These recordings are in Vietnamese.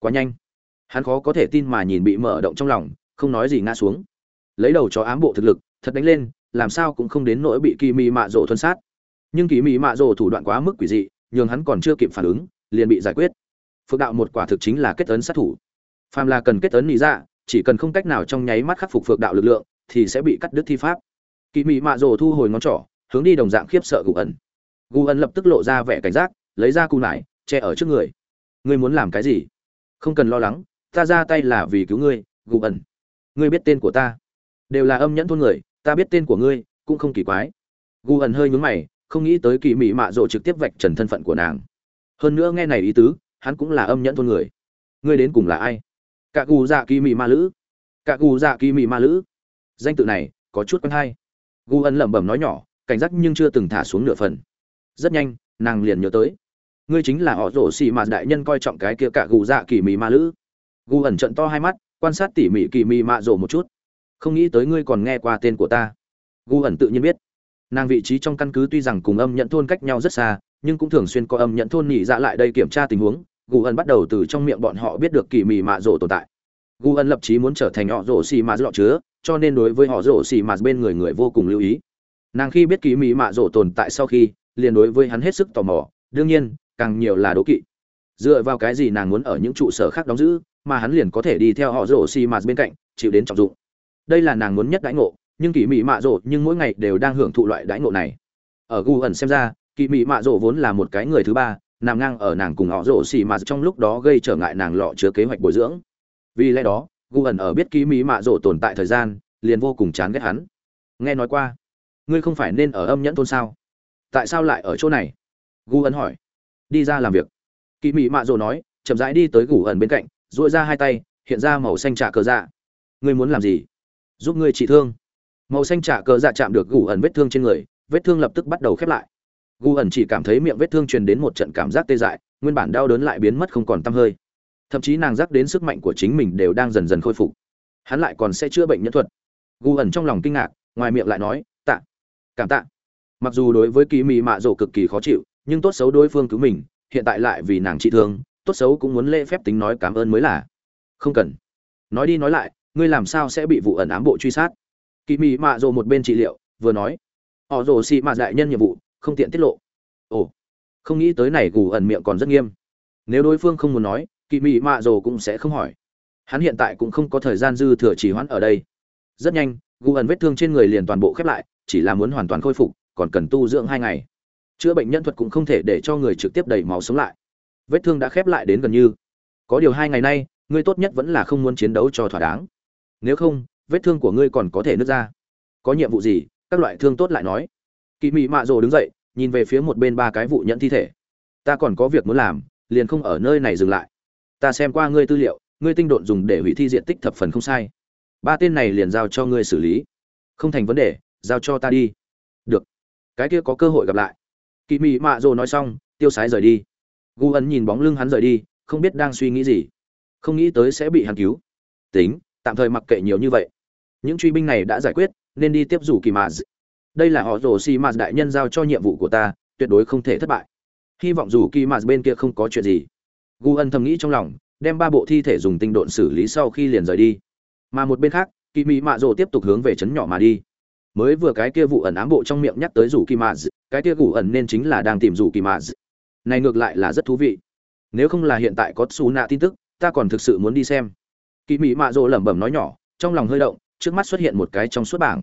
quá nhanh. Hắn khó có thể tin mà nhìn bị mở động trong lòng, không nói gì ngã xuống. Lấy đầu cho ám bộ thực lực, thật đánh lên, làm sao cũng không đến nỗi bị kỳ mị mạ rộ thuần sát. Nhưng kỳ mị mạ rộ thủ đoạn quá mức quỷ dị, nhường hắn còn chưa kịp phản ứng, liền bị giải quyết. Phước đạo một quả thực chính là kết ấn sát thủ. Phàm là cần kết ấn lý ra dạ, chỉ cần không cách nào trong nháy mắt khắc phục phược đạo lực lượng, thì sẽ bị cắt đứt thi pháp. Kỳ mị mạ rồ thu hồi ngón trỏ, hướng đi đồng dạng khiếp sợ gù ẩn. Gù ẩn lập tức lộ ra vẻ cảnh giác, lấy ra cù nải, che ở trước người. Ngươi muốn làm cái gì? Không cần lo lắng, ta ra tay là vì cứu ngươi, gù ẩn. Ngươi biết tên của ta. Đều là âm nhẫn thôn người, ta biết tên của ngươi, cũng không kỳ quái. Gù ẩn hơi nhướng mày, không nghĩ tới kỳ mị mạ Rộ trực tiếp vạch trần thân phận của nàng. Hơn nữa nghe này ý tứ, hắn cũng là âm nhẫn thôn người. Ngươi đến cùng là ai? Cả gù dạ kỳ mị ma lữ. Cả gù dạ kỳ mị ma lữ. Danh tự này, có chút quen hay. Gù ẩn lẩm bẩm nói nhỏ, cảnh giác nhưng chưa từng thả xuống nửa phần. Rất nhanh, nàng liền nhớ tới ngươi chính là họ rổ xì mà đại nhân coi trọng cái kia cả gù dạ kỳ mì ma lữ. Gù ẩn trận to hai mắt, quan sát tỉ mỉ kỳ mì mạ rổ một chút. Không nghĩ tới ngươi còn nghe qua tên của ta. Gù ẩn tự nhiên biết. Nàng vị trí trong căn cứ tuy rằng cùng âm nhận thôn cách nhau rất xa, nhưng cũng thường xuyên có âm nhận thôn nhị dạ lại đây kiểm tra tình huống. Gù ẩn bắt đầu từ trong miệng bọn họ biết được kỳ mì mạ rổ tồn tại. Gù ẩn lập chí muốn trở thành họ rổ xì mà lọ chứa, cho nên đối với họ rổ xì mà bên người người vô cùng lưu ý. Nàng khi biết kỳ mì mạ rổ tồn tại sau khi, liền đối với hắn hết sức tò mò. Đương nhiên càng nhiều là đố kỵ. Dựa vào cái gì nàng muốn ở những trụ sở khác đóng giữ, mà hắn liền có thể đi theo họ rổ xì mạt bên cạnh, chịu đến trọng dụng. Đây là nàng muốn nhất đãi ngộ, nhưng kỳ mị mạ rổ nhưng mỗi ngày đều đang hưởng thụ loại đãi ngộ này. Ở gu ẩn xem ra kỳ mị mạ rổ vốn là một cái người thứ ba, nằm ngang ở nàng cùng họ rổ xì mạt trong lúc đó gây trở ngại nàng lọ chứa kế hoạch bồi dưỡng. Vì lẽ đó, gu ẩn ở biết kỳ mị mạ rổ tồn tại thời gian, liền vô cùng chán ghét hắn. Nghe nói qua, ngươi không phải nên ở âm nhẫn thôn sao? Tại sao lại ở chỗ này? Gu ẩn hỏi đi ra làm việc. Kỳ mị mạ rồ nói, chậm rãi đi tới gù ẩn bên cạnh dội ra hai tay, hiện ra màu xanh trà cờ dạ. Ngươi muốn làm gì? Giúp ngươi trị thương. Màu xanh trà cờ dạ chạm được gù ẩn vết thương trên người, vết thương lập tức bắt đầu khép lại. Gù ẩn chỉ cảm thấy miệng vết thương truyền đến một trận cảm giác tê dại, nguyên bản đau đớn lại biến mất không còn t hơi. Thậm chí nàng giác đến sức mạnh của chính mình đều đang dần dần khôi phục. Hắn lại còn sẽ chữa bệnh nhân thuật. Gù ẩn trong lòng kinh ngạc, ngoài miệng lại nói, tạ, cảm tạ. Mặc dù đối với kỳ mị mạ rổ cực kỳ khó chịu nhưng tốt xấu đối phương cứu mình, hiện tại lại vì nàng trị thương, tốt xấu cũng muốn lễ phép tính nói cảm ơn mới là. Không cần. Nói đi nói lại, ngươi làm sao sẽ bị vụ ẩn ám bộ truy sát? Kỳ mị mạ rồ một bên trị liệu, vừa nói. Họ rồ xị mạ đại nhân nhiệm vụ, không tiện tiết lộ. Ồ. Không nghĩ tới này gù ẩn miệng còn rất nghiêm. Nếu đối phương không muốn nói kỳ mị mạ rồ cũng sẽ không hỏi. Hắn hiện tại cũng không có thời gian dư thừa chỉ hoãn ở đây. Rất nhanh, gù ẩn vết thương trên người liền toàn bộ khép lại, chỉ là muốn hoàn toàn khôi phục, còn cần tu dưỡng hai ngày chữa bệnh nhân thuật cũng không thể để cho người trực tiếp đẩy máu sống lại. Vết thương đã khép lại đến gần như. Có điều hai ngày nay, ngươi tốt nhất vẫn là không muốn chiến đấu cho thỏa đáng. Nếu không, vết thương của ngươi còn có thể nứt ra. Có nhiệm vụ gì? Các loại thương tốt lại nói. Kỳ mị mạ rồ đứng dậy, nhìn về phía một bên ba cái vụ nhận thi thể. Ta còn có việc muốn làm, liền không ở nơi này dừng lại. Ta xem qua ngươi tư liệu, ngươi tinh độn dùng để hủy thi diện tích thập phần không sai. Ba tên này liền giao cho ngươi xử lý. Không thành vấn đề, giao cho ta đi. Được. Cái kia có cơ hội gặp lại kỳ mị mạ rồ nói xong, tiêu sái rời đi. Gu ấn nhìn bóng lưng hắn rời đi, không biết đang suy nghĩ gì. Không nghĩ tới sẽ bị hắn cứu. Tính, tạm thời mặc kệ nhiều như vậy. Những truy binh này đã giải quyết, nên đi tiếp rủ kỳ mạ đây là họ rồ xì Mạ đại nhân giao cho nhiệm vụ của ta, tuyệt đối không thể thất bại. Hy vọng dù kỳ Mạ bên kia không có chuyện gì. Gu ân thầm nghĩ trong lòng, đem ba bộ thi thể dùng tinh độn xử lý sau khi liền rời đi. Mà một bên khác kỳ Mị mạ rồ tiếp tục hướng về trấn nhỏ mà đi. Mới vừa cái kia vụ ẩn ám bộ trong miệng nhắc tới rủ kỳ mạ cái kia vụ ẩn nên chính là đang tìm rủ kỳ mạ. Này ngược lại là rất thú vị. Nếu không là hiện tại có xù nạ tin tức, ta còn thực sự muốn đi xem. Kỳ mỹ mạ rỗ lẩm bẩm nói nhỏ, trong lòng hơi động, trước mắt xuất hiện một cái trong suốt bảng.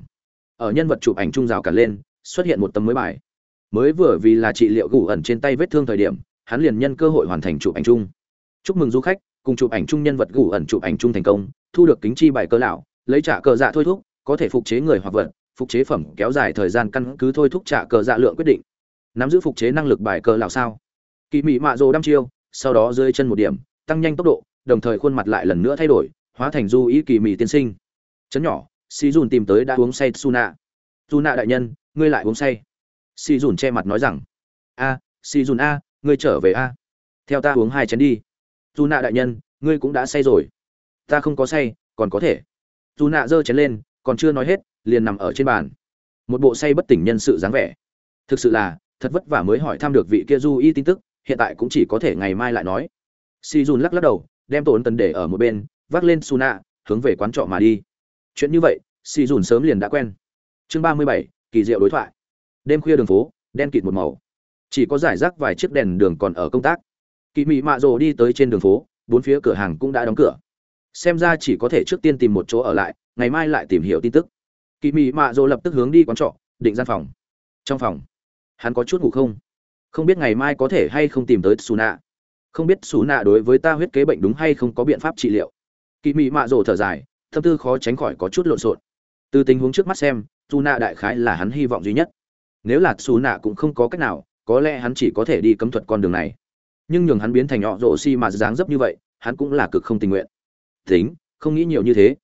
Ở nhân vật chụp ảnh trung rào cả lên, xuất hiện một tấm mới bài. Mới vừa vì là trị liệu gù ẩn trên tay vết thương thời điểm, hắn liền nhân cơ hội hoàn thành chụp ảnh chung. Chúc mừng du khách, cùng chụp ảnh chung nhân vật gù ẩn chụp ảnh chung thành công, thu được kính chi bài cơ lão, lấy trả cờ dạ thôi thúc, có thể phục chế người hoặc vật phục chế phẩm kéo dài thời gian căn cứ thôi thúc trả cờ dạ lượng quyết định. Nắm giữ phục chế năng lực bài cờ lào sao? Kỳ mị mạ rồ đăm chiêu, sau đó rơi chân một điểm, tăng nhanh tốc độ, đồng thời khuôn mặt lại lần nữa thay đổi, hóa thành du ý kỳ mị tiên sinh. Chấn nhỏ si dùn tìm tới đã uống say suna. Suna đại nhân, ngươi lại uống say. Si dùn che mặt nói rằng, a si dùn a, ngươi trở về a. Theo ta uống hai chén đi. Suna đại nhân, ngươi cũng đã say rồi. Ta không có say, còn có thể. Suna giơ chén lên, còn chưa nói hết liền nằm ở trên bàn. Một bộ say bất tỉnh nhân sự dáng vẻ. Thực sự là, thật vất vả mới hỏi thăm được vị kia du y tin tức, hiện tại cũng chỉ có thể ngày mai lại nói. Si dun lắc lắc đầu, đem tổn tần để ở một bên, vác lên su nạ hướng về quán trọ mà đi. Chuyện như vậy, si dun sớm liền đã quen. Chương ba mươi bảy, kỳ diệu đối thoại. Đêm khuya đường phố, đen kịt một màu. Chỉ có giải rác vài chiếc đèn đường còn ở công tác. Kỳ mị mạ rồ đi tới trên đường phố, bốn phía cửa hàng cũng đã đóng cửa. Xem ra chỉ có thể trước tiên tìm một chỗ ở lại, ngày mai lại tìm hiểu tin tức kỳ mị mạ rồ lập tức hướng đi quán trọ, định gian phòng. Trong phòng, hắn có chút ngủ không? Không biết ngày mai có thể hay không tìm tới xù nạ không biết xù nạ đối với ta huyết kế bệnh đúng hay không có biện pháp trị liệu. Kỳ mị mạ rồ thở dài, tâm tư khó tránh khỏi có chút lộn xộn. Từ tình huống trước mắt xem xù nạ đại khái là hắn hy vọng duy nhất. Nếu là xù nạ cũng không có cách nào, có lẽ hắn chỉ có thể đi cấm thuật con đường này. Nhưng nhường hắn biến thành họ rộ xi mà dáng dấp như vậy, hắn cũng là cực không tình nguyện. Tính, không nghĩ nhiều như thế.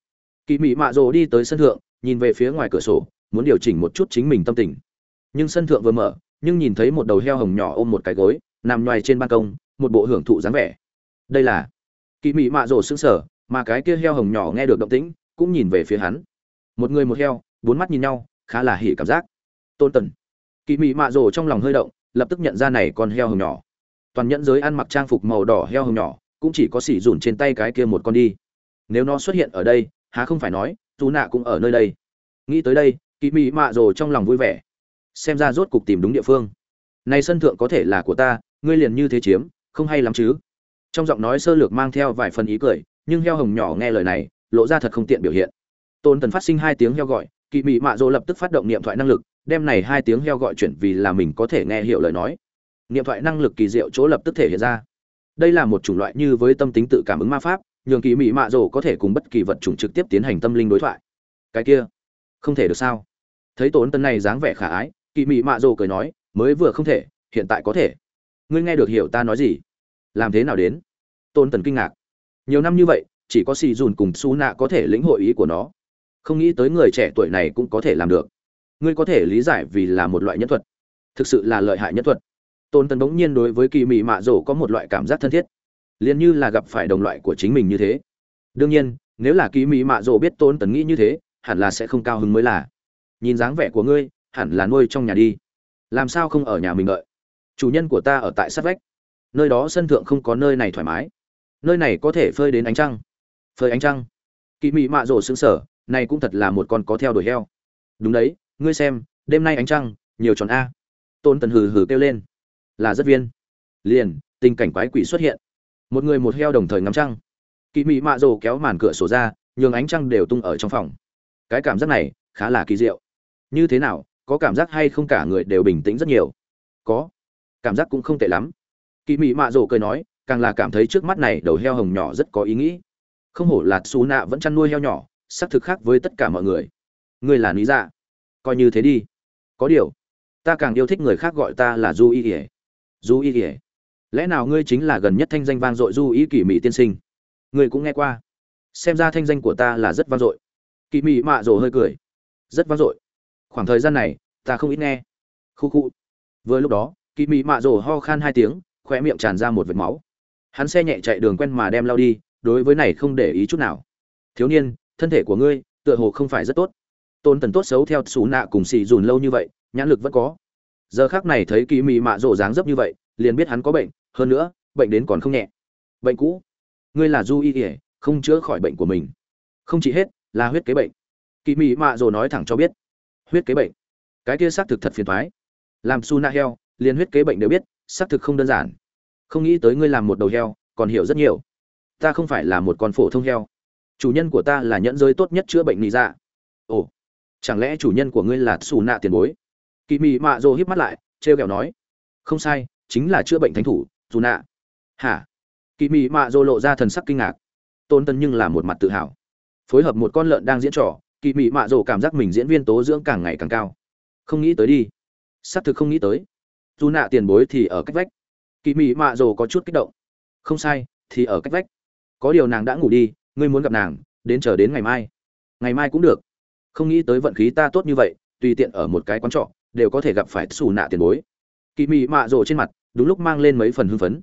Kỳ mị mạ rồ đi tới sân thượng nhìn về phía ngoài cửa sổ, muốn điều chỉnh một chút chính mình tâm tình. Nhưng sân thượng vừa mở, nhưng nhìn thấy một đầu heo hồng nhỏ ôm một cái gối, nằm ngoài trên ban công, một bộ hưởng thụ dáng vẻ. Đây là kỳ mị mạ rổ xứng sở, mà cái kia heo hồng nhỏ nghe được động tĩnh, cũng nhìn về phía hắn. Một người một heo, bốn mắt nhìn nhau, khá là hỉ cảm giác. Tôn tần. Kỳ mị mạ rổ trong lòng hơi động, lập tức nhận ra này con heo hồng nhỏ. Toàn nhẫn giới ăn mặc trang phục màu đỏ heo hồng nhỏ, cũng chỉ có xỉ dùn trên tay cái kia một con đi. Nếu nó xuất hiện ở đây, há không phải nói dù nạ cũng ở nơi đây. Nghĩ tới đây kỳ mị mạ rồ trong lòng vui vẻ. Xem ra rốt cục tìm đúng địa phương. Này sân thượng có thể là của ta, ngươi liền như thế chiếm, không hay lắm chứ? Trong giọng nói sơ lược mang theo vài phần ý cười, nhưng heo hồng nhỏ nghe lời này, lộ ra thật không tiện biểu hiện. Tôn tần phát sinh hai tiếng heo gọi kỳ mị mạ rồ lập tức phát động niệm thoại năng lực, đem này hai tiếng heo gọi chuyển vì là mình có thể nghe hiểu lời nói. Niệm thoại năng lực kỳ diệu chỗ lập tức thể hiện ra. Đây là một chủng loại như với tâm tính tự cảm ứng ma pháp nhường kỳ Mị mạ rổ có thể cùng bất kỳ vật chủng trực tiếp tiến hành tâm linh đối thoại. Cái kia, không thể được sao? Thấy tốn tân này dáng vẻ khả ái, kỳ Mị mạ rổ cười nói, mới vừa không thể, hiện tại có thể. Ngươi nghe được hiểu ta nói gì? Làm thế nào đến? Tôn tần kinh ngạc. Nhiều năm như vậy, chỉ có xì dùn cùng su nạ có thể lĩnh hội ý của nó. Không nghĩ tới người trẻ tuổi này cũng có thể làm được. Ngươi có thể lý giải vì là một loại nhân thuật. Thực sự là lợi hại nhân thuật. Tôn tần bỗng nhiên đối với kỳ mị mạ rổ có một loại cảm giác thân thiết liền như là gặp phải đồng loại của chính mình như thế. Đương nhiên, nếu là kỳ mỹ mạ rồ biết tôn tần nghĩ như thế, hẳn là sẽ không cao hứng mới là. Nhìn dáng vẻ của ngươi, hẳn là nuôi trong nhà đi. Làm sao không ở nhà mình đợi? Chủ nhân của ta ở tại sát vách. Nơi đó sân thượng không có nơi này thoải mái. Nơi này có thể phơi đến ánh trăng. Phơi ánh trăng. Kỳ mị mạ rổ xứng sở này cũng thật là một con có theo đuổi heo. Đúng đấy, ngươi xem, đêm nay ánh trăng, nhiều tròn a. Tôn tần hừ hừ kêu lên. Là rất viên. Liền, tình cảnh quái quỷ xuất hiện một người một heo đồng thời ngắm trăng. Kỳ mị mạ rồ kéo màn cửa sổ ra, nhường ánh trăng đều tung ở trong phòng. Cái cảm giác này khá là kỳ diệu. Như thế nào, có cảm giác hay không cả người đều bình tĩnh rất nhiều? Có. Cảm giác cũng không tệ lắm. Kỳ mị mạ rồ cười nói, càng là cảm thấy trước mắt này đầu heo hồng nhỏ rất có ý nghĩ. Không hổ là xù nạ vẫn chăn nuôi heo nhỏ, xác thực khác với tất cả mọi người. Ngươi là lý dạ. Coi như thế đi. Có điều, ta càng yêu thích người khác gọi ta là du y ỉa du y ỉa lẽ nào ngươi chính là gần nhất thanh danh vang dội du ý kỳ mỹ tiên sinh? Ngươi cũng nghe qua. Xem ra thanh danh của ta là rất vang dội. Kỳ mỹ mạ rồ hơi cười. Rất vang dội. Khoảng thời gian này, ta không ít nghe. Khu khu. Vừa lúc đó kỳ mỹ mạ rồ ho khan hai tiếng khoe miệng tràn ra một vệt máu. Hắn xe nhẹ chạy đường quen mà đem lao đi, đối với này không để ý chút nào. Thiếu niên, thân thể của ngươi, tựa hồ không phải rất tốt. Tôn tần tốt xấu theo xù nạ cùng xì dùn lâu như vậy, nhãn lực vẫn có. Giờ khác này thấy kỳ mị mạ rộ dáng dấp như vậy, liền biết hắn có bệnh hơn nữa, bệnh đến còn không nhẹ. Bệnh cũ. Ngươi là du y ỉa không chữa khỏi bệnh của mình. Không chỉ hết, là huyết kế bệnh. Kỳ mị mạ rồi nói thẳng cho biết. Huyết kế bệnh. Cái kia xác thực thật phiền thoái làm su na heo, liền huyết kế bệnh đều biết, xác thực không đơn giản. Không nghĩ tới ngươi làm một đầu heo, còn hiểu rất nhiều. Ta không phải là một con phổ thông heo. Chủ nhân của ta là nhẫn giới tốt nhất chữa bệnh nị dạ. Ồ, chẳng lẽ chủ nhân của ngươi là xù nạ tiền bối? Kỳ mị mạ rồ híp mắt lại, trêu kẹo nói. Không sai, chính là chữa bệnh thánh thủ dù nạ. Hả? Kỳ mị mạ dô lộ ra thần sắc kinh ngạc. Tôn tân nhưng là một mặt tự hào. Phối hợp một con lợn đang diễn trò kỳ mị mạ dô cảm giác mình diễn viên tố dưỡng càng ngày càng cao. Không nghĩ tới đi. Xác thực không nghĩ tới. Dù nạ tiền bối thì ở cách vách. Kỳ mị mạ dô có chút kích động. Không sai, thì ở cách vách. Có điều nàng đã ngủ đi, ngươi muốn gặp nàng, đến chờ đến ngày mai. Ngày mai cũng được. Không nghĩ tới vận khí ta tốt như vậy, tùy tiện ở một cái quán trọ, đều có thể gặp phải xù nạ tiền bối kỳ mị mạ rồ trên mặt, đúng lúc mang lên mấy phần hưng phấn.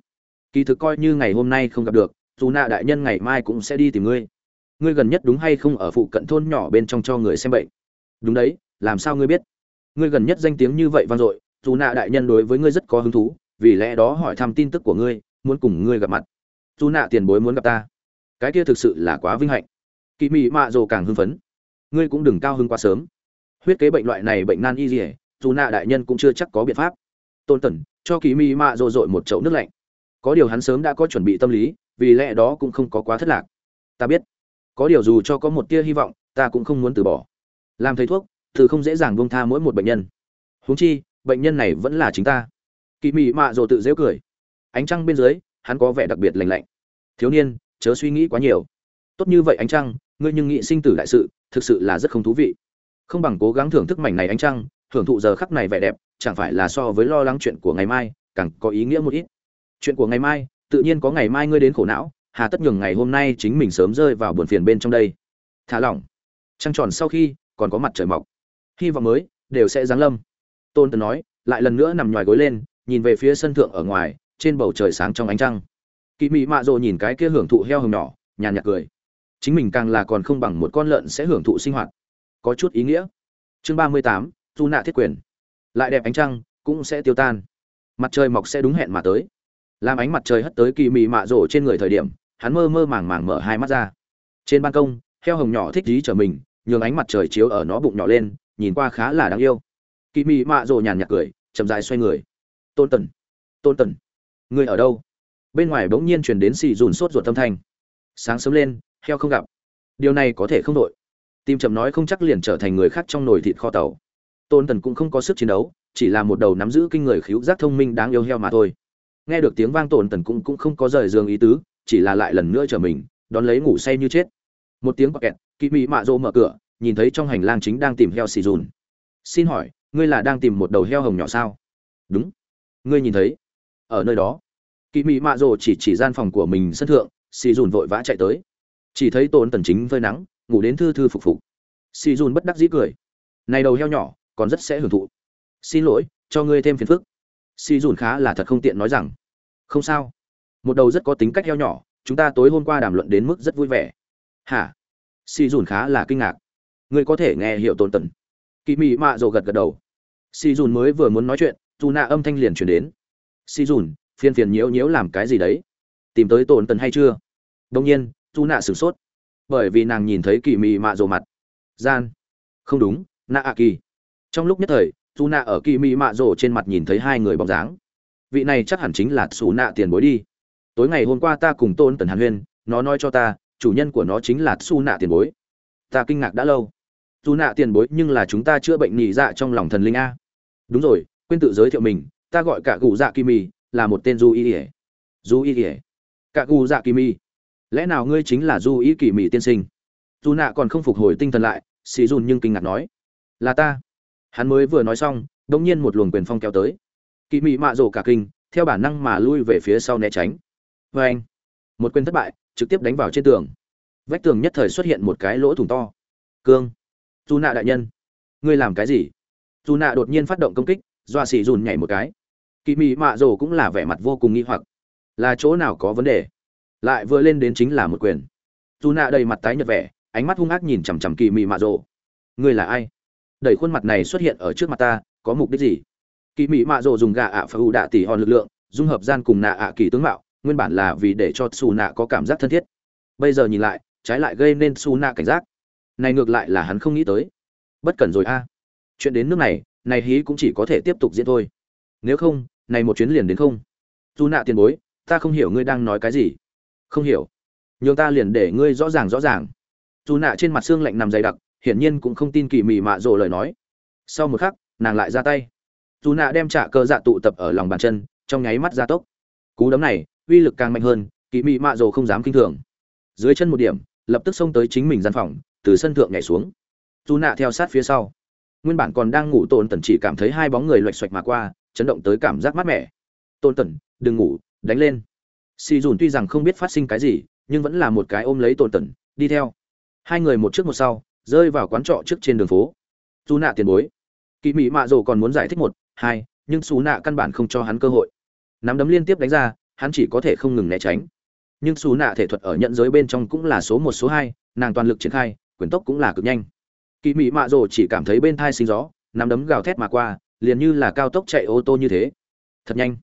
Kỳ thực coi như ngày hôm nay không gặp được, dù nạ đại nhân ngày mai cũng sẽ đi tìm ngươi. Ngươi gần nhất đúng hay không ở phụ cận thôn nhỏ bên trong cho người xem bệnh? Đúng đấy, làm sao ngươi biết? Ngươi gần nhất danh tiếng như vậy vang dội, dù nạ đại nhân đối với ngươi rất có hứng thú, vì lẽ đó hỏi thăm tin tức của ngươi, muốn cùng ngươi gặp mặt. Dù nạ tiền bối muốn gặp ta. Cái kia thực sự là quá vinh hạnh. Kỳ mị mạ rồ càng hưng phấn. Ngươi cũng đừng cao hưng quá sớm. Huyết kế bệnh loại này bệnh nan y dỉa dù nạ đại nhân cũng chưa chắc có biện pháp tôn tần cho kỳ mị mạ rộ rội một chậu nước lạnh. Có điều hắn sớm đã có chuẩn bị tâm lý, vì lẽ đó cũng không có quá thất lạc. Ta biết. Có điều dù cho có một tia hy vọng, ta cũng không muốn từ bỏ. Làm thầy thuốc từ không dễ dàng buông tha mỗi một bệnh nhân. Huống chi, bệnh nhân này vẫn là chính ta. Kỳ mị mạ rồ tự dễu cười. Ánh trăng bên dưới, hắn có vẻ đặc biệt lành lạnh. Thiếu niên, chớ suy nghĩ quá nhiều. Tốt như vậy ánh trăng, ngươi nhưng nghĩ sinh tử đại sự, thực sự là rất không thú vị. Không bằng cố gắng thưởng thức mảnh này ánh trăng hưởng thụ giờ khắc này vẻ đẹp chẳng phải là so với lo lắng chuyện của ngày mai, càng có ý nghĩa một ít. Chuyện của ngày mai, tự nhiên có ngày mai ngươi đến khổ não, hà tất nhường ngày hôm nay chính mình sớm rơi vào buồn phiền bên trong đây. Thả lỏng. Trăng tròn sau khi, còn có mặt trời mọc. Hy vọng mới, đều sẽ giáng lâm. Tôn tần nói, lại lần nữa nằm nhòi gối lên, nhìn về phía sân thượng ở ngoài, trên bầu trời sáng trong ánh trăng. Kỵ mị mạ rộ nhìn cái kia hưởng thụ heo hồng nhỏ, nhàn nhạt cười. Chính mình càng là còn không bằng một con lợn sẽ hưởng thụ sinh hoạt. Có chút ý nghĩa. Chương ba mươi tám, tu nạ thiết quyền lại đẹp ánh trăng cũng sẽ tiêu tan. Mặt trời mọc sẽ đúng hẹn mà tới. Làm ánh mặt trời hất tới kỳ mị mạ rổ trên người thời điểm, hắn mơ mơ màng màng mở hai mắt ra. Trên ban công, heo hồng nhỏ thích dí trở mình, nhường ánh mặt trời chiếu ở nó bụng nhỏ lên, nhìn qua khá là đáng yêu. Kỳ mị mạ rổ nhàn nhạt cười, chậm dài xoay người. Tôn tần tôn tần, người ở đâu? Bên ngoài bỗng nhiên truyền đến xì dùn sốt ruột tâm thanh. Sáng sớm lên, heo không gặp. Điều này có thể không đội. Tim chậm nói không chắc liền trở thành người khác trong nồi thịt kho tàu tôn tần cũng không có sức chiến đấu, chỉ là một đầu nắm giữ kinh người khíu giác thông minh đáng yêu heo mà thôi. Nghe được tiếng vang tôn tần cũng cũng không có rời giường ý tứ, chỉ là lại lần nữa trở mình, đón lấy ngủ say như chết. Một tiếng bọc kẹt, kỵ mỹ mạ rô mở cửa, nhìn thấy trong hành lang chính đang tìm heo xì dùn. Xin hỏi, ngươi là đang tìm một đầu heo hồng nhỏ sao? Đúng. Ngươi nhìn thấy. Ở nơi đó. Kỵ mỹ mạ rồ chỉ chỉ gian phòng của mình sân thượng, xì dùn vội vã chạy tới. Chỉ thấy tôn tần chính phơi nắng, ngủ đến thư thư phục phục. Xì dùn bất đắc dĩ cười. Này đầu heo nhỏ còn rất sẽ hưởng thụ. Xin lỗi, cho ngươi thêm phiền phức. Si dùn khá là thật không tiện nói rằng. Không sao. Một đầu rất có tính cách heo nhỏ, chúng ta tối hôm qua đàm luận đến mức rất vui vẻ. Hả? Si dùn khá là kinh ngạc. Ngươi có thể nghe hiểu tôn tần kỳ Mị mạ rồ gật gật đầu. Si dùn mới vừa muốn nói chuyện, dù nạ âm thanh liền chuyển đến. Si dùn, phiền phiền nhiễu nhiễu làm cái gì đấy? Tìm tới tồn tần hay chưa? Đông nhiên, dù nạ sửng sốt. Bởi vì nàng nhìn thấy kỳ mị mạ rồ mặt. Gian. Không đúng, nạ ạ kỳ trong lúc nhất thời dù nạ ở kỳ mị mạ rồ trên mặt nhìn thấy hai người bóng dáng. Vị này chắc hẳn chính là xù nạ tiền bối đi. Tối ngày hôm qua ta cùng tôn tần hàn huyên, nó nói cho ta, chủ nhân của nó chính là xù nạ tiền bối. Ta kinh ngạc đã lâu. Dù nạ tiền bối nhưng là chúng ta chữa bệnh nhị dạ trong lòng thần linh a. Đúng rồi, quên tự giới thiệu mình, ta gọi cả gù dạ kỳ mì là một tên du y ỉa du y ỉa cả gù dạ kỳ mì lẽ nào ngươi chính là du y kỳ mì tiên sinh? Dù nạ còn không phục hồi tinh thần lại, xì dùn nhưng kinh ngạc nói. Là ta hắn mới vừa nói xong đ ỗ n g nhiên một luồng quyền phong kéo tới. Kỳ mị mạ rổ cả kinh theo bản năng mà lui về phía sau né tránh. Vê anh một quyền thất bại trực tiếp đánh vào trên tường. Vách tường nhất thời xuất hiện một cái lỗ thủng to. Cương. Dù nạ đại nhân ngươi làm cái gì? Dù nạ đột nhiên phát động công kích doa xì dùn nhảy một cái. Kỳ mị mạ Rổ cũng là vẻ mặt vô cùng nghi hoặc. Là chỗ nào có vấn đề? Lại vừa lên đến chính là một quyền. Dù nạ đầy mặt tái nhợt vẻ ánh mắt hung ác nhìn chằm chằm kỳ mị mạ Rổ, ngươi là ai? Đẩy khuôn mặt này xuất hiện ở trước mặt ta, có mục đích gì? Kỳ Mỹ mạ rồ dùng gà ạ phá ủ đạ tỉ hòn lực lượng, dung hợp gian cùng nạ ạ kỳ tướng mạo, nguyên bản là vì để cho xù nạ có cảm giác thân thiết. Bây giờ nhìn lại, trái lại gây nên xù nạ cảnh giác. Này ngược lại là hắn không nghĩ tới. Bất cần rồi a. Chuyện đến nước này này hí cũng chỉ có thể tiếp tục diễn thôi. Nếu không, này một chuyến liền đến không. Dù nạ tiền bối, ta không hiểu ngươi đang nói cái gì. Không hiểu. Nhường ta liền để ngươi rõ ràng rõ ràng. Dù nạ trên mặt xương lạnh nằm dày đặc hiển nhiên cũng không tin kỳ mị mạ rồ lời nói. Sau một khắc, nàng lại ra tay. Dù nạ đem trả cơ dạ tụ tập ở lòng bàn chân, trong nháy mắt ra tốc. Cú đấm này, uy lực càng mạnh hơn, kỳ mị mạ rồ không dám kinh thường. Dưới chân một điểm, lập tức xông tới chính mình gian phòng, từ sân thượng nhảy xuống. Dù nạ theo sát phía sau. Nguyên bản còn đang ngủ tôn tần chỉ cảm thấy hai bóng người loạch xoạch mà qua, chấn động tới cảm giác mát mẻ. Tôn tần, đừng ngủ, đánh lên. Xì dùn tuy rằng không biết phát sinh cái gì, nhưng vẫn là một cái ôm lấy tôn tần, đi theo. Hai người một trước một sau rơi vào quán trọ trước trên đường phố. Dù nạ tiền bối. Kỳ mỹ mạ rồ còn muốn giải thích một, hai, nhưng xù nạ căn bản không cho hắn cơ hội. Nắm đấm liên tiếp đánh ra, hắn chỉ có thể không ngừng né tránh. Nhưng xù nạ thể thuật ở nhận giới bên trong cũng là số một, số hai, nàng toàn lực triển khai, quyền tốc cũng là cực nhanh. Kỳ mỹ mạ rồ chỉ cảm thấy bên thai sinh gió, nắm đấm gào thét mà qua, liền như là cao tốc chạy ô tô như thế. Thật nhanh.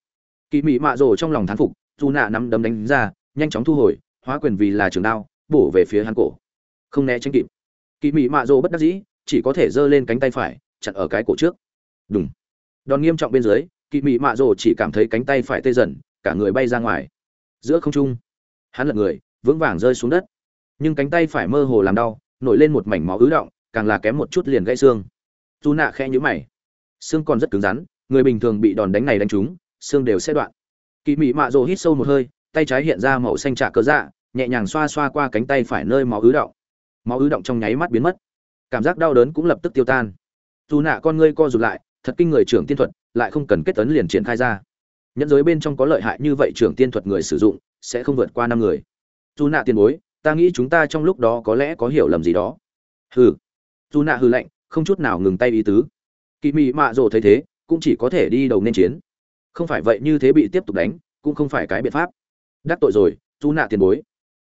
Kỳ mỹ mạ rồ trong lòng thán phục dù nạ nắm đấm đánh ra, nhanh chóng thu hồi, hóa quyền vì là trường đao, bổ về phía hắn cổ. Không né tránh kịp kỳ mị mạ rồ bất đắc dĩ, chỉ có thể giơ lên cánh tay phải, chặn ở cái cổ trước. Đúng đòn nghiêm trọng bên dưới kỳ mị mạ rồ chỉ cảm thấy cánh tay phải tê dần, cả người bay ra ngoài. Giữa không trung, hắn lật người, vững vàng rơi xuống đất. Nhưng cánh tay phải mơ hồ làm đau, nổi lên một mảnh máu ứ động, càng là kém một chút liền gãy xương. Dù nạ khẽ nhíu mày. Xương còn rất cứng rắn, người bình thường bị đòn đánh này đánh trúng, xương đều sẽ đoạn. Kỳ mị mạ rồ hít sâu một hơi, tay trái hiện ra màu xanh trà cơ dạ nhẹ nhàng xoa xoa qua cánh tay phải nơi máu ứ động máu ứ động trong nháy mắt biến mất. Cảm giác đau đớn cũng lập tức tiêu tan. Dù nạ con ngươi co rụt lại, thật kinh người trưởng tiên thuật, lại không cần kết tấn liền triển khai ra. Nhẫn giới bên trong có lợi hại như vậy trưởng tiên thuật người sử dụng, sẽ không vượt qua năm người. Dù nạ tiền bối, ta nghĩ chúng ta trong lúc đó có lẽ có hiểu lầm gì đó. Hừ. Dù nạ hừ lạnh, không chút nào ngừng tay ý tứ. Kỳ mị mạ rồ thấy thế, cũng chỉ có thể đi đầu nên chiến. Không phải vậy như thế bị tiếp tục đánh, cũng không phải cái biện pháp. Đắc tội rồi, dù nạ tiền bối.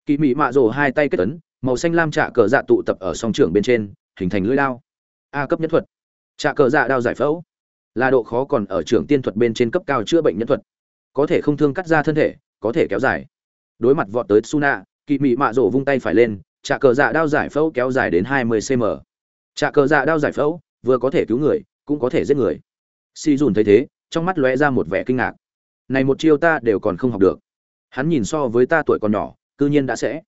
Kỳ mị mạ rồ hai tay kết tấn màu xanh lam trạ cờ dạ tụ tập ở song trưởng bên trên, hình thành lưỡi đao. A cấp nhất thuật. Trạ cờ dạ đao giải phẫu. Là độ khó còn ở trường tiên thuật bên trên cấp cao chữa bệnh nhân thuật. Có thể không thương cắt ra thân thể, có thể kéo dài. Đối mặt vọt tới suna Kỵ mị mạ rổ vung tay phải lên, trạ cờ dạ đao giải phẫu kéo dài đến 20 cm trạ cờ dạ đao giải phẫu, vừa có thể cứu người, cũng có thể giết người. Si dùn thấy thế, trong mắt lóe ra một vẻ kinh ngạc. Này một chiêu ta đều còn không học được. Hắn nhìn so với ta tuổi còn nhỏ, cư nhiên đã sẽ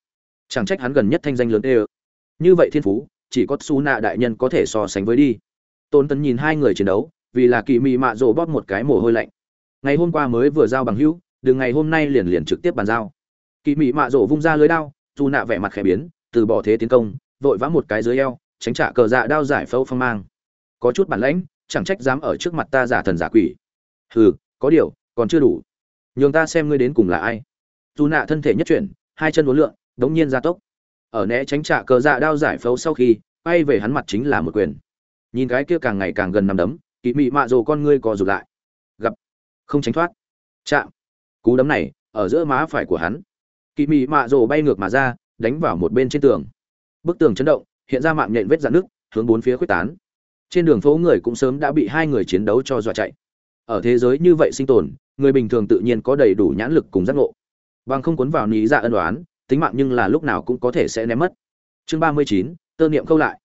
chẳng trách hắn gần nhất thanh danh lớn ê như vậy thiên phú, chỉ có su nạ đại nhân có thể so sánh với đi. Tôn tấn nhìn hai người chiến đấu, vì là kỳ mị mạ rồ bóp một cái mồ hôi lạnh. Ngày hôm qua mới vừa giao bằng hữu, đừng ngày hôm nay liền liền trực tiếp bàn giao. Kỳ mị mạ rồ vung ra lưới đao, su nạ vẻ mặt khẽ biến, từ bỏ thế tiến công, vội vã một cái dưới eo, tránh trả cờ dạ đao giải phẫu phong mang. Có chút bản lãnh, chẳng trách dám ở trước mặt ta giả thần giả quỷ. Hừ, có điều, còn chưa đủ. Nhường ta xem ngươi đến cùng là ai. Dù nạ thân thể nhất chuyển, hai chân uốn lượn đống nhiên gia tốc. Ở né tránh trả cờ dạ đao giải phẫu sau khi bay về hắn mặt chính là một quyền. Nhìn cái kia càng ngày càng gần nằm đấm kỳ mị mạ rồ con ngươi co rụt lại. Gặp, không tránh thoát. Chạm, cú đấm này, ở giữa má phải của hắn. Kỳ mị mạ rồ bay ngược mà ra, đánh vào một bên trên tường. Bức tường chấn động, hiện ra mạng nhện vết dạn nước hướng bốn phía quyết tán. Trên đường phố người cũng sớm đã bị hai người chiến đấu cho dọa chạy. Ở thế giới như vậy sinh tồn, người bình thường tự nhiên có đầy đủ nhãn lực cùng giác ngộ. Bằng không cuốn vào ní dạ ân đoán tính mạng nhưng là lúc nào cũng có thể sẽ ném mất. Chương ba mươi chín, tơ niệm câu lại.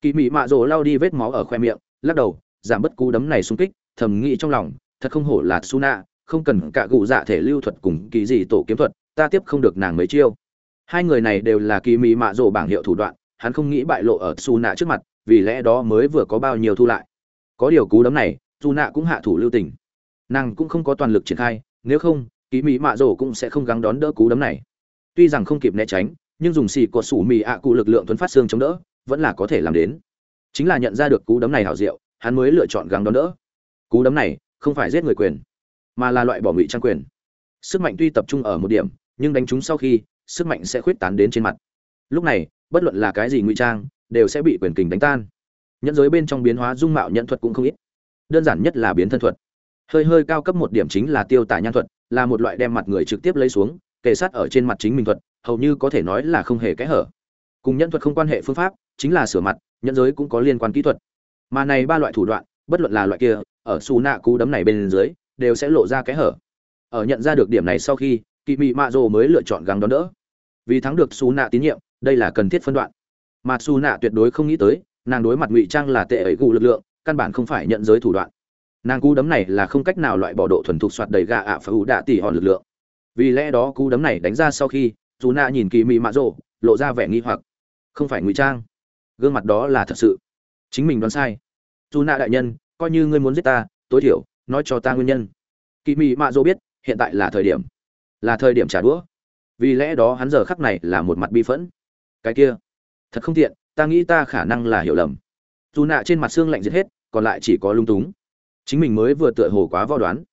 Kỳ mị mạ rồ lao đi vết máu ở khoe miệng, lắc đầu, giảm bất cú đấm này xung kích, thầm nghĩ trong lòng, thật không hổ là suna, không cần cả gù dạ thể lưu thuật cùng kỳ gì tổ kiếm thuật, ta tiếp không được nàng mấy chiêu. Hai người này đều là kỳ mị mạ rồ bảng hiệu thủ đoạn, hắn không nghĩ bại lộ ở suna trước mặt, vì lẽ đó mới vừa có bao nhiêu thu lại. Có điều cú đấm này, suna cũng hạ thủ lưu tình. Nàng cũng không có toàn lực triển khai, nếu không, kỳ mị mạ rồ cũng sẽ không gắng đón đỡ cú đấm này tuy rằng không kịp né tránh, nhưng dùng xì cột sủ mì ạ cụ lực lượng thuấn phát xương chống đỡ, vẫn là có thể làm đến. Chính là nhận ra được cú đấm này hảo diệu, hắn mới lựa chọn gắng đón đỡ. Cú đấm này không phải giết người quyền, mà là loại bỏ ngụy trang quyền. Sức mạnh tuy tập trung ở một điểm, nhưng đánh chúng sau khi, sức mạnh sẽ khuyết tán đến trên mặt. Lúc này, bất luận là cái gì ngụy trang, đều sẽ bị quyền kình đánh tan. Nhẫn giới bên trong biến hóa dung mạo nhận thuật cũng không ít. Đơn giản nhất là biến thân thuật. Hơi hơi cao cấp một điểm chính là tiêu tả nhan thuật, là một loại đem mặt người trực tiếp lấy xuống kề sát ở trên mặt chính mình thuật, hầu như có thể nói là không hề kẽ hở. Cùng nhân thuật không quan hệ phương pháp, chính là sửa mặt nhân giới cũng có liên quan kỹ thuật. Mà này ba loại thủ đoạn, bất luận là loại kia, ở xù nạ cú đấm này bên dưới, đều sẽ lộ ra kẽ hở. Ở nhận ra được điểm này sau khi kỳ mị mạ rồ mới lựa chọn gắng đón đỡ. Vì thắng được xù nạ tín nhiệm, đây là cần thiết phân đoạn. Mà xù nạ tuyệt đối không nghĩ tới, nàng đối mặt ngụy trang là tệ ấy gù lực lượng, căn bản không phải nhận giới thủ đoạn. Nàng cú đấm này là không cách nào loại bỏ độ thuần thục soạt đầy gà ạ phải ủ đạ tỉ hòn lực lượng vì lẽ đó cú đấm này đánh ra sau khi, dù nạ nhìn kỳ mị mạ rộ lộ ra vẻ nghi hoặc. Không phải ngụy trang. Gương mặt đó là thật sự. Chính mình đoán sai. Dù nạ đại nhân, coi như ngươi muốn giết ta, tối thiểu, nói cho ta nguyên nhân. Kỳ mị mạ dỗ biết, hiện tại là thời điểm. Là thời điểm trả đũa. Vì lẽ đó hắn giờ khắc này là một mặt bi phẫn. Cái kia, thật không tiện, ta nghĩ ta khả năng là hiểu lầm. Dù nạ trên mặt xương lạnh giết hết, còn lại chỉ có lung túng. Chính mình mới vừa tựa hồ quá vo đoán.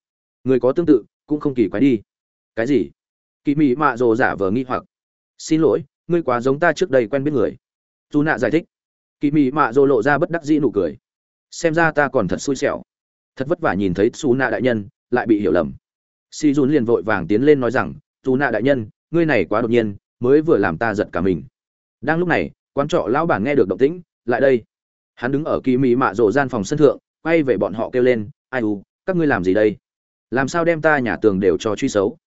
Người có tương tự, cũng không kỳ quái đi cái gì? Kỳ mị mạ rồ giả vờ nghi hoặc. Xin lỗi, ngươi quá giống ta trước đây quen biết người. Dù nạ giải thích. Kỳ mị mạ rồ lộ ra bất đắc dĩ nụ cười. Xem ra ta còn thật xui xẻo. Thật vất vả nhìn thấy xù nạ đại nhân, lại bị hiểu lầm. Si dùn liền vội vàng tiến lên nói rằng dù nạ đại nhân, ngươi này quá đột nhiên, mới vừa làm ta giật cả mình. Đang lúc này, quán trọ lão bản nghe được động tĩnh, lại đây. Hắn đứng ở kỳ mỹ mạ rộ gian phòng sân thượng, quay về bọn họ kêu lên, ai u, các ngươi làm gì đây? Làm sao đem ta nhà tường đều cho truy xấu?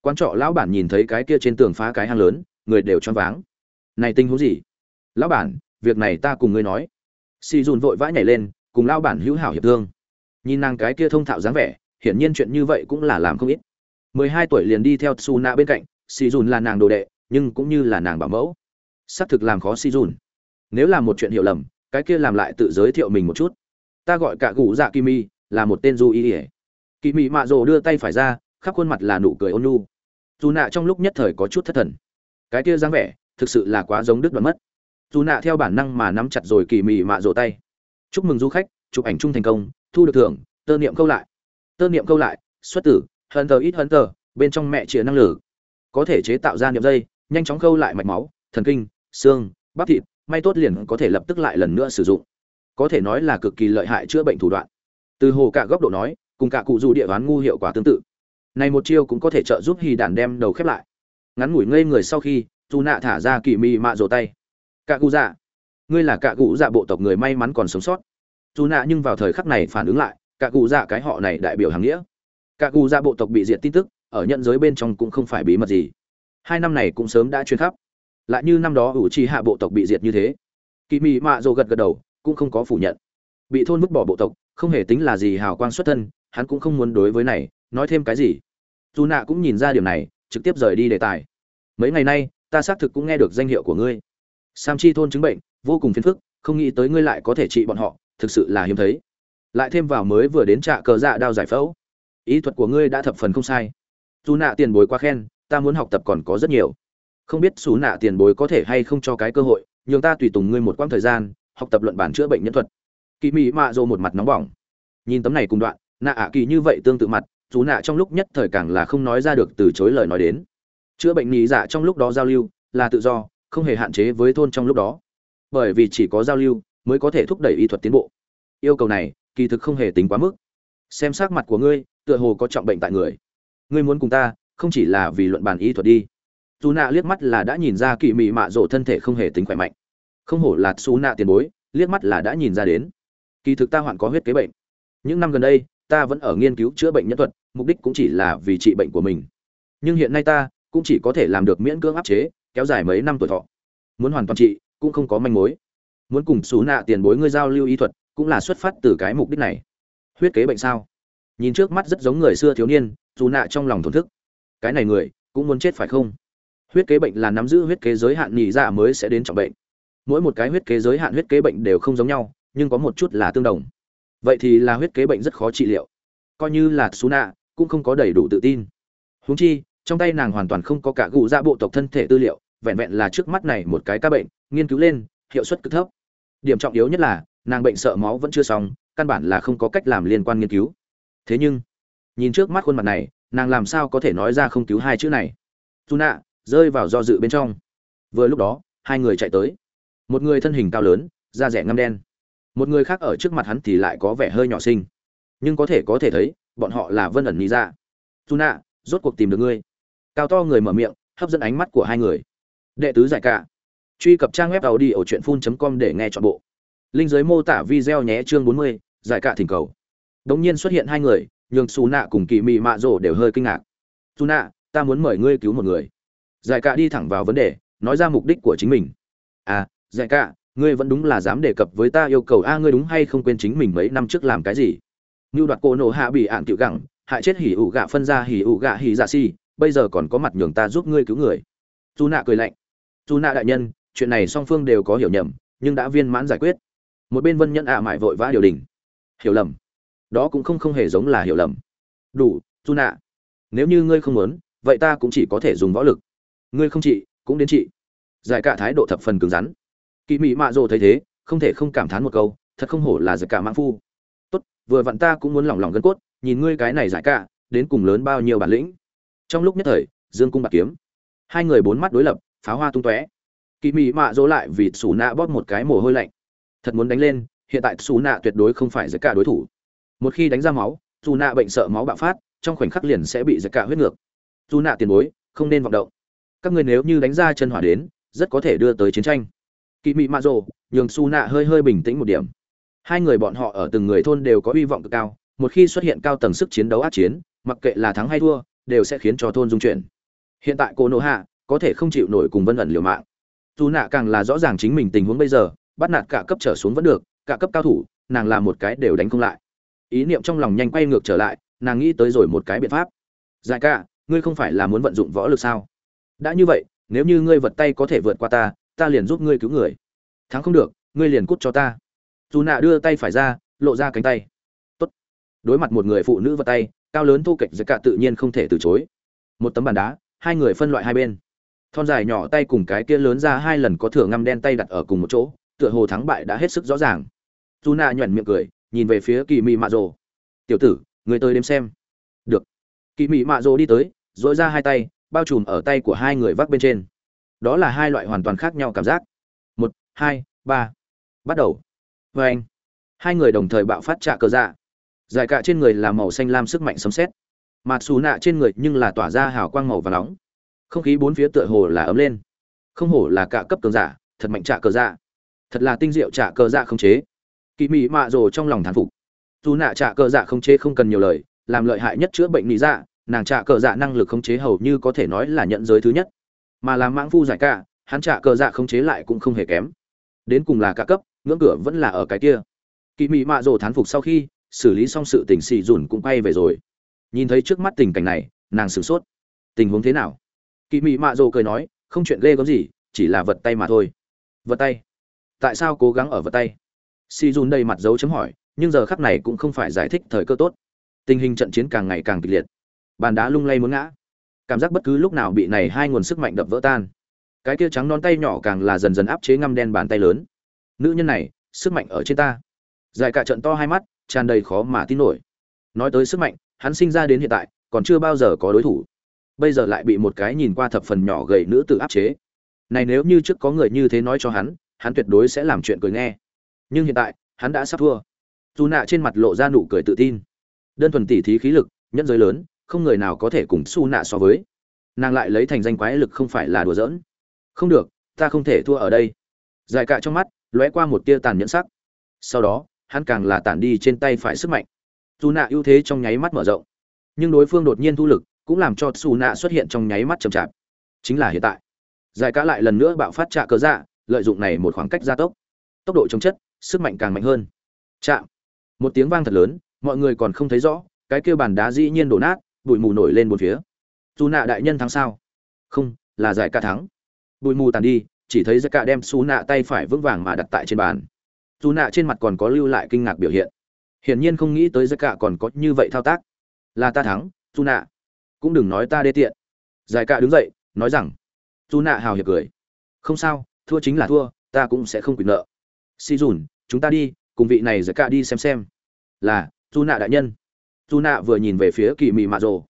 Quán trọ lão bản nhìn thấy cái kia trên tường phá cái hang lớn, người đều choáng váng. Này tình huống gì? Lão bản, việc này ta cùng ngươi nói. Si dùn vội vã nhảy lên, cùng lão bản hữu hảo hiệp thương. Nhìn nàng cái kia thông thạo dáng vẻ, hiển nhiên chuyện như vậy cũng là làm không ít. Mười hai tuổi liền đi theo su na bên cạnh si dùn là nàng đồ đệ, nhưng cũng như là nàng bảo mẫu. Xác thực làm khó si dùn. Nếu là một chuyện hiểu lầm, cái kia làm lại tự giới thiệu mình một chút. Ta gọi cả gù dạ kimi, là một tên du y ỉa kỳ mị mạ rồ đưa tay phải ra khắp khuôn mặt là nụ cười ôn nhu. Dù nạ trong lúc nhất thời có chút thất thần. Cái kia dáng vẻ, thực sự là quá giống đứt đoạn mất. Dù nạ theo bản năng mà nắm chặt rồi kỳ mị mạ rồ tay. Chúc mừng du khách, chụp ảnh chung thành công, thu được thưởng, tơ niệm câu lại. Tơ niệm câu lại, xuất tử hận tờ ít hận tờ bên trong mẹ chĩa năng lử có thể chế tạo ra niệm dây, nhanh chóng câu lại mạch máu, thần kinh, xương, bắp thịt, may tốt liền có thể lập tức lại lần nữa sử dụng. Có thể nói là cực kỳ lợi hại chữa bệnh thủ đoạn. Từ hồ cả góc độ nói, cùng cả cụ dù địa đoán ngu hiệu quả tương tự này một chiêu cũng có thể trợ giúp hì đàn đem đầu khép lại. Ngắn ngủi ngây người sau khi dù nạ thả ra kỳ mị mạ rổ tay. Cạ cụ dạ ngươi là cạ cụ dạ bộ tộc người may mắn còn sống sót. Dù nạ nhưng vào thời khắc này phản ứng lại, cạ cụ dạ cái họ này đại biểu hàng nghĩa. Cạ cụ dạ bộ tộc bị diệt tin tức, ở nhận giới bên trong cũng không phải bí mật gì. Hai năm này cũng sớm đã chuyên khắp. Lại như năm đó ủ trì hạ bộ tộc bị diệt như thế. Kỳ mị mạ rồ gật gật đầu, cũng không có phủ nhận. Bị thôn vứt bỏ bộ tộc, không hề tính là gì hào quang xuất thân, hắn cũng không muốn đối với này nói thêm cái gì? Dù nạ cũng nhìn ra điểm này, trực tiếp rời đi đề tài. Mấy ngày nay, ta xác thực cũng nghe được danh hiệu của ngươi. Sam chi thôn chứng bệnh, vô cùng phiền phức, không nghĩ tới ngươi lại có thể trị bọn họ, thực sự là hiếm thấy. Lại thêm vào mới vừa đến trạ cờ dạ đao giải phẫu. Ý thuật của ngươi đã thập phần không sai. Dù nạ tiền bối quá khen, ta muốn học tập còn có rất nhiều. Không biết xú nạ tiền bối có thể hay không cho cái cơ hội, nhường ta tùy tùng ngươi một quãng thời gian, học tập luận bản chữa bệnh nhân thuật. Kỳ mỹ mạ dô một mặt nóng bỏng. Nhìn tấm này cùng đoạn, nạ ạ kỳ như vậy tương tự mặt dù nạ trong lúc nhất thời càng là không nói ra được từ chối lời nói đến. Chữa bệnh nhị dạ trong lúc đó giao lưu, là tự do, không hề hạn chế với thôn trong lúc đó. Bởi vì chỉ có giao lưu mới có thể thúc đẩy y thuật tiến bộ. Yêu cầu này, kỳ thực không hề tính quá mức. Xem sắc mặt của ngươi, tựa hồ có trọng bệnh tại người. Ngươi muốn cùng ta, không chỉ là vì luận bàn y thuật đi. Dù nạ liếc mắt là đã nhìn ra kỳ mị mạ rộ thân thể không hề tính khỏe mạnh. Không hổ là xú nạ tiền bối, liếc mắt là đã nhìn ra đến. Kỳ thực ta hoạn có huyết kế bệnh. Những năm gần đây, ta vẫn ở nghiên cứu chữa bệnh nhân thuật mục đích cũng chỉ là vì trị bệnh của mình. Nhưng hiện nay ta cũng chỉ có thể làm được miễn cưỡng áp chế, kéo dài mấy năm tuổi thọ. Muốn hoàn toàn trị, cũng không có manh mối. Muốn cùng xú nạ tiền bối ngươi giao lưu y thuật, cũng là xuất phát từ cái mục đích này. Huyết kế bệnh sao? Nhìn trước mắt rất giống người xưa thiếu niên dù nạ trong lòng thổn thức. Cái này người, cũng muốn chết phải không? Huyết kế bệnh là nắm giữ huyết kế giới hạn nhị dạ mới sẽ đến trọng bệnh. Mỗi một cái huyết kế giới hạn huyết kế bệnh đều không giống nhau, nhưng có một chút là tương đồng. Vậy thì là huyết kế bệnh rất khó trị liệu. Coi như là xú nạ cũng không có đầy đủ tự tin. Huống chi, trong tay nàng hoàn toàn không có cả gù ra bộ tộc thân thể tư liệu, vẹn vẹn là trước mắt này một cái ca bệnh, nghiên cứu lên, hiệu suất cực thấp. Điểm trọng yếu nhất là, nàng bệnh sợ máu vẫn chưa xong, căn bản là không có cách làm liên quan nghiên cứu. Thế nhưng, nhìn trước mắt khuôn mặt này, nàng làm sao có thể nói ra không cứu hai chữ này? Dù nạ rơi vào do dự bên trong. Vừa lúc đó, hai người chạy tới. Một người thân hình cao lớn, da rẻ ngăm đen. Một người khác ở trước mặt hắn thì lại có vẻ hơi nhỏ xinh. Nhưng có thể có thể thấy bọn họ là vân ẩn lý ra dù nạ rốt cuộc tìm được ngươi. Cao to người mở miệng, hấp dẫn ánh mắt của hai người. Đệ tứ giải cả. Truy cập trang web tàu đi ở truyện phun com để nghe chọn bộ. Linh giới mô tả video nhé chương bốn mươi, giải cả thỉnh cầu. Đống nhiên xuất hiện hai người, nhường xù nạ cùng kỳ mị mạ rổ đều hơi kinh ngạc. Xù nạ ta muốn mời ngươi cứu một người. Giải cả đi thẳng vào vấn đề, nói ra mục đích của chính mình. À giải cả, ngươi vẫn đúng là dám đề cập với ta yêu cầu a ngươi đúng hay không quên chính mình mấy năm trước làm cái gì? Như đoạt cô nổ hạ bị ạn tiểu gẳng, hại chết hỉ ủ gạ phân ra hỉ ủ gạ hỉ dạ si bây giờ còn có mặt nhường ta giúp ngươi cứu người. Dù nạ cười lạnh. Dù nạ đại nhân, chuyện này song phương đều có hiểu nhầm, nhưng đã viên mãn giải quyết. Một bên vân nhân ạ mại vội vã điều đình. Hiểu lầm. Đó cũng không không hề giống là hiểu lầm. Đủ dù nạ. Nếu như ngươi không muốn, vậy ta cũng chỉ có thể dùng võ lực. Ngươi không trị, cũng đến trị. Giải cả thái độ thập phần cứng rắn. Kỳ mị mạ rồ thấy thế, không thể không cảm thán một câu, thật không hổ là giải cả mãn phu vừa vặn ta cũng muốn lỏng lỏng gân cốt, nhìn ngươi cái này giải cả, đến cùng lớn bao nhiêu bản lĩnh. Trong lúc nhất thời, dương cung bạc kiếm. Hai người bốn mắt đối lập, pháo hoa tung tóe. Kỳ mị mạ dỗ lại vì xù nạ bóp một cái mồ hôi lạnh. Thật muốn đánh lên, hiện tại xù nạ tuyệt đối không phải giải cả đối thủ. Một khi đánh ra máu dù nạ bệnh sợ máu bạo phát, trong khoảnh khắc liền sẽ bị giải cả huyết ngược. Dù nạ tiền bối, không nên vọng động. Các người nếu như đánh ra chân hỏa đến, rất có thể đưa tới chiến tranh. Kỳ mị mạ rồ nhường su nạ hơi hơi bình tĩnh một điểm hai người bọn họ ở từng người thôn đều có hy vọng cực cao, một khi xuất hiện cao tầng sức chiến đấu át chiến, mặc kệ là thắng hay thua, đều sẽ khiến cho thôn dung chuyển. Hiện tại cô nô hạ có thể không chịu nổi cùng vân ẩn liều mạng. Dù nạ càng là rõ ràng chính mình tình huống bây giờ, bắt nạt cả cấp trở xuống vẫn được, cả cấp cao thủ, nàng làm một cái đều đánh không lại. Ý niệm trong lòng nhanh quay ngược trở lại, nàng nghĩ tới rồi một cái biện pháp. Giải ca, ngươi không phải là muốn vận dụng võ lực sao? Đã như vậy, nếu như ngươi vật tay có thể vượt qua ta ta liền giúp ngươi cứu người. Thắng không được, ngươi liền cút cho ta dù nạ đưa tay phải ra, lộ ra cánh tay. Tốt. đối mặt một người phụ nữ vào tay, cao lớn thu kệch giải cả tự nhiên không thể từ chối. Một tấm bàn đá, hai người phân loại hai bên. Thon dài nhỏ tay cùng cái kia lớn ra hai lần có thừa ngăm đen tay đặt ở cùng một chỗ, tựa hồ thắng bại đã hết sức rõ ràng. Dù nạ nhuẩn miệng cười, nhìn về phía kỳ mị mạ rồ. Tiểu tử, người tới đếm xem. Được. Kỳ mị mạ rồ đi tới dội ra hai tay, bao trùm ở tay của hai người vác bên trên. Đó là hai loại hoàn toàn khác nhau cảm giác. Một, hai, ba. Bắt đầu vê anh. Hai người đồng thời bạo phát trả cờ dạ. Dài cạ trên người là màu xanh lam sức mạnh sấm xét mặt xù nạ trên người nhưng là tỏa ra hào quang màu và nóng. Không khí bốn phía tựa hồ là ấm lên. Không hổ là cả cấp cường giả, thật mạnh trả cờ dạ. Thật là tinh diệu trả cờ dạ không chế. Kỳ mị mạ rồ trong lòng thán phục. Dù nạ trả cờ dạ không chế không cần nhiều lời, làm lợi hại nhất chữa bệnh lý dạ nàng trả cờ dạ năng lực không chế hầu như có thể nói là nhận giới thứ nhất. Mà làm mãng phu giải cả, hắn trả cờ dạ không chế lại cũng không hề kém. Đến cùng là cả cấp ngưỡng cửa vẫn là ở cái kia. Kỳ mị mạ rồ thán phục sau khi, xử lý xong sự tình xì dùn cũng quay về rồi. Nhìn thấy trước mắt tình cảnh này, nàng sửng sốt. Tình huống thế nào? Kỳ mị mạ rồ cười nói, không chuyện ghê có gì, chỉ là vật tay mà thôi. Vật tay? Tại sao cố gắng ở vật tay? Xì dùn đầy mặt dấu chấm hỏi, nhưng giờ khắc này cũng không phải giải thích thời cơ tốt. Tình hình trận chiến càng ngày càng kịch liệt. Bàn đá lung lay muốn ngã. Cảm giác bất cứ lúc nào bị này hai nguồn sức mạnh đập vỡ tan. Cái kia trắng non tay nhỏ càng là dần dần áp chế ngăm đen bàn tay lớn nữ nhân này, sức mạnh ở trên ta. Dài cả trận to hai mắt, tràn đầy khó mà tin nổi. Nói tới sức mạnh, hắn sinh ra đến hiện tại, còn chưa bao giờ có đối thủ. Bây giờ lại bị một cái nhìn qua thập phần nhỏ gầy nữ tử áp chế. Này nếu như trước có người như thế nói cho hắn hắn tuyệt đối sẽ làm chuyện cười nghe. Nhưng hiện tại, hắn đã sắp thua. Dù nạ trên mặt lộ ra nụ cười tự tin. Đơn thuần tỉ thí khí lực nhẫn giới lớn, không người nào có thể cùng su nạ so với. Nàng lại lấy thành danh quái lực không phải là đùa giỡn. Không được, ta không thể thua ở đây. Dài cạ trong mắt lóe qua một tia tàn nhẫn sắc. Sau đó, hắn càng là tản đi trên tay phải sức mạnh. Dù nạ ưu thế trong nháy mắt mở rộng. Nhưng đối phương đột nhiên thu lực, cũng làm cho xù nạ xuất hiện trong nháy mắt chậm chạp. Chính là hiện tại. Giải cá lại lần nữa bạo phát trạ cớ dạ lợi dụng này một khoảng cách gia tốc. Tốc độ chống chất, sức mạnh càng mạnh hơn. Chạm. Một tiếng vang thật lớn, mọi người còn không thấy rõ, cái kêu bàn đá dĩ nhiên đổ nát, bụi mù nổi lên một phía. Dù nạ đại nhân thắng sao? Không, là giải ca thắng. Bụi mù tàn đi chỉ thấy giải cạ đem xú nạ tay phải vững vàng mà đặt tại trên bàn. Dù nạ trên mặt còn có lưu lại kinh ngạc biểu hiện. Hiển nhiên không nghĩ tới giải cạ còn có như vậy thao tác. Là ta thắng dù nạ cũng đừng nói ta đê tiện. Giải cạ đứng dậy, nói rằng dù nạ hào hiệp cười. Không sao, thua chính là thua, ta cũng sẽ không quyền nợ. Si dùn chúng ta đi, cùng vị này giải cạ đi xem xem. Là dù nạ đại nhân. Dù nạ vừa nhìn về phía kỳ mị mạ rồ.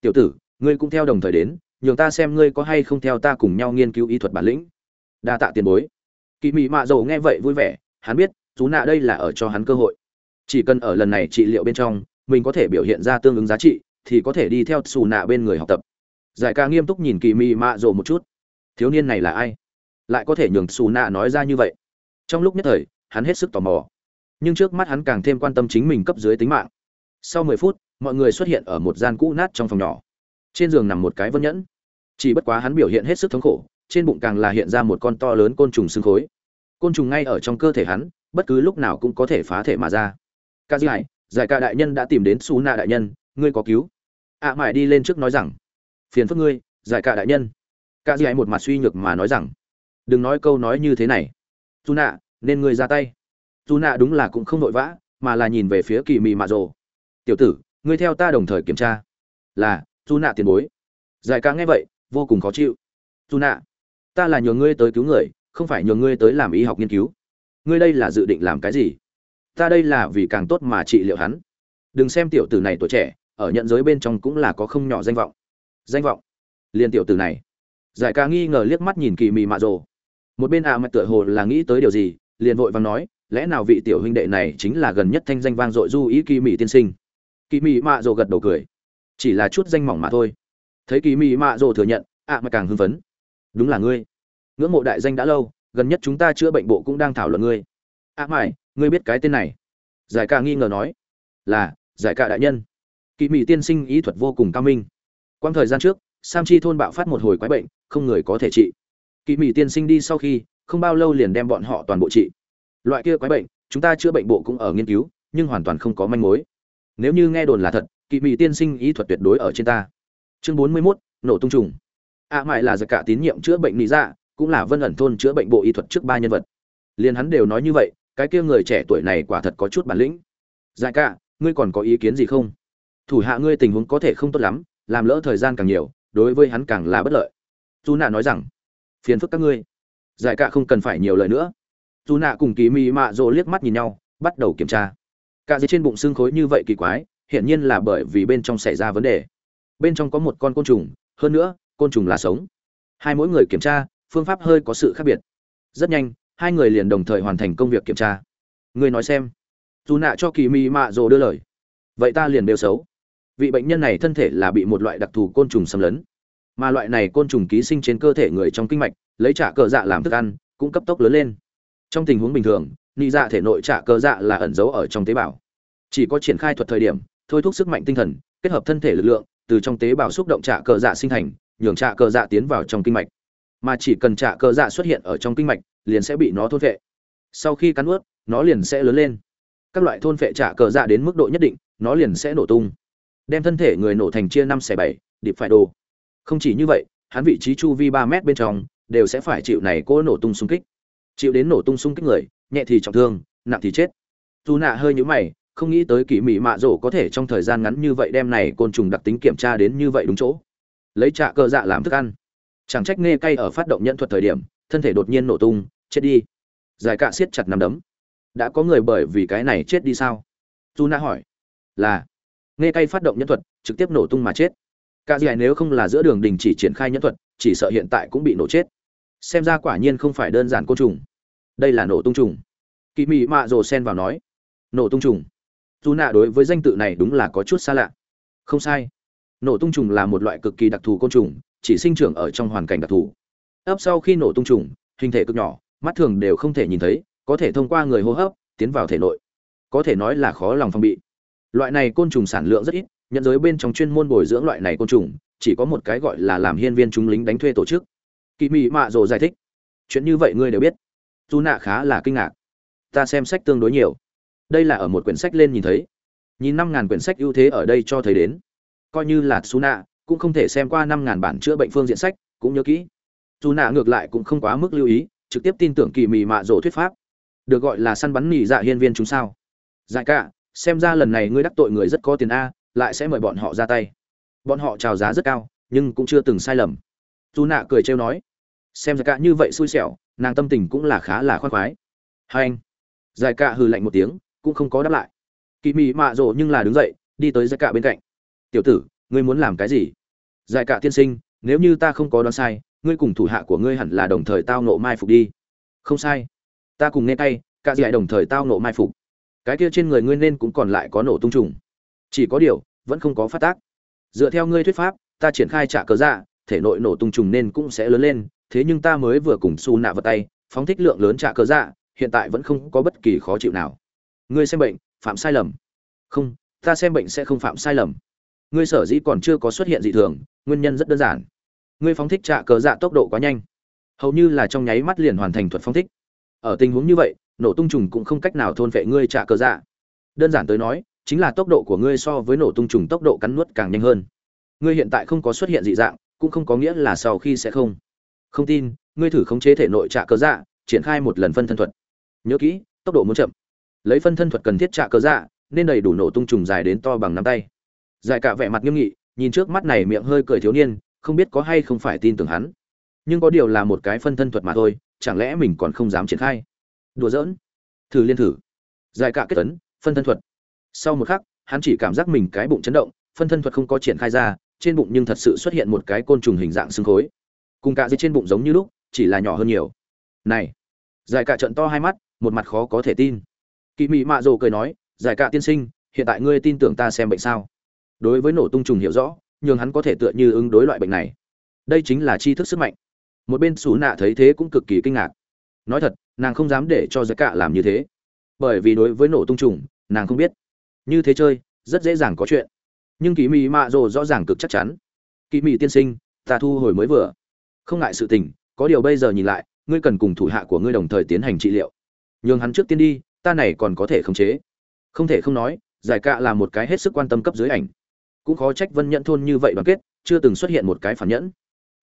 Tiểu tử, ngươi cũng theo đồng thời đến, nhường ta xem ngươi có hay không theo ta cùng nhau nghiên cứu y thuật bản lĩnh đa tạ tiền bối. Kỳ mị mạ Dầu nghe vậy vui vẻ, hắn biết, chú nạ đây là ở cho hắn cơ hội. Chỉ cần ở lần này trị liệu bên trong, mình có thể biểu hiện ra tương ứng giá trị, thì có thể đi theo xù nạ bên người học tập. Giải ca nghiêm túc nhìn kỳ mị mạ Dầu một chút. Thiếu niên này là ai? Lại có thể nhường xù nạ nói ra như vậy. Trong lúc nhất thời, hắn hết sức tò mò. Nhưng trước mắt hắn càng thêm quan tâm chính mình cấp dưới tính mạng. Sau mười phút, mọi người xuất hiện ở một gian cũ nát trong phòng nhỏ. Trên giường nằm một cái vân nhẫn. Chỉ bất quá hắn biểu hiện hết sức thống khổ trên bụng càng là hiện ra một con to lớn côn trùng xương khối. Côn trùng ngay ở trong cơ thể hắn, bất cứ lúc nào cũng có thể phá thể mà ra. Ca giải giải ca đại nhân đã tìm đến xú nạ đại nhân, ngươi có cứu. Ạ à mải đi lên trước nói rằng, phiền phức ngươi, giải ca đại nhân. Ca giải một mặt suy nhược mà nói rằng, đừng nói câu nói như thế này. Dù nạ nên ngươi ra tay. Dù nạ đúng là cũng không vội vã, mà là nhìn về phía kỳ mị mạ rồ. Tiểu tử, ngươi theo ta đồng thời kiểm tra. Là dù nạ tiền bối. Giải ca nghe vậy, vô cùng khó chịu. Dù nạ ta là nhờ ngươi tới cứu người, không phải nhờ ngươi tới làm y học nghiên cứu. Ngươi đây là dự định làm cái gì? Ta đây là vì càng tốt mà trị liệu hắn. Đừng xem tiểu tử này tuổi trẻ, ở nhận giới bên trong cũng là có không nhỏ danh vọng. Danh vọng? Liền tiểu tử này. Giải ca nghi ngờ liếc mắt nhìn kỳ mị mạ rồ. Một bên ạ à mặt tựa hồ là nghĩ tới điều gì, liền vội vàng nói, lẽ nào vị tiểu huynh đệ này chính là gần nhất thanh danh vang dội du ý kỳ mỹ tiên sinh? Kỳ mỹ mạ rồ gật đầu cười. Chỉ là chút danh mỏng mà thôi. Thấy kỳ mỹ mạ rồ thừa nhận, ạ mặt càng hưng phấn đúng là ngươi. Ngưỡng mộ đại danh đã lâu gần nhất chúng ta chữa bệnh bộ cũng đang thảo luận ngươi. À, Ạ mải ngươi biết cái tên này? Giải ca nghi ngờ nói. Là giải ca đại nhân. Kỵ mỹ tiên sinh ý thuật vô cùng cao minh. Quang thời gian trước sam chi thôn bạo phát một hồi quái bệnh không người có thể trị. Kỵ mỹ tiên sinh đi sau khi không bao lâu liền đem bọn họ toàn bộ trị. Loại kia quái bệnh chúng ta chữa bệnh bộ cũng ở nghiên cứu nhưng hoàn toàn không có manh mối. Nếu như nghe đồn là thật kỵ mỹ tiên sinh ý thuật tuyệt đối ở trên ta. Chương bốn mươi 41, nổ tung trùng ạ à mại là giặc cả tín nhiệm chữa bệnh lý dạ cũng là vân ẩn thôn chữa bệnh bộ y thuật trước ba nhân vật. Liền hắn đều nói như vậy, cái kia người trẻ tuổi này quả thật có chút bản lĩnh. Giải cả, ngươi còn có ý kiến gì không? Thủ hạ ngươi tình huống có thể không tốt lắm, làm lỡ thời gian càng nhiều, đối với hắn càng là bất lợi. Dù nạ nói rằng, phiền phức các ngươi. Giải cả không cần phải nhiều lời nữa. Dù nạ cùng kỳ mị mạ rộ liếc mắt nhìn nhau, bắt đầu kiểm tra. Cả dưới trên bụng xương khối như vậy kỳ quái, hiển nhiên là bởi vì bên trong xảy ra vấn đề. Bên trong có một con côn trùng, hơn nữa côn trùng là sống. Hai mỗi người kiểm tra, phương pháp hơi có sự khác biệt. Rất nhanh, hai người liền đồng thời hoàn thành công việc kiểm tra. Người nói xem. Dù nạ cho kỳ mị mạ rồ đưa lời. Vậy ta liền đều xấu. Vị bệnh nhân này thân thể là bị một loại đặc thù côn trùng xâm lấn. Mà loại này côn trùng ký sinh trên cơ thể người trong kinh mạch, lấy trả cờ dạ làm thức ăn, cũng cấp tốc lớn lên. Trong tình huống bình thường, nị dạ thể nội trả cờ dạ là ẩn giấu ở trong tế bào. Chỉ có triển khai thuật thời điểm, thôi thúc sức mạnh tinh thần, kết hợp thân thể lực lượng, từ trong tế bào xúc động trả cờ dạ sinh thành nhường trạ cờ dạ tiến vào trong kinh mạch. Mà chỉ cần trạ cờ dạ xuất hiện ở trong kinh mạch, liền sẽ bị nó thôn vệ sau khi cắn ướt nó liền sẽ lớn lên. Các loại thôn vệ trạ cờ dạ đến mức độ nhất định, nó liền sẽ nổ tung. Đem thân thể người nổ thành chia năm xẻ bảy, điệp phải đồ. Không chỉ như vậy, hắn vị trí chu vi ba mét bên trong, đều sẽ phải chịu này cô nổ tung xung kích. Chịu đến nổ tung xung kích người, nhẹ thì trọng thương, nặng thì chết. Dù nạ hơi nhũ mày, không nghĩ tới kỳ mị mạ rổ có thể trong thời gian ngắn như vậy đem này côn trùng đặc tính kiểm tra đến như vậy đúng chỗ lấy trạ cơ dạ làm thức ăn. Chẳng trách nghe cay ở phát động nhận thuật thời điểm, thân thể đột nhiên nổ tung, chết đi. Giải cạ siết chặt nằm đấm. Đã có người bởi vì cái này chết đi sao? Dù na hỏi. Là. Nghe cay phát động nhân thuật, trực tiếp nổ tung mà chết. Cả gì nếu không là giữa đường đình chỉ triển khai nhân thuật, chỉ sợ hiện tại cũng bị nổ chết. Xem ra quả nhiên không phải đơn giản côn trùng. Đây là nổ tung trùng. Kỳ mị mạ rồ sen vào nói. Nổ tung trùng. Dù nạ đối với danh tự này đúng là có chút xa lạ. Không sai nổ tung trùng là một loại cực kỳ đặc thù côn trùng, chỉ sinh trưởng ở trong hoàn cảnh đặc thù. Ấp sau khi nổ tung trùng, hình thể cực nhỏ, mắt thường đều không thể nhìn thấy, có thể thông qua người hô hấp tiến vào thể nội. Có thể nói là khó lòng phòng bị. Loại này côn trùng sản lượng rất ít nhận giới bên trong chuyên môn bồi dưỡng loại này côn trùng, chỉ có một cái gọi là làm hiên viên chúng lính đánh thuê tổ chức. Kỳ mị mạ rồ giải thích. Chuyện như vậy ngươi đều biết. Dù nạ khá là kinh ngạc. Ta xem sách tương đối nhiều. Đây là ở một quyển sách lên nhìn thấy. Nhìn năm ngàn quyển sách ưu thế ở đây cho thấy đến coi như là xú nạ cũng không thể xem qua năm ngàn bản chữa bệnh phương diện sách, cũng nhớ kỹ. Dù nạ ngược lại cũng không quá mức lưu ý, trực tiếp tin tưởng kỳ mị mạ rồ thuyết pháp. Được gọi là săn bắn nỉ dạ hiên viên chúng sao. Dại cả, xem ra lần này ngươi đắc tội người rất có tiền a, lại sẽ mời bọn họ ra tay. Bọn họ chào giá rất cao, nhưng cũng chưa từng sai lầm. Dù nạ cười trêu nói. Xem ra cả như vậy xui xẻo, nàng tâm tình cũng là khá là khoan khoái. Hai anh. Dại cả hừ lạnh một tiếng, cũng không có đáp lại. Kỳ mị mạ rộ nhưng là đứng dậy, đi tới Dại cả bên cạnh tiểu tử, ngươi muốn làm cái gì? Giải cả tiên sinh, nếu như ta không có đoán sai, ngươi cùng thủ hạ của ngươi hẳn là đồng thời tao nộ mai phục đi. Không sai. Ta cùng nghe tay cả giải đồng thời tao nộ mai phục. Cái kia trên người ngươi nên cũng còn lại có nổ tung trùng. Chỉ có điều, vẫn không có phát tác. Dựa theo ngươi thuyết pháp, ta triển khai trả cớ dạ thể nội nổ tung trùng nên cũng sẽ lớn lên, thế nhưng ta mới vừa cùng su nạ vào tay, phóng thích lượng lớn trả cớ dạ hiện tại vẫn không có bất kỳ khó chịu nào. Ngươi xem bệnh, phạm sai lầm. Không, ta xem bệnh sẽ không phạm sai lầm ngươi sở dĩ còn chưa có xuất hiện dị thường, nguyên nhân rất đơn giản. Ngươi phóng thích trả cớ dạ tốc độ quá nhanh. Hầu như là trong nháy mắt liền hoàn thành thuật phóng thích. Ở tình huống như vậy, nổ tung trùng cũng không cách nào thôn vệ ngươi trả cờ dạ. Đơn giản tới nói, chính là tốc độ của ngươi so với nổ tung trùng tốc độ cắn nuốt càng nhanh hơn. Ngươi hiện tại không có xuất hiện dị dạng, cũng không có nghĩa là sau khi sẽ không. Không tin, ngươi thử khống chế thể nội trả cờ dạ triển khai một lần phân thân thuật. Nhớ kỹ, tốc độ muốn chậm. Lấy phân thân thuật cần thiết trả cờ dạ nên đầy đủ nổ tung trùng dài đến to bằng nắm tay. Giải cả vẻ mặt nghiêm nghị, nhìn trước mắt này miệng hơi cười thiếu niên, không biết có hay không phải tin tưởng hắn. Nhưng có điều là một cái phân thân thuật mà thôi, chẳng lẽ mình còn không dám triển khai? Đùa giỡn. Thử liên thử. Giải cả kết tấn phân thân thuật. Sau một khắc, hắn chỉ cảm giác mình cái bụng chấn động, phân thân thuật không có triển khai ra, trên bụng nhưng thật sự xuất hiện một cái côn trùng hình dạng xương khối. Cùng cả dưới trên bụng giống như lúc, chỉ là nhỏ hơn nhiều. Này. Giải cả trận to hai mắt, một mặt khó có thể tin. Kỵ mị mạ rồ cười nói, giải cả tiên sinh, hiện tại ngươi tin tưởng ta xem bệnh sao? Đối với nổ tung trùng hiểu rõ nhưng hắn có thể tựa như ứng đối loại bệnh này. Đây chính là tri thức sức mạnh. Một bên xù nạ thấy thế cũng cực kỳ kinh ngạc. Nói thật, nàng không dám để cho giải cạ làm như thế. Bởi vì đối với nổ tung trùng, nàng không biết. Như thế chơi, rất dễ dàng có chuyện. Nhưng kỳ mị mạ rồ rõ ràng cực chắc chắn. Kỳ mị tiên sinh, ta thu hồi mới vừa. Không ngại sự tình, có điều bây giờ nhìn lại, ngươi cần cùng thủ hạ của ngươi đồng thời tiến hành trị liệu. Nhường hắn trước tiên đi, ta này còn có thể khống chế. Không thể không nói, giải cạ là một cái hết sức quan tâm cấp dưới ảnh cũng khó trách vân nhẫn thôn như vậy đoàn kết, chưa từng xuất hiện một cái phản nhẫn.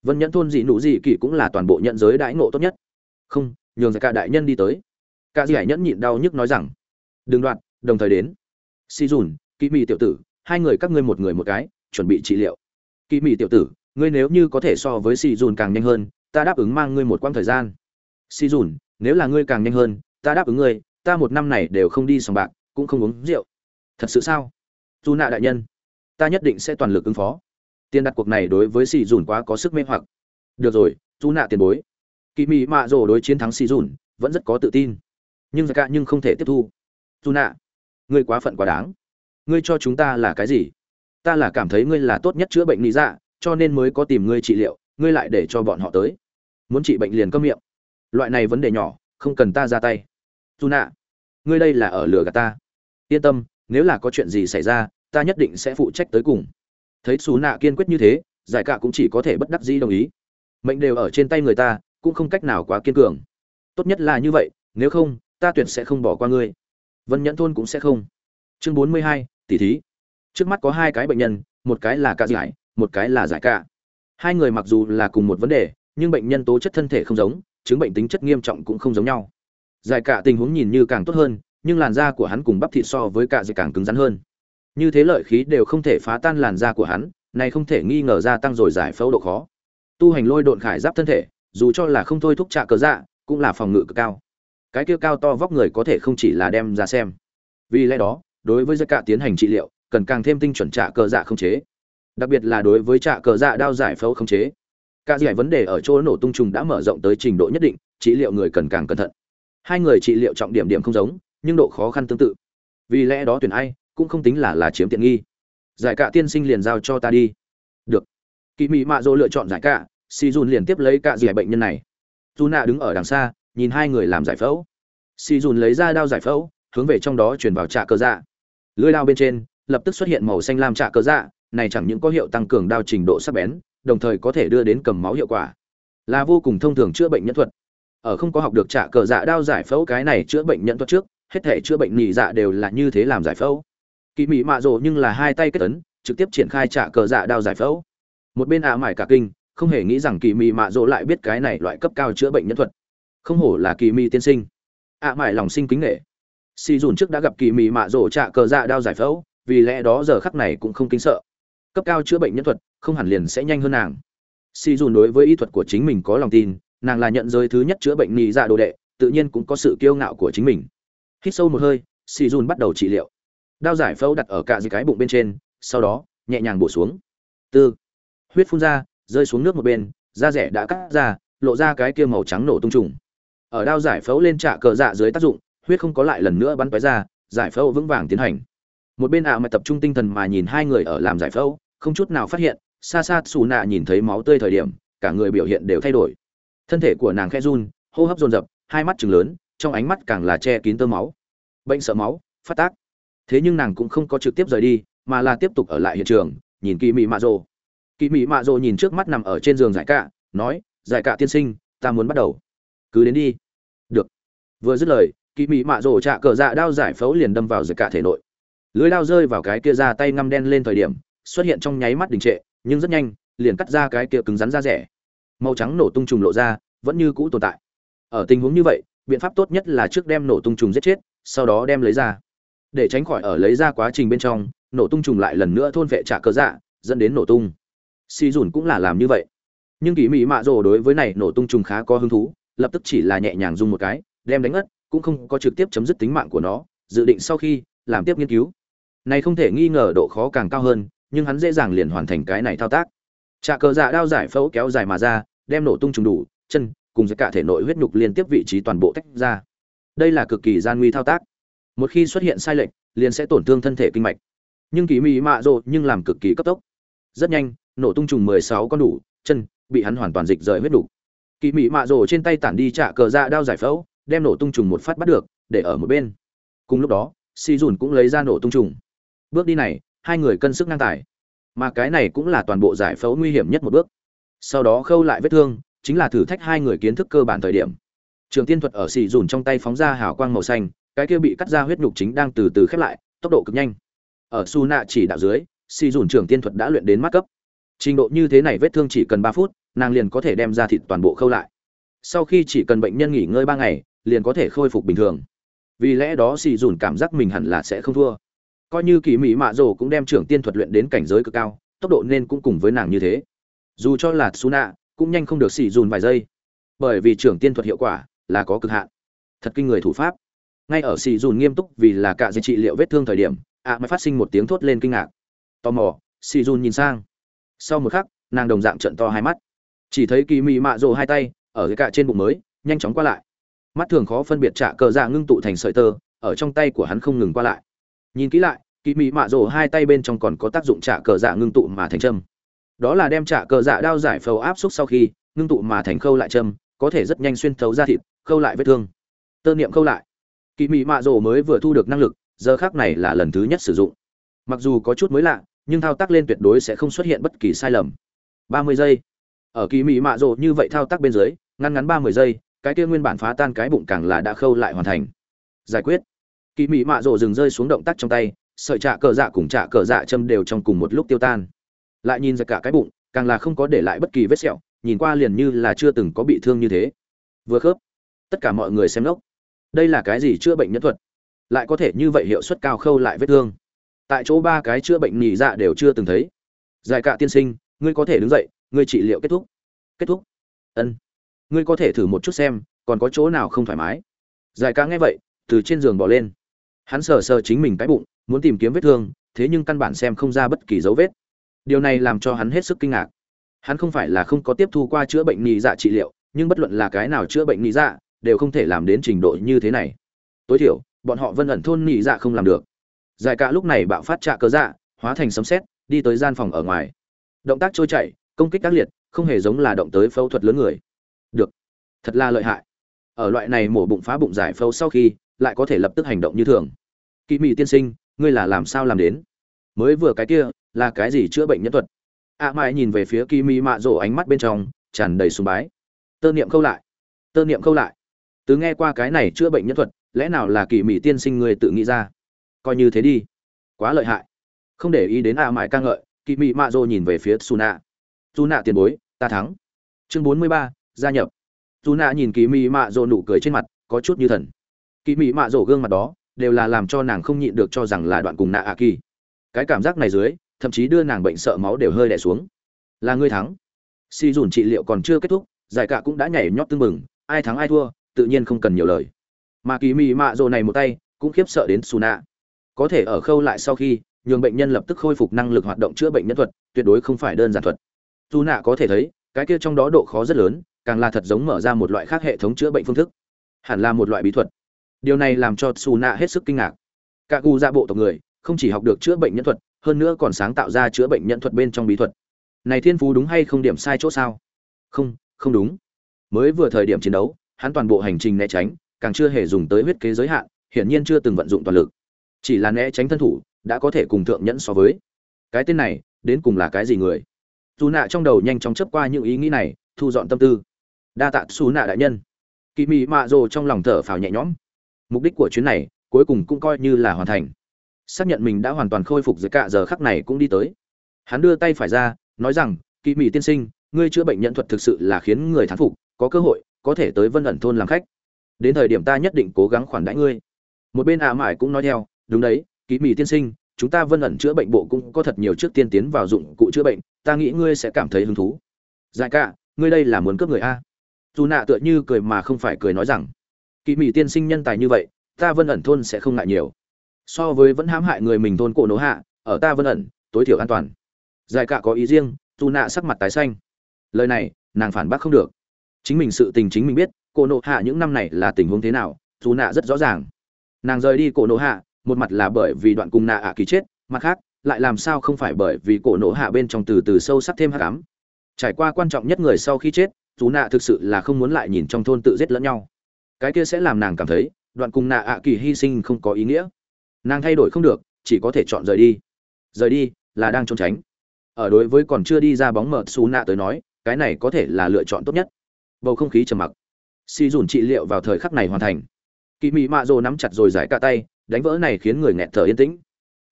Vân nhẫn thôn dị nụ dị kỷ cũng là toàn bộ nhận giới đãi ngộ tốt nhất. Không, nhường ra cả đại nhân đi tới. Cả dị hải nhẫn nhịn đau nhức nói rằng, đừng đoạn, đồng thời đến. Si dùn, Kỵ mị tiểu tử, hai người các ngươi một người một cái, chuẩn bị trị liệu. Kỵ mị tiểu tử, ngươi nếu như có thể so với si dùn càng nhanh hơn, ta đáp ứng mang ngươi một quãng thời gian. Si dùn, nếu là ngươi càng nhanh hơn, ta đáp ứng ngươi, ta một năm này đều không đi sòng bạc, cũng không uống rượu. Thật sự sao? Dù nạ đại nhân ta nhất định sẽ toàn lực ứng phó. Tiền đặt cuộc này đối với xì dùn quá có sức mê hoặc. Được rồi chú nạ tiền bối. Kỳ mị mạ rồ đối chiến thắng xì dùn vẫn rất có tự tin. Nhưng dạ ra cả nhưng không thể tiếp thu. Chú nạ, ngươi quá phận quá đáng. Ngươi cho chúng ta là cái gì? Ta là cảm thấy ngươi là tốt nhất chữa bệnh lý dạ cho nên mới có tìm ngươi trị liệu, ngươi lại để cho bọn họ tới. Muốn trị bệnh liền câm miệng. Loại này vấn đề nhỏ, không cần ta ra tay. Dù nạ, ngươi đây là ở lừa gạt ta. Yên tâm, nếu là có chuyện gì xảy ra ta nhất định sẽ phụ trách tới cùng. Thấy xù nạ kiên quyết như thế, giải cả cũng chỉ có thể bất đắc dĩ đồng ý. Mệnh đều ở trên tay người ta, cũng không cách nào quá kiên cường. Tốt nhất là như vậy, nếu không, ta tuyệt sẽ không bỏ qua ngươi. Vân nhẫn thôn cũng sẽ không. Chương bốn mươi hai tỷ thí. Trước mắt có hai cái bệnh nhân, một cái là ca giải, một cái là giải cả. Hai người mặc dù là cùng một vấn đề, nhưng bệnh nhân tố chất thân thể không giống, chứng bệnh tính chất nghiêm trọng cũng không giống nhau. Giải cả tình huống nhìn như càng tốt hơn, nhưng làn da của hắn cùng bắp thịt so với cả dây càng cứng rắn hơn như thế lợi khí đều không thể phá tan làn da của hắn, này không thể nghi ngờ gia tăng rồi giải phẫu độ khó. Tu hành lôi độn khải giáp thân thể, dù cho là không thôi thúc trạ cờ dạ cũng là phòng ngự cực cao. Cái kia cao to vóc người có thể không chỉ là đem ra xem. Vì lẽ đó, đối với giai cạ tiến hành trị liệu, cần càng thêm tinh chuẩn trạ cờ dạ không chế. Đặc biệt là đối với trạ cờ dạ đao giải phẫu không chế. Cả giải vấn đề ở chỗ nổ tung trùng đã mở rộng tới trình độ nhất định, trị liệu người cần càng cẩn thận. Hai người trị liệu trọng điểm điểm không giống, nhưng độ khó khăn tương tự. Vì lẽ đó tuyển ai cũng không tính là là chiếm tiện nghi. Giải cạ tiên sinh liền giao cho ta đi. Được. Kỳ mỹ mạ dỗ lựa chọn giải cạ si dùn liền tiếp lấy cạ giải bệnh nhân này. Dù nạ đứng ở đằng xa, nhìn hai người làm giải phẫu. Si dùn lấy ra đao giải phẫu, hướng về trong đó chuyển vào trạ cơ dạ. Lưới đao bên trên, lập tức xuất hiện màu xanh lam trạ cơ dạ này chẳng những có hiệu tăng cường đao trình độ sắc bén, đồng thời có thể đưa đến cầm máu hiệu quả. Là vô cùng thông thường chữa bệnh nhân thuật. Ở không có học được trạ cờ dạ đao giải phẫu cái này chữa bệnh nhân thuật trước, hết thể chữa bệnh nhị dạ đều là như thế làm giải phẫu kỳ Mị mạ rộ nhưng là hai tay kết tấn trực tiếp triển khai trả cờ dạ đao giải phẫu. Một bên ạ mải cả kinh, không hề nghĩ rằng kỳ Mị mạ rộ lại biết cái này loại cấp cao chữa bệnh nhân thuật. Không hổ là kỳ Mị tiên sinh. Ạ mải lòng sinh kính nghệ si dùn trước đã gặp kỳ Mị mạ rộ trả cờ dạ đao giải phẫu, vì lẽ đó giờ khắc này cũng không kính sợ. Cấp cao chữa bệnh nhân thuật, không hẳn liền sẽ nhanh hơn nàng. Si dùn đối với y thuật của chính mình có lòng tin, nàng là nhận giới thứ nhất chữa bệnh nhị dạ đồ đệ, tự nhiên cũng có sự kiêu ngạo của chính mình. Hít sâu một hơi si dùn bắt đầu trị liệu đao giải phẫu đặt ở cả dưới cái bụng bên trên, sau đó, nhẹ nhàng bổ xuống. Tư. Huyết phun ra, rơi xuống nước một bên, da rẻ đã cắt ra, lộ ra cái kia màu trắng nổ tung trùng. Ở đao giải phẫu lên trạ cờ dạ dưới tác dụng, huyết không có lại lần nữa bắn tóe ra, giải phẫu vững vàng tiến hành. Một bên ạ mà tập trung tinh thần mà nhìn hai người ở làm giải phẫu, không chút nào phát hiện, xa xa xù nạ nhìn thấy máu tươi thời điểm, cả người biểu hiện đều thay đổi. Thân thể của nàng khe run, hô hấp dồn dập, hai mắt chừng lớn, trong ánh mắt càng là che kín tơ máu. Bệnh sợ máu, phát tác thế nhưng nàng cũng không có trực tiếp rời đi, mà là tiếp tục ở lại hiện trường, nhìn kỳ mị mạ rồ. Kỳ mị mạ rồ nhìn trước mắt nằm ở trên giường giải cạ, nói, giải cạ tiên sinh, ta muốn bắt đầu. Cứ đến đi. Được. Vừa dứt lời kỳ mị mạ rồ trạ cờ dạ đao giải phẫu liền đâm vào giải cạ thể nội. Lưới đao rơi vào cái kia ra tay ngăm đen lên thời điểm, xuất hiện trong nháy mắt đình trệ, nhưng rất nhanh, liền cắt ra cái kia cứng rắn ra rẻ. Màu trắng nổ tung trùng lộ ra, vẫn như cũ tồn tại. Ở tình huống như vậy, biện pháp tốt nhất là trước đem nổ tung trùng giết chết, sau đó đem lấy ra để tránh khỏi ở lấy ra quá trình bên trong, nổ tung trùng lại lần nữa thôn vệ trả cơ dạ dẫn đến nổ tung. Si dùn cũng là làm như vậy. Nhưng kỳ mỹ mạ rồ đối với này nổ tung trùng khá có hứng thú, lập tức chỉ là nhẹ nhàng dùng một cái, đem đánh ngất, cũng không có trực tiếp chấm dứt tính mạng của nó, dự định sau khi làm tiếp nghiên cứu. Này không thể nghi ngờ độ khó càng cao hơn, nhưng hắn dễ dàng liền hoàn thành cái này thao tác. Trà cờ dạ đao giải phẫu kéo dài mà ra, đem nổ tung trùng đủ, chân, cùng với cả thể nội huyết nhục liên tiếp vị trí toàn bộ tách ra. Đây là cực kỳ gian nguy thao tác một khi xuất hiện sai lệch, liền sẽ tổn thương thân thể kinh mạch. Nhưng kỳ mỹ mạ rộ nhưng làm cực kỳ cấp tốc. Rất nhanh, nổ tung trùng mười sáu con đủ, chân bị hắn hoàn toàn dịch rời huyết đủ. Kỳ mỹ mạ rộ trên tay tản đi trả cờ ra đao giải phẫu, đem nổ tung trùng một phát bắt được, để ở một bên. Cùng lúc đó, si dùn cũng lấy ra nổ tung trùng. Bước đi này, hai người cân sức ngang tài. Mà cái này cũng là toàn bộ giải phẫu nguy hiểm nhất một bước. Sau đó khâu lại vết thương, chính là thử thách hai người kiến thức cơ bản thời điểm. Trường tiên thuật ở xì dùn trong tay phóng ra hào quang màu xanh cái kia bị cắt ra huyết nhục chính đang từ từ khép lại, tốc độ cực nhanh. Ở su nạ chỉ đạo dưới, si dùn trưởng tiên thuật đã luyện đến mắt cấp. Trình độ như thế này vết thương chỉ cần ba phút, nàng liền có thể đem ra thịt toàn bộ khâu lại. Sau khi chỉ cần bệnh nhân nghỉ ngơi ba ngày, liền có thể khôi phục bình thường. Vì lẽ đó xì dùn cảm giác mình hẳn là sẽ không thua. Coi như kỳ mỹ mạ rồ cũng đem trưởng tiên thuật luyện đến cảnh giới cực cao, tốc độ nên cũng cùng với nàng như thế. Dù cho là su nạ cũng nhanh không được xì dùn vài giây. Bởi vì trưởng tiên thuật hiệu quả là có cực hạn. Thật kinh người thủ pháp ngay ở xì dùn nghiêm túc vì là cả dây trị liệu vết thương thời điểm, ạ mới phát sinh một tiếng thốt lên kinh ngạc. Tò mò xì dùn nhìn sang. Sau một khắc, nàng đồng dạng trận to hai mắt. Chỉ thấy kỳ mị mạ rồ hai tay, ở cái cạ trên bụng mới, nhanh chóng qua lại. Mắt thường khó phân biệt trả cờ dạ ngưng tụ thành sợi tơ, ở trong tay của hắn không ngừng qua lại. Nhìn kỹ lại, kỳ mị mạ rồ hai tay bên trong còn có tác dụng trả cờ dạ ngưng tụ mà thành châm. Đó là đem trả cờ dạ đao giải phâu áp xúc sau khi, ngưng tụ mà thành khâu lại châm, có thể rất nhanh xuyên thấu ra thịt, khâu lại vết thương. Tơ niệm khâu lại kỳ mị mạ rồ mới vừa thu được năng lực, giờ khác này là lần thứ nhất sử dụng. Mặc dù có chút mới lạ, nhưng thao tác lên tuyệt đối sẽ không xuất hiện bất kỳ sai lầm. Ba mươi giây. Ở kỳ mị mạ rồ như vậy thao tác bên dưới ngăn ngắn ba mươi giây, cái kia nguyên bản phá tan cái bụng càng là đã khâu lại hoàn thành. Giải quyết. Kỳ mị mạ rồ dừng rơi xuống động tác trong tay, sợi trạ cờ dạ cùng trạ cờ dạ châm đều trong cùng một lúc tiêu tan. Lại nhìn ra cả cái bụng, càng là không có để lại bất kỳ vết sẹo, nhìn qua liền như là chưa từng có bị thương như thế. Vừa khớp. Tất cả mọi người xem lốc đây là cái gì chữa bệnh nhân thuật? Lại có thể như vậy hiệu suất cao khâu lại vết thương. Tại chỗ ba cái chữa bệnh nhị dạ đều chưa từng thấy. Giải cạ tiên sinh, ngươi có thể đứng dậy, ngươi trị liệu kết thúc. Kết thúc. Ân. Ngươi có thể thử một chút xem, còn có chỗ nào không thoải mái. Giải cạ nghe vậy, từ trên giường bỏ lên. Hắn sờ sờ chính mình cái bụng, muốn tìm kiếm vết thương, thế nhưng căn bản xem không ra bất kỳ dấu vết. Điều này làm cho hắn hết sức kinh ngạc. Hắn không phải là không có tiếp thu qua chữa bệnh nhị dạ trị liệu, nhưng bất luận là cái nào chữa bệnh nhị dạ đều không thể làm đến trình độ như thế này. Tối thiểu, bọn họ vân ẩn thôn nhị dạ không làm được. Giải cả lúc này bạo phát trạ cơ dạ hóa thành sấm sét, đi tới gian phòng ở ngoài. Động tác trôi chảy, công kích tác liệt, không hề giống là động tới phẫu thuật lớn người. Được, thật là lợi hại. Ở loại này mổ bụng phá bụng giải phẫu sau khi, lại có thể lập tức hành động như thường. Kỵ mị tiên sinh, ngươi là làm sao làm đến? Mới vừa cái kia, là cái gì chữa bệnh nhân thuật? A à mai nhìn về phía kỳ mị mạ rổ ánh mắt bên trong, tràn đầy sùng bái. Tơ niệm câu lại, tơ niệm câu lại từ nghe qua cái này chữa bệnh nhân thuật, lẽ nào là kỳ mỹ tiên sinh người tự nghĩ ra? Coi như thế đi. Quá lợi hại. Không để ý đến a mãi ca ngợi, kỳ mỹ mạ dô nhìn về phía suna suna tiền bối, ta thắng. Chương bốn mươi ba, gia nhập. Suna nhìn kỳ mỹ mạ dô nụ cười trên mặt, có chút như thần. Kỳ mỹ mạ dô gương mặt đó, đều là làm cho nàng không nhịn được cho rằng là đoạn cùng nạ a kỳ cái cảm giác này dưới, thậm chí đưa nàng bệnh sợ máu đều hơi đẻ xuống. Là ngươi thắng. Si dùn trị liệu còn chưa kết thúc, giải cả cũng đã nhảy nhót tưng bừng, ai thắng ai thua tự nhiên không cần nhiều lời. Mà kỳ mị mạ rồ này một tay, cũng khiếp sợ đến suna có thể ở khâu lại sau khi, nhường bệnh nhân lập tức khôi phục năng lực hoạt động chữa bệnh nhân thuật, tuyệt đối không phải đơn giản thuật. Dù nạ có thể thấy, cái kia trong đó độ khó rất lớn, càng là thật giống mở ra một loại khác hệ thống chữa bệnh phương thức. Hẳn là một loại bí thuật. Điều này làm cho xù nạ hết sức kinh ngạc. Cả gu ra dạ bộ tộc người, không chỉ học được chữa bệnh nhân thuật, hơn nữa còn sáng tạo ra chữa bệnh nhân thuật bên trong bí thuật. Này thiên phú đúng hay không điểm sai chỗ sao? Không không đúng. Mới vừa thời điểm chiến đấu hắn toàn bộ hành trình né tránh, càng chưa hề dùng tới huyết kế giới hạn, hiển nhiên chưa từng vận dụng toàn lực. Chỉ là né tránh thân thủ, đã có thể cùng thượng nhẫn so với. Cái tên này, đến cùng là cái gì người? Dù nạ trong đầu nhanh chóng chớp qua những ý nghĩ này, thu dọn tâm tư. Đa tạ xù nạ đại nhân. Kỷ mị mạ rồ trong lòng thở phào nhẹ nhõm. Mục đích của chuyến này, cuối cùng cũng coi như là hoàn thành. Xác nhận mình đã hoàn toàn khôi phục dưới cả giờ khắc này cũng đi tới. Hắn đưa tay phải ra, nói rằng "Kỷ mị tiên sinh, ngươi chữa bệnh nhận thuật thực sự là khiến người thán phục, có cơ hội có thể tới vân ẩn thôn làm khách. Đến thời điểm ta nhất định cố gắng khoản đãi ngươi. Một bên ả mải cũng nói theo, đúng đấy ký mì tiên sinh, chúng ta vân ẩn chữa bệnh bộ cũng có thật nhiều trước tiên tiến vào dụng cụ chữa bệnh, ta nghĩ ngươi sẽ cảm thấy hứng thú. Dài cả, ngươi đây là muốn cướp người a? Dù nạ tựa như cười mà không phải cười nói rằng kỳ mỹ tiên sinh nhân tài như vậy, ta vân ẩn thôn sẽ không ngại nhiều. So với vẫn hãm hại người mình thôn cổ nổ hạ, ở ta vân ẩn, tối thiểu an toàn. Dài cả có ý riêng, dù nạ sắc mặt tái xanh. Lời này, nàng phản bác không được chính mình sự tình chính mình biết, cổ nộ hạ những năm này là tình huống thế nào, dù nạ rất rõ ràng. Nàng rời đi cổ nộ hạ, một mặt là bởi vì đoạn cùng nạ ạ kỳ chết, mặt khác, lại làm sao không phải bởi vì cổ nộ hạ bên trong từ từ sâu sắc thêm hạ cám trải qua quan trọng nhất người sau khi chết, dù nạ thực sự là không muốn lại nhìn trong thôn tự giết lẫn nhau. Cái kia sẽ làm nàng cảm thấy, đoạn cùng nạ ạ kỳ hy sinh không có ý nghĩa. Nàng thay đổi không được, chỉ có thể chọn rời đi. Rời đi, là đang trốn tránh. Ở đối với còn chưa đi ra bóng mờ xù nạ tới nói, cái này có thể là lựa chọn tốt nhất bầu không khí trầm mặc. Si dùn trị liệu vào thời khắc này hoàn thành. Kỳ mị mạ rồ nắm chặt rồi giải cả tay, đánh vỡ này khiến người nghẹt thở yên tĩnh.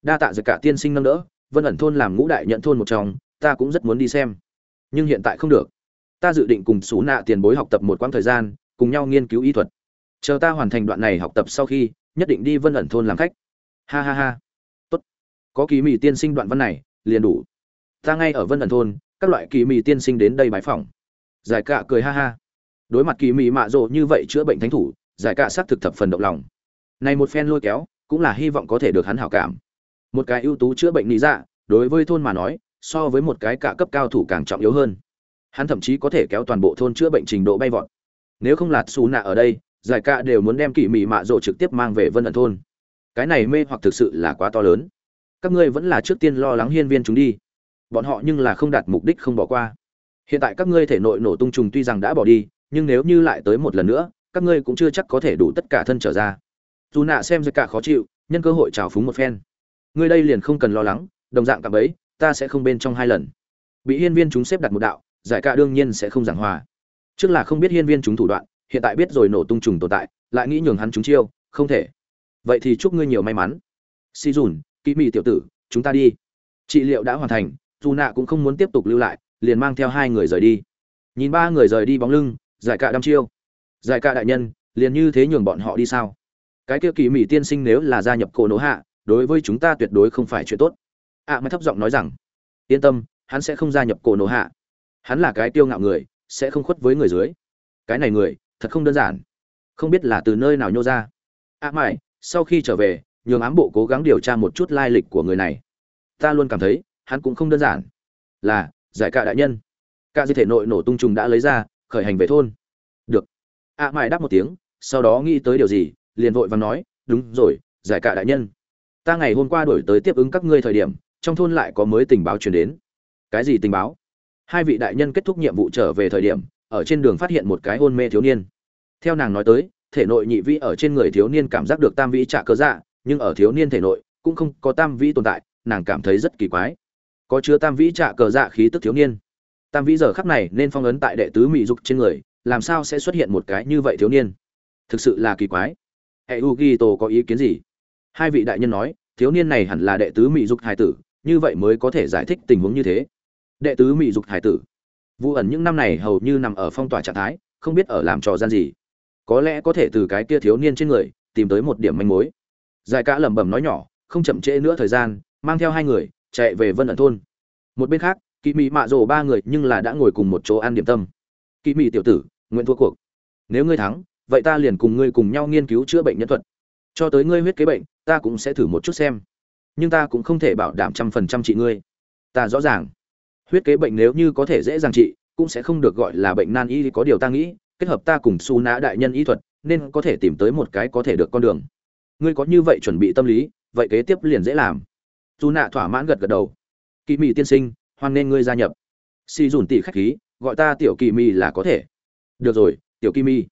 Đa tạ giật cả tiên sinh nâng đỡ, vân ẩn thôn làm ngũ đại nhận thôn một trong, ta cũng rất muốn đi xem. Nhưng hiện tại không được. Ta dự định cùng xú nạ tiền bối học tập một quãng thời gian, cùng nhau nghiên cứu y thuật. Chờ ta hoàn thành đoạn này học tập sau khi, nhất định đi vân ẩn thôn làm khách. Ha ha ha. Tốt. Có kỳ mị tiên sinh đoạn văn này, liền đủ. Ta ngay ở vân ẩn thôn, các loại kỳ mị tiên sinh đến đây bái phỏng giải cạ cười ha ha. Đối mặt kỳ mị mạ rộ như vậy chữa bệnh thánh thủ, giải cạ xác thực thập phần động lòng. Này một phen lôi kéo, cũng là hy vọng có thể được hắn hảo cảm. Một cái ưu tú chữa bệnh lý dạ đối với thôn mà nói, so với một cái cả cấp cao thủ càng trọng yếu hơn. Hắn thậm chí có thể kéo toàn bộ thôn chữa bệnh trình độ bay vọt. Nếu không lạt xù nạ ở đây, giải cạ đều muốn đem kỳ mị mạ rộ trực tiếp mang về vân ẩn thôn. Cái này mê hoặc thực sự là quá to lớn. Các ngươi vẫn là trước tiên lo lắng hiên viên chúng đi. Bọn họ nhưng là không đạt mục đích không bỏ qua hiện tại các ngươi thể nội nổ tung trùng tuy rằng đã bỏ đi, nhưng nếu như lại tới một lần nữa, các ngươi cũng chưa chắc có thể đủ tất cả thân trở ra. Dù nạ xem ra cả khó chịu, nhân cơ hội trào phúng một phen. Ngươi đây liền không cần lo lắng, đồng dạng cặp ấy ta sẽ không bên trong hai lần. Bị hiên viên chúng xếp đặt một đạo, giải cả đương nhiên sẽ không giảng hòa. Trước là không biết hiên viên chúng thủ đoạn, hiện tại biết rồi nổ tung trùng tồn tại, lại nghĩ nhường hắn chúng chiêu, không thể. Vậy thì chúc ngươi nhiều may mắn. Si dùn kỹ mị tiểu tử, chúng ta đi. Trị liệu đã hoàn thành, dù nạ cũng không muốn tiếp tục lưu lại liền mang theo hai người rời đi. Nhìn ba người rời đi bóng lưng giải cạ đăm chiêu. Giải cạ đại nhân liền như thế nhường bọn họ đi sao? Cái kia kỳ mỹ tiên sinh nếu là gia nhập cổ nỗ hạ đối với chúng ta tuyệt đối không phải chuyện tốt. Ạ à, mới thấp giọng nói rằng yên tâm hắn sẽ không gia nhập cổ nỗ hạ. Hắn là cái tiêu ngạo người sẽ không khuất với người dưới. Cái này người thật không đơn giản. Không biết là từ nơi nào nhô ra. Ạ à, mãi sau khi trở về nhường ám bộ cố gắng điều tra một chút lai lịch của người này. Ta luôn cảm thấy hắn cũng không đơn giản. Là giải cả đại nhân. Cả di thể nội nổ tung trùng đã lấy ra, khởi hành về thôn. Được. Ạ à mãi đáp một tiếng, sau đó nghĩ tới điều gì, liền vội và nói, đúng rồi, giải cả đại nhân. Ta ngày hôm qua đổi tới tiếp ứng các ngươi thời điểm, trong thôn lại có mới tình báo truyền đến. Cái gì tình báo? Hai vị đại nhân kết thúc nhiệm vụ trở về thời điểm, ở trên đường phát hiện một cái hôn mê thiếu niên. Theo nàng nói tới, thể nội nhị vĩ ở trên người thiếu niên cảm giác được tam vĩ trả cơ dạ nhưng ở thiếu niên thể nội cũng không có tam vĩ tồn tại, nàng cảm thấy rất kỳ quái có chứa tam vĩ trạ cờ dạ khí tức thiếu niên. Tam vĩ giờ khắc này nên phong ấn tại đệ tứ mỹ dục trên người, làm sao sẽ xuất hiện một cái như vậy thiếu niên? Thực sự là kỳ quái. Hệ u ghi tổ có ý kiến gì? Hai vị đại nhân nói, thiếu niên này hẳn là đệ tứ mỹ dục hải tử, như vậy mới có thể giải thích tình huống như thế. Đệ tứ mỹ dục hải tử. Vụ ẩn những năm này hầu như nằm ở phong tỏa trạng thái, không biết ở làm trò gian gì. Có lẽ có thể từ cái kia thiếu niên trên người, tìm tới một điểm manh mối. Giải cả lẩm bẩm nói nhỏ, không chậm trễ nữa thời gian, mang theo hai người chạy về vân ẩn thôn. Một bên khác kỳ mị mạ rồ ba người nhưng là đã ngồi cùng một chỗ ăn điểm tâm. Kỳ mị tiểu tử, nguyện thua cuộc. Nếu ngươi thắng, vậy ta liền cùng ngươi cùng nhau nghiên cứu chữa bệnh nhân thuật. Cho tới ngươi huyết kế bệnh, ta cũng sẽ thử một chút xem. Nhưng ta cũng không thể bảo đảm trăm phần trăm trị ngươi. Ta rõ ràng. Huyết kế bệnh nếu như có thể dễ dàng trị, cũng sẽ không được gọi là bệnh nan y, có điều ta nghĩ, kết hợp ta cùng su nã đại nhân y thuật, nên có thể tìm tới một cái có thể được con đường. Ngươi có như vậy chuẩn bị tâm lý, vậy kế tiếp liền dễ làm dù nạ thỏa mãn gật gật đầu. Kỳ mị tiên sinh hoan nên ngươi gia nhập. Si dùn tỷ khách khí gọi ta tiểu kỳ mị là có thể. Được rồi tiểu kỳ mị.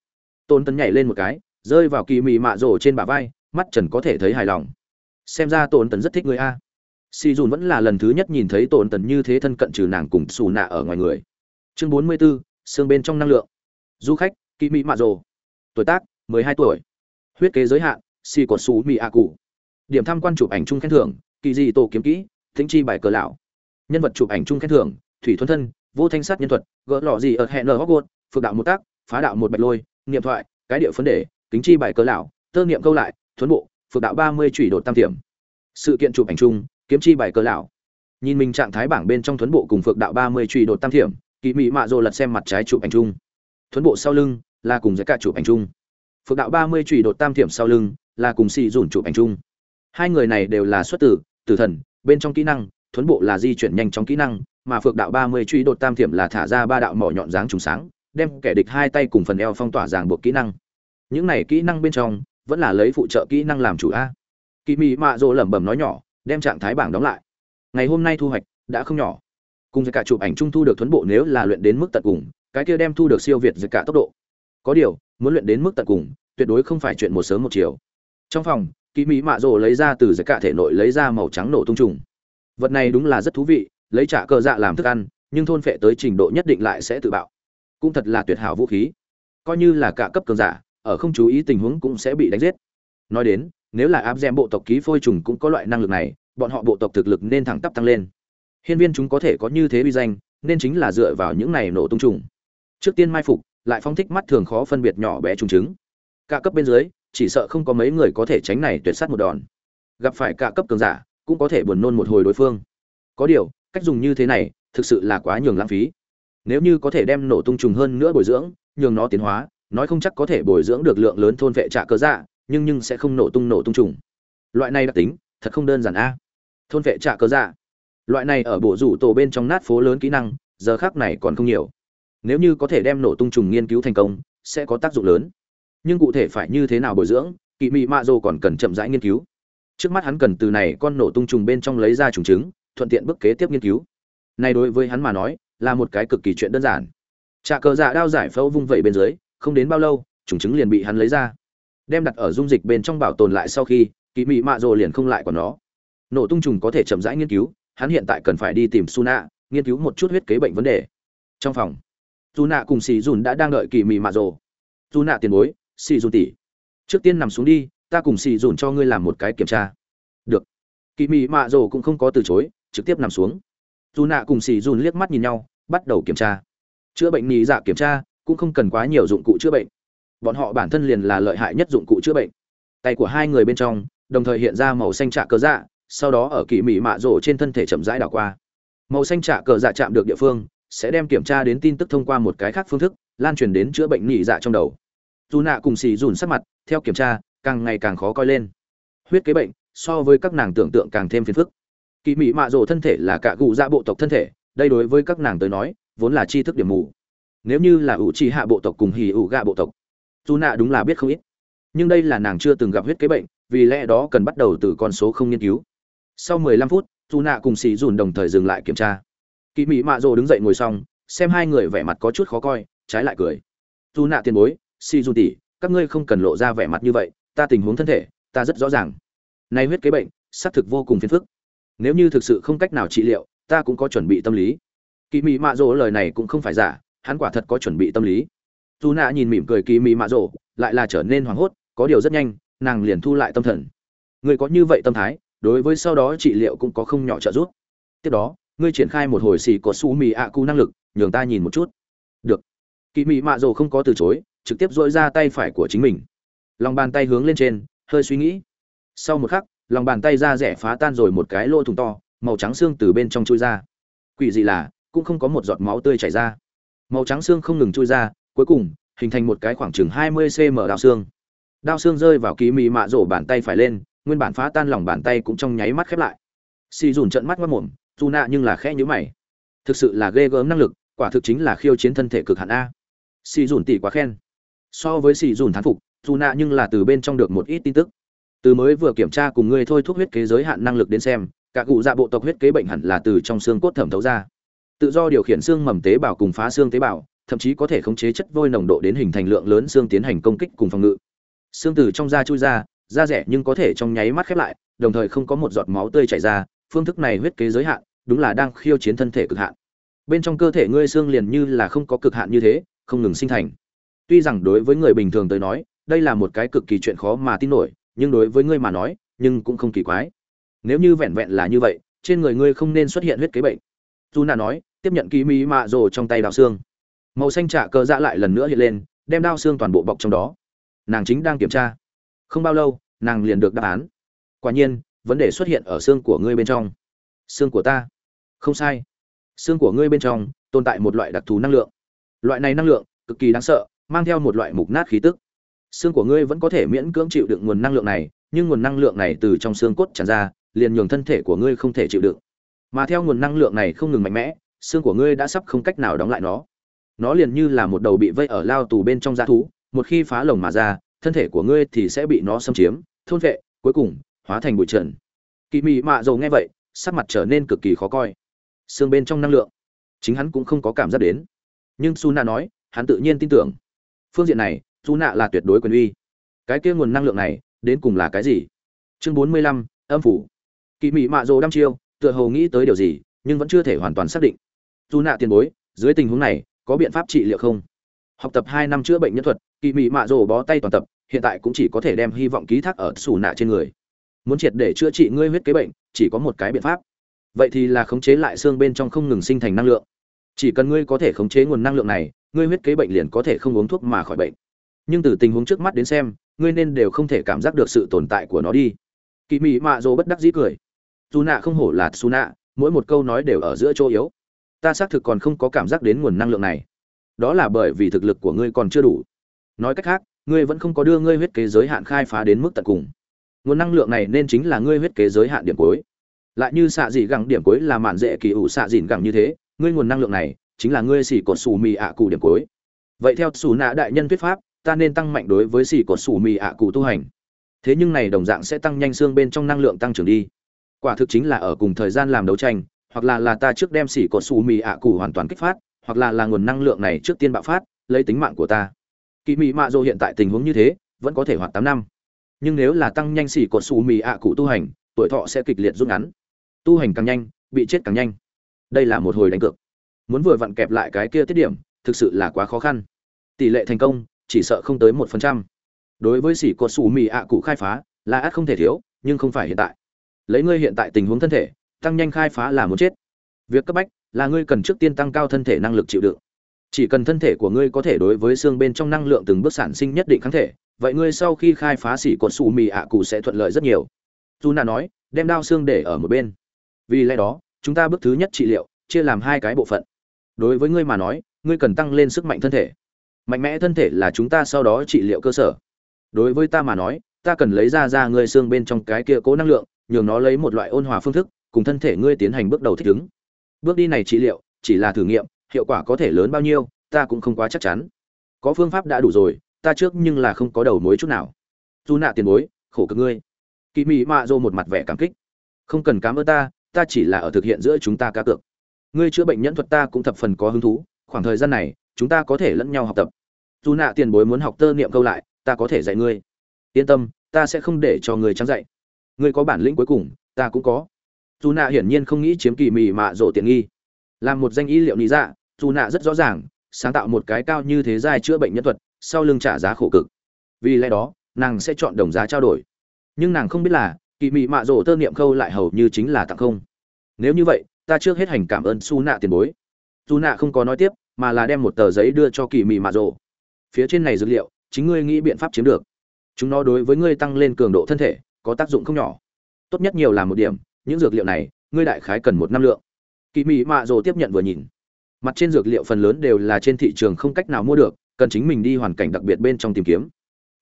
Tôn tấn nhảy lên một cái rơi vào kỳ mị mạ rổ trên bả vai mắt trần có thể thấy hài lòng. Xem ra tôn tấn rất thích người a. Si dùn vẫn là lần thứ nhất nhìn thấy tôn tấn như thế thân cận trừ nàng cùng xù nạ ở ngoài người. Chương bốn mươi 44, xương bên trong năng lượng. Du khách kỳ mị mạ rổ. Tuổi tác mười hai tuổi. Huyết kế giới hạn si cột xù mị a cụ. Điểm tham quan chụp ảnh chung khen thưởng kỳ dị tổ kiếm kỹ, thính chi bài cờ lão. Nhân vật chụp ảnh chung khen thưởng, thủy thuần thân, vô thanh sát nhân thuật, gỡ lọ gì ở hẹn nở hóc phượng đạo một tác, phá đạo một bạch lôi, niệm thoại, cái địa phấn đề, kính chi bài cờ lão, tơ niệm câu lại, thuấn bộ, phượng đạo ba mươi chủy đột tam tiểm. Sự kiện chụp ảnh chung, kiếm chi bài cờ lão. Nhìn mình trạng thái bảng bên trong thuấn bộ cùng phượng đạo ba mươi chủy đột tam tiểm kỳ mỹ mạ rồ lật xem mặt trái chụp ảnh chung. Thuấn bộ sau lưng, là cùng với cả chụp ảnh chung. Phượng đạo ba mươi chủy đột tam tiểm sau lưng, là cùng xì dùn chụp ảnh chung. Hai người này đều là xuất tử tử thần, bên trong kỹ năng, thuấn bộ là di chuyển nhanh chóng kỹ năng, mà phược đạo ba mươi truy đột tam thiểm là thả ra ba đạo mỏ nhọn dáng trùng sáng, đem kẻ địch hai tay cùng phần eo phong tỏa ràng buộc kỹ năng. Những này kỹ năng bên trong, vẫn là lấy phụ trợ kỹ năng làm chủ a. Kỳ mị mạ rỗ lẩm bẩm nói nhỏ, đem trạng thái bảng đóng lại. Ngày hôm nay thu hoạch đã không nhỏ. Cùng với cả chụp ảnh trung thu được thuấn bộ nếu là luyện đến mức tận cùng, cái kia đem thu được siêu việt giữa cả tốc độ. Có điều, muốn luyện đến mức tận cùng, tuyệt đối không phải chuyện một sớm một chiều. Trong phòng kỳ mỹ mạ rồ lấy ra từ giải cả thể nội lấy ra màu trắng nổ tung trùng. Vật này đúng là rất thú vị, lấy trả cờ dạ làm thức ăn, nhưng thôn phệ tới trình độ nhất định lại sẽ tự bạo. Cũng thật là tuyệt hảo vũ khí. Coi như là cả cấp cường giả, ở không chú ý tình huống cũng sẽ bị đánh giết. Nói đến, nếu là áp d bộ tộc ký phôi trùng cũng có loại năng lực này, bọn họ bộ tộc thực lực nên thẳng tắp tăng lên. Hiên viên chúng có thể có như thế uy danh, nên chính là dựa vào những này nổ tung trùng. Trước tiên mai phục, lại phong thích mắt thường khó phân biệt nhỏ bé trùng trứng. Cả cấp bên dưới chỉ sợ không có mấy người có thể tránh này tuyệt sát một đòn. Gặp phải cả cấp cường giả, cũng có thể buồn nôn một hồi đối phương. Có điều, cách dùng như thế này, thực sự là quá nhường lãng phí. Nếu như có thể đem nổ tung trùng hơn nữa bồi dưỡng, nhường nó tiến hóa, nói không chắc có thể bồi dưỡng được lượng lớn thôn vệ trạ cơ dạ nhưng nhưng sẽ không nổ tung nổ tung trùng. Loại này đặc tính, thật không đơn giản a. Thôn vệ trạ cơ dạ. Loại này ở bộ rủ tổ bên trong nát phố lớn kỹ năng, giờ khác này còn không nhiều. Nếu như có thể đem nổ tung trùng nghiên cứu thành công, sẽ có tác dụng lớn nhưng cụ thể phải như thế nào bồi dưỡng kỵ mị mạ dô còn cần chậm rãi nghiên cứu. Trước mắt hắn cần từ này con nổ tung trùng bên trong lấy ra trùng trứng thuận tiện bước kế tiếp nghiên cứu. Này đối với hắn mà nói là một cái cực kỳ chuyện đơn giản. Trà cờ dạ đao giải phẫu vung vẩy bên dưới không đến bao lâu trùng trứng liền bị hắn lấy ra. Đem đặt ở dung dịch bên trong bảo tồn lại sau khi kỵ mị mạ dô liền không lại còn nó. Nổ tung trùng có thể chậm rãi nghiên cứu hắn hiện tại cần phải đi tìm Suna, nghiên cứu một chút huyết kế bệnh vấn đề. Trong phòng, Suna cùng xì Dùn đã đang đợi kỳ mị mạ rồ. Suna tiền bối, xì Dùn tỷ, trước tiên nằm xuống đi, ta cùng xì Dùn cho ngươi làm một cái kiểm tra. Được. Kỳ mị mạ rồ cũng không có từ chối, trực tiếp nằm xuống. Suna cùng xì Dùn liếc mắt nhìn nhau, bắt đầu kiểm tra. Chữa bệnh nhị dạ kiểm tra, cũng không cần quá nhiều dụng cụ chữa bệnh. Bọn họ bản thân liền là lợi hại nhất dụng cụ chữa bệnh. Tay của hai người bên trong, đồng thời hiện ra màu xanh trạ cơ dạ, sau đó ở kỳ mị mạ rổ trên thân thể chậm rãi đảo qua màu xanh trạ cờ dạ chạm được địa phương sẽ đem kiểm tra đến tin tức thông qua một cái khác phương thức lan truyền đến chữa bệnh nhị dạ trong đầu dù nạ cùng xì dùn sắc mặt, theo kiểm tra, càng ngày càng khó coi lên. Huyết kế bệnh, so với các nàng tưởng tượng càng thêm phiền phức. Kỳ mỹ mạ rổ thân thể là cả gù dạ bộ tộc thân thể, đây đối với các nàng tới nói, vốn là tri thức điểm mù. Nếu như là ủ trì hạ bộ tộc cùng hì ủ gạ bộ tộc, dù nạ đúng là biết không ít. Nhưng đây là nàng chưa từng gặp huyết kế bệnh, vì lẽ đó cần bắt đầu từ con số không nghiên cứu. Sau 15 phút, dù nạ cùng xì dùn đồng thời dừng lại kiểm tra. Kỳ mỹ mạ rồ đứng dậy ngồi xong, xem hai người vẻ mặt có chút khó coi, trái lại cười. Dù nạ tiền bối si dù tỉ, các ngươi không cần lộ ra vẻ mặt như vậy, ta tình huống thân thể, ta rất rõ ràng. Nay huyết kế bệnh, xác thực vô cùng phiền phức. Nếu như thực sự không cách nào trị liệu, ta cũng có chuẩn bị tâm lý. Kỳ mỹ mạ rỗ lời này cũng không phải giả, hắn quả thật có chuẩn bị tâm lý. Dù nạ nhìn mỉm cười kỳ mỹ mạ rỗ, lại là trở nên hoảng hốt, có điều rất nhanh, nàng liền thu lại tâm thần. Người có như vậy tâm thái, đối với sau đó trị liệu cũng có không nhỏ trợ giúp. Tiếp đó, ngươi triển khai một hồi xì có su mì ạ cu năng lực, nhường ta nhìn một chút. Được. Kỳ mị mạ dồ không có từ chối trực tiếp dội ra tay phải của chính mình. Lòng bàn tay hướng lên trên, hơi suy nghĩ. Sau một khắc, lòng bàn tay ra rẻ phá tan rồi một cái lỗ thùng to, màu trắng xương từ bên trong chui ra. Quỷ dị là, cũng không có một giọt máu tươi chảy ra. Màu trắng xương không ngừng chui ra, cuối cùng, hình thành một cái khoảng chừng 20 cm đao xương. Đao xương rơi vào ký mì mạ rổ bàn tay phải lên, nguyên bản phá tan lòng bàn tay cũng trong nháy mắt khép lại. Xì dùn trận mắt mất mồm, dù nạ nhưng là khẽ nhíu mày. Thực sự là ghê gớm năng lực, quả thực chính là khiêu chiến thân thể cực hạn a. Xì dùn tỷ quá khen so với xì dùn thán phục, dù nạ nhưng là từ bên trong được một ít tin tức. Từ mới vừa kiểm tra cùng ngươi thôi thuốc huyết kế giới hạn năng lực đến xem, cả cụ dạ bộ tộc huyết kế bệnh hẳn là từ trong xương cốt thẩm thấu ra. Tự do điều khiển xương mầm tế bào cùng phá xương tế bào, thậm chí có thể khống chế chất vôi nồng độ đến hình thành lượng lớn xương tiến hành công kích cùng phòng ngự. Xương từ trong da chui ra, da rẻ nhưng có thể trong nháy mắt khép lại, đồng thời không có một giọt máu tươi chảy ra, phương thức này huyết kế giới hạn, đúng là đang khiêu chiến thân thể cực hạn. Bên trong cơ thể ngươi xương liền như là không có cực hạn như thế, không ngừng sinh thành tuy rằng đối với người bình thường tới nói, đây là một cái cực kỳ chuyện khó mà tin nổi, nhưng đối với ngươi mà nói, nhưng cũng không kỳ quái. Nếu như vẹn vẹn là như vậy, trên người ngươi không nên xuất hiện huyết kế bệnh. Dù nà nói, tiếp nhận ký mỹ mạ rồ trong tay đào xương. Màu xanh trả cờ dạ lại lần nữa hiện lên, đem đao xương toàn bộ bọc trong đó. Nàng chính đang kiểm tra. Không bao lâu, nàng liền được đáp án. Quả nhiên, vấn đề xuất hiện ở xương của ngươi bên trong. Xương của ta. Không sai. Xương của ngươi bên trong, tồn tại một loại đặc thù năng lượng. Loại này năng lượng, cực kỳ đáng sợ mang theo một loại mục nát khí tức. Xương của ngươi vẫn có thể miễn cưỡng chịu đựng nguồn năng lượng này, nhưng nguồn năng lượng này từ trong xương cốt tràn ra, liền nhường thân thể của ngươi không thể chịu đựng. Mà theo nguồn năng lượng này không ngừng mạnh mẽ, xương của ngươi đã sắp không cách nào đóng lại nó. Nó liền như là một đầu bị vây ở lao tù bên trong g thú, một khi phá lồng mà ra, thân thể của ngươi thì sẽ bị nó xâm chiếm, thôn vệ, cuối cùng, hóa thành bụi trần. Kỳ mị mạ dầu nghe vậy, sắc mặt trở nên cực kỳ khó coi. Xương bên trong năng lượng, chính hắn cũng không có cảm giác đến. Nhưng Suna nói, hắn tự nhiên tin tưởng phương diện này dù nạ là tuyệt đối quyền uy. Cái kia nguồn năng lượng này, đến cùng là cái gì? Chương bốn mươi lăm, âm phủ. Kỳ mị mạ dầu đăm chiêu, tựa hồ nghĩ tới điều gì, nhưng vẫn chưa thể hoàn toàn xác định. Dù nạ tiền bối, dưới tình huống này, có biện pháp trị liệu không? Học tập hai năm chữa bệnh nhân thuật kỳ mị mạ rồ bó tay toàn tập, hiện tại cũng chỉ có thể đem hy vọng ký thác ở xù nạ trên người. Muốn triệt để chữa trị ngươi huyết kế bệnh, chỉ có một cái biện pháp. Vậy thì là khống chế lại xương bên trong không ngừng sinh thành năng lượng. Chỉ cần ngươi có thể khống chế nguồn năng lượng này ngươi huyết kế bệnh liền có thể không uống thuốc mà khỏi bệnh. Nhưng từ tình huống trước mắt đến xem, ngươi nên đều không thể cảm giác được sự tồn tại của nó đi. Kỳ mị mạ dỗ bất đắc dĩ cười. Dù nạ không hổ là Xu nạ, mỗi một câu nói đều ở giữa chỗ yếu. Ta xác thực còn không có cảm giác đến nguồn năng lượng này. Đó là bởi vì thực lực của ngươi còn chưa đủ. Nói cách khác, ngươi vẫn không có đưa ngươi huyết kế giới hạn khai phá đến mức tận cùng. Nguồn năng lượng này nên chính là ngươi huyết kế giới hạn điểm cuối. Lại như xạ dị gẳng điểm cuối là mạn dễ kỳ ủ xạ dịn gẳng như thế, ngươi nguồn năng lượng này chính là ngươi xỉ cột xù mì ạ cụ điểm cuối. Vậy theo xù nạ đại nhân thuyết pháp, ta nên tăng mạnh đối với xỉ cột xù mì ạ cụ tu hành. Thế nhưng này đồng dạng sẽ tăng nhanh xương bên trong năng lượng tăng trưởng đi. Quả thực chính là ở cùng thời gian làm đấu tranh, hoặc là là ta trước đem xỉ cột xù mì ạ cụ hoàn toàn kích phát, hoặc là là nguồn năng lượng này trước tiên bạo phát, lấy tính mạng của ta. Kỳ mị mạ dô hiện tại tình huống như thế, vẫn có thể hoạt tám năm. Nhưng nếu là tăng nhanh xỉ cột xù mì ạ cụ tu hành, tuổi thọ sẽ kịch liệt rút ngắn. Tu hành càng nhanh, bị chết càng nhanh. Đây là một hồi đánh cược muốn vừa vặn kẹp lại cái kia tiết điểm, thực sự là quá khó khăn. Tỷ lệ thành công, chỉ sợ không tới một phần trăm. Đối với xỉ cột xù mì ạ cụ khai phá, là ắt không thể thiếu, nhưng không phải hiện tại. Lấy ngươi hiện tại tình huống thân thể, tăng nhanh khai phá là muốn chết. Việc cấp bách, là ngươi cần trước tiên tăng cao thân thể năng lực chịu đựng. Chỉ cần thân thể của ngươi có thể đối với xương bên trong năng lượng từng bước sản sinh nhất định kháng thể, vậy ngươi sau khi khai phá xỉ cột xù mì ạ cụ sẽ thuận lợi rất nhiều. Dù nà nói, đem đao xương để ở một bên. Vì lẽ đó, chúng ta bước thứ nhất trị liệu, chia làm hai cái bộ phận đối với ngươi mà nói, ngươi cần tăng lên sức mạnh thân thể. Mạnh mẽ thân thể là chúng ta sau đó trị liệu cơ sở. Đối với ta mà nói, ta cần lấy ra ra ngươi xương bên trong cái kia cố năng lượng, nhường nó lấy một loại ôn hòa phương thức, cùng thân thể ngươi tiến hành bước đầu thích ứng. Bước đi này trị liệu, chỉ là thử nghiệm, hiệu quả có thể lớn bao nhiêu, ta cũng không quá chắc chắn. Có phương pháp đã đủ rồi, ta trước nhưng là không có đầu mối chút nào. Dù nạ tiền bối, khổ cực ngươi. Kỳ mỹ mạ dô một mặt vẻ cảm kích. Không cần cám ơn ta ta chỉ là ở thực hiện giữa chúng ta cá cược ngươi chữa bệnh nhân thuật ta cũng thập phần có hứng thú, khoảng thời gian này, chúng ta có thể lẫn nhau học tập. Dù nạ tiền bối muốn học tơ niệm câu lại, ta có thể dạy ngươi. Yên tâm, ta sẽ không để cho người trắng dạy ngươi có bản lĩnh cuối cùng, ta cũng có. Dù nạ hiển nhiên không nghĩ chiếm kỳ mị mạ rộ tiện nghi. Làm một danh y liệu lý dạ dù nạ rất rõ ràng, sáng tạo một cái cao như thế giai chữa bệnh nhân thuật, sau lưng trả giá khổ cực. Vì lẽ đó, nàng sẽ chọn đồng giá trao đổi. Nhưng nàng không biết là, kỳ mị mạ rộ tơ niệm khâu lại hầu như chính là tặng không. Nếu như vậy ta trước hết hành cảm ơn su nạ tiền bối. Su nạ không có nói tiếp, mà là đem một tờ giấy đưa cho kỳ mị mạ rộ phía trên này dược liệu, chính ngươi nghĩ biện pháp chiếm được. Chúng nó đối với ngươi tăng lên cường độ thân thể, có tác dụng không nhỏ. Tốt nhất nhiều là một điểm, những dược liệu này, ngươi đại khái cần một năm lượng. Kỳ mị mạ rồ tiếp nhận vừa nhìn. Mặt trên dược liệu phần lớn đều là trên thị trường không cách nào mua được, cần chính mình đi hoàn cảnh đặc biệt bên trong tìm kiếm.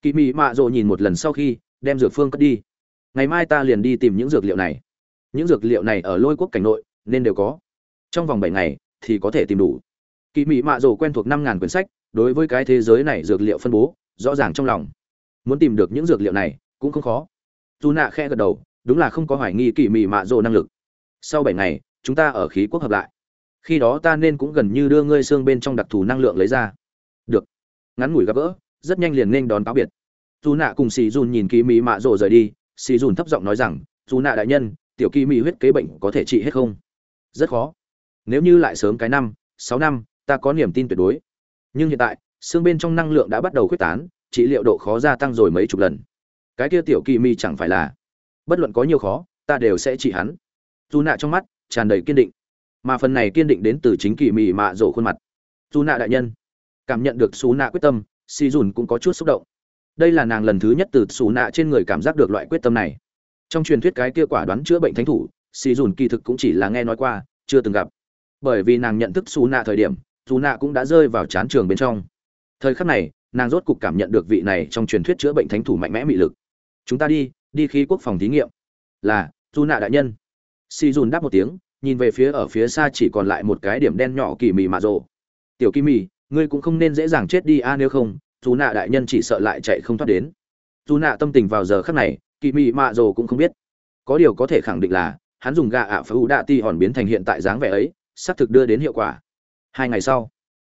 Kỳ mị mạ rồ nhìn một lần sau khi, đem dược phương cất đi. Ngày mai ta liền đi tìm những dược liệu này. Những dược liệu này ở lôi quốc cảnh nội nên đều có. Trong vòng bảy ngày thì có thể tìm đủ. Kỳ mị mạ rồ quen thuộc năm ngàn quyển sách, đối với cái thế giới này dược liệu phân bố, rõ ràng trong lòng. Muốn tìm được những dược liệu này cũng không khó. Dù nạ khe gật đầu, đúng là không có hoài nghi kỳ mị mạ rồ năng lực. Sau bảy ngày, chúng ta ở khí quốc hợp lại. Khi đó ta nên cũng gần như đưa ngươi xương bên trong đặc thù năng lượng lấy ra. Được. Ngắn ngủi gặp gỡ, rất nhanh liền nên đón cáo biệt. Dù nạ cùng xì dùn nhìn kỳ mị mạ rồ rời đi, xì dùn thấp giọng nói rằng dù nạ đại nhân, tiểu kỳ mị huyết kế bệnh có thể trị hết không? Rất khó. Nếu như lại sớm cái năm, sáu năm, ta có niềm tin tuyệt đối. Nhưng hiện tại, xương bên trong năng lượng đã bắt đầu khuếch tán, trị liệu độ khó gia tăng rồi mấy chục lần. Cái kia tiểu kỳ mi chẳng phải là, bất luận có nhiều khó, ta đều sẽ trị hắn. Dù nạ trong mắt, tràn đầy kiên định. Mà phần này kiên định đến từ chính kỳ mị mạ rổ khuôn mặt. Dù nạ đại nhân, cảm nhận được xù nạ quyết tâm si dùn cũng có chút xúc động. Đây là nàng lần thứ nhất từ xù nạ trên người cảm giác được loại quyết tâm này. Trong truyền thuyết cái kia quả đoán chữa bệnh thánh thủ si dùn kỳ thực cũng chỉ là nghe nói qua, chưa từng gặp. Bởi vì nàng nhận thức xù nạ thời điểm dù nạ cũng đã rơi vào chán trường bên trong. Thời khắc này, nàng rốt cục cảm nhận được vị này trong truyền thuyết chữa bệnh thánh thủ mạnh mẽ mị lực. Chúng ta đi đi khí quốc phòng thí nghiệm. Là dù nạ đại nhân. Si dùn đáp một tiếng, nhìn về phía ở phía xa chỉ còn lại một cái điểm đen nhỏ kỳ mì mạ rộ. Tiểu kỳ mì ngươi cũng không nên dễ dàng chết đi a, nếu không dù nạ đại nhân chỉ sợ lại chạy không thoát đến. Dù nạ tâm tình vào giờ khắc này, kỳ mì mạ rồ cũng không biết. Có điều có thể khẳng định là hắn dùng gà ạ phá ủ đạ ti hòn biến thành hiện tại dáng vẻ ấy, xác thực đưa đến hiệu quả. Hai ngày sau,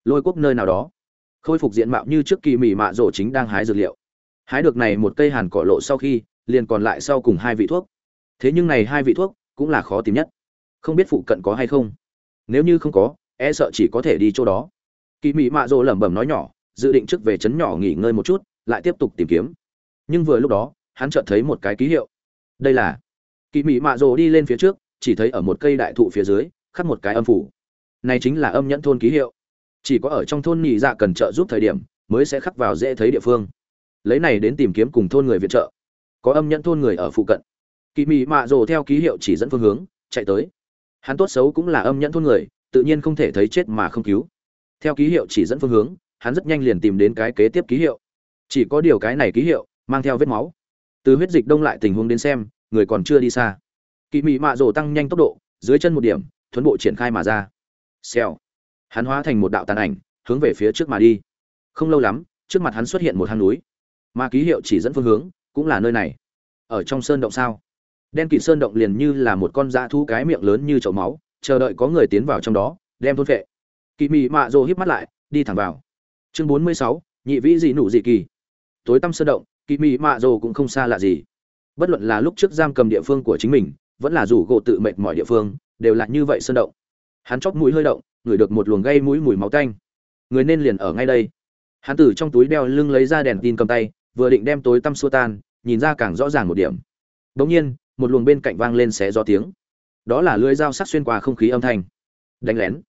lôi quốc nơi nào đó, khôi phục diện mạo như trước kỳ mỉ mạ rổ chính đang hái dược liệu. Hái được này một cây hàn cỏ lộ sau khi, liền còn lại sau cùng hai vị thuốc. Thế nhưng này hai vị thuốc cũng là khó tìm nhất. Không biết phụ cận có hay không. Nếu như không có e sợ chỉ có thể đi chỗ đó. Kỳ mị mạ rồ lẩm bẩm nói nhỏ, dự định trước về trấn nhỏ nghỉ ngơi một chút, lại tiếp tục tìm kiếm. Nhưng vừa lúc đó, hắn chợt thấy một cái ký hiệu. Đây là kỳ mị mạ rồ đi lên phía trước, chỉ thấy ở một cây đại thụ phía dưới, khắc một cái âm phủ. Này chính là âm nhẫn thôn ký hiệu. Chỉ có ở trong thôn nhị dạ cần trợ giúp thời điểm, mới sẽ khắc vào dễ thấy địa phương. Lấy này đến tìm kiếm cùng thôn người viện trợ. Có âm nhẫn thôn người ở phụ cận. Kỳ mị mạ rồ theo ký hiệu chỉ dẫn phương hướng, chạy tới. Hắn tốt xấu cũng là âm nhẫn thôn người, tự nhiên không thể thấy chết mà không cứu. Theo ký hiệu chỉ dẫn phương hướng, hắn rất nhanh liền tìm đến cái kế tiếp ký hiệu. Chỉ có điều cái này ký hiệu, mang theo vết máu. Từ huyết dịch đông lại tình huống đến xem người còn chưa đi xa. Kỳ mị mạ rồ tăng nhanh tốc độ, dưới chân một điểm, thuấn bộ triển khai mà ra. Xèo. Hắn hóa thành một đạo tàn ảnh, hướng về phía trước mà đi. Không lâu lắm, trước mặt hắn xuất hiện một hang núi. Mà ký hiệu chỉ dẫn phương hướng, cũng là nơi này. Ở trong sơn động sao? Đen kỵ sơn động liền như là một con dã thú cái miệng lớn như chậu máu, chờ đợi có người tiến vào trong đó, đem thôn vệ kỳ mị mạ rồ híp mắt lại, đi thẳng vào. Chương bốn mươi sáu, nhị vĩ dị nụ dị kỳ. Tối tăm sơn động kỳ mị mạ rồ cũng không xa lạ gì bất luận là lúc trước giam cầm địa phương của chính mình, vẫn là rủ gỗ tự mệt mọi địa phương, đều là như vậy sơn động. Hắn chóp mũi hơi động, ngửi được một luồng gây mũi mùi máu tanh. Người nên liền ở ngay đây. Hắn từ trong túi đeo lưng lấy ra đèn tin cầm tay, vừa định đem tối tăm xua tan, nhìn ra càng rõ ràng một điểm. Bỗng nhiên, một luồng bên cạnh vang lên xé gió tiếng. Đó là lưỡi dao sắc xuyên qua không khí âm thanh. Đánh lén.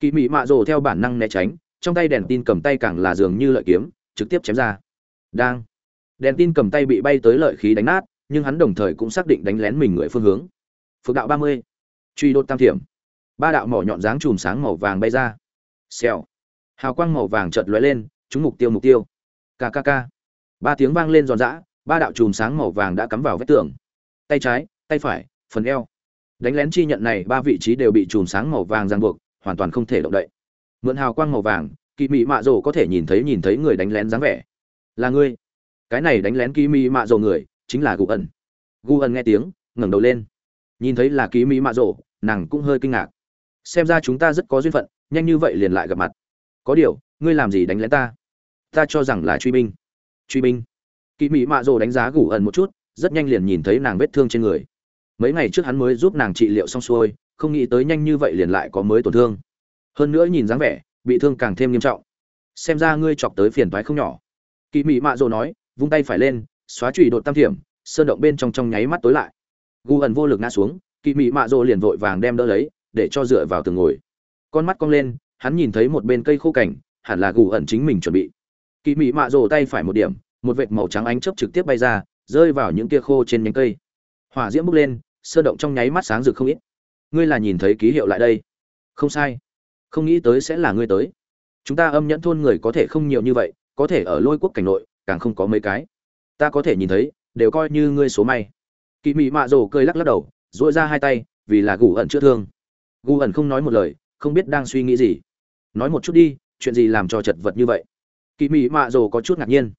Kỳ mị mạ rồ theo bản năng né tránh, trong tay đèn tin cầm tay càng là dường như lợi kiếm, trực tiếp chém ra. Đang. Đèn tin cầm tay bị bay tới lợi khí đánh nát nhưng hắn đồng thời cũng xác định đánh lén mình người phương hướng. Phước đạo ba mươi, truy đột tam thiểm. Ba đạo mỏ nhọn dáng chùm sáng màu vàng bay ra. Xèo. Hào quang màu vàng chợt lóe lên chúng mục tiêu mục tiêu. Kkk ba tiếng vang lên giòn giã, ba đạo chùm sáng màu vàng đã cắm vào vách tường. Tay trái, tay phải, phần eo. Đánh lén chi nhận này, ba vị trí đều bị chùm sáng màu vàng ràng buộc, hoàn toàn không thể động đậy. Mượn hào quang màu vàng kỳ mị mạ rồ có thể nhìn thấy nhìn thấy người đánh lén dáng vẻ. Là ngươi. Cái này đánh lén kỳ mị mạ rồ người chính là gù ẩn. Gù ẩn nghe tiếng, ngẩng đầu lên. Nhìn thấy là Ký Mỹ mạ rộ nàng cũng hơi kinh ngạc. Xem ra chúng ta rất có duyên phận, nhanh như vậy liền lại gặp mặt. Có điều, ngươi làm gì đánh lén ta? Ta cho rằng là truy binh. Truy binh. Kỵ mỹ mạ rồ đánh giá gù ẩn một chút, rất nhanh liền nhìn thấy nàng vết thương trên người. Mấy ngày trước hắn mới giúp nàng trị liệu xong xuôi, không nghĩ tới nhanh như vậy liền lại có mới tổn thương. Hơn nữa nhìn dáng vẻ, bị thương càng thêm nghiêm trọng. Xem ra ngươi chọc tới phiền toái không nhỏ. Kỵ mị mạ rồ nói, vung tay phải lên xóa trụy đột tam thiểm, sơn động bên trong trong nháy mắt tối lại. Gu ẩn vô lực ngã xuống kỳ mị mạ rồ liền vội vàng đem đỡ lấy, để cho dựa vào tường ngồi. Con mắt cong lên, hắn nhìn thấy một bên cây khô cảnh, hẳn là gù ẩn chính mình chuẩn bị. Kỳ mị mạ rồ tay phải một điểm, một vệt màu trắng ánh chớp trực tiếp bay ra, rơi vào những tia khô trên nhánh cây. Hỏa diễm bốc lên, sơn động trong nháy mắt sáng rực không ít. Ngươi là nhìn thấy ký hiệu lại đây. Không sai. Không nghĩ tới sẽ là ngươi tới. Chúng ta âm nhẫn thôn người có thể không nhiều như vậy, có thể ở lôi quốc cảnh nội, càng không có mấy cái ta có thể nhìn thấy, đều coi như ngươi số may. Kỳ mị mạ rồ cười lắc lắc đầu dội ra hai tay, vì là gù ẩn chữa thương. Gù ẩn không nói một lời, không biết đang suy nghĩ gì. Nói một chút đi, chuyện gì làm cho chật vật như vậy? Kỳ mị mạ rồ có chút ngạc nhiên.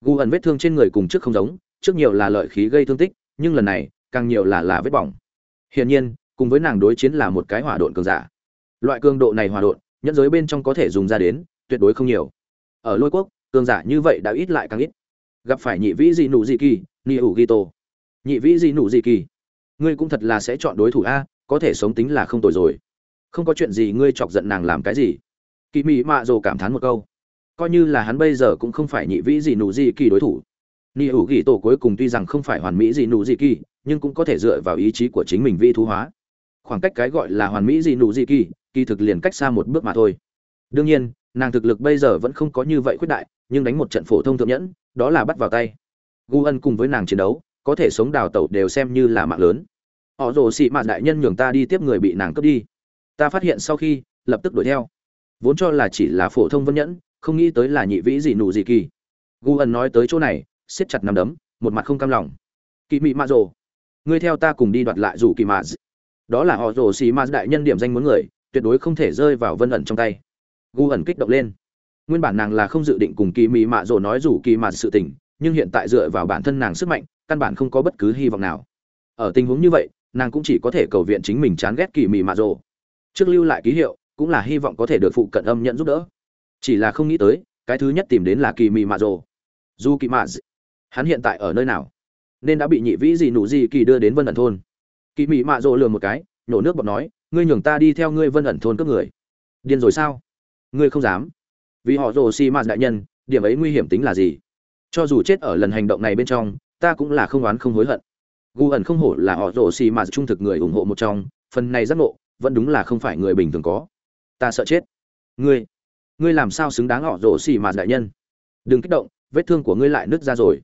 Gù ẩn vết thương trên người cùng trước không giống, trước nhiều là lợi khí gây thương tích, nhưng lần này, càng nhiều là là vết bỏng. Hiển nhiên, cùng với nàng đối chiến là một cái hỏa độn cường giả. Loại cường độ này hỏa độn, nhẫn giới bên trong có thể dùng ra đến, tuyệt đối không nhiều. Ở lôi quốc, cường giả như vậy đã ít lại càng ít gặp phải nhị vĩ dị nụ dị kỳ, ni ủ ghi tô. Nhị vĩ dị nụ dị kỳ. Ngươi cũng thật là sẽ chọn đối thủ a, có thể sống tính là không tồi rồi. Không có chuyện gì ngươi chọc giận nàng làm cái gì. Kỳ mỹ mạ dồ cảm thán một câu. Coi như là hắn bây giờ cũng không phải nhị vĩ dị nụ dị kỳ đối thủ. Ni ủ ghi tổ cuối cùng tuy rằng không phải hoàn mỹ dị nụ dị kỳ, nhưng cũng có thể dựa vào ý chí của chính mình vi thú hóa. Khoảng cách cái gọi là hoàn mỹ dị nụ dị kỳ kỳ thực liền cách xa một bước mà thôi. Đương nhiên, nàng thực lực bây giờ vẫn không có như vậy khuyết đại nhưng đánh một trận phổ thông thượng nhẫn, đó là bắt vào tay. Gu ân cùng với nàng chiến đấu, có thể sống đào tẩu đều xem như là mạng lớn. Họ rồ xị mạt đại nhân nhường ta đi tiếp người bị nàng cướp đi. Ta phát hiện sau khi, lập tức đuổi theo. Vốn cho là chỉ là phổ thông vân nhẫn, không nghĩ tới là nhị vĩ gì nụ gì kỳ. Gu Ân nói tới chỗ này, siết chặt nằm đấm, một mặt không cam lòng. Kỳ mị mạ rồ, ngươi theo ta cùng đi đoạt lại rủ kỳ mạ đó là họ rồ xì mạ đại nhân điểm danh muốn người, tuyệt đối không thể rơi vào vân ẩn trong tay. Gu ẩn kích động lên nguyên bản nàng là không dự định cùng kỳ mị mạ rồ nói rủ kỳ mạ sự tình, nhưng hiện tại dựa vào bản thân nàng sức mạnh, căn bản không có bất cứ hy vọng nào. Ở tình huống như vậy, nàng cũng chỉ có thể cầu viện chính mình chán ghét kỳ mị mạ rồ trước lưu lại ký hiệu, cũng là hy vọng có thể được phụ cận âm nhận giúp đỡ. Chỉ là không nghĩ tới, cái thứ nhất tìm đến là kỳ mị mạ rồ dù kỳ mạ hắn hiện tại ở nơi nào? Nên đã bị nhị vĩ gì nụ gì kỳ đưa đến vân ẩn thôn. Kỳ mị mạ rồ lừa một cái nhổ nước bọt nói, ngươi nhường ta đi theo ngươi vân ẩn thôn cướp người. Điên rồi sao? Ngươi không dám vì họ rồ xi mạt đại nhân, điểm ấy nguy hiểm tính là gì? Cho dù chết ở lần hành động này bên trong, ta cũng là không oán không hối hận. Gu ẩn không hổ là họ rồ xi mạt trung thực người ủng hộ một trong, phần này giác ngộ, vẫn đúng là không phải người bình thường có. Ta sợ chết. Ngươi ngươi làm sao xứng đáng họ rồ xi mạt đại nhân? Đừng kích động, vết thương của ngươi lại nứt ra rồi.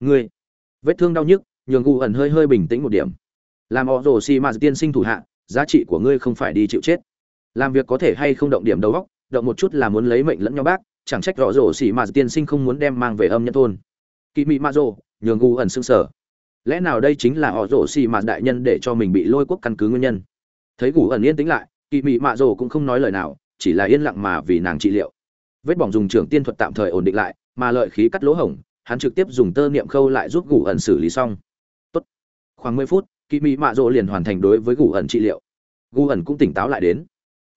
Ngươi, vết thương đau nhức, nhường gu ẩn hơi hơi bình tĩnh một điểm. Làm họ rồ xi mạt tiên sinh thủ hạ, giá trị của ngươi không phải đi chịu chết. Làm việc có thể hay không động điểm đầu óc động một chút là muốn lấy mệnh lẫn nhau bác, chẳng trách rõ rổ xỉ mà tiên sinh không muốn đem mang về âm nhân thôn. Kỳ mị mạ rồ, nhường gu ẩn xương sở. Lẽ nào đây chính là họ rổ xỉ mà đại nhân để cho mình bị lôi quốc căn cứ nguyên nhân? Thấy gu ẩn yên tĩnh lại kỳ mị mạ rồ cũng không nói lời nào, chỉ là yên lặng mà vì nàng trị liệu. Vết bỏng dùng trưởng tiên thuật tạm thời ổn định lại, mà lợi khí cắt lỗ hổng, hắn trực tiếp dùng tơ niệm khâu lại giúp gu ẩn xử lý xong. Tốt. khoảng mười phút kỳ mị mạ rồ liền hoàn thành đối với gu ẩn trị liệu. Gu ẩn cũng tỉnh táo lại đến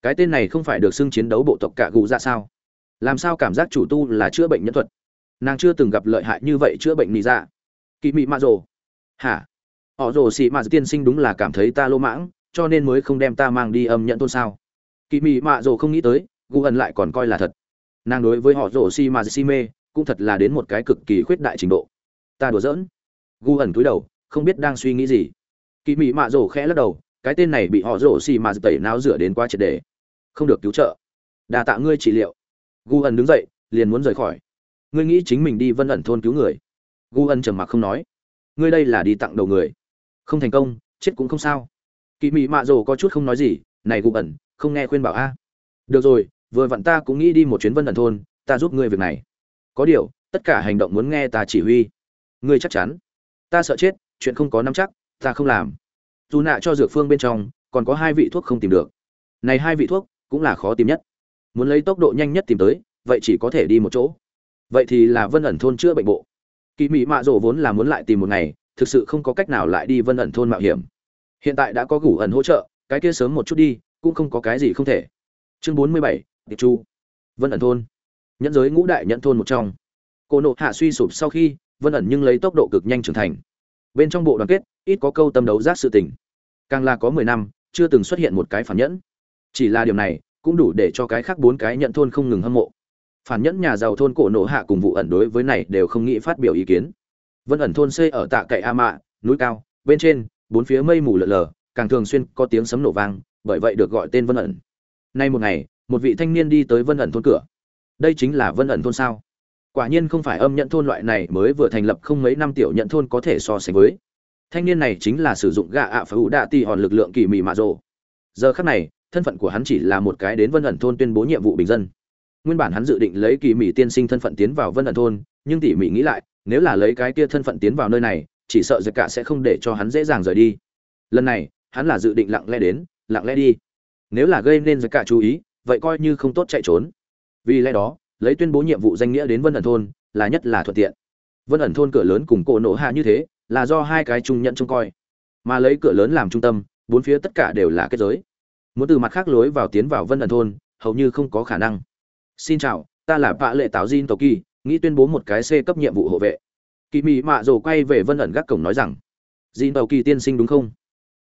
cái tên này không phải được xưng chiến đấu bộ tộc cả gù ra sao? Làm sao cảm giác chủ tu là chữa bệnh nhân thuật? Nàng chưa từng gặp lợi hại như vậy chữa bệnh nị dạ. Kỵ mị mạ rồ. Hả? Họ rồ xị mạ tiên sinh đúng là cảm thấy ta lô mãng, cho nên mới không đem ta mang đi âm nhận tôn sao? Kỵ mị mạ rồ không nghĩ tới gu ẩn lại còn coi là thật. Nàng đối với họ rồ xị mạ si mê, cũng thật là đến một cái cực kỳ khuyết đại trình độ. Ta đùa giỡn. Gu ẩn cúi đầu, không biết đang suy nghĩ gì. Kỵ mị mạ rồ khẽ lắc đầu, cái tên này bị họ rồ xì mạ tẩy não rửa đến quá triệt đề không được cứu trợ. Đà tạ ngươi trị liệu. Gu ẩn đứng dậy, liền muốn rời khỏi. Ngươi nghĩ chính mình đi vân ẩn thôn cứu người. Gu ẩn trầm mặc không nói. Ngươi đây là đi tặng đầu người. Không thành công, chết cũng không sao. Kỵ mị mạ rồ có chút không nói gì. Này gu ẩn, không nghe khuyên bảo a. Được rồi, vừa vặn ta cũng nghĩ đi một chuyến vân ẩn thôn, ta giúp ngươi việc này. Có điều, tất cả hành động muốn nghe ta chỉ huy. Ngươi chắc chắn. Ta sợ chết, chuyện không có nắm chắc, ta không làm. Dù nạ cho dược phương bên trong, còn có hai vị thuốc không tìm được. Này hai vị thuốc cũng là khó tìm nhất. Muốn lấy tốc độ nhanh nhất tìm tới, vậy chỉ có thể đi một chỗ. Vậy thì là vân ẩn thôn chữa bệnh bộ. Kỳ mỹ mạ rộ vốn là muốn lại tìm một ngày, thực sự không có cách nào lại đi vân ẩn thôn mạo hiểm. Hiện tại đã có gủ ẩn hỗ trợ, cái kia sớm một chút đi, cũng không có cái gì không thể. Chương bốn mươi bảy, tiệp chu. Vân ẩn thôn. Nhẫn giới ngũ đại nhẫn thôn một trong. Cô nộ hạ suy sụp sau khi, vân ẩn nhưng lấy tốc độ cực nhanh trưởng thành. Bên trong bộ đoàn kết, ít có câu tâm đấu giác sự tình. Càng là có mười năm, chưa từng xuất hiện một cái phản nhẫn chỉ là điều này, cũng đủ để cho cái khác bốn cái nhận thôn không ngừng hâm mộ. Phản nhẫn nhà giàu thôn cổ nổ hạ cùng vụ ẩn đối với này đều không nghĩ phát biểu ý kiến. Vân ẩn thôn xây ở tạ cậy a mạ, núi cao, bên trên, bốn phía mây mù lợn lờ, càng thường xuyên có tiếng sấm nổ vang, bởi vậy được gọi tên vân ẩn. Nay một ngày, một vị thanh niên đi tới vân ẩn thôn cửa. Đây chính là vân ẩn thôn sao? Quả nhiên không phải âm nhận thôn loại này mới vừa thành lập không mấy năm tiểu nhận thôn có thể so sánh với. Thanh niên này chính là sử dụng gạ ạ phải ủ đạ ti hòn lực lượng kỳ mị mạ rồ. Giờ khắc này thân phận của hắn chỉ là một cái đến vân ẩn thôn tuyên bố nhiệm vụ bình dân. Nguyên bản hắn dự định lấy kỳ mỹ tiên sinh thân phận tiến vào vân ẩn thôn, nhưng tỉ mỹ nghĩ lại, nếu là lấy cái kia thân phận tiến vào nơi này, chỉ sợ giặc cả sẽ không để cho hắn dễ dàng rời đi. Lần này, hắn là dự định lặng lẽ đến, lặng lẽ đi. Nếu là gây nên giặc cả chú ý, vậy coi như không tốt chạy trốn. Vì lẽ đó, lấy tuyên bố nhiệm vụ danh nghĩa đến vân ẩn thôn là nhất là thuận tiện. Vân ẩn thôn cửa lớn cùng cổ nổ hạ như thế, là do hai cái trung nhận trông coi. Mà lấy cửa lớn làm trung tâm, bốn phía tất cả đều là kết giới muốn từ mặt khác lối vào tiến vào vân ẩn thôn hầu như không có khả năng xin chào ta là vạ lệ táo Jin tộc Kỳ, nghĩ tuyên bố một cái C cấp nhiệm vụ hộ vệ. Kỳ Mị Mạ rồ quay về Vân ẩn gác cổng nói rằng, Jin tộc Kỳ tiên sinh đúng không?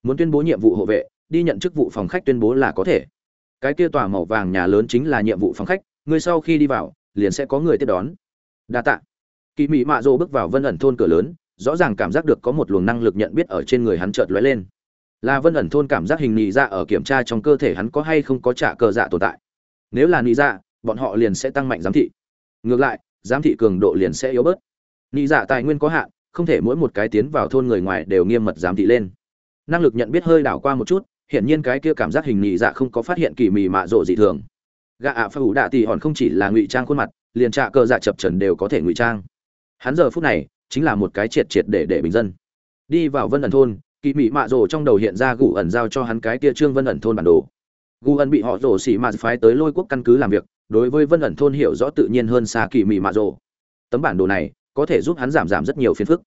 Muốn tuyên bố nhiệm vụ hộ vệ, đi nhận chức vụ phòng khách tuyên bố là có thể. Cái kia tòa màu vàng nhà lớn chính là nhiệm vụ phòng khách, người sau khi đi vào, liền sẽ có người tiếp đón. Đa tạ. Kỳ Mị Mạ rồ bước vào Vân ẩn thôn cửa lớn, rõ ràng cảm giác được có một luồng năng lực nhận biết ở trên người hắn chợt lóe lên là vân ẩn thôn cảm giác hình nị dạ ở kiểm tra trong cơ thể hắn có hay không có trả cờ dạ tồn tại. Nếu là nị dạ bọn họ liền sẽ tăng mạnh giám thị. Ngược lại, giám thị cường độ liền sẽ yếu bớt. Nị dạ tài nguyên có hạn, không thể mỗi một cái tiến vào thôn người ngoài đều nghiêm mật giám thị lên. Năng lực nhận biết hơi đảo qua một chút, hiển nhiên cái kia cảm giác hình nị dạ không có phát hiện kỳ mị mạ rộ dị thường. Gạ ạ à ủ đạ tỉ hòn không chỉ là ngụy trang khuôn mặt, liền trạ cờ dạ chập trần đều có thể ngụy trang. Hắn giờ phút này, chính là một cái triệt triệt để để bình dân. Đi vào vân ẩn thôn kỳ mị mạ rồ trong đầu hiện ra gù ẩn giao cho hắn cái kia trương vân ẩn thôn bản đồ. Gù ẩn bị họ rồ xỉ mạ phái tới lôi quốc căn cứ làm việc, đối với vân ẩn thôn hiểu rõ tự nhiên hơn xa kỳ mị mạ rồ. Tấm bản đồ này có thể giúp hắn giảm giảm rất nhiều phiền phức.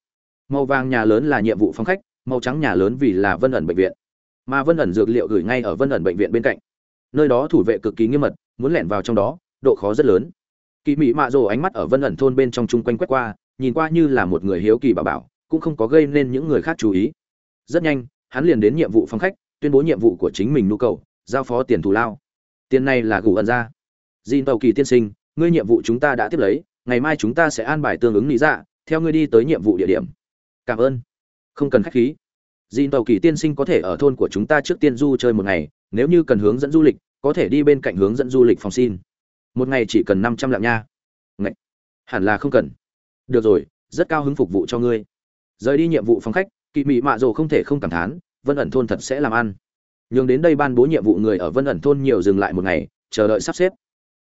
Màu vàng nhà lớn là nhiệm vụ phong khách, màu trắng nhà lớn vì là vân ẩn bệnh viện. Mà vân ẩn dược liệu gửi ngay ở vân ẩn bệnh viện bên cạnh. Nơi đó thủ vệ cực kỳ nghiêm mật, muốn lẻn vào trong đó, độ khó rất lớn. Kỳ mị mạ rồ ánh mắt ở vân ẩn thôn bên trong chung quanh quét qua, nhìn qua như là một người hiếu kỳ bà bảo, cũng không có gây nên những người khác chú ý rất nhanh, hắn liền đến nhiệm vụ phòng khách, tuyên bố nhiệm vụ của chính mình nhu cầu, giao phó tiền thù lao. Tiền này là gù ẩn ra. Jin tàu kỳ tiên sinh, ngươi nhiệm vụ chúng ta đã tiếp lấy, ngày mai chúng ta sẽ an bài tương ứng lý dạ theo ngươi đi tới nhiệm vụ địa điểm. Cảm ơn. Không cần khách khí. Jin tàu kỳ tiên sinh có thể ở thôn của chúng ta trước tiên du chơi một ngày, nếu như cần hướng dẫn du lịch, có thể đi bên cạnh hướng dẫn du lịch phòng xin. Một ngày chỉ cần năm trăm lạng nha. Ngậy. hẳn là không cần. Được rồi, rất cao hứng phục vụ cho ngươi. Rời đi nhiệm vụ phòng khách Kỵ mị mạ rồ không thể không cảm thán, vân ẩn thôn thật sẽ làm ăn. Nhường đến đây ban bố nhiệm vụ người ở vân ẩn thôn nhiều dừng lại một ngày, chờ đợi sắp xếp.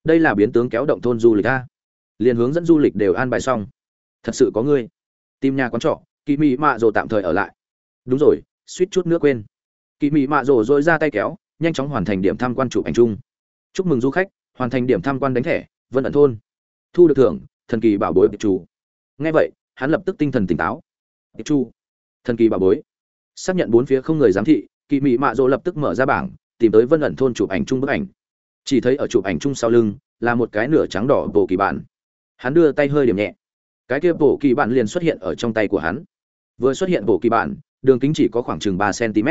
Đây là biến tướng kéo động thôn du lịch a. Liền hướng dẫn du lịch đều an bài xong. Thật sự có ngươi. Tìm nhà quán trọ Kỵ mị mạ rồ tạm thời ở lại. Đúng rồi, suýt chút nữa quên. Kỵ mị mạ rồ dội ra tay kéo, nhanh chóng hoàn thành điểm tham quan chụp ảnh chung. Chúc mừng du khách, hoàn thành điểm tham quan đánh thẻ, vân ẩn thôn. Thu được thưởng, thần kỳ bảo bối chủ nghe vậy, hắn lập tức tinh thần tỉnh táo. Chu thần kỳ bảo bối. Xác nhận bốn phía không người giám thị kỳ mị mạ dỗ lập tức mở ra bảng, tìm tới vân ẩn thôn chụp ảnh chung bức ảnh. Chỉ thấy ở chụp ảnh chung sau lưng, là một cái nửa trắng đỏ bổ kỳ bản hắn đưa tay hơi điểm nhẹ. Cái kia bổ kỳ bản liền xuất hiện ở trong tay của hắn. Vừa xuất hiện bổ kỳ bản đường kính chỉ có khoảng chừng ba cm.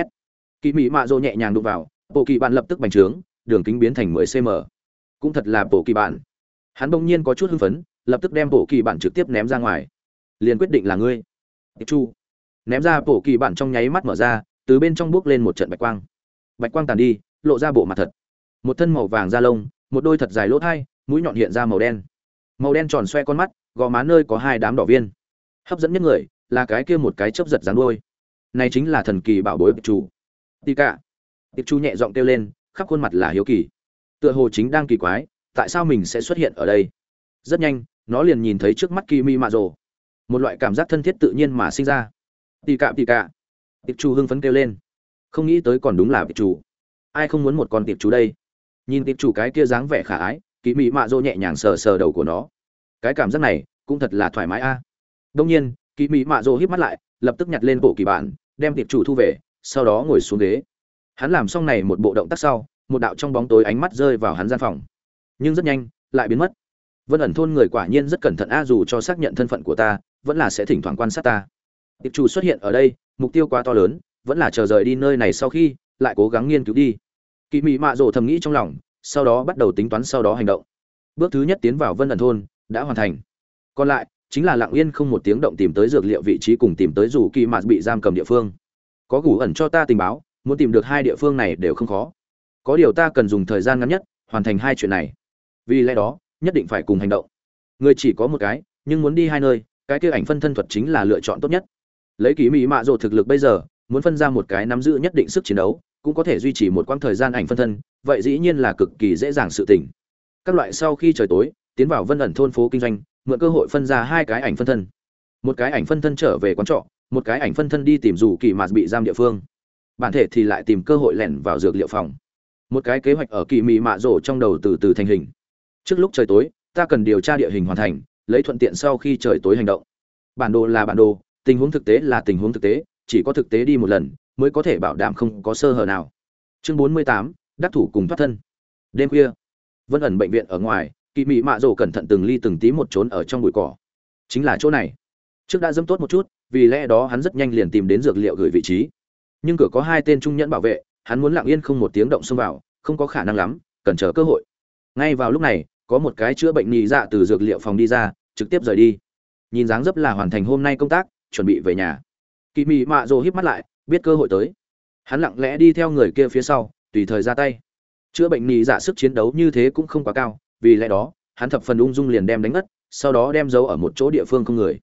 Kỳ mị mạ dỗ nhẹ nhàng đụng vào bộ kỳ bản lập tức bành trướng, đường kính biến thành 10 cm. Cũng thật là bộ kỳ bản hắn bỗng nhiên có chút hưng phấn, lập tức đem bộ kỳ bản trực tiếp ném ra ngoài. Liền quyết định là ngươi. Chu ném ra bộ kỳ bản trong nháy mắt mở ra, từ bên trong bước lên một trận bạch quang. Bạch quang tàn đi, lộ ra bộ mặt thật. Một thân màu vàng da lông, một đôi thật dài lỗ thai, mũi nhọn hiện ra màu đen. Màu đen tròn xoe con mắt, gò má nơi có hai đám đỏ viên. Hấp dẫn nhất người, là cái kia một cái chớp giật dáng đôi này chính là thần kỳ bảo bối chủ tì cả. Tiệp chu nhẹ giọng kêu lên, khắp khuôn mặt là hiếu kỳ. Tựa hồ chính đang kỳ quái, tại sao mình sẽ xuất hiện ở đây? Rất nhanh, nó liền nhìn thấy trước mắt kỳ mi mạ rồ. Một loại cảm giác thân thiết tự nhiên mà sinh ra tì cạ tì cạ. Tiệp chu hưng phấn kêu lên. Không nghĩ tới còn đúng là tiệp chủ ai không muốn một con tiệp chủ đây? Nhìn tiệp chủ cái kia dáng vẻ khả ái kỳ mỹ mạ dô nhẹ nhàng sờ sờ đầu của nó. Cái cảm giác này cũng thật là thoải mái a. À. đông nhiên kỳ mỹ mạ rồ híp mắt lại, lập tức nhặt lên bộ kỳ bản, đem tiệp chủ thu về, sau đó ngồi xuống ghế. Hắn làm xong này một bộ động tác sau, một đạo trong bóng tối ánh mắt rơi vào hắn gian phòng. Nhưng rất nhanh, lại biến mất. Vân ẩn thôn người quả nhiên rất cẩn thận a, dù cho xác nhận thân phận của ta, vẫn là sẽ thỉnh thoảng quan sát ta tiệp chủ xuất hiện ở đây, mục tiêu quá to lớn, vẫn là chờ rời đi nơi này sau khi, lại cố gắng nghiên cứu đi. Kỳ mị mạ rồ thầm nghĩ trong lòng, sau đó bắt đầu tính toán sau đó hành động. Bước thứ nhất tiến vào vân ẩn thôn, đã hoàn thành. Còn lại, chính là lặng yên không một tiếng động tìm tới dược liệu vị trí cùng tìm tới dù kỳ mạt bị giam cầm địa phương. Có gủ ẩn cho ta tình báo, muốn tìm được hai địa phương này đều không khó. Có điều ta cần dùng thời gian ngắn nhất, hoàn thành hai chuyện này. Vì lẽ đó, nhất định phải cùng hành động. Người chỉ có một cái, nhưng muốn đi hai nơi, cái kia ảnh phân thân thuật chính là lựa chọn tốt nhất lấy kỳ mỹ mạ rộ thực lực bây giờ, muốn phân ra một cái nắm giữ nhất định sức chiến đấu, cũng có thể duy trì một quãng thời gian ảnh phân thân, vậy dĩ nhiên là cực kỳ dễ dàng sự tỉnh các loại sau khi trời tối, tiến vào vân ẩn thôn phố kinh doanh, mượn cơ hội phân ra hai cái ảnh phân thân. Một cái ảnh phân thân trở về quán trọ, một cái ảnh phân thân đi tìm dù kỳ mạt bị giam địa phương. Bản thể thì lại tìm cơ hội lẻn vào dược liệu phòng. Một cái kế hoạch ở kỳ mị mạ rổ trong đầu từ từ thành hình. Trước lúc trời tối, ta cần điều tra địa hình hoàn thành, lấy thuận tiện sau khi trời tối hành động. Bản đồ là bản đồ tình huống thực tế là tình huống thực tế, chỉ có thực tế đi một lần mới có thể bảo đảm không có sơ hở nào. Chương bốn mươi tám, đắc thủ cùng thoát thân. Đêm khuya, vân ẩn bệnh viện ở ngoài kỳ mị mạ rổ cẩn thận từng ly từng tí một trốn ở trong bụi cỏ. Chính là chỗ này. Trước đã dâm tốt một chút, vì lẽ đó hắn rất nhanh liền tìm đến dược liệu gửi vị trí. Nhưng cửa có hai tên trung nhẫn bảo vệ, hắn muốn lặng yên không một tiếng động xông vào, không có khả năng lắm, cần chờ cơ hội. Ngay vào lúc này, có một cái chữa bệnh nhì dạ từ dược liệu phòng đi ra, trực tiếp rời đi. Nhìn dáng dấp là hoàn thành hôm nay công tác chuẩn bị về nhà. Kỳ mị mạ rồ híp mắt lại, biết cơ hội tới. Hắn lặng lẽ đi theo người kia phía sau, tùy thời ra tay. Chữa bệnh nhì giả sức chiến đấu như thế cũng không quá cao, vì lẽ đó, hắn thập phần ung dung liền đem đánh ngất, sau đó đem giấu ở một chỗ địa phương không người.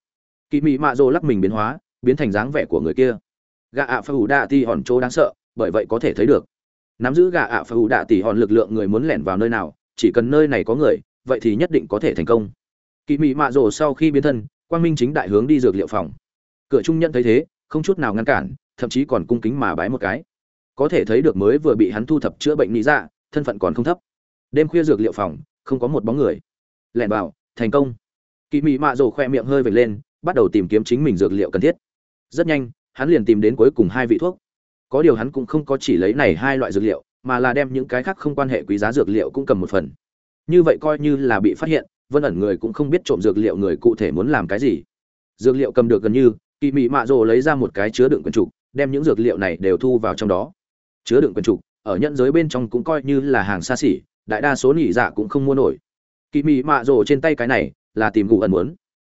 Kỳ mị mạ rồ lắc mình biến hóa, biến thành dáng vẻ của người kia. Gà ạ phá ủ đạ thì hòn chỗ đáng sợ, bởi vậy có thể thấy được. Nắm giữ gà ạ phá ủ đạ tỷ hòn lực lượng người muốn lẻn vào nơi nào, chỉ cần nơi này có người, vậy thì nhất định có thể thành công. Kỳ mị mạ rồ sau khi biến thân, quang minh chính đại hướng đi dược liệu phòng cửa trung nhận thấy thế, không chút nào ngăn cản, thậm chí còn cung kính mà bái một cái. Có thể thấy được mới vừa bị hắn thu thập chữa bệnh lý dạ thân phận còn không thấp. Đêm khuya dược liệu phòng, không có một bóng người. Lẻn vào, thành công. Kỳ mị mạ rồ khoe miệng hơi vệt lên, bắt đầu tìm kiếm chính mình dược liệu cần thiết. Rất nhanh, hắn liền tìm đến cuối cùng hai vị thuốc. Có điều hắn cũng không có chỉ lấy này hai loại dược liệu, mà là đem những cái khác không quan hệ quý giá dược liệu cũng cầm một phần. Như vậy coi như là bị phát hiện, vân ẩn người cũng không biết trộm dược liệu người cụ thể muốn làm cái gì. Dược liệu cầm được gần như kỳ mị mạ rồ lấy ra một cái chứa đựng quần trục, đem những dược liệu này đều thu vào trong đó. Chứa đựng quần trục, ở nhận giới bên trong cũng coi như là hàng xa xỉ, đại đa số nhị dạ cũng không mua nổi. Kỳ mị mạ rồ trên tay cái này là tìm gù ẩn muốn.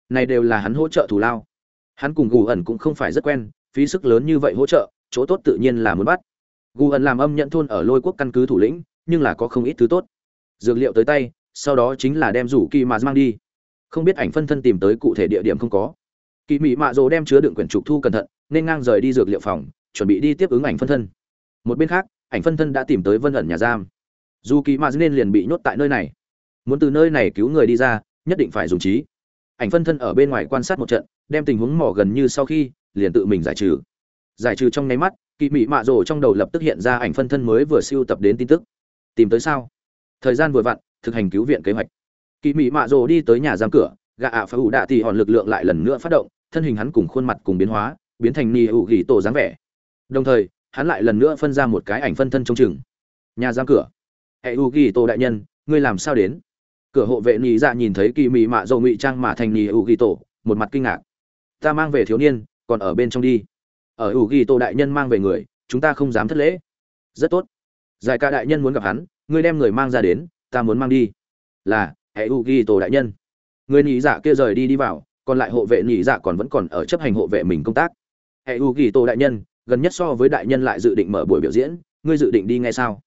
Này đều là hắn hỗ trợ thù lao. Hắn cùng gù ẩn cũng không phải rất quen, phí sức lớn như vậy hỗ trợ, chỗ tốt tự nhiên là muốn bắt. Gù ẩn làm âm nhận thôn ở lôi quốc căn cứ thủ lĩnh, nhưng là có không ít thứ tốt. Dược liệu tới tay, sau đó chính là đem rủ kỳ mà mang đi. Không biết ảnh phân thân tìm tới cụ thể địa điểm không có kỳ mị mạ rồ đem chứa đựng quyển trục thu cẩn thận, nên ngang rời đi dược liệu phòng, chuẩn bị đi tiếp ứng ảnh phân thân. Một bên khác, ảnh phân thân đã tìm tới vân ẩn nhà giam. Dù kỳ mạ nên liền bị nhốt tại nơi này. Muốn từ nơi này cứu người đi ra, nhất định phải dùng trí. Ảnh phân thân ở bên ngoài quan sát một trận, đem tình huống mỏ gần như sau khi, liền tự mình giải trừ. Giải trừ trong nháy mắt, kỳ mị mạ rồ trong đầu lập tức hiện ra ảnh phân thân mới vừa siêu tập đến tin tức. Tìm tới sao? Thời gian vừa vặn, thực hành cứu viện kế hoạch. Kỳ mị mạ rồ đi tới nhà giam cửa, gạ ạ phải ủ đạ thì hòn lực lượng lại lần nữa phát động thân hình hắn cùng khuôn mặt cùng biến hóa, biến thành ni hữu ghi tổ dáng vẻ. Đồng thời, hắn lại lần nữa phân ra một cái ảnh phân thân trong chừng. Nhà giam cửa. Hệ u ghi tổ đại nhân, ngươi làm sao đến? Cửa hộ vệ nị dạ nhìn thấy kỳ mị mạ dầu ngụy trang mà thành nhị u ghi tổ, một mặt kinh ngạc. Ta mang về thiếu niên, còn ở bên trong đi. Ở u ghi tổ đại nhân mang về người, chúng ta không dám thất lễ. Rất tốt. Giải ca đại nhân muốn gặp hắn, ngươi đem người mang ra đến, ta muốn mang đi. Là, hệ u ghi tổ đại nhân. Người nị dạ kia rời đi đi vào còn lại hộ vệ nhị dạ còn vẫn còn ở chấp hành hộ vệ mình công tác. Hệ u ghi tô đại nhân, gần nhất so với đại nhân lại dự định mở buổi biểu diễn, ngươi dự định đi ngay sao?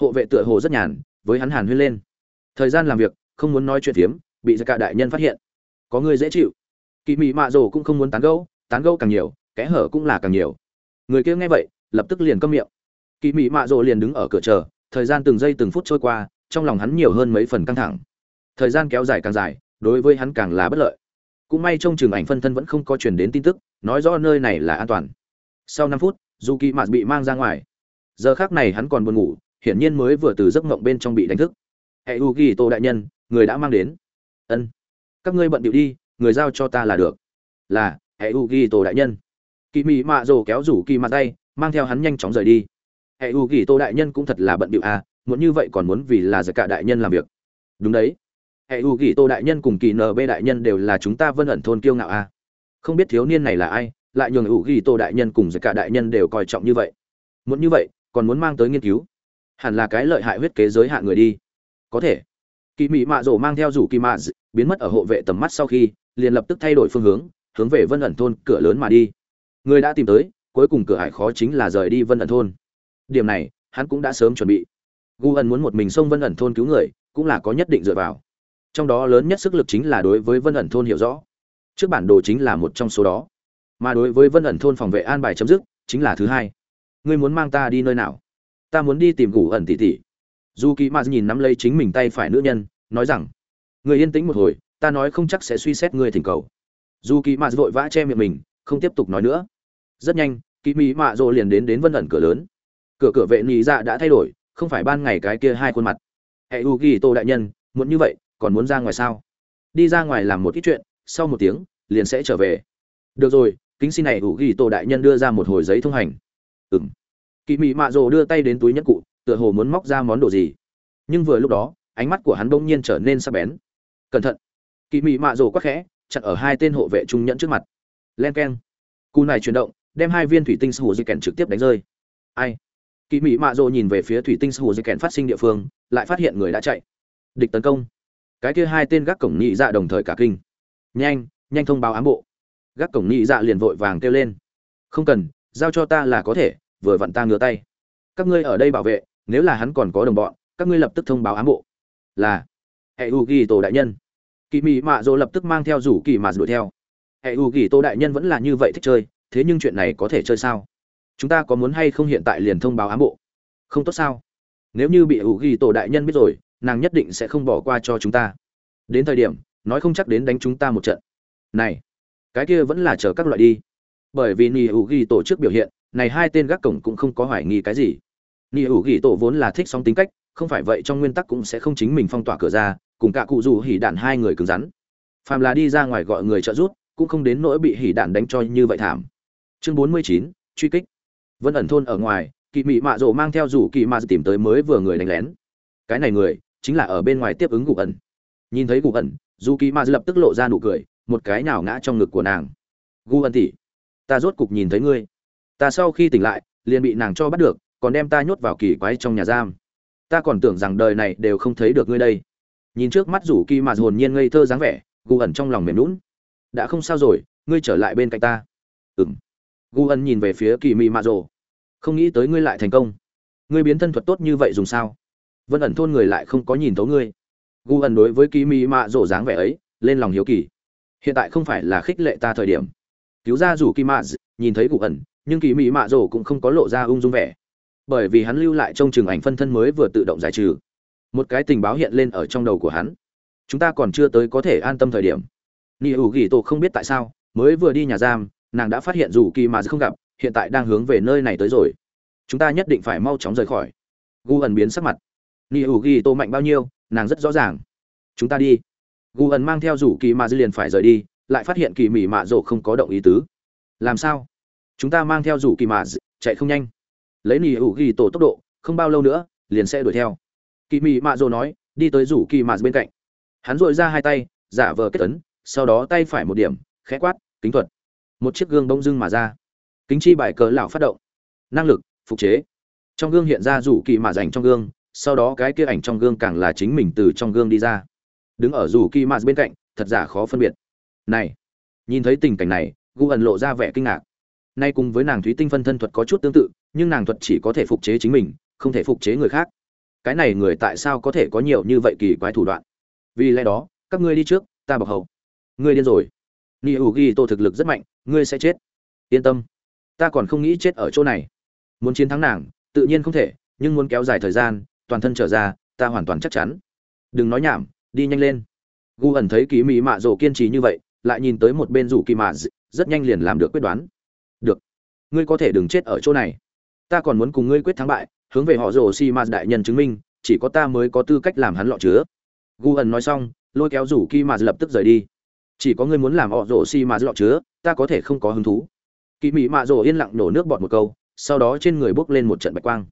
Hộ vệ tựa hồ rất nhàn, với hắn hàn huyên lên. Thời gian làm việc, không muốn nói chuyện phiếm, bị dạ cả đại nhân phát hiện. Có người dễ chịu. Kỳ mị mạ rồ cũng không muốn tán gẫu tán gẫu càng nhiều, kẽ hở cũng là càng nhiều. Người kia nghe vậy, lập tức liền câm miệng. Kỳ mị mạ rồ liền đứng ở cửa chờ, thời gian từng giây từng phút trôi qua, trong lòng hắn nhiều hơn mấy phần căng thẳng. Thời gian kéo dài càng dài, đối với hắn càng là bất lợi cũng may trong trường ảnh phân thân vẫn không có truyền đến tin tức, nói rõ nơi này là an toàn. Sau năm phút dù kỳ mạt bị mang ra ngoài. Giờ khác này hắn còn buồn ngủ, hiển nhiên mới vừa từ giấc mộng bên trong bị đánh thức. Hệ u ghi tô đại nhân, người đã mang đến. Ân. Các ngươi bận điệu đi, người giao cho ta là được. Là, hệ u ghi tô đại nhân. Kỳ mị mạ rồ kéo rủ kỳ mặt tay mang theo hắn nhanh chóng rời đi. Hệ u ghi tô đại nhân cũng thật là bận điệu à muốn như vậy còn muốn vì là giặc cả đại nhân làm việc. Đúng đấy hệ u ghi tô đại nhân cùng kỳ nb đại nhân đều là chúng ta vân ẩn thôn kiêu ngạo à? Không biết thiếu niên này là ai, lại nhường u ghi tô đại nhân cùng giật cả đại nhân đều coi trọng như vậy. Muốn như vậy, còn muốn mang tới nghiên cứu. Hẳn là cái lợi hại huyết kế giới hạn người đi. Có thể. Kỳ mị mạ rổ mang theo rủ kỳ mạ biến mất ở hộ vệ tầm mắt sau khi, liền lập tức thay đổi phương hướng hướng về vân ẩn thôn cửa lớn mà đi. Người đã tìm tới, cuối cùng cửa hải khó chính là rời đi vân ẩn thôn. Điểm này, hắn cũng đã sớm chuẩn bị. Gu ẩn muốn một mình xông vân ẩn thôn cứu người, cũng là có nhất định dựa vào trong đó lớn nhất sức lực chính là đối với vân ẩn thôn hiểu rõ. Trước bản đồ chính là một trong số đó. Mà đối với vân ẩn thôn phòng vệ an bài chấm dứt, chính là thứ hai. Ngươi muốn mang ta đi nơi nào? Ta muốn đi tìm ngủ ẩn tỉ tỉ dù kỳ mạt nhìn nắm lấy chính mình tay phải nữ nhân, nói rằng người yên tĩnh một hồi, ta nói không chắc sẽ suy xét ngươi thỉnh cầu. Dù kỳ mạt vội vã che miệng mình, không tiếp tục nói nữa. Rất nhanh kỳ mỹ mạ rộ liền đến đến vân ẩn cửa lớn. Cửa cửa vệ nghĩ dạ đã thay đổi, không phải ban ngày cái kia hai khuôn mặt. Hệ u ghi tô đại nhân muốn như vậy còn muốn ra ngoài sao? Đi ra ngoài làm một ít chuyện, sau một tiếng, liền sẽ trở về. Được rồi, kính xin này, ủ ghi tổ đại nhân đưa ra một hồi giấy thông hành. Ừng kỳ mị mạ rồ đưa tay đến túi nhất cụ, tựa hồ muốn móc ra món đồ gì. Nhưng vừa lúc đó, ánh mắt của hắn bỗng nhiên trở nên sắc bén. Cẩn thận. Kỳ mị mạ rồ quắc khẽ, chặn ở hai tên hộ vệ trung nhẫn trước mặt. Len keng. Cù này chuyển động, đem hai viên thủy tinh hồ di kèn trực tiếp đánh rơi. Ai? Kỳ mị mạ rồ nhìn về phía thủy tinh hồ di kèn phát sinh địa phương, lại phát hiện người đã chạy. Địch tấn công cái kia hai tên gác cổng nhị dạ đồng thời cả kinh. Nhanh nhanh thông báo ám bộ. Gác cổng nhị dạ liền vội vàng kêu lên. Không cần, giao cho ta là có thể, vừa vặn ta ngửa tay. Các ngươi ở đây bảo vệ, nếu là hắn còn có đồng bọn, các ngươi lập tức thông báo ám bộ. Là hệ u ghi tổ đại nhân. Kỳ mị mạ dỗ lập tức mang theo rủ kỳ mà đuổi theo. Hệ u ghi tổ đại nhân vẫn là như vậy thích chơi, thế nhưng chuyện này có thể chơi sao? Chúng ta có muốn hay không hiện tại liền thông báo ám bộ? Không tốt sao? Nếu như bị u ghi tổ đại nhân biết rồi nàng nhất định sẽ không bỏ qua cho chúng ta. Đến thời điểm, nói không chắc đến đánh chúng ta một trận. Này, cái kia vẫn là chờ các loại đi. Bởi vì ni hữu ghi tổ trước biểu hiện, này hai tên gác cổng cũng không có hoài nghi cái gì. Ni hữu ghi tổ vốn là thích song tính cách, không phải vậy trong nguyên tắc cũng sẽ không chính mình phong tỏa cửa ra, cùng cả cụ dù hỉ đạn hai người cứng rắn. Phàm là đi ra ngoài gọi người trợ giúp, cũng không đến nỗi bị hỉ đạn đánh cho như vậy thảm. Chương bốn mươi chín, truy kích. Vân ẩn thôn ở ngoài kỳ mị mạ rộ mang theo rủ kỳ mạ tìm tới mới vừa người đánh lén. Cái này người chính là ở bên ngoài tiếp ứng gục ẩn. Nhìn thấy gục ẩn dù kỳ ma lập tức lộ ra nụ cười, một cái nào ngã trong ngực của nàng. Gu ẩn tỉ ta rốt cục nhìn thấy ngươi. Ta sau khi tỉnh lại, liền bị nàng cho bắt được, còn đem ta nhốt vào kỳ quái trong nhà giam. Ta còn tưởng rằng đời này đều không thấy được ngươi đây. Nhìn trước mắt rủ kỳ mà hồn nhiên ngây thơ dáng vẻ gu ẩn trong lòng mềm lún đã không sao rồi, ngươi trở lại bên cạnh ta. Ừm. Gu ẩn nhìn về phía kỳ mị mạ rồ. Không nghĩ tới ngươi lại thành công. Ngươi biến thân thuật tốt như vậy dùng sao? Vân ẩn thôn người lại không có nhìn thấu ngươi. Gu ẩn đối với kỳ mỹ mạ Rổ dáng vẻ ấy, lên lòng hiếu kỳ. Hiện tại không phải là khích lệ ta thời điểm. Cứu ra rủ kỳ mạ nhìn thấy gu ẩn, nhưng kỳ mỹ mạ Rổ cũng không có lộ ra ung dung vẻ. Bởi vì hắn lưu lại trong trường ảnh phân thân mới vừa tự động giải trừ. Một cái tình báo hiện lên ở trong đầu của hắn. Chúng ta còn chưa tới có thể an tâm thời điểm. Ni ủ ghi tổ không biết tại sao, mới vừa đi nhà giam, nàng đã phát hiện dù kỳ mà không gặp, hiện tại đang hướng về nơi này tới rồi. Chúng ta nhất định phải mau chóng rời khỏi. Gu ẩn biến sắc mặt ni ủ ghi tô mạnh bao nhiêu, nàng rất rõ ràng. Chúng ta đi. Gu ẩn mang theo rủ kỳ mà dư liền phải rời đi, lại phát hiện kỳ Mị mạ rộ không có động ý tứ. Làm sao? Chúng ta mang theo rủ kỳ mà chạy không nhanh. Lấy ni ủ ghi tổ tốc độ, không bao lâu nữa, liền sẽ đuổi theo. Kỳ mị mạ rộ nói, đi tới rủ kỳ mạ bên cạnh. Hắn dội ra hai tay, giả vờ kết tấn sau đó tay phải một điểm, khẽ quát, kính thuật. Một chiếc gương bông dưng mà ra. Kính chi bài cờ lão phát động. Năng lực, phục chế. Trong gương hiện ra rủ kỳ mạ dành trong gương sau đó cái kia ảnh trong gương càng là chính mình từ trong gương đi ra. Đứng ở dù kỳ mạ bên cạnh, thật giả khó phân biệt. Này, nhìn thấy tình cảnh này, gu ẩn lộ ra vẻ kinh ngạc. Nay cùng với nàng thúy tinh phân thân thuật có chút tương tự, nhưng nàng thuật chỉ có thể phục chế chính mình, không thể phục chế người khác. Cái này người tại sao có thể có nhiều như vậy kỳ quái thủ đoạn? Vì lẽ đó, các ngươi đi trước, ta bọc hậu. Ngươi điên rồi. Ni u ghi tô thực lực rất mạnh, ngươi sẽ chết. Yên tâm. Ta còn không nghĩ chết ở chỗ này. Muốn chiến thắng nàng, tự nhiên không thể, nhưng muốn kéo dài thời gian toàn thân trở ra, ta hoàn toàn chắc chắn. Đừng nói nhảm, đi nhanh lên. Gu ẩn thấy kỳ mỹ mạ rồ kiên trì như vậy, lại nhìn tới một bên rủ kỳ mạ rất nhanh liền làm được quyết đoán. Được, ngươi có thể đừng chết ở chỗ này. Ta còn muốn cùng ngươi quyết thắng bại, hướng về họ rồ si ma đại nhân chứng minh, chỉ có ta mới có tư cách làm hắn lọ chứa. Gu ẩn nói xong, lôi kéo rủ kỳ mạ lập tức rời đi. Chỉ có ngươi muốn làm họ rồ si ma lọ chứa, ta có thể không có hứng thú. Kỳ mỹ mạ rồ yên lặng nổ nước bọt một câu, sau đó trên người bốc lên một trận bạch quang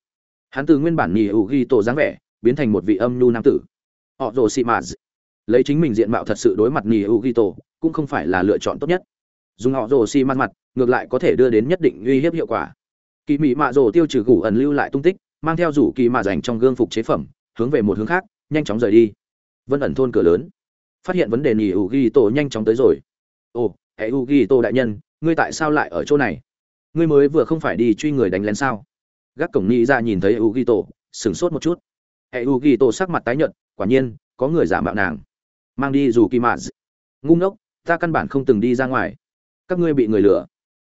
hắn từ nguyên bản nhì ủ ghi tổ dáng vẻ, biến thành một vị âm nhu nam tử. Họ rồ xị mạt lấy chính mình diện mạo thật sự đối mặt nhì ủ ghi tổ, cũng không phải là lựa chọn tốt nhất. Dùng họ rồ xị mặt mặt, ngược lại có thể đưa đến nhất định uy hiếp hiệu quả. Kỳ Mị mạ rồ tiêu trừ gủ ẩn lưu lại tung tích, mang theo rủ kỳ mạ dành trong gương phục chế phẩm, hướng về một hướng khác, nhanh chóng rời đi. Vân ẩn thôn cửa lớn. Phát hiện vấn đề nhì ủ ghi tổ nhanh chóng tới rồi. Ồ, hệ ủ ghi tổ đại nhân, ngươi tại sao lại ở chỗ này? Ngươi mới vừa không phải đi truy người đánh lén sao? Gác cổng ni ra nhìn thấy u ghi tổ sửng sốt một chút. Hệ u ghi tổ sắc mặt tái nhợt, quả nhiên, có người giả mạo nàng. Mang đi dù kỳ mạ ngu ngốc, ta căn bản không từng đi ra ngoài. Các ngươi bị người lừa.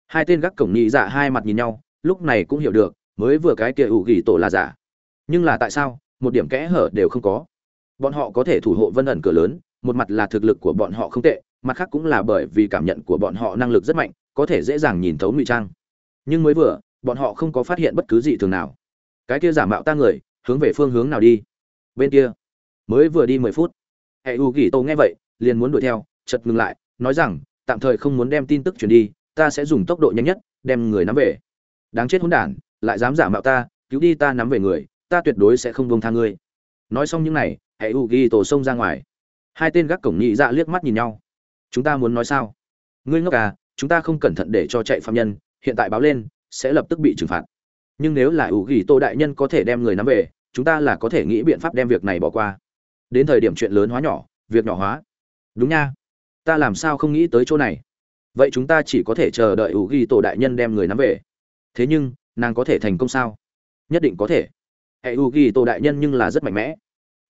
Hai tên gác cổng nghĩ dạ hai mặt nhìn nhau, lúc này cũng hiểu được, mới vừa cái kia ủ gỉ tổ là giả. Nhưng là tại sao, một điểm kẽ hở đều không có. Bọn họ có thể thủ hộ vân ẩn cửa lớn, một mặt là thực lực của bọn họ không tệ, mặt khác cũng là bởi vì cảm nhận của bọn họ năng lực rất mạnh, có thể dễ dàng nhìn thấu ngụy trang. Nhưng mới vừa bọn họ không có phát hiện bất cứ gì thường nào. Cái kia giả mạo ta người, hướng về phương hướng nào đi? Bên kia. Mới vừa đi mười phút. Hệ u kỳ tô nghe vậy, liền muốn đuổi theo chật ngừng lại, nói rằng, tạm thời không muốn đem tin tức truyền đi, ta sẽ dùng tốc độ nhanh nhất, đem người nắm về. Đáng chết hỗn đản, lại dám giả mạo ta, cứu đi ta nắm về người, ta tuyệt đối sẽ không buông tha ngươi. Nói xong những này, hệ u ghi tổ xông ra ngoài. Hai tên gác cổng nhị dạ liếc mắt nhìn nhau. Chúng ta muốn nói sao? Ngươi ngốc à chúng ta không cẩn thận để cho chạy phạm nhân, hiện tại báo lên sẽ lập tức bị trừng phạt. Nhưng nếu là ủ ghi tô đại nhân có thể đem người nắm về, chúng ta là có thể nghĩ biện pháp đem việc này bỏ qua. Đến thời điểm chuyện lớn hóa nhỏ, việc nhỏ hóa. Đúng nha. Ta làm sao không nghĩ tới chỗ này? Vậy chúng ta chỉ có thể chờ đợi ủ ghi tổ đại nhân đem người nắm về. Thế nhưng, nàng có thể thành công sao? Nhất định có thể. Hệ u ghi tổ đại nhân nhưng là rất mạnh mẽ.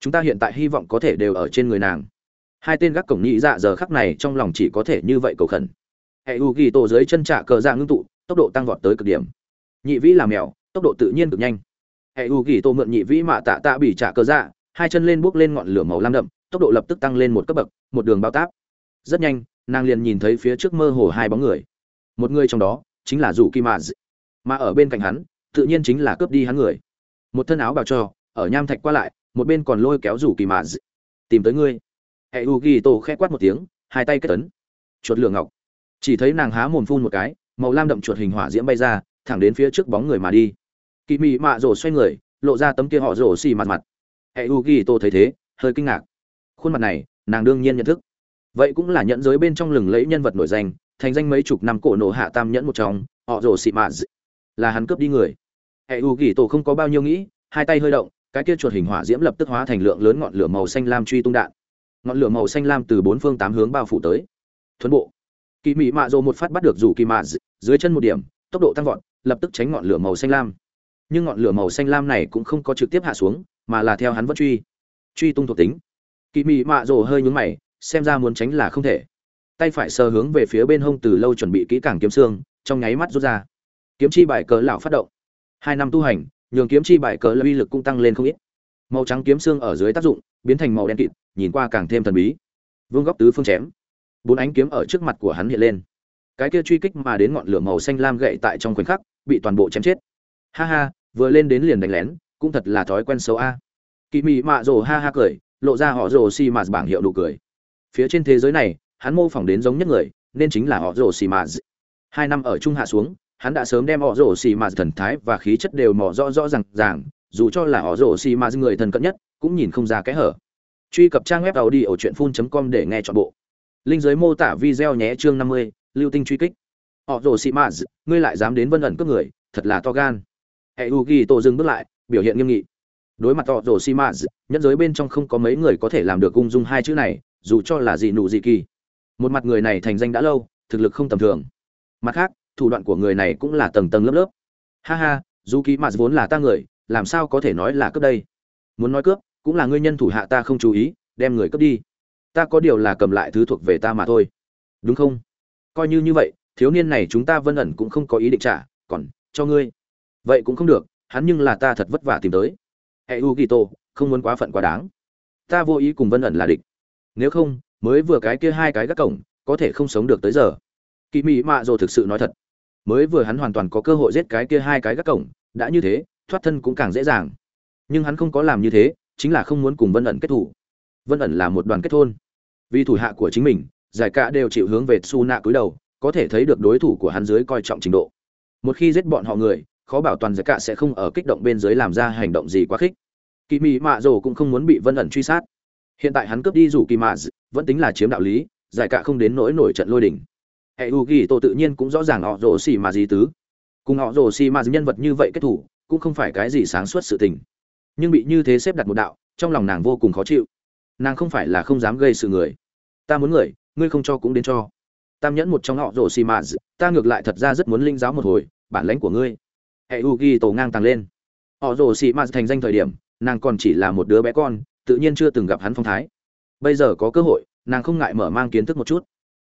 Chúng ta hiện tại hy vọng có thể đều ở trên người nàng. Hai tên gác cổng nhị dạ giờ khắc này trong lòng chỉ có thể như vậy cầu khẩn. Hệ u ghi tổ dưới chân trả cờ dạ ngưng tụ tốc độ tăng vọt tới cực điểm. Nhị vĩ làm mèo, tốc độ tự nhiên cực nhanh. Hệ u ghi tô mượn nhị vĩ mạ tạ tạ bị trả cơ dạ hai chân lên bước lên ngọn lửa màu lam đậm, tốc độ lập tức tăng lên một cấp bậc, một đường bao táp. Rất nhanh, nàng liền nhìn thấy phía trước mơ hồ hai bóng người. Một người trong đó chính là rủ kim mà mà ở bên cạnh hắn, tự nhiên chính là cướp đi hắn người. Một thân áo bào cho ở nham thạch qua lại, một bên còn lôi kéo rủ kỳ mà tìm tới ngươi. Hệ u ghi tô khẽ quát một tiếng, hai tay kết tấn chuột lửa ngọc. Chỉ thấy nàng há mồm phun một cái màu lam đậm chuột hình hỏa diễm bay ra, thẳng đến phía trước bóng người mà đi. Kỳ mị mạ rổ xoay người, lộ ra tấm kia họ rổ xì mặt mặt. Hệ u ghi tổ thấy thế, hơi kinh ngạc. Khuôn mặt này, nàng đương nhiên nhận thức. Vậy cũng là nhẫn giới bên trong lừng lẫy nhân vật nổi danh, thành danh mấy chục năm cổ nổ hạ tam nhẫn một trong, họ rổ xì mạ là hắn cướp đi người. Hệ u ghi tổ không có bao nhiêu nghĩ, hai tay hơi động, cái kia chuột hình hỏa diễm lập tức hóa thành lượng lớn ngọn lửa màu xanh lam truy tung đạn. Ngọn lửa màu xanh lam từ bốn phương tám hướng bao phủ tới. Thuấn bộ. Kỳ mị mạ rồ một phát bắt được rủ kỳ mạ dưới chân một điểm, tốc độ tăng vọt, lập tức tránh ngọn lửa màu xanh lam. Nhưng ngọn lửa màu xanh lam này cũng không có trực tiếp hạ xuống, mà là theo hắn vẫn truy. Truy tung thuộc tính. Kỳ mị mạ rồ hơi nhúng mày, xem ra muốn tránh là không thể. Tay phải sờ hướng về phía bên hông từ lâu chuẩn bị kỹ càng kiếm xương, trong nháy mắt rút ra. Kiếm chi bài cờ lão phát động. Hai năm tu hành, nhường kiếm chi bài cờ uy lực cũng tăng lên không ít. Màu trắng kiếm xương ở dưới tác dụng, biến thành màu đen kịt, nhìn qua càng thêm thần bí. Vương góc tứ phương chém. Bốn ánh kiếm ở trước mặt của hắn hiện lên cái kia truy kích mà đến ngọn lửa màu xanh lam gậy tại trong khoảnh khắc, bị toàn bộ chém chết. Ha ha, vừa lên đến liền đánh lén, cũng thật là thói quen xấu a. Kỳ mị mạ rồ ha ha cười, lộ ra họ rồ xì mạt bảng hiệu nụ cười. Phía trên thế giới này, hắn mô phỏng đến giống nhất người, nên chính là họ rồ xì mạt. Hai năm ở trung hạ xuống, hắn đã sớm đem họ rồ xì mạt thần thái và khí chất đều mò rõ rõ ràng ràng, dù cho là họ rồ xì mạt người thân cận nhất, cũng nhìn không ra cái hở. Truy cập trang web tàu đi ở truyện com để nghe chọn bộ. Linh giới mô tả video nhé chương năm mươi lưu tinh truy kích. Họ rồ xi Mã, ngươi lại dám đến vân ẩn cướp người thật là to gan. Hệ u ghi tổ dừng bước lại biểu hiện nghiêm nghị. Đối mặt họ rồ xi Mã, nhân giới bên trong không có mấy người có thể làm được ung dung hai chữ này dù cho là gì nụ gì kỳ. Một mặt người này thành danh đã lâu thực lực không tầm thường. Mặt khác thủ đoạn của người này cũng là tầng tầng lớp lớp. Ha ha dù kỳ mạt vốn là ta người làm sao có thể nói là cướp đây? Muốn nói cướp cũng là ngươi nhân thủ hạ ta không chú ý đem người cướp đi. Ta có điều là cầm lại thứ thuộc về ta mà thôi. Đúng không? Coi như như vậy, thiếu niên này chúng ta vân ẩn cũng không có ý định trả, còn cho ngươi. Vậy cũng không được, hắn nhưng là ta thật vất vả tìm tới. Hệ u ghi tô, không muốn quá phận quá đáng. Ta vô ý cùng vân ẩn là địch. Nếu không, mới vừa cái kia hai cái gác cổng, có thể không sống được tới giờ. Kỳ mị mạ dồ thực sự nói thật. Mới vừa hắn hoàn toàn có cơ hội giết cái kia hai cái gác cổng, đã như thế, thoát thân cũng càng dễ dàng. Nhưng hắn không có làm như thế, chính là không muốn cùng vân ẩn kết thủ. Vân ẩn là một đoàn kết thôn. Vì thủ hạ của chính mình giải cả đều chịu hướng về su nạ cúi đầu, có thể thấy được đối thủ của hắn dưới coi trọng trình độ. Một khi giết bọn họ người, khó bảo toàn giải cả sẽ không ở kích động bên dưới làm ra hành động gì quá khích. Kỳ mị mạ rồ cũng không muốn bị vân ẩn truy sát. Hiện tại hắn cướp đi rủ kỳ mạ vẫn tính là chiếm đạo lý, giải cả không đến nỗi nổi trận lôi đỉnh hệ u ghi tổ tự nhiên cũng rõ ràng họ rồ xì mà gì tứ. Cùng họ rồ xì mà nhân vật như vậy kết thủ, cũng không phải cái gì sáng suốt sự tình. Nhưng bị như thế xếp đặt một đạo, trong lòng nàng vô cùng khó chịu. Nàng không phải là không dám gây sự người. Ta muốn người ngươi không cho cũng đến cho. Tam nhẫn một trong họ rồ xì mạt ta ngược lại thật ra rất muốn linh giáo một hồi, bản lãnh của ngươi. Hệ u ghi tổ ngang tàng lên. Họ rồ xì mạt thành danh thời điểm, nàng còn chỉ là một đứa bé con, tự nhiên chưa từng gặp hắn phong thái. Bây giờ có cơ hội, nàng không ngại mở mang kiến thức một chút.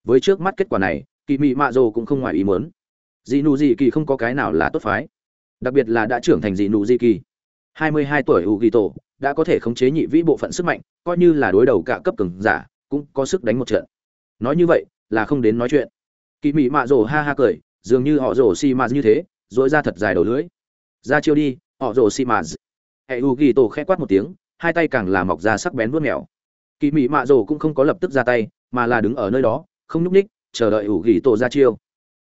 Với trước mắt kết quả này, kỳ mị mạ rồ cũng không ngoài ý muốn. Dị nụ dị kỳ không có cái nào là tốt phái. Đặc biệt là đã trưởng thành dị nụ dị kỳ. Hai mươi hai tuổi u ghi tổ, đã có thể khống chế nhị vĩ bộ phận sức mạnh, coi như là đối đầu cả cấp cường giả, cũng có sức đánh một trận nói như vậy, là không đến nói chuyện. Kỳ mị mạ rồ ha ha cười, dường như họ rồ xi mạt như thế dỗi ra thật dài đầu lưỡi. Ra chiêu đi, họ rồ xi mạt. Hệ u ghi tổ khẽ quát một tiếng, hai tay càng là mọc ra sắc bén vuốt mèo. Kỳ mị mạ rồ cũng không có lập tức ra tay, mà là đứng ở nơi đó, không nhúc ních chờ đợi ủ ghi tổ ra chiêu.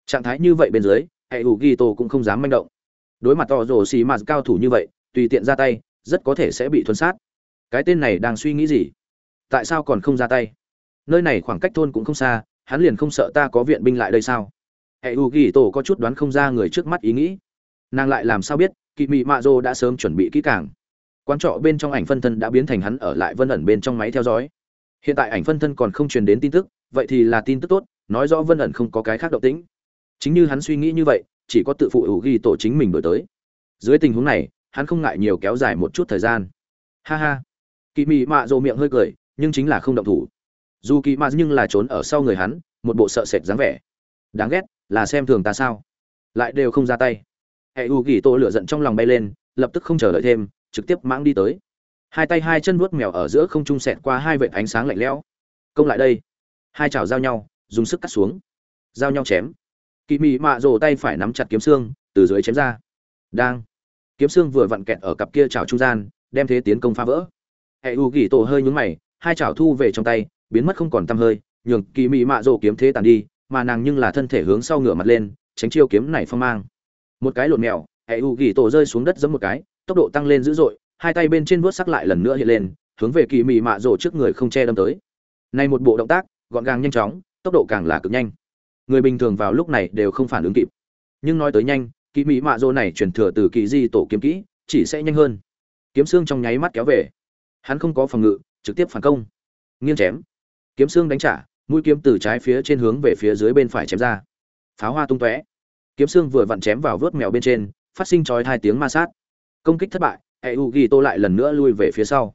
Trạng thái như vậy bên dưới, hệ u ghi tổ cũng không dám manh động. Đối mặt to rồ xì mạt cao thủ như vậy, tùy tiện ra tay, rất có thể sẽ bị thuần sát. Cái tên này đang suy nghĩ gì? Tại sao còn không ra tay? Nơi này khoảng cách thôn cũng không xa, hắn liền không sợ ta có viện binh lại đây sao? Hệ u ghi tổ có chút đoán không ra người trước mắt ý nghĩ. Nàng lại làm sao biết, kỵ mị mạ dô đã sớm chuẩn bị kỹ càng. Quán trọ bên trong ảnh phân thân đã biến thành hắn ở lại vân ẩn bên trong máy theo dõi. Hiện tại ảnh phân thân còn không truyền đến tin tức, vậy thì là tin tức tốt, nói rõ vân ẩn không có cái khác động tĩnh. Chính như hắn suy nghĩ như vậy, chỉ có tự phụ ủ ghi tổ chính mình đổi tới. Dưới tình huống này, hắn không ngại nhiều kéo dài một chút thời gian. Ha ha. Kỳ mị mạ dô miệng hơi cười, nhưng chính là không động thủ dù kỳ mạt nhưng là trốn ở sau người hắn, một bộ sợ sệt dáng vẻ. Đáng ghét, là xem thường ta sao? Lại đều không ra tay. Hệ u ghi tổ lửa giận trong lòng bay lên, lập tức không chờ đợi thêm, trực tiếp mãng đi tới. Hai tay hai chân vuốt mèo ở giữa không trung sẹt qua hai vệt ánh sáng lạnh lẽo. Công lại đây. Hai chảo giao nhau, dùng sức cắt xuống. Giao nhau chém. Kỳ mị mạ rồ tay phải nắm chặt kiếm xương, từ dưới chém ra. Đang. Kiếm xương vừa vặn kẹt ở cặp kia chảo trung gian, đem thế tiến công phá vỡ. Hệ u ghi tổ hơi nhúng mày, hai chảo thu về trong tay biến mất không còn tăm hơi, nhường kỳ mị mạ rồ kiếm thế tàn đi, mà nàng nhưng là thân thể hướng sau ngửa mặt lên, tránh chiêu kiếm này phong mang. Một cái lộn mèo, hệ u ghi tổ rơi xuống đất giấm một cái, tốc độ tăng lên dữ dội, hai tay bên trên vuốt sắc lại lần nữa hiện lên, hướng về kỳ mị mạ rồ trước người không che đâm tới. Này một bộ động tác, gọn gàng nhanh chóng, tốc độ càng là cực nhanh. Người bình thường vào lúc này đều không phản ứng kịp. Nhưng nói tới nhanh, kỳ mỹ mạ rô này truyền thừa từ kỳ di tổ kiếm kỹ, chỉ sẽ nhanh hơn. Kiếm xương trong nháy mắt kéo về. Hắn không có phòng ngự, trực tiếp phản công. Nghiêng chém kiếm xương đánh trả, mũi kiếm từ trái phía trên hướng về phía dưới bên phải chém ra. Pháo hoa tung tóe. Kiếm xương vừa vặn chém vào vớt mèo bên trên, phát sinh chói hai tiếng ma sát. Công kích thất bại hệ u ghi tô lại lần nữa lui về phía sau.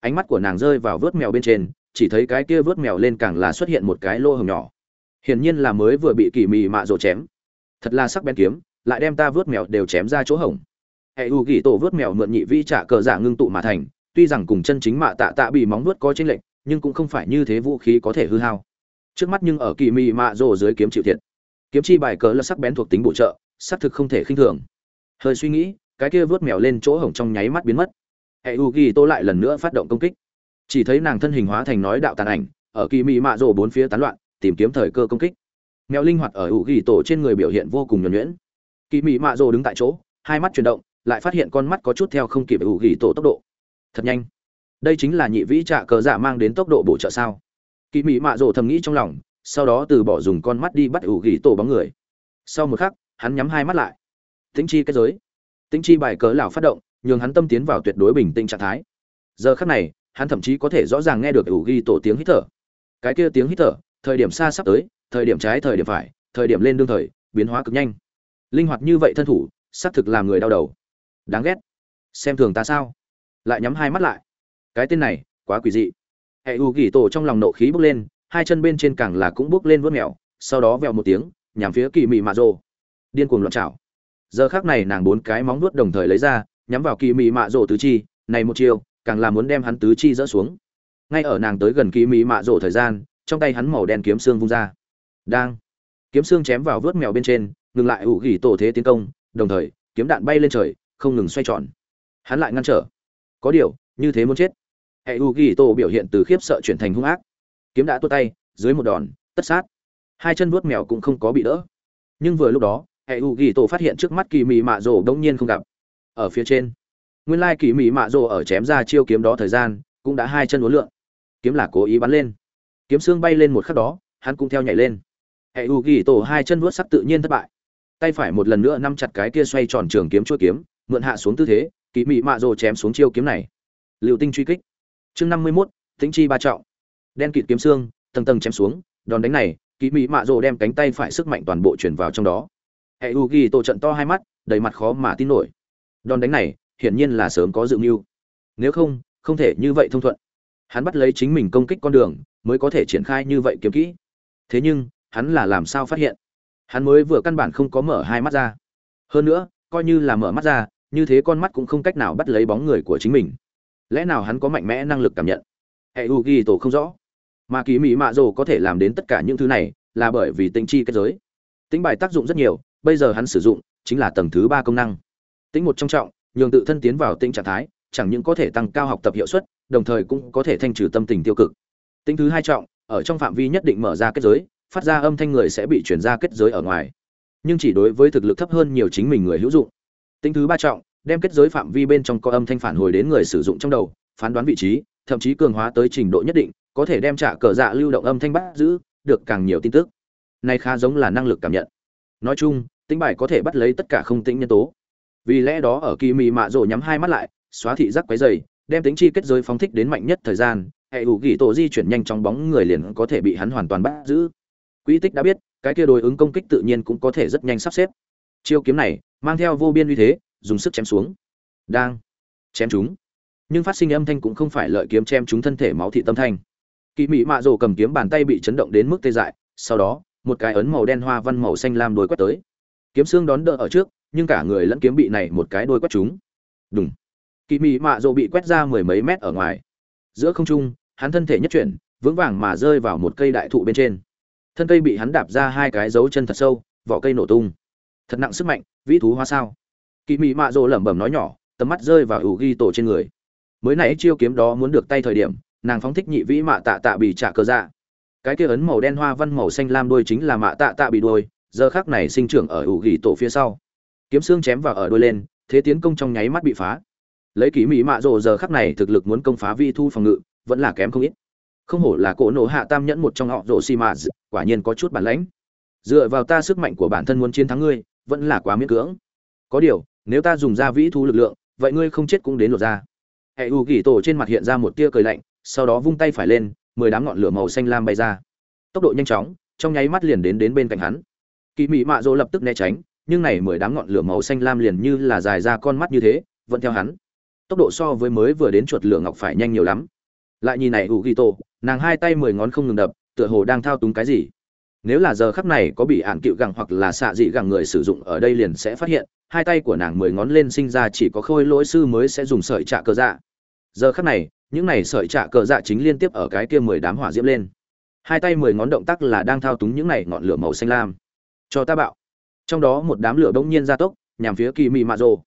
Ánh mắt của nàng rơi vào vớt mèo bên trên, chỉ thấy cái kia vớt mèo lên càng là xuất hiện một cái lô hồng nhỏ. Hiển nhiên là mới vừa bị kỳ mị mạ rồ chém. Thật là sắc bén kiếm, lại đem ta vớt mèo đều chém ra chỗ hổng. Hệ u ghi tô vớt mèo mượn nhị vi trả cờ giả ngưng tụ mà thành, tuy rằng cùng chân chính mạ tạ tạ bị móng vuốt có chênh lệch nhưng cũng không phải như thế vũ khí có thể hư hao. Trước mắt nhưng ở kỳ mị mạ rồ dưới kiếm chịu thiệt. Kiếm chi bài cờ là sắc bén thuộc tính bổ trợ, xác thực không thể khinh thường. Hơi suy nghĩ, cái kia vớt mèo lên chỗ hổng trong nháy mắt biến mất. Hệ u ghi tô lại lần nữa phát động công kích. Chỉ thấy nàng thân hình hóa thành nói đạo tàn ảnh, ở kỳ mị mạ rồ bốn phía tán loạn, tìm kiếm thời cơ công kích. Mèo linh hoạt ở u ghi tổ trên người biểu hiện vô cùng nhuẩn nhuyễn. Kỳ mị mạ rồ đứng tại chỗ, hai mắt chuyển động, lại phát hiện con mắt có chút theo không kịp u ghi tổ tốc độ. Thật nhanh đây chính là nhị vĩ trạ cờ dạ mang đến tốc độ bổ trợ sao? Kỳ mỹ mạ rộ thầm nghĩ trong lòng, sau đó từ bỏ dùng con mắt đi bắt ủ ghi tổ bóng người. Sau một khắc, hắn nhắm hai mắt lại. Tĩnh chi kết giới. Tĩnh chi bài cớ lão phát động, nhường hắn tâm tiến vào tuyệt đối bình tĩnh trạng thái. Giờ khắc này, hắn thậm chí có thể rõ ràng nghe được ủ ghi tổ tiếng hít thở. Cái kia tiếng hít thở, thời điểm xa sắp tới, thời điểm trái thời điểm phải, thời điểm lên đương thời, biến hóa cực nhanh. Linh hoạt như vậy thân thủ, xác thực làm người đau đầu. Đáng ghét. Xem thường ta sao? Lại nhắm hai mắt lại cái tên này, quá quỷ dị. Hệ u gỉ tổ trong lòng nộ khí bốc lên, hai chân bên trên càng là cũng bốc lên vớt mèo, sau đó vèo một tiếng, nhằm phía kỳ mị mạ rồ. Điên cuồng loạn chảo giờ khác này nàng bốn cái móng vuốt đồng thời lấy ra, nhắm vào kỳ mị mạ rồ tứ chi, này một chiều càng là muốn đem hắn tứ chi dỡ xuống. Ngay ở nàng tới gần kỳ mị mạ rồ thời gian, trong tay hắn màu đen kiếm xương vung ra. Đang. Kiếm xương chém vào vớt mèo bên trên, ngừng lại ủ gỉ tổ thế tiến công, đồng thời, kiếm đạn bay lên trời, không ngừng xoay tròn. Hắn lại ngăn trở. Có điều, như thế muốn chết hệ u ghi tổ biểu hiện từ khiếp sợ chuyển thành hung ác. Kiếm đã tuốt tay, dưới một đòn, tất sát. Hai chân vuốt mèo cũng không có bị đỡ. Nhưng vừa lúc đó, hệ u ghi tổ phát hiện trước mắt kỳ mị mạ rồ đông nhiên không gặp. Ở phía trên, nguyên lai kỳ mị mạ rồ ở chém ra chiêu kiếm đó thời gian, cũng đã hai chân uốn lượn. Kiếm là cố ý bắn lên. Kiếm xương bay lên một khắc đó, hắn cũng theo nhảy lên. Hệ u ghi tổ hai chân vuốt sắc tự nhiên thất bại. Tay phải một lần nữa nắm chặt cái kia xoay tròn trường kiếm chuôi kiếm, mượn hạ xuống tư thế, kỳ mị mạ rồ chém xuống chiêu kiếm này. Liệu tinh truy kích chương năm mươi mốt, tĩnh chi ba trọng. Đen kịt kiếm xương, tầng tầng chém xuống, đòn đánh này kỳ mỹ mạ rồ đem cánh tay phải sức mạnh toàn bộ chuyển vào trong đó. Hệ u ghi tổ trận to hai mắt, đầy mặt khó mà tin nổi. Đòn đánh này, hiển nhiên là sớm có dự mưu. Nếu không không thể như vậy thông thuận. Hắn bắt lấy chính mình công kích con đường, mới có thể triển khai như vậy kiếm kỹ. Thế nhưng, hắn là làm sao phát hiện? Hắn mới vừa căn bản không có mở hai mắt ra. Hơn nữa, coi như là mở mắt ra, như thế con mắt cũng không cách nào bắt lấy bóng người của chính mình lẽ nào hắn có mạnh mẽ năng lực cảm nhận? Hệ u ghi tổ không rõ. Mà kỳ mỹ mạ rồ có thể làm đến tất cả những thứ này là bởi vì tinh chi kết giới. Tính bài tác dụng rất nhiều, bây giờ hắn sử dụng chính là tầng thứ ba công năng. Tính một trong trọng, nhường tự thân tiến vào tinh trạng thái, chẳng những có thể tăng cao học tập hiệu suất, đồng thời cũng có thể thanh trừ tâm tình tiêu cực. Tính thứ hai trọng, ở trong phạm vi nhất định mở ra kết giới, phát ra âm thanh người sẽ bị chuyển ra kết giới ở ngoài. Nhưng chỉ đối với thực lực thấp hơn nhiều chính mình người hữu dụng. Tính thứ ba trọng đem kết giới phạm vi bên trong có âm thanh phản hồi đến người sử dụng trong đầu, phán đoán vị trí, thậm chí cường hóa tới trình độ nhất định, có thể đem trả cờ dạ lưu động âm thanh bắt giữ, được càng nhiều tin tức. Này khá giống là năng lực cảm nhận. Nói chung, tính bài có thể bắt lấy tất cả không tĩnh nhân tố. Vì lẽ đó ở kỳ mị mạ rộ nhắm hai mắt lại, xóa thị giác quấy dày đem tính chi kết giới phóng thích đến mạnh nhất thời gian, hệ ủ gỉ tổ di chuyển nhanh trong bóng người liền có thể bị hắn hoàn toàn bắt giữ. Quỹ tích đã biết, cái kia đối ứng công kích tự nhiên cũng có thể rất nhanh sắp xếp. Chiêu kiếm này, mang theo vô biên uy thế dùng sức chém xuống. Đang. Chém chúng. Nhưng phát sinh âm thanh cũng không phải lợi kiếm chém chúng thân thể máu thị tâm thanh. Kỵ mị mạ rồ cầm kiếm bàn tay bị chấn động đến mức tê dại, sau đó, một cái ấn màu đen hoa văn màu xanh lam đôi quét tới. Kiếm xương đón đỡ ở trước, nhưng cả người lẫn kiếm bị này một cái đôi quét chúng. Đúng kỵ mị mạ rồ bị quét ra mười mấy mét ở ngoài. Giữa không trung, hắn thân thể nhất chuyển, vững vàng mà rơi vào một cây đại thụ bên trên. Thân cây bị hắn đạp ra hai cái dấu chân thật sâu, vỏ cây nổ tung. Thật nặng sức mạnh, vĩ thú hoa sao kỳ mị mạ rồ lẩm bẩm nói nhỏ, tầm mắt rơi vào ủ ghi tổ trên người. Mới nãy chiêu kiếm đó muốn được tay thời điểm, nàng phóng thích nhị vĩ mạ tạ tạ bị trả cờ dạ. Cái kia ấn màu đen hoa văn màu xanh lam đuôi chính là mạ tạ tạ bị đuôi, giờ khác này sinh trưởng ở ủ ghi tổ phía sau. Kiếm xương chém vào ở đuôi lên, thế tiến công trong nháy mắt bị phá. Lấy kỳ mỹ mạ rồ giờ khắc này thực lực muốn công phá vi thu phòng ngự, vẫn là kém không ít. Không hổ là cỗ nổ hạ tam nhẫn một trong họ rồ xi mạ quả nhiên có chút bản lãnh. Dựa vào ta sức mạnh của bản thân muốn chiến thắng ngươi, vẫn là quá miễn cưỡng. Có điều nếu ta dùng ra vĩ thu lực lượng, vậy ngươi không chết cũng đến lột ra. Hệ u gỉ tổ trên mặt hiện ra một tia cười lạnh, sau đó vung tay phải lên, mười đám ngọn lửa màu xanh lam bay ra. Tốc độ nhanh chóng, trong nháy mắt liền đến đến bên cạnh hắn. Kỳ mị mạ dỗ lập tức né tránh, nhưng này mười đám ngọn lửa màu xanh lam liền như là dài ra con mắt như thế, vẫn theo hắn. Tốc độ so với mới vừa đến chuột lửa ngọc phải nhanh nhiều lắm. Lại nhìn này u ghi tổ, nàng hai tay mười ngón không ngừng đập, tựa hồ đang thao túng cái gì nếu là giờ khắc này có bị ạn cựu gẳng hoặc là xạ dị gẳng người sử dụng ở đây liền sẽ phát hiện, hai tay của nàng mười ngón lên sinh ra chỉ có khôi lỗi sư mới sẽ dùng sợi trạ cờ dạ. Giờ khắc này, những này sợi trạ cờ dạ chính liên tiếp ở cái kia mười đám hỏa diễm lên. Hai tay mười ngón động tác là đang thao túng những này ngọn lửa màu xanh lam. Cho ta bạo. Trong đó một đám lửa bỗng nhiên gia tốc, nhằm phía kỳ mị mạ rồ.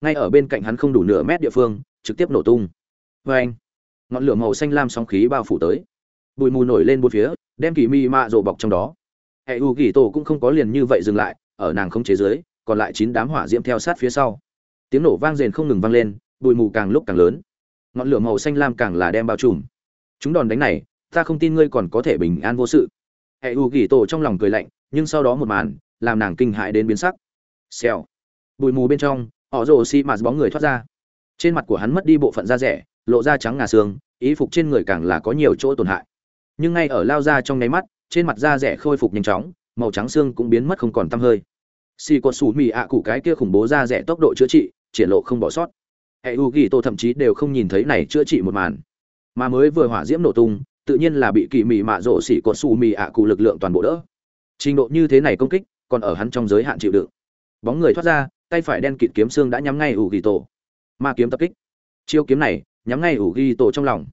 Ngay ở bên cạnh hắn không đủ nửa mét địa phương, trực tiếp nổ tung. Vê anh ngọn lửa màu xanh lam sóng khí bao phủ tới bụi mù nổi lên bốn phía, đem kỳ mị mạ rộ bọc trong đó. Hệ u kỳ tổ cũng không có liền như vậy dừng lại, ở nàng không chế giới còn lại chín đám hỏa diễm theo sát phía sau. Tiếng nổ vang rền không ngừng vang lên, bụi mù càng lúc càng lớn. Ngọn lửa màu xanh lam càng là đem bao trùm. Chúng đòn đánh này, ta không tin ngươi còn có thể bình an vô sự. Hệ u kỳ tổ trong lòng cười lạnh, nhưng sau đó một màn, làm nàng kinh hãi đến biến sắc. Xèo. Bụi mù bên trong, họ rồ xi mạt bóng người thoát ra. Trên mặt của hắn mất đi bộ phận da rẻ, lộ da trắng ngà xương, ý phục trên người càng là có nhiều chỗ tổn hại nhưng ngay ở lao ra trong nháy mắt, trên mặt da rẻ khôi phục nhanh chóng, màu trắng xương cũng biến mất không còn tăm hơi. Xì cột sủ mì ạ cụ cái kia khủng bố da rẻ tốc độ chữa trị, triển lộ không bỏ sót. Hệ u ghi tô thậm chí đều không nhìn thấy này chữa trị một màn. Mà mới vừa hỏa diễm nổ tung, tự nhiên là bị kỳ mị mạ rổ xỉ cột sủ mì ạ cụ lực lượng toàn bộ đỡ. Trình độ như thế này công kích, còn ở hắn trong giới hạn chịu đựng. Bóng người thoát ra, tay phải đen kịt kiếm xương đã nhắm ngay ủ ghi tổ ma kiếm tập kích. Chiêu kiếm này, nhắm ngay ủ ghi tổ trong lòng.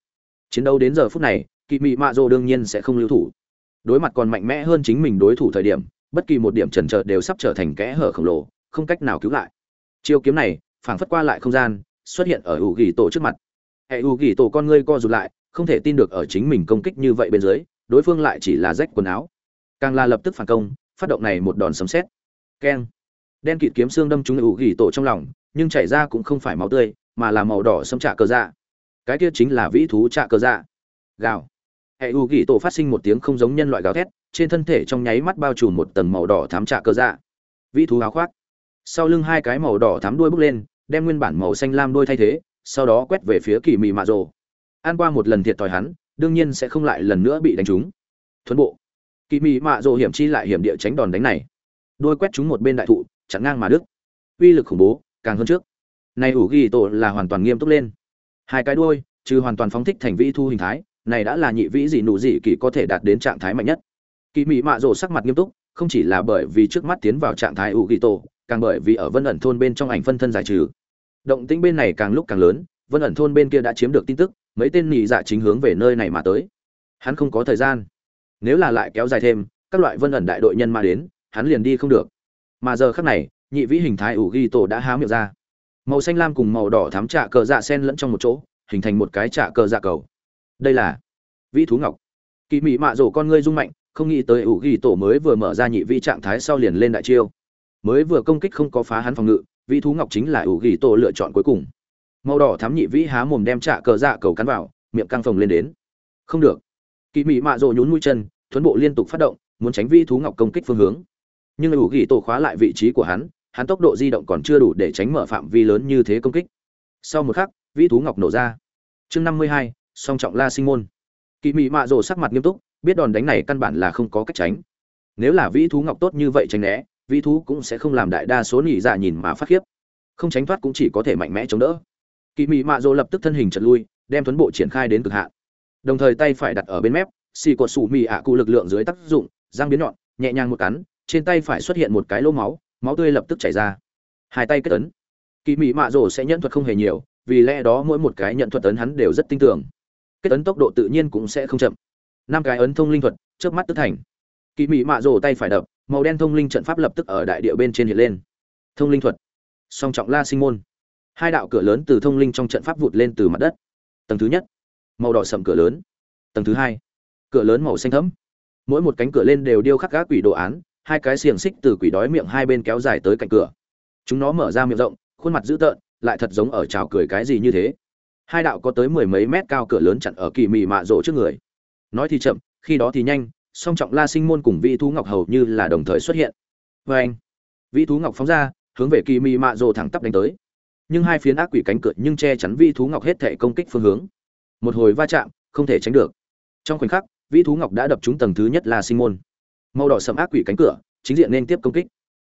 Chiến đấu đến giờ phút này kỳ mị mạ rồ đương nhiên sẽ không lưu thủ. Đối mặt còn mạnh mẽ hơn chính mình đối thủ thời điểm, bất kỳ một điểm trần trờ đều sắp trở thành kẽ hở khổng lồ, không cách nào cứu lại. Chiêu kiếm này, phảng phất qua lại không gian, xuất hiện ở ủ ghi tổ trước mặt. Hệ ủ ghi tổ con ngươi co rụt lại, không thể tin được ở chính mình công kích như vậy bên dưới, đối phương lại chỉ là rách quần áo. Càng là lập tức phản công, phát động này một đòn sấm sét. Keng. Đen kịt kiếm xương đâm trúng ủ gỉ tổ trong lòng, nhưng chảy ra cũng không phải máu tươi, mà là màu đỏ xâm trạ cờ dạ. Cái kia chính là vĩ thú trạ cờ dạ. Gào hệ u gỉ tổ phát sinh một tiếng không giống nhân loại gào thét, trên thân thể trong nháy mắt bao trùm một tầng màu đỏ thám trạ cơ dạ. Vĩ thú áo khoác. Sau lưng hai cái màu đỏ thám đuôi bước lên, đem nguyên bản màu xanh lam đuôi thay thế, sau đó quét về phía kỳ mị mạ rồ. An qua một lần thiệt thòi hắn, đương nhiên sẽ không lại lần nữa bị đánh trúng. Thuấn bộ. Kỳ mị mạ rồ hiểm chi lại hiểm địa tránh đòn đánh này. Đôi quét trúng một bên đại thụ, chặn ngang mà đức uy lực khủng bố, càng hơn trước. Này ủ ghi tổ là hoàn toàn nghiêm túc lên. Hai cái đuôi, trừ hoàn toàn phóng thích thành vĩ thu hình thái này đã là nhị vĩ gì nụ gì kỳ có thể đạt đến trạng thái mạnh nhất. Kỳ mị mạ rồ sắc mặt nghiêm túc, không chỉ là bởi vì trước mắt tiến vào trạng thái ủ ghi tổ, càng bởi vì ở vân ẩn thôn bên trong ảnh phân thân giải trừ. Động tĩnh bên này càng lúc càng lớn, vân ẩn thôn bên kia đã chiếm được tin tức, mấy tên nhị dạ chính hướng về nơi này mà tới. Hắn không có thời gian. Nếu là lại kéo dài thêm, các loại vân ẩn đại đội nhân mà đến, hắn liền đi không được. Mà giờ khắc này, nhị vĩ hình thái ủ ghi tổ đã há miệng ra. Màu xanh lam cùng màu đỏ thám trạ cờ dạ sen lẫn trong một chỗ, hình thành một cái trạ cờ dạ cầu đây là vĩ thú ngọc. Kỳ mị mạ rổ con ngươi rung mạnh, không nghĩ tới ủ ghi tổ mới vừa mở ra nhị vi trạng thái sau liền lên đại chiêu. Mới vừa công kích không có phá hắn phòng ngự, vĩ thú ngọc chính là ủ ghi tổ lựa chọn cuối cùng. Màu đỏ thám nhị vĩ há mồm đem trạ cờ dạ cầu cắn vào, miệng căng phồng lên đến. Không được. Kỳ mị mạ rổ nhún mũi chân, thuấn bộ liên tục phát động, muốn tránh vĩ thú ngọc công kích phương hướng. Nhưng ủ ghi tổ khóa lại vị trí của hắn hắn tốc độ di động còn chưa đủ để tránh mở phạm vi lớn như thế công kích. Sau một khắc, vĩ thú ngọc nổ ra. Chương năm mươi hai song trọng la sinh môn. Kỳ mị mạ rồ sắc mặt nghiêm túc, biết đòn đánh này căn bản là không có cách tránh. Nếu là vĩ thú ngọc tốt như vậy tránh né, vĩ thú cũng sẽ không làm đại đa số nỉ dạ nhìn mà phát khiếp. Không tránh thoát cũng chỉ có thể mạnh mẽ chống đỡ. Kỳ mị mạ rồ lập tức thân hình trật lui, đem tuấn bộ triển khai đến cực hạn. Đồng thời tay phải đặt ở bên mép, xì cột sủ mị ạ cụ lực lượng dưới tác dụng, răng biến nhọn, nhẹ nhàng một cắn, trên tay phải xuất hiện một cái lỗ máu máu tươi lập tức chảy ra. Hai tay kết ấn. Kỳ mị mạ rồ sẽ nhận thuật không hề nhiều, vì lẽ đó mỗi một cái nhận thuật ấn hắn đều rất tinh tưởng kết ấn tốc độ tự nhiên cũng sẽ không chậm. Năm cái ấn thông linh thuật trước mắt tức thành. Kỳ mị mạ rổ tay phải đập, màu đen thông linh trận pháp lập tức ở đại địa bên trên hiện lên. Thông linh thuật. Song trọng la sinh môn. Hai đạo cửa lớn từ thông linh trong trận pháp vụt lên từ mặt đất. Tầng thứ nhất. Màu đỏ sầm cửa lớn. Tầng thứ hai. Cửa lớn màu xanh thẫm. Mỗi một cánh cửa lên đều điêu khắc các quỷ đồ án, hai cái xiềng xích từ quỷ đói miệng hai bên kéo dài tới cạnh cửa. Chúng nó mở ra miệng rộng, khuôn mặt dữ tợn, lại thật giống ở trào cười cái gì như thế hai đạo có tới mười mấy mét cao cửa lớn chặn ở kỳ mị mạ rỗ trước người. Nói thì chậm, khi đó thì nhanh, song trọng la sinh môn cùng vị thú ngọc hầu như là đồng thời xuất hiện. Vê anh vị thú ngọc phóng ra, hướng về kỳ mị mạ rỗ thẳng tắp đánh tới. Nhưng hai phiến ác quỷ cánh cửa nhưng che chắn vi thú ngọc hết thể công kích phương hướng. Một hồi va chạm, không thể tránh được. Trong khoảnh khắc vi thú ngọc đã đập trúng tầng thứ nhất là sinh môn. Màu đỏ sầm ác quỷ cánh cửa, chính diện nên tiếp công kích.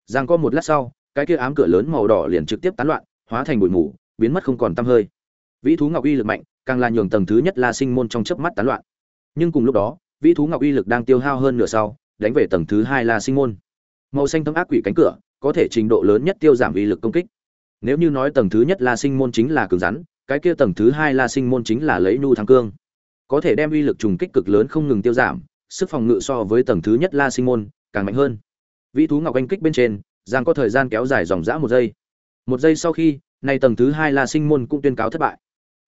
Giang có một lát sau, cái kia ám cửa lớn màu đỏ liền trực tiếp tán loạn, hóa thành bụi mù, biến mất không còn tăm hơi vĩ thú ngọc uy lực mạnh, càng là nhường tầng thứ nhất la sinh môn trong chớp mắt tán loạn. Nhưng cùng lúc đó, vĩ thú ngọc uy lực đang tiêu hao hơn nửa sau, đánh về tầng thứ hai la sinh môn. Màu xanh thấm ác quỷ cánh cửa, có thể trình độ lớn nhất tiêu giảm uy lực công kích. Nếu như nói tầng thứ nhất la sinh môn chính là cứng rắn, cái kia tầng thứ hai la sinh môn chính là lấy nhu thắng cương. Có thể đem uy lực trùng kích cực lớn không ngừng tiêu giảm, sức phòng ngự so với tầng thứ nhất la sinh môn càng mạnh hơn. Vĩ thú ngọc anh kích bên trên, giang có thời gian kéo dài dòng dã một giây. Một giây sau khi, nay tầng thứ hai la sinh môn cũng tuyên cáo thất bại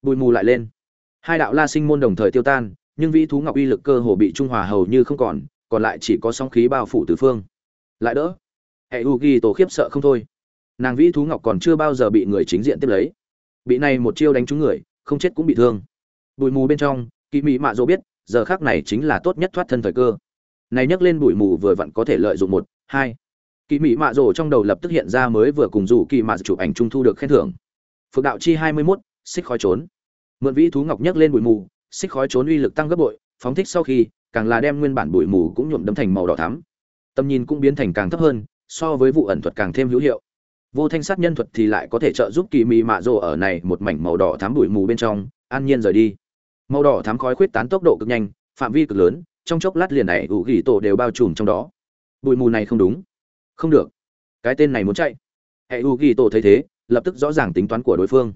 bụi mù lại lên. Hai đạo la sinh môn đồng thời tiêu tan, nhưng vĩ thú ngọc uy lực cơ hồ bị trung hòa hầu như không còn còn lại chỉ có sóng khí bao phủ tứ phương. Lại đỡ. Hệ u ghi tổ khiếp sợ không thôi. Nàng vĩ thú ngọc còn chưa bao giờ bị người chính diện tiếp lấy. Bị này một chiêu đánh trúng người, không chết cũng bị thương. Bụi mù bên trong kỳ mỹ mạ dỗ biết, giờ khác này chính là tốt nhất thoát thân thời cơ. Này nhắc lên bụi mù vừa vặn có thể lợi dụng một, hai. Kỳ mỹ mạ rồ trong đầu lập tức hiện ra mới vừa cùng rủ kỳ mạ chụp ảnh trung thu được khen thưởng. Phượng đạo chi hai mươi mốt xích khói trốn. Mượn vĩ thú ngọc nhấc lên bụi mù, xích khói trốn uy lực tăng gấp bội, phóng thích sau khi, càng là đem nguyên bản bụi mù cũng nhuộm đấm thành màu đỏ thắm. Tầm nhìn cũng biến thành càng thấp hơn, so với vụ ẩn thuật càng thêm hữu hiệu. Vô thanh sát nhân thuật thì lại có thể trợ giúp kỳ mị mạ rồ ở này một mảnh màu đỏ thắm bụi mù bên trong, an nhiên rời đi. Màu đỏ thắm khói khuyết tán tốc độ cực nhanh, phạm vi cực lớn, trong chốc lát liền này ủ gỉ tổ đều bao trùm trong đó. Bụi mù này không đúng. Không được. Cái tên này muốn chạy. Hệ u ghi tổ thấy thế, lập tức rõ ràng tính toán của đối phương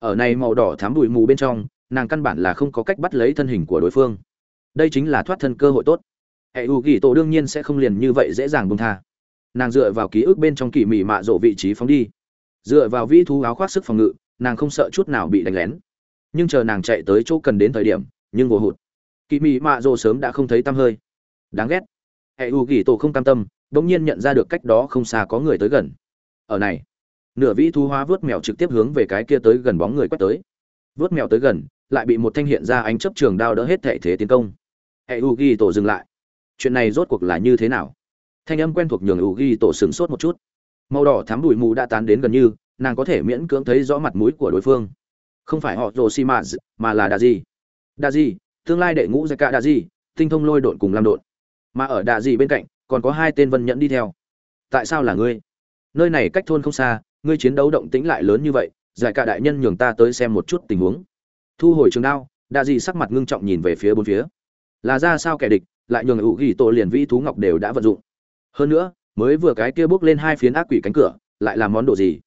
ở này màu đỏ thám bụi mù bên trong, nàng căn bản là không có cách bắt lấy thân hình của đối phương. Đây chính là thoát thân cơ hội tốt. Hệ u ghi tổ đương nhiên sẽ không liền như vậy dễ dàng bông tha. Nàng dựa vào ký ức bên trong kỳ mị mạ rộ vị trí phóng đi. Dựa vào vĩ thú áo khoác sức phòng ngự, nàng không sợ chút nào bị đánh lén. Nhưng chờ nàng chạy tới chỗ cần đến thời điểm, nhưng vô hụt. Kỳ mị mạ rộ sớm đã không thấy tăm hơi. Đáng ghét. Hệ u ghi tổ không cam tâm bỗng nhiên nhận ra được cách đó không xa có người tới gần. Ở này nửa vĩ thu hóa vớt mèo trực tiếp hướng về cái kia tới gần bóng người quét tới. Vớt mèo tới gần, lại bị một thanh hiện ra ánh chấp trường đao đỡ hết thể thế tiến công. Hệ u ghi tổ dừng lại. Chuyện này rốt cuộc là như thế nào? Thanh âm quen thuộc nhường u ghi tổ sửng sốt một chút. Màu đỏ thắm bụi mù đã tán đến gần như, nàng có thể miễn cưỡng thấy rõ mặt mũi của đối phương. Không phải họ rồ xi mã mà là đa di đa di tương lai đệ ngũ giai cả đa di tinh thông lôi độn cùng làm độn. Mà ở đa di bên cạnh, còn có hai tên vân nhẫn đi theo. Tại sao là ngươi? Nơi này cách thôn không xa ngươi chiến đấu động tĩnh lại lớn như vậy, giải cả đại nhân nhường ta tới xem một chút tình huống. Thu hồi trường đao, đa dị sắc mặt ngưng trọng nhìn về phía bốn phía. Là ra sao kẻ địch, lại nhường ủ ghi tổ liền vĩ thú ngọc đều đã vận dụng. Hơn nữa, mới vừa cái kia bước lên hai phiến ác quỷ cánh cửa, lại là món đồ gì?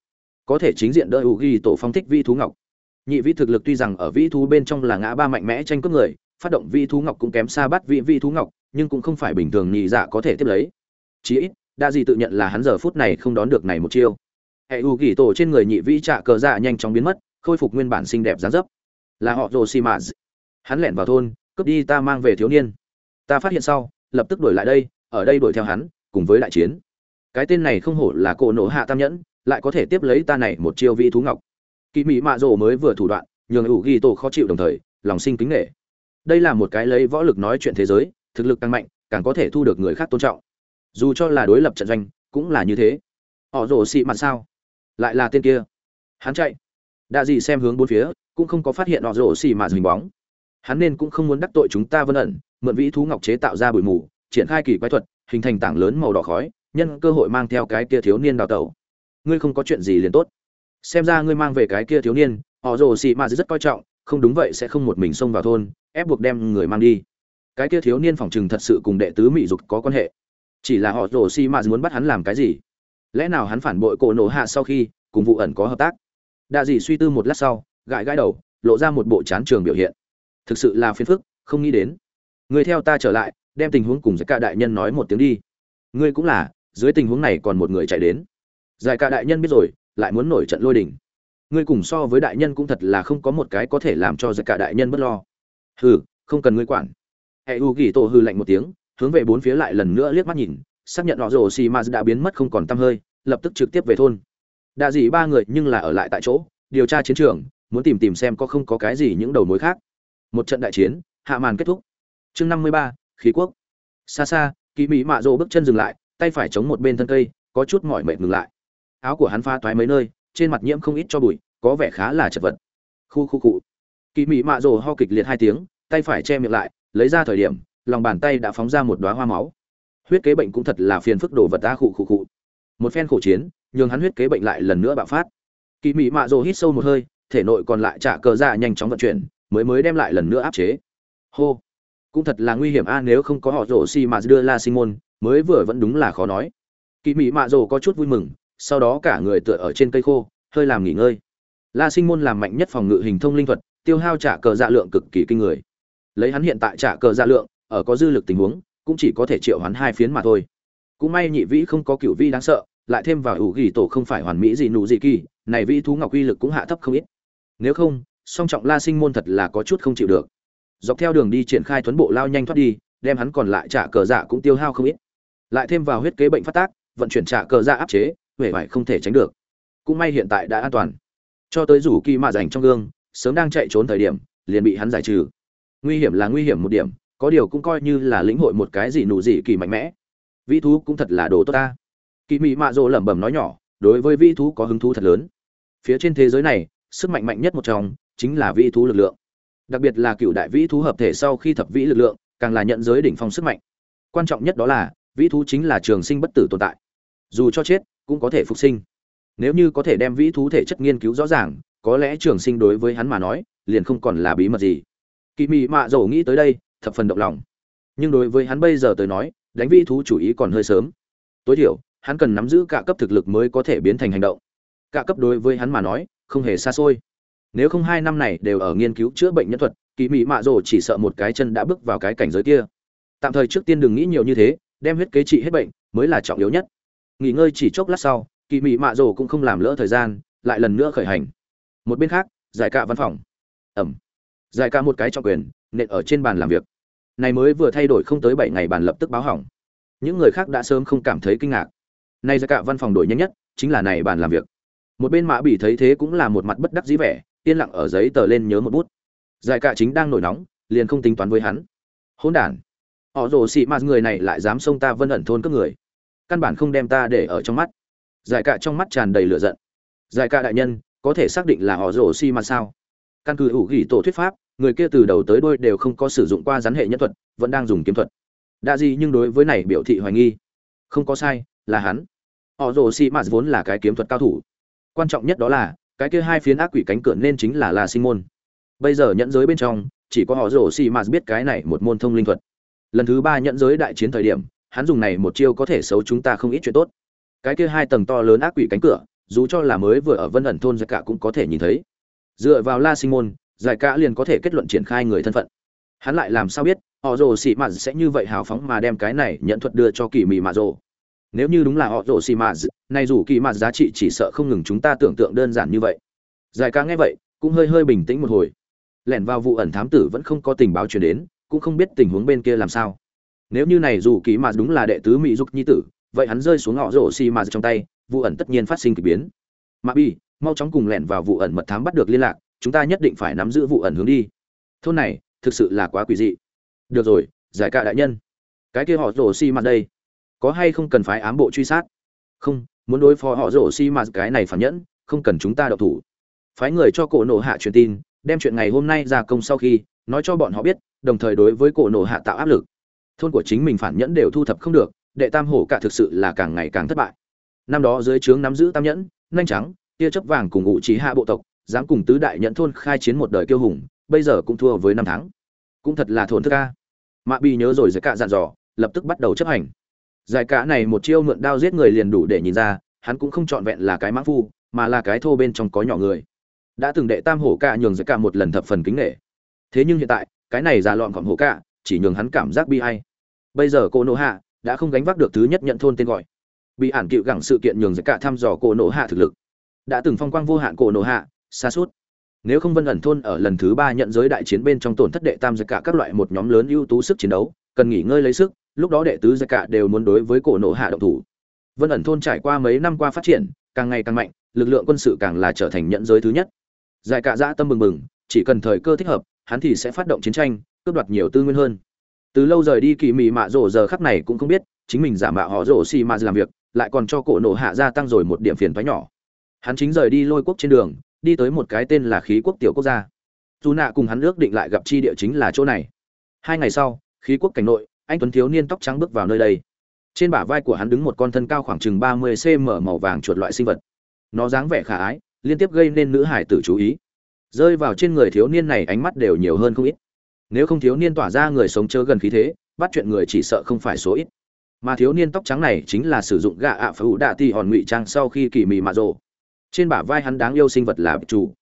Có thể chính diện đỡ ủ ghi tổ phong thích vĩ thú ngọc. Nhị vĩ thực lực tuy rằng ở vĩ thú bên trong là ngã ba mạnh mẽ tranh cướp người, phát động vĩ thú ngọc cũng kém xa bắt vị vĩ thú ngọc, nhưng cũng không phải bình thường nhị dạ có thể tiếp lấy. Chí ít, đa dị tự nhận là hắn giờ phút này không đón được này một chiêu hệ u gỉ tổ trên người nhị vĩ trạ cờ dạ nhanh chóng biến mất, khôi phục nguyên bản xinh đẹp dáng dấp. Là họ rồ xi mạt hắn lẻn vào thôn, cướp đi ta mang về thiếu niên. Ta phát hiện sau, lập tức đuổi lại đây, ở đây đuổi theo hắn, cùng với đại chiến. Cái tên này không hổ là cổ nổ hạ tam nhẫn, lại có thể tiếp lấy ta này một chiêu vị thú ngọc. Kỳ mỹ mạ rồ mới vừa thủ đoạn, nhường ủ ghi tổ khó chịu đồng thời, lòng sinh kính nghệ đây là một cái lấy võ lực nói chuyện thế giới, thực lực càng mạnh, càng có thể thu được người khác tôn trọng. Dù cho là đối lập trận doanh, cũng là như thế. Họ rồ xị mặt sao? Lại là tên kia. Hắn chạy. Đa dị xem hướng bốn phía, cũng không có phát hiện họ rổ xì mà dình bóng. Hắn nên cũng không muốn đắc tội chúng ta vân ẩn, mượn vĩ thú ngọc chế tạo ra bụi mù, triển khai kỳ quái thuật, hình thành tảng lớn màu đỏ khói, nhân cơ hội mang theo cái kia thiếu niên đào tẩu. Ngươi không có chuyện gì liền tốt. Xem ra ngươi mang về cái kia thiếu niên, họ rồ xì mà rất coi trọng, không đúng vậy sẽ không một mình xông vào thôn, ép buộc đem người mang đi. Cái kia thiếu niên phòng trừng thật sự cùng đệ tứ mỹ dục có quan hệ. Chỉ là họ rồ xì mà muốn bắt hắn làm cái gì? Lẽ nào hắn phản bội cổ nổ hạ sau khi cùng vụ ẩn có hợp tác? Đa dị suy tư một lát sau, gãi gãi đầu, lộ ra một bộ chán trường biểu hiện. Thực sự là phiền phức, không nghĩ đến. Người theo ta trở lại, đem tình huống cùng giải ca đại nhân nói một tiếng đi. Ngươi cũng là, dưới tình huống này còn một người chạy đến. Giải ca đại nhân biết rồi, lại muốn nổi trận lôi đình. Ngươi cùng so với đại nhân cũng thật là không có một cái có thể làm cho giải ca đại nhân bất lo. Hừ, không cần ngươi quản. Hệ u ghi tổ hư lạnh một tiếng, hướng về bốn phía lại lần nữa liếc mắt nhìn xác nhận họ rồ xì ma đã biến mất không còn tăm hơi, lập tức trực tiếp về thôn. Đạ dị ba người nhưng là ở lại tại chỗ, điều tra chiến trường, muốn tìm tìm xem có không có cái gì những đầu mối khác. Một trận đại chiến, hạ màn kết thúc. Chương năm mươi ba, khí quốc. Xa xa kỳ mỹ mạ rồ bước chân dừng lại, tay phải chống một bên thân cây, có chút mỏi mệt ngừng lại. Áo của hắn pha toái mấy nơi, trên mặt nhiễm không ít cho bụi, có vẻ khá là chật vật. Khu khu cụ. Kỳ mỹ mạ rồ ho kịch liệt hai tiếng, tay phải che miệng lại, lấy ra thời điểm, lòng bàn tay đã phóng ra một đoá hoa máu huyết kế bệnh cũng thật là phiền phức đồ vật ta khụ khụ khụ. Một phen khổ chiến, nhường hắn huyết kế bệnh lại lần nữa bạo phát. Kỳ mị mạ rồ hít sâu một hơi, thể nội còn lại trả cờ ra nhanh chóng vận chuyển, mới mới đem lại lần nữa áp chế. Hô, cũng thật là nguy hiểm a, nếu không có họ rồ xi mà đưa la sinh môn, mới vừa vẫn đúng là khó nói. Kỳ mị mạ rồ có chút vui mừng, sau đó cả người tựa ở trên cây khô, hơi làm nghỉ ngơi. La sinh môn làm mạnh nhất phòng ngự hình thông linh thuật, tiêu hao trả cờ dạ lượng cực kỳ kinh người. Lấy hắn hiện tại trả cờ dạ lượng, ở có dư lực tình huống cũng chỉ có thể triệu hắn hai phiến mà thôi. Cũng may nhị vĩ không có cựu vi đáng sợ, lại thêm vào ủ ghi tổ không phải hoàn mỹ gì nụ gì kỳ, này vĩ thú ngọc uy lực cũng hạ thấp không ít. Nếu không, song trọng la sinh môn thật là có chút không chịu được. Dọc theo đường đi triển khai tuấn bộ lao nhanh thoát đi, đem hắn còn lại trả cờ dạ cũng tiêu hao không ít. Lại thêm vào huyết kế bệnh phát tác, vận chuyển trả cờ dạ áp chế, huệ vải không thể tránh được. Cũng may hiện tại đã an toàn. Cho tới rủ kỳ mạ dành trong gương, sớm đang chạy trốn thời điểm, liền bị hắn giải trừ. Nguy hiểm là nguy hiểm một điểm có điều cũng coi như là lĩnh hội một cái gì nụ gì kỳ mạnh mẽ. Vĩ thú cũng thật là đồ tốt ta. Kỳ mị mạ rỗ lẩm bẩm nói nhỏ, đối với vĩ thú có hứng thú thật lớn. Phía trên thế giới này, sức mạnh mạnh nhất một trong chính là vĩ thú lực lượng. Đặc biệt là cựu đại vĩ thú hợp thể sau khi thập vĩ lực lượng, càng là nhận giới đỉnh phong sức mạnh. Quan trọng nhất đó là, vĩ thú chính là trường sinh bất tử tồn tại. Dù cho chết, cũng có thể phục sinh. Nếu như có thể đem vĩ thú thể chất nghiên cứu rõ ràng, có lẽ trường sinh đối với hắn mà nói, liền không còn là bí mật gì. Kỳ mị mạ dầu nghĩ tới đây thập phần động lòng. Nhưng đối với hắn bây giờ tới nói, đánh vĩ thú chủ ý còn hơi sớm. Tối thiểu, hắn cần nắm giữ cả cấp thực lực mới có thể biến thành hành động. Cả cấp đối với hắn mà nói, không hề xa xôi. Nếu không hai năm này đều ở nghiên cứu chữa bệnh nhân thuật, kỳ mị mạ rồ chỉ sợ một cái chân đã bước vào cái cảnh giới kia. Tạm thời trước tiên đừng nghĩ nhiều như thế, đem huyết kế trị hết bệnh mới là trọng yếu nhất. Nghỉ ngơi chỉ chốc lát sau, kỳ mị mạ rồ cũng không làm lỡ thời gian, lại lần nữa khởi hành. Một bên khác, giải cạ văn phòng. Ẩm. Giải cạ một cái trọng quyền, nện ở trên bàn làm việc này mới vừa thay đổi không tới bảy ngày bàn lập tức báo hỏng. Những người khác đã sớm không cảm thấy kinh ngạc. Nay ra cả văn phòng đổi nhanh nhất, chính là này bàn làm việc. Một bên mã bị thấy thế cũng là một mặt bất đắc dĩ vẻ, yên lặng ở giấy tờ lên nhớ một bút. Giải cạ chính đang nổi nóng, liền không tính toán với hắn. Hỗn đản. Họ rồ xị mạt người này lại dám xông ta vân ẩn thôn các người. Căn bản không đem ta để ở trong mắt. Giải cạ trong mắt tràn đầy lửa giận. Giải cạ đại nhân, có thể xác định là họ rồ xị mạt sao? Căn cứ ủ ghi tổ thuyết pháp người kia từ đầu tới đôi đều không có sử dụng qua rắn hệ nhân thuật, vẫn đang dùng kiếm thuật. Đa gì nhưng đối với này biểu thị hoài nghi. Không có sai, là hắn. Họ rồ xị mạt vốn là cái kiếm thuật cao thủ. Quan trọng nhất đó là, cái kia hai phiến ác quỷ cánh cửa nên chính là la sinh môn. Bây giờ nhẫn giới bên trong, chỉ có họ rồ xị mạt biết cái này một môn thông linh thuật. Lần thứ ba nhẫn giới đại chiến thời điểm, hắn dùng này một chiêu có thể xấu chúng ta không ít chuyện tốt. Cái kia hai tầng to lớn ác quỷ cánh cửa, dù cho là mới vừa ở vân ẩn thôn ra cả cũng có thể nhìn thấy. Dựa vào la sinh môn giải cả liền có thể kết luận triển khai người thân phận. Hắn lại làm sao biết, họ rồ xì mạt sẽ như vậy hào phóng mà đem cái này nhận thuật đưa cho kỳ mị mạ rồ? Nếu như đúng là họ rồ xì mạt này dù kỳ mạt giá trị chỉ sợ không ngừng chúng ta tưởng tượng đơn giản như vậy. Giải ca nghe vậy, cũng hơi hơi bình tĩnh một hồi. Lẻn vào vụ ẩn thám tử vẫn không có tình báo truyền đến, cũng không biết tình huống bên kia làm sao. Nếu như này dù kỳ mạt đúng là đệ tứ mỹ dục nhi tử, vậy hắn rơi xuống họ rồ xì mạt trong tay, vụ ẩn tất nhiên phát sinh kỳ biến. Mà bi, mau chóng cùng lẻn vào vụ ẩn mật thám bắt được liên lạc chúng ta nhất định phải nắm giữ vụ ẩn hướng đi. Thôn này thực sự là quá quỷ dị. Được rồi, giải cạ đại nhân. Cái kia họ rồ xi mặt đây, có hay không cần phải ám bộ truy sát? Không, muốn đối phó họ rồ xi mặt cái này phản nhẫn, không cần chúng ta đậu thủ. Phái người cho cổ nổ hạ truyền tin, đem chuyện ngày hôm nay ra công sau khi, nói cho bọn họ biết, đồng thời đối với cổ nổ hạ tạo áp lực. Thôn của chính mình phản nhẫn đều thu thập không được, đệ tam hổ cả thực sự là càng ngày càng thất bại. Năm đó dưới trướng nắm giữ tam nhẫn, nhanh trắng, tia chấp vàng cùng ngụ trí hạ bộ tộc dám cùng tứ đại nhẫn thôn khai chiến một đời kiêu hùng, bây giờ cũng thua với năm tháng. Cũng thật là thốn thức ca mạ bi nhớ rồi giải cả dặn dò, lập tức bắt đầu chấp hành. Giải cả này một chiêu mượn đao giết người liền đủ để nhìn ra, hắn cũng không trọn vẹn là cái mã phu, mà là cái thô bên trong có nhỏ người. Đã từng đệ tam hổ ca nhường giải cả một lần thập phần kính nghệ thế nhưng hiện tại, cái này già lọn gọn hổ cạ chỉ nhường hắn cảm giác bi ai. Bây giờ cô nỗ hạ đã không gánh vác được thứ nhất nhận thôn tên gọi. Bị ản cựu gẳng sự kiện nhường giải cả thăm dò cô nỗ hạ thực lực. Đã từng phong quang vô hạn cổ nộ hạ xa suốt. Nếu không vân ẩn thôn ở lần thứ ba nhận giới đại chiến bên trong tổn thất đệ tam giặc cả các loại một nhóm lớn ưu tú sức chiến đấu, cần nghỉ ngơi lấy sức, lúc đó đệ tứ giặc cả đều muốn đối với cổ nộ hạ động thủ. Vân ẩn thôn trải qua mấy năm qua phát triển, càng ngày càng mạnh, lực lượng quân sự càng là trở thành nhận giới thứ nhất. Giải cả dã tâm mừng mừng, chỉ cần thời cơ thích hợp, hắn thì sẽ phát động chiến tranh, cướp đoạt nhiều tư nguyên hơn. Từ lâu rời đi kỳ mị mạ rổ giờ khắc này cũng không biết, chính mình giả mạo họ rổ xì mạ làm việc, lại còn cho cổ nộ hạ gia tăng rồi một điểm phiền thoái nhỏ. Hắn chính rời đi lôi quốc trên đường đi tới một cái tên là khí quốc tiểu quốc gia. Dù nạ cùng hắn ước định lại gặp chi địa chính là chỗ này. Hai ngày sau, khí quốc cảnh nội, anh tuấn thiếu niên tóc trắng bước vào nơi đây. Trên bả vai của hắn đứng một con thân cao khoảng chừng ba mươi cm màu vàng chuột loại sinh vật. Nó dáng vẻ khả ái, liên tiếp gây nên nữ hải tử chú ý. Rơi vào trên người thiếu niên này ánh mắt đều nhiều hơn không ít. Nếu không thiếu niên tỏa ra người sống chớ gần khí thế, bắt chuyện người chỉ sợ không phải số ít. Mà thiếu niên tóc trắng này chính là sử dụng gạ ạ phá ủ đạ ti hòn ngụy trang sau khi kỳ mị mạ rộ trên bả vai hắn đáng yêu sinh vật là chủ.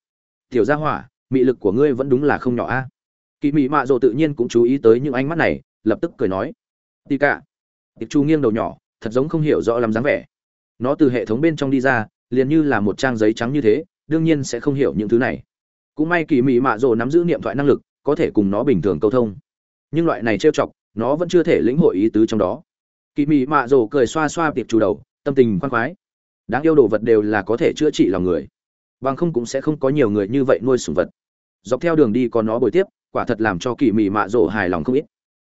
Tiểu gia hỏa, mị lực của ngươi vẫn đúng là không nhỏ a. Kỳ mị mạ rộ tự nhiên cũng chú ý tới những ánh mắt này, lập tức cười nói. Tì cả. Tiệp chu nghiêng đầu nhỏ, thật giống không hiểu rõ lắm dáng vẻ. Nó từ hệ thống bên trong đi ra, liền như là một trang giấy trắng như thế, đương nhiên sẽ không hiểu những thứ này. Cũng may kỳ mị mạ rộ nắm giữ niệm thoại năng lực, có thể cùng nó bình thường câu thông. Nhưng loại này trêu chọc, nó vẫn chưa thể lĩnh hội ý tứ trong đó. Kỳ mị mạ rộ cười xoa xoa tiệp chủ đầu, tâm tình khoan khoái đáng yêu đồ vật đều là có thể chữa trị lòng người. Bằng không cũng sẽ không có nhiều người như vậy nuôi sủng vật. Dọc theo đường đi có nó bồi tiếp quả thật làm cho kỳ mị mạ rỗ hài lòng không ít.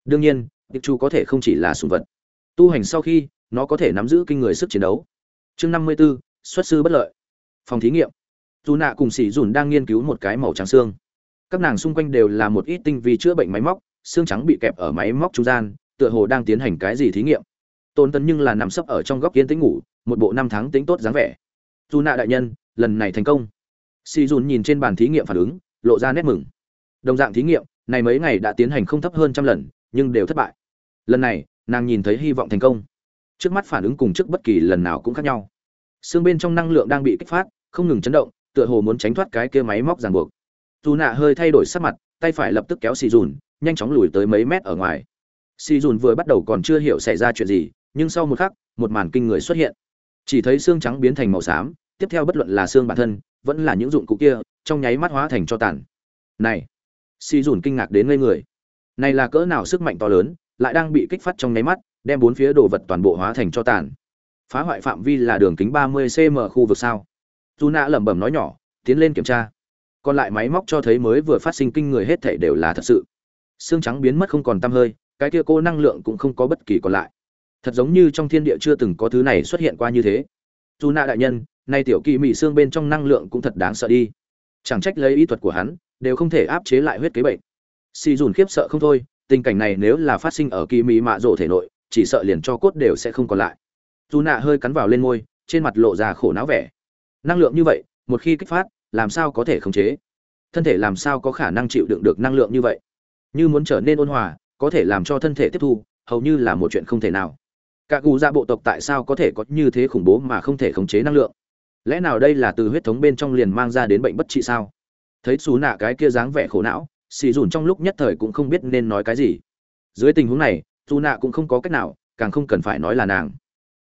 Đương nhiên tiệc chủ có thể không chỉ là sủng vật. Tu hành sau khi nó có thể nắm giữ kinh người sức chiến đấu. Chương năm mươi 54, xuất sư bất lợi. Phòng thí nghiệm. Dù nạ cùng sỉ dùn đang nghiên cứu một cái màu trắng xương. Các nàng xung quanh đều là một ít tinh vi chữa bệnh máy móc xương trắng bị kẹp ở máy móc trung gian tựa hồ đang tiến hành cái gì thí nghiệm. Tôn tấn nhưng là nằm sấp ở trong góc yên tĩnh ngủ một bộ năm tháng tính tốt dáng vẻ. Dù nạ đại nhân, lần này thành công. Si dùn nhìn trên bàn thí nghiệm phản ứng, lộ ra nét mừng. Đồng dạng thí nghiệm, này mấy ngày đã tiến hành không thấp hơn trăm lần, nhưng đều thất bại. Lần này, nàng nhìn thấy hy vọng thành công. Trước mắt phản ứng cùng trước bất kỳ lần nào cũng khác nhau. Xương bên trong năng lượng đang bị kích phát, không ngừng chấn động, tựa hồ muốn tránh thoát cái kia máy móc ràng buộc. Dù nạ hơi thay đổi sắc mặt, tay phải lập tức kéo xì dùn, nhanh chóng lùi tới mấy mét ở ngoài. Xì dùn vừa bắt đầu còn chưa hiểu xảy ra chuyện gì, nhưng sau một khắc, một màn kinh người xuất hiện chỉ thấy xương trắng biến thành màu xám, tiếp theo bất luận là xương bản thân, vẫn là những dụng cụ kia, trong nháy mắt hóa thành cho tàn. Này xì dùn kinh ngạc đến ngây người. Này là cỡ nào sức mạnh to lớn, lại đang bị kích phát trong nháy mắt, đem bốn phía đồ vật toàn bộ hóa thành cho tàn. Phá hoại phạm vi là đường kính 30 cm khu vực sao? Dù nạ lẩm bẩm nói nhỏ, tiến lên kiểm tra. Còn lại máy móc cho thấy mới vừa phát sinh kinh người hết thảy đều là thật sự. Xương trắng biến mất không còn tăm hơi, cái kia cô năng lượng cũng không có bất kỳ còn lại thật giống như trong thiên địa chưa từng có thứ này xuất hiện qua như thế. Dù nạ đại nhân, nay tiểu kỳ mị xương bên trong năng lượng cũng thật đáng sợ đi. Chẳng trách lấy ý thuật của hắn, đều không thể áp chế lại huyết kế bệnh. Si dùn khiếp sợ không thôi, tình cảnh này nếu là phát sinh ở kỳ mị mạ rộ thể nội, chỉ sợ liền cho cốt đều sẽ không còn lại. Dù nạ hơi cắn vào lên môi, trên mặt lộ ra khổ não vẻ. Năng lượng như vậy, một khi kích phát, làm sao có thể khống chế? Thân thể làm sao có khả năng chịu đựng được năng lượng như vậy? Như muốn trở nên ôn hòa, có thể làm cho thân thể tiếp thu, hầu như là một chuyện không thể nào các cụ gia bộ tộc tại sao có thể có như thế khủng bố mà không thể khống chế năng lượng? Lẽ nào đây là từ huyết thống bên trong liền mang ra đến bệnh bất trị sao? Thấy xú nạ cái kia dáng vẻ khổ não, xì dùn trong lúc nhất thời cũng không biết nên nói cái gì. Dưới tình huống này dù nạ cũng không có cách nào, càng không cần phải nói là nàng.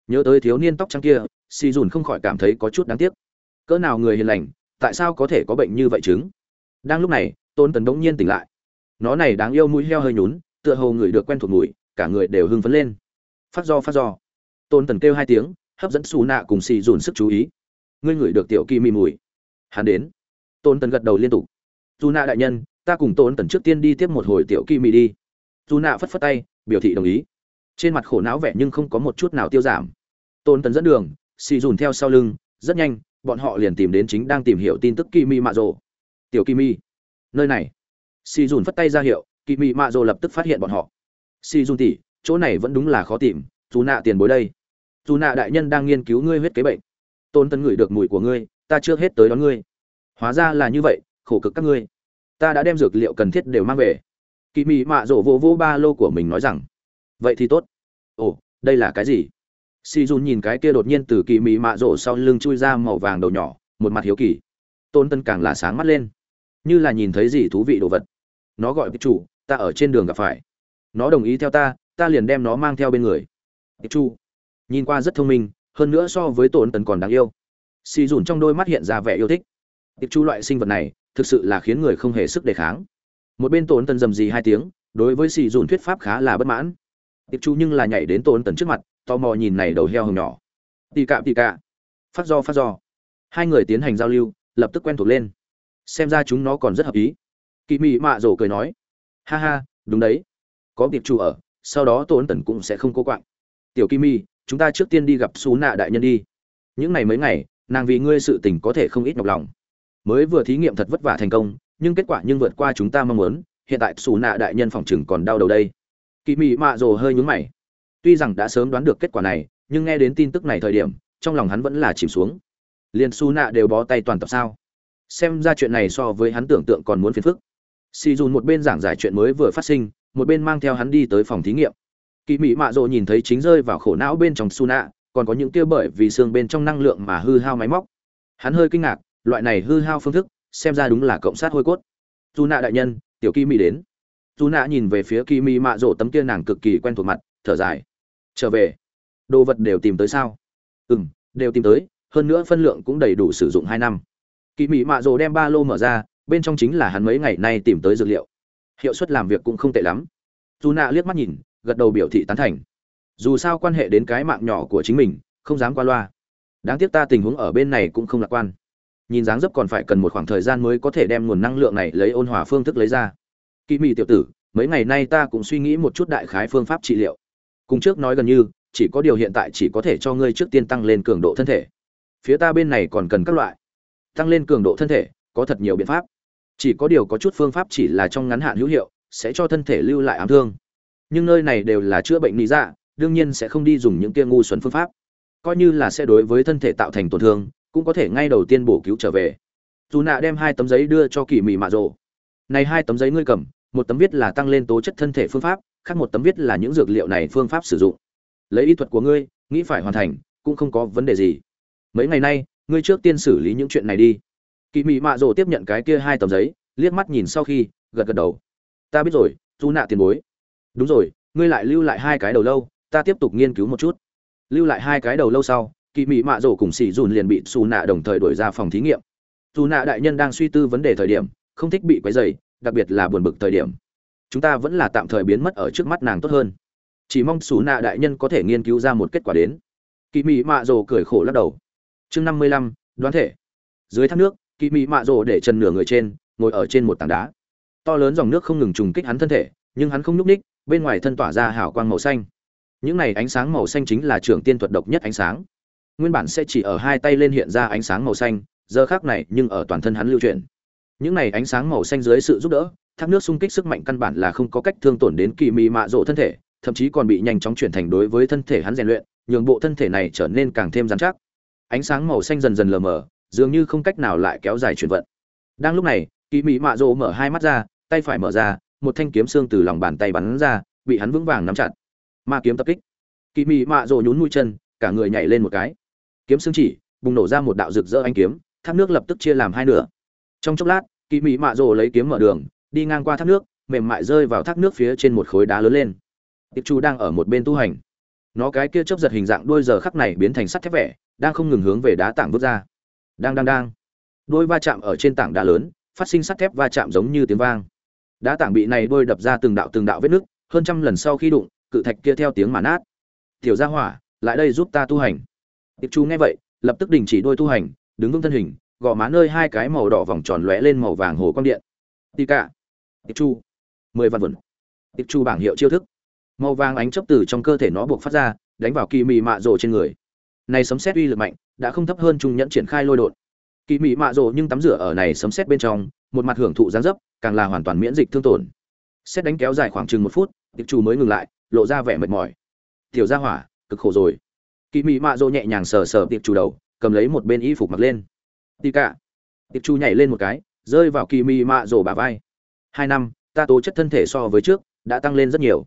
Nhớ tới thiếu niên tóc trắng kia, xì dùn không khỏi cảm thấy có chút đáng tiếc. Cỡ nào người hiền lành, tại sao có thể có bệnh như vậy chứng? Đang lúc này, tôn tần bỗng nhiên tỉnh lại. Nó này đáng yêu mũi heo hơi nhún, tựa hồ người được quen thuộc mùi cả người đều hưng phấn lên phát do phát do. Tôn tần kêu hai tiếng hấp dẫn xù nạ cùng xì dùn sức chú ý. Ngươi ngửi được tiểu kỳ mì mùi. Hắn đến. Tôn tần gật đầu liên tục. Dù nạ đại nhân ta cùng tôn tần trước tiên đi tiếp một hồi tiểu kỳ mì đi. Dù nạ phất phất tay biểu thị đồng ý. Trên mặt khổ não vẻ nhưng không có một chút nào tiêu giảm. Tôn tần dẫn đường xì dùn theo sau lưng rất nhanh bọn họ liền tìm đến chính đang tìm hiểu tin tức kỳ mì Mạ rồ. Tiểu kỳ mì nơi này. Si Dùn phất tay ra hiệu, kỳ Kimi Mạ rồ lập tức phát hiện bọn họ. Si Dùn tỷ, chỗ này vẫn đúng là khó tìm, chú nạ tiền bối đây. Chú nạ đại nhân đang nghiên cứu ngươi huyết kế bệnh. Tôn Tấn ngửi được mùi của ngươi, ta chưa hết tới đón ngươi. Hóa ra là như vậy, khổ cực các ngươi. Ta đã đem dược liệu cần thiết đều mang về. kỳ mị Mạ rổ vô vô ba lô của mình nói rằng, vậy thì tốt. Ồ, đây là cái gì? si dùn nhìn cái kia đột nhiên từ kỳ mị mạ rổ sau lưng chui ra màu vàng đầu nhỏ một mặt hiếu kỳ tôn tân càng là sáng mắt lên như là nhìn thấy gì thú vị đồ vật nó gọi chủ ta ở trên đường gặp phải nó đồng ý theo ta ta liền đem nó mang theo bên người. Chu nhìn qua rất thông minh, hơn nữa so với tổn tần còn đáng yêu. Xì dùn trong đôi mắt hiện ra vẻ yêu thích. Tiệp chu loại sinh vật này thực sự là khiến người không hề sức đề kháng. Một bên tổn tần dầm gì hai tiếng, đối với xì dùn thuyết pháp khá là bất mãn. Tiệp chu nhưng là nhảy đến tổn tần trước mặt, tò mò nhìn này đầu heo hồng nhỏ. Tì cạm tì cạ. Phát do phát do. Hai người tiến hành giao lưu, lập tức quen thuộc lên. Xem ra chúng nó còn rất hợp ý. Kỳ mị mạ rổ cười nói. Ha ha, đúng đấy. Có tiệp chủ ở sau đó tổn tần cũng sẽ không cố quạng. Tiểu kim mi, chúng ta trước tiên đi gặp xú nạ đại nhân đi. Những ngày mấy ngày, nàng vì ngươi sự tình có thể không ít nhọc lòng. Mới vừa thí nghiệm thật vất vả thành công, nhưng kết quả nhưng vượt qua chúng ta mong muốn, hiện tại xù nạ đại nhân phòng chừng còn đau đầu đây. Kỳ mị mạ rồ hơi nhúng mày. Tuy rằng đã sớm đoán được kết quả này, nhưng nghe đến tin tức này thời điểm, trong lòng hắn vẫn là chìm xuống. Liền xù nạ đều bó tay toàn tập sao? Xem ra chuyện này so với hắn tưởng tượng còn muốn phiền phức. Si dùn một bên giảng giải chuyện mới vừa phát sinh một bên mang theo hắn đi tới phòng thí nghiệm. Kỳ mị mạ rộ nhìn thấy chính rơi vào khổ não bên trong su nạ còn có những kia bởi vì xương bên trong năng lượng mà hư hao máy móc. Hắn hơi kinh ngạc, loại này hư hao phương thức, xem ra đúng là cộng sát hôi cốt. Dù nạ đại nhân, tiểu kỳ mỹ đến. Dù nạ nhìn về phía kỳ mỹ mạ rộ tấm kia nàng cực kỳ quen thuộc mặt, thở dài. Trở về. Đồ vật đều tìm tới sao? Ừ m đều tìm tới, hơn nữa phân lượng cũng đầy đủ sử dụng hai năm. Kỳ mỹ mạ rộ đem ba lô mở ra, bên trong chính là hắn mấy ngày nay tìm tới dược liệu hiệu suất làm việc cũng không tệ lắm. Dù nạ liếc mắt nhìn, gật đầu biểu thị tán thành. Dù sao quan hệ đến cái mạng nhỏ của chính mình, không dám qua loa. Đáng tiếc ta tình huống ở bên này cũng không lạc quan. Nhìn dáng dấp còn phải cần một khoảng thời gian mới có thể đem nguồn năng lượng này lấy ôn hòa phương thức lấy ra. Kỳ mị tiểu tử, mấy ngày nay ta cũng suy nghĩ một chút đại khái phương pháp trị liệu. Cùng trước nói gần như, chỉ có điều hiện tại chỉ có thể cho ngươi trước tiên tăng lên cường độ thân thể. Phía ta bên này còn cần các loại. Tăng lên cường độ thân thể, có thật nhiều biện pháp chỉ có điều có chút phương pháp chỉ là trong ngắn hạn hữu hiệu, sẽ cho thân thể lưu lại ám thương. Nhưng nơi này đều là chữa bệnh lý dạ đương nhiên sẽ không đi dùng những kia ngu xuẩn phương pháp. Coi như là sẽ đối với thân thể tạo thành tổn thương, cũng có thể ngay đầu tiên bổ cứu trở về. Dù nạ đem hai tấm giấy đưa cho kỳ mị mạ rộ này hai tấm giấy ngươi cầm, một tấm viết là tăng lên tố chất thân thể phương pháp, khác một tấm viết là những dược liệu này phương pháp sử dụng. Lấy y thuật của ngươi, nghĩ phải hoàn thành, cũng không có vấn đề gì. Mấy ngày nay, ngươi trước tiên xử lý những chuyện này đi kỳ mị mạ rồ tiếp nhận cái kia hai tấm giấy, liếc mắt nhìn sau khi, gật gật đầu. Ta biết rồi dù nạ tiền bối. Đúng rồi, ngươi lại lưu lại hai cái đầu lâu, ta tiếp tục nghiên cứu một chút. Lưu lại hai cái đầu lâu sau kỳ mị mạ rổ cùng xì dùn liền bị xù nạ đồng thời đổi ra phòng thí nghiệm. Dù nạ đại nhân đang suy tư vấn đề thời điểm, không thích bị quấy dày đặc biệt là buồn bực thời điểm. Chúng ta vẫn là tạm thời biến mất ở trước mắt nàng tốt hơn. Chỉ mong xù nạ đại nhân có thể nghiên cứu ra một kết quả đến. Kỳ mị mạ rổ cười khổ lắc đầu. Chương năm mươi lăm, đoán thể. Dưới thác nước kỳ mị mạ rồ để chân nửa người trên, ngồi ở trên một tảng đá. To lớn dòng nước không ngừng trùng kích hắn thân thể, nhưng hắn không nhúc ních bên ngoài thân tỏa ra hào quang màu xanh. Những này ánh sáng màu xanh chính là trưởng tiên thuật độc nhất ánh sáng. Nguyên bản sẽ chỉ ở hai tay lên hiện ra ánh sáng màu xanh, giờ khác này nhưng ở toàn thân hắn lưu chuyển. Những này ánh sáng màu xanh dưới sự giúp đỡ, thác nước xung kích sức mạnh căn bản là không có cách thương tổn đến kỳ mị mạ rộ thân thể, thậm chí còn bị nhanh chóng chuyển thành đối với thân thể hắn rèn luyện, nhường bộ thân thể này trở nên càng thêm dán chắc. Ánh sáng màu xanh dần dần lờ mờ dường như không cách nào lại kéo dài chuyển vận. Đang lúc này kỳ mị mạ rộ mở hai mắt ra, tay phải mở ra, một thanh kiếm xương từ lòng bàn tay bắn ra, bị hắn vững vàng nắm chặt. Ma kiếm tập kích. Kỳ mị mạ rộ nhún mũi chân, cả người nhảy lên một cái. Kiếm xương chỉ, bùng nổ ra một đạo rực rỡ anh kiếm, thác nước lập tức chia làm hai nửa. Trong chốc lát kỳ mị mạ rồ lấy kiếm mở đường, đi ngang qua thác nước, mềm mại rơi vào thác nước phía trên một khối đá lớn lên. Tiệp chu đang ở một bên tu hành. Nó cái kia chớp giật hình dạng đôi giờ khắc này biến thành sắt thép vẻ đang không ngừng hướng về đá tảng vút ra đang đang đang. Đôi va chạm ở trên tảng đá lớn, phát sinh sắt thép va chạm giống như tiếng vang. Đá tảng bị này đôi đập ra từng đạo từng đạo vết nước hơn trăm lần sau khi đụng, cự thạch kia theo tiếng mà nát. Tiểu gia hỏa, lại đây giúp ta tu hành. Tiệp chu nghe vậy, lập tức đình chỉ đôi tu hành, đứng vững thân hình gò má nơi hai cái màu đỏ vòng tròn lóe lên màu vàng hồ quang điện. Tì cả. Tiệp chu. Mười vạn vẩn tiệp chu bảng hiệu chiêu thức. Màu vàng ánh chấp từ trong cơ thể nó buộc phát ra, đánh vào kỳ mị mạ rồ trên người. Này sấm xét uy lực mạnh đã không thấp hơn trung nhẫn triển khai lôi đột. Kỳ mị mạ rồ nhưng tắm rửa ở này sấm xét bên trong, một mặt hưởng thụ gián dấp, càng là hoàn toàn miễn dịch thương tổn. Xét đánh kéo dài khoảng chừng một phút tiệp chu mới ngừng lại, lộ ra vẻ mệt mỏi. Tiểu gia hỏa, cực khổ rồi. Kỳ mị mạ rồ nhẹ nhàng sờ sờ tiệp chu đầu, cầm lấy một bên y phục mặc lên. Tì cả. Tiệp chu nhảy lên một cái, rơi vào kỳ mị mạ rồ bả vai. Hai năm, ta tố chất thân thể so với trước, đã tăng lên rất nhiều.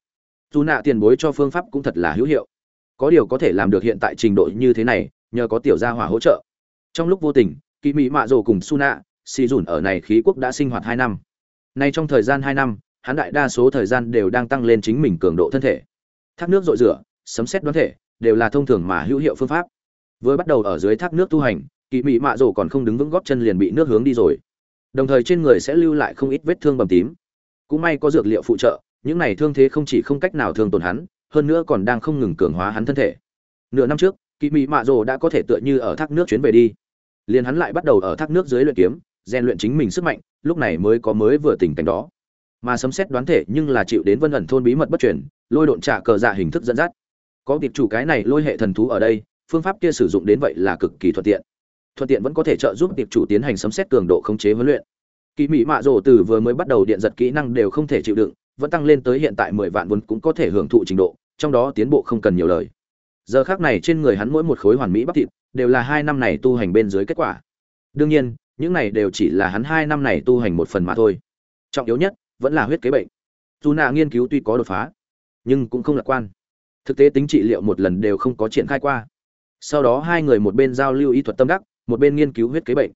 Dù nạ tiền bối cho phương pháp cũng thật là hữu hiệu. Có điều có thể làm được hiện tại trình độ như thế này nhờ có tiểu gia hỏa hỗ trợ. Trong lúc vô tình kỳ mỹ mạ rồ cùng su nạ xì dùn ở này khí quốc đã sinh hoạt hai năm. Nay trong thời gian hai năm, hắn đại đa số thời gian đều đang tăng lên chính mình cường độ thân thể. Thác nước dội rửa, sấm xét đoán thể, đều là thông thường mà hữu hiệu phương pháp. Vừa bắt đầu ở dưới thác nước tu hành kỳ mị mạ rổ còn không đứng vững góp chân liền bị nước hướng đi rồi. Đồng thời trên người sẽ lưu lại không ít vết thương bầm tím. Cũng may có dược liệu phụ trợ, những này thương thế không chỉ không cách nào thương tổn hắn, hơn nữa còn đang không ngừng cường hóa hắn thân thể. Nửa năm trước kỳ mị mạ Rồ đã có thể tựa như ở thác nước chuyến về đi. Liền hắn lại bắt đầu ở thác nước dưới luyện kiếm, rèn luyện chính mình sức mạnh, lúc này mới có mới vừa tình cảnh đó. Mà sấm xét đoán thể nhưng là chịu đến vân ẩn thôn bí mật bất chuyển lôi độn trả cờ dạ hình thức dẫn dắt. Có tiệp chủ cái này lôi hệ thần thú ở đây, phương pháp kia sử dụng đến vậy là cực kỳ thuận tiện. Thuận tiện vẫn có thể trợ giúp tiệp chủ tiến hành sấm xét cường độ khống chế huấn luyện. Kỳ mỹ mạ rồ từ vừa mới bắt đầu điện giật kỹ năng đều không thể chịu đựng, vẫn tăng lên tới hiện tại mười vạn vốn cũng có thể hưởng thụ trình độ, trong đó tiến bộ không cần nhiều lời giờ khác này trên người hắn mỗi một khối hoàn mỹ bắp thịt đều là hai năm này tu hành bên dưới kết quả. Đương nhiên, những này đều chỉ là hắn hai năm này tu hành một phần mà thôi. Trọng yếu nhất, vẫn là huyết kế bệnh. Dù nạ nghiên cứu tuy có đột phá, nhưng cũng không lạc quan. Thực tế tính trị liệu một lần đều không có triển khai qua. Sau đó hai người một bên giao lưu y thuật tâm đắc, một bên nghiên cứu huyết kế bệnh.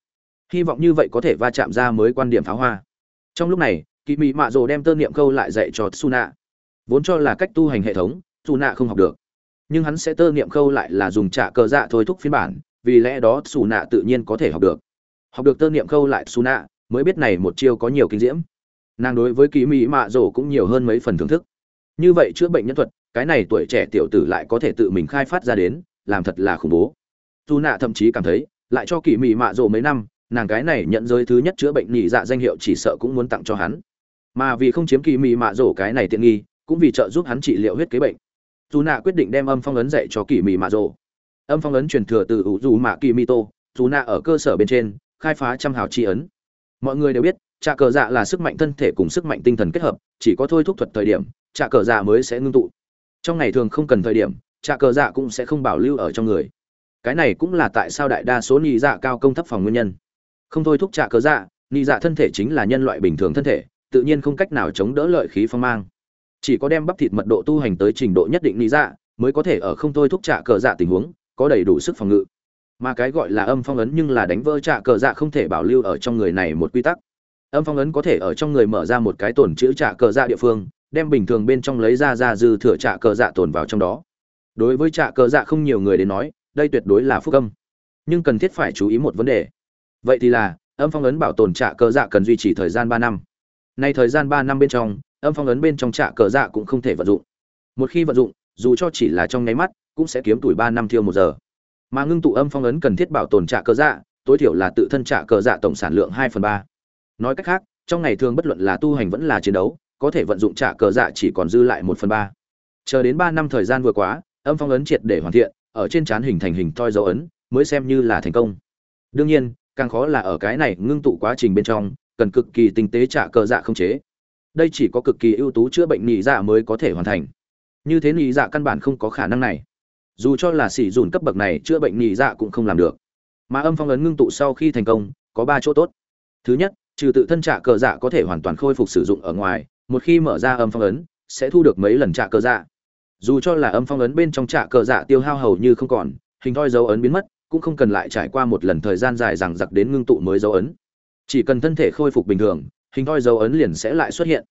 Hy vọng như vậy có thể va chạm ra mới quan điểm pháo hoa. Trong lúc này kỳ mị mạ rồ đem tơ niệm câu lại dạy cho suna vốn cho là cách tu hành hệ thống suna không học được nhưng hắn sẽ tơ niệm câu lại là dùng trả cờ dạ thôi thúc phiên bản, vì lẽ đó suna tự nhiên có thể học được. Học được tơ niệm câu lại suna mới biết này một chiêu có nhiều kinh diễm. Nàng đối với kỳ mỹ mạ rổ cũng nhiều hơn mấy phần thưởng thức. Như vậy chữa bệnh nhân thuật, cái này tuổi trẻ tiểu tử lại có thể tự mình khai phát ra đến, làm thật là khủng bố. Dù nạ thậm chí cảm thấy, lại cho kỳ mỹ mạ rổ mấy năm, nàng cái này nhận giới thứ nhất chữa bệnh nhị dạ danh hiệu chỉ sợ cũng muốn tặng cho hắn. Mà vì không chiếm kỳ mỹ mạ rổ cái này tiện nghi, cũng vì trợ giúp hắn trị liệu huyết kế bệnh dù nạ quyết định đem âm phong ấn dạy cho kỳ Mị mạ rồ. Âm phong ấn truyền thừa từ ủ dù mạ kỳ mỹ tô, dù nạ ở cơ sở bên trên, khai phá trăm hào chi ấn. Mọi người đều biết trà cờ dạ là sức mạnh thân thể cùng sức mạnh tinh thần kết hợp, chỉ có thôi thúc thuật thời điểm trà cờ dạ mới sẽ ngưng tụ. Trong ngày thường không cần thời điểm trà cờ dạ cũng sẽ không bảo lưu ở trong người. Cái này cũng là tại sao đại đa số nhị dạ cao công thấp phòng nguyên nhân. Không thôi thúc trà cờ dạ nhị dạ thân thể chính là nhân loại bình thường thân thể, tự nhiên không cách nào chống đỡ lợi khí phong mang chỉ có đem bắp thịt mật độ tu hành tới trình độ nhất định lý dạ mới có thể ở không thôi thúc trả cờ dạ tình huống, có đầy đủ sức phòng ngự. Mà cái gọi là âm phong ấn nhưng là đánh vỡ trả cờ dạ không thể bảo lưu ở trong người này một quy tắc. Âm phong ấn có thể ở trong người mở ra một cái tổn chữ trả cờ dạ địa phương, đem bình thường bên trong lấy ra ra dư thừa trả cờ dạ tồn vào trong đó. Đối với trả cờ dạ không nhiều người đến nói, đây tuyệt đối là phúc âm. Nhưng cần thiết phải chú ý một vấn đề. Vậy thì là, âm phong ấn bảo tồn trả cờ dạ cần duy trì thời gian ba năm. Nay thời gian ba năm bên trong âm phong ấn bên trong trạ cờ dạ cũng không thể vận dụng. Một khi vận dụng, dù cho chỉ là trong nháy mắt, cũng sẽ kiếm tuổi ba năm thiêu một giờ. Mà ngưng tụ âm phong ấn cần thiết bảo tồn trạ cờ dạ tối thiểu là tự thân trạ cờ dạ tổng sản lượng hai phần ba. Nói cách khác, trong ngày thường bất luận là tu hành vẫn là chiến đấu, có thể vận dụng trả cờ dạ chỉ còn dư lại một phần ba. Chờ đến ba năm thời gian vừa quá âm phong ấn triệt để hoàn thiện, ở trên trán hình thành hình toi dấu ấn, mới xem như là thành công. Đương nhiên, càng khó là ở cái này ngưng tụ quá trình bên trong, cần cực kỳ tinh tế trả cờ dạ không chế đây chỉ có cực kỳ ưu tú chữa bệnh nhị dạ mới có thể hoàn thành. Như thế nhị dạ căn bản không có khả năng này. Dù cho là xỉ dùn cấp bậc này, chữa bệnh nhị dạ cũng không làm được. Mà âm phong ấn ngưng tụ sau khi thành công, có ba chỗ tốt. Thứ nhất, trừ tự thân trả cờ dạ có thể hoàn toàn khôi phục sử dụng ở ngoài, một khi mở ra âm phong ấn, sẽ thu được mấy lần trả cờ dạ. Dù cho là âm phong ấn bên trong trả cờ dạ tiêu hao hầu như không còn, hình thoi dấu ấn biến mất, cũng không cần lại trải qua một lần thời gian dài rằng giặc đến ngưng tụ mới dấu ấn. Chỉ cần thân thể khôi phục bình thường hình thoi dấu ấn liền sẽ lại xuất hiện.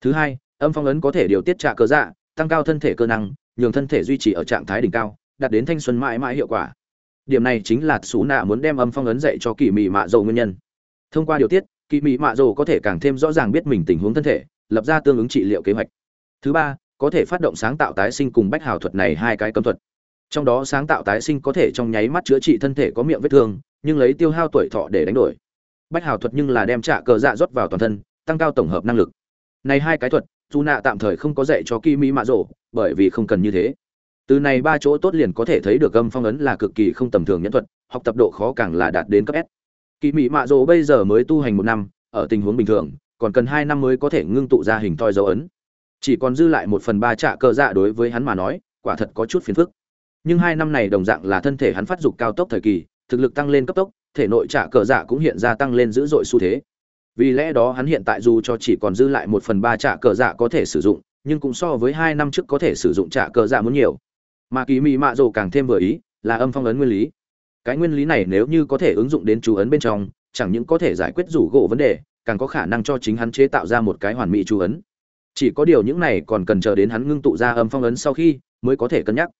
Thứ hai, âm phong ấn có thể điều tiết trả cơ dạ tăng cao thân thể cơ năng, nhường thân thể duy trì ở trạng thái đỉnh cao, đạt đến thanh xuân mãi mãi hiệu quả. Điểm này chính là xú nạ muốn đem âm phong ấn dạy cho kỳ mị mạ dầu nguyên nhân. Thông qua điều tiết kỳ mị mạ dầu có thể càng thêm rõ ràng biết mình tình huống thân thể, lập ra tương ứng trị liệu kế hoạch. Thứ ba, có thể phát động sáng tạo tái sinh cùng bách hào thuật này hai cái cấm thuật. Trong đó sáng tạo tái sinh có thể trong nháy mắt chữa trị thân thể có miệng vết thương, nhưng lấy tiêu hao tuổi thọ để đánh đổi bách hào thuật nhưng là đem trả cờ dạ rót vào toàn thân, tăng cao tổng hợp năng lực. Này hai cái thuật dù nạ tạm thời không có dạy cho kỳ mỹ mạ rộ, bởi vì không cần như thế. Từ này ba chỗ tốt liền có thể thấy được âm phong ấn là cực kỳ không tầm thường nhân thuật, học tập độ khó càng là đạt đến cấp s. Kỳ mỹ mạ rộ bây giờ mới tu hành một năm, ở tình huống bình thường, còn cần hai năm mới có thể ngưng tụ ra hình thoi dấu ấn. Chỉ còn dư lại một phần ba trạ cơ dạ đối với hắn mà nói, quả thật có chút phiền phức. Nhưng hai năm này đồng dạng là thân thể hắn phát dục cao tốc thời kỳ, thực lực tăng lên cấp tốc thể nội trả cờ dạ cũng hiện ra tăng lên dữ dội xu thế. Vì lẽ đó hắn hiện tại dù cho chỉ còn dư lại một phần ba trả cờ dạ có thể sử dụng, nhưng cũng so với hai năm trước có thể sử dụng trả cờ dạ muốn nhiều. Mà kỳ mị mạ rồ càng thêm vừa ý, là âm phong ấn nguyên lý. Cái nguyên lý này nếu như có thể ứng dụng đến chú ấn bên trong, chẳng những có thể giải quyết rủ gỗ vấn đề, càng có khả năng cho chính hắn chế tạo ra một cái hoàn mỹ chú ấn. Chỉ có điều những này còn cần chờ đến hắn ngưng tụ ra âm phong ấn sau khi mới có thể cân nhắc.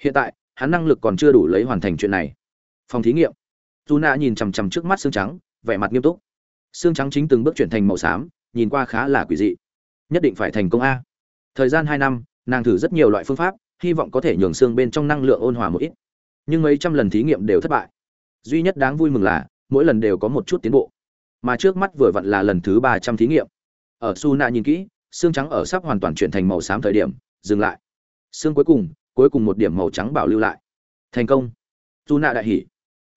Hiện tại, hắn năng lực còn chưa đủ lấy hoàn thành chuyện này. Phòng thí nghiệm dù nạ nhìn chằm chằm trước mắt xương trắng, vẻ mặt nghiêm túc. Xương trắng chính từng bước chuyển thành màu xám, nhìn qua khá là quỷ dị. Nhất định phải thành công a. Thời gian hai năm, nàng thử rất nhiều loại phương pháp, hy vọng có thể nhường xương bên trong năng lượng ôn hòa một ít. Nhưng mấy trăm lần thí nghiệm đều thất bại. Duy nhất đáng vui mừng là, mỗi lần đều có một chút tiến bộ. Mà trước mắt vừa vặn là lần thứ ba trăm thí nghiệm. Ở su na nhìn kỹ, xương trắng ở sắp hoàn toàn chuyển thành màu xám thời điểm, dừng lại. Xương cuối cùng cuối cùng một điểm màu trắng bảo lưu lại. Thành công. Su na đại hỉ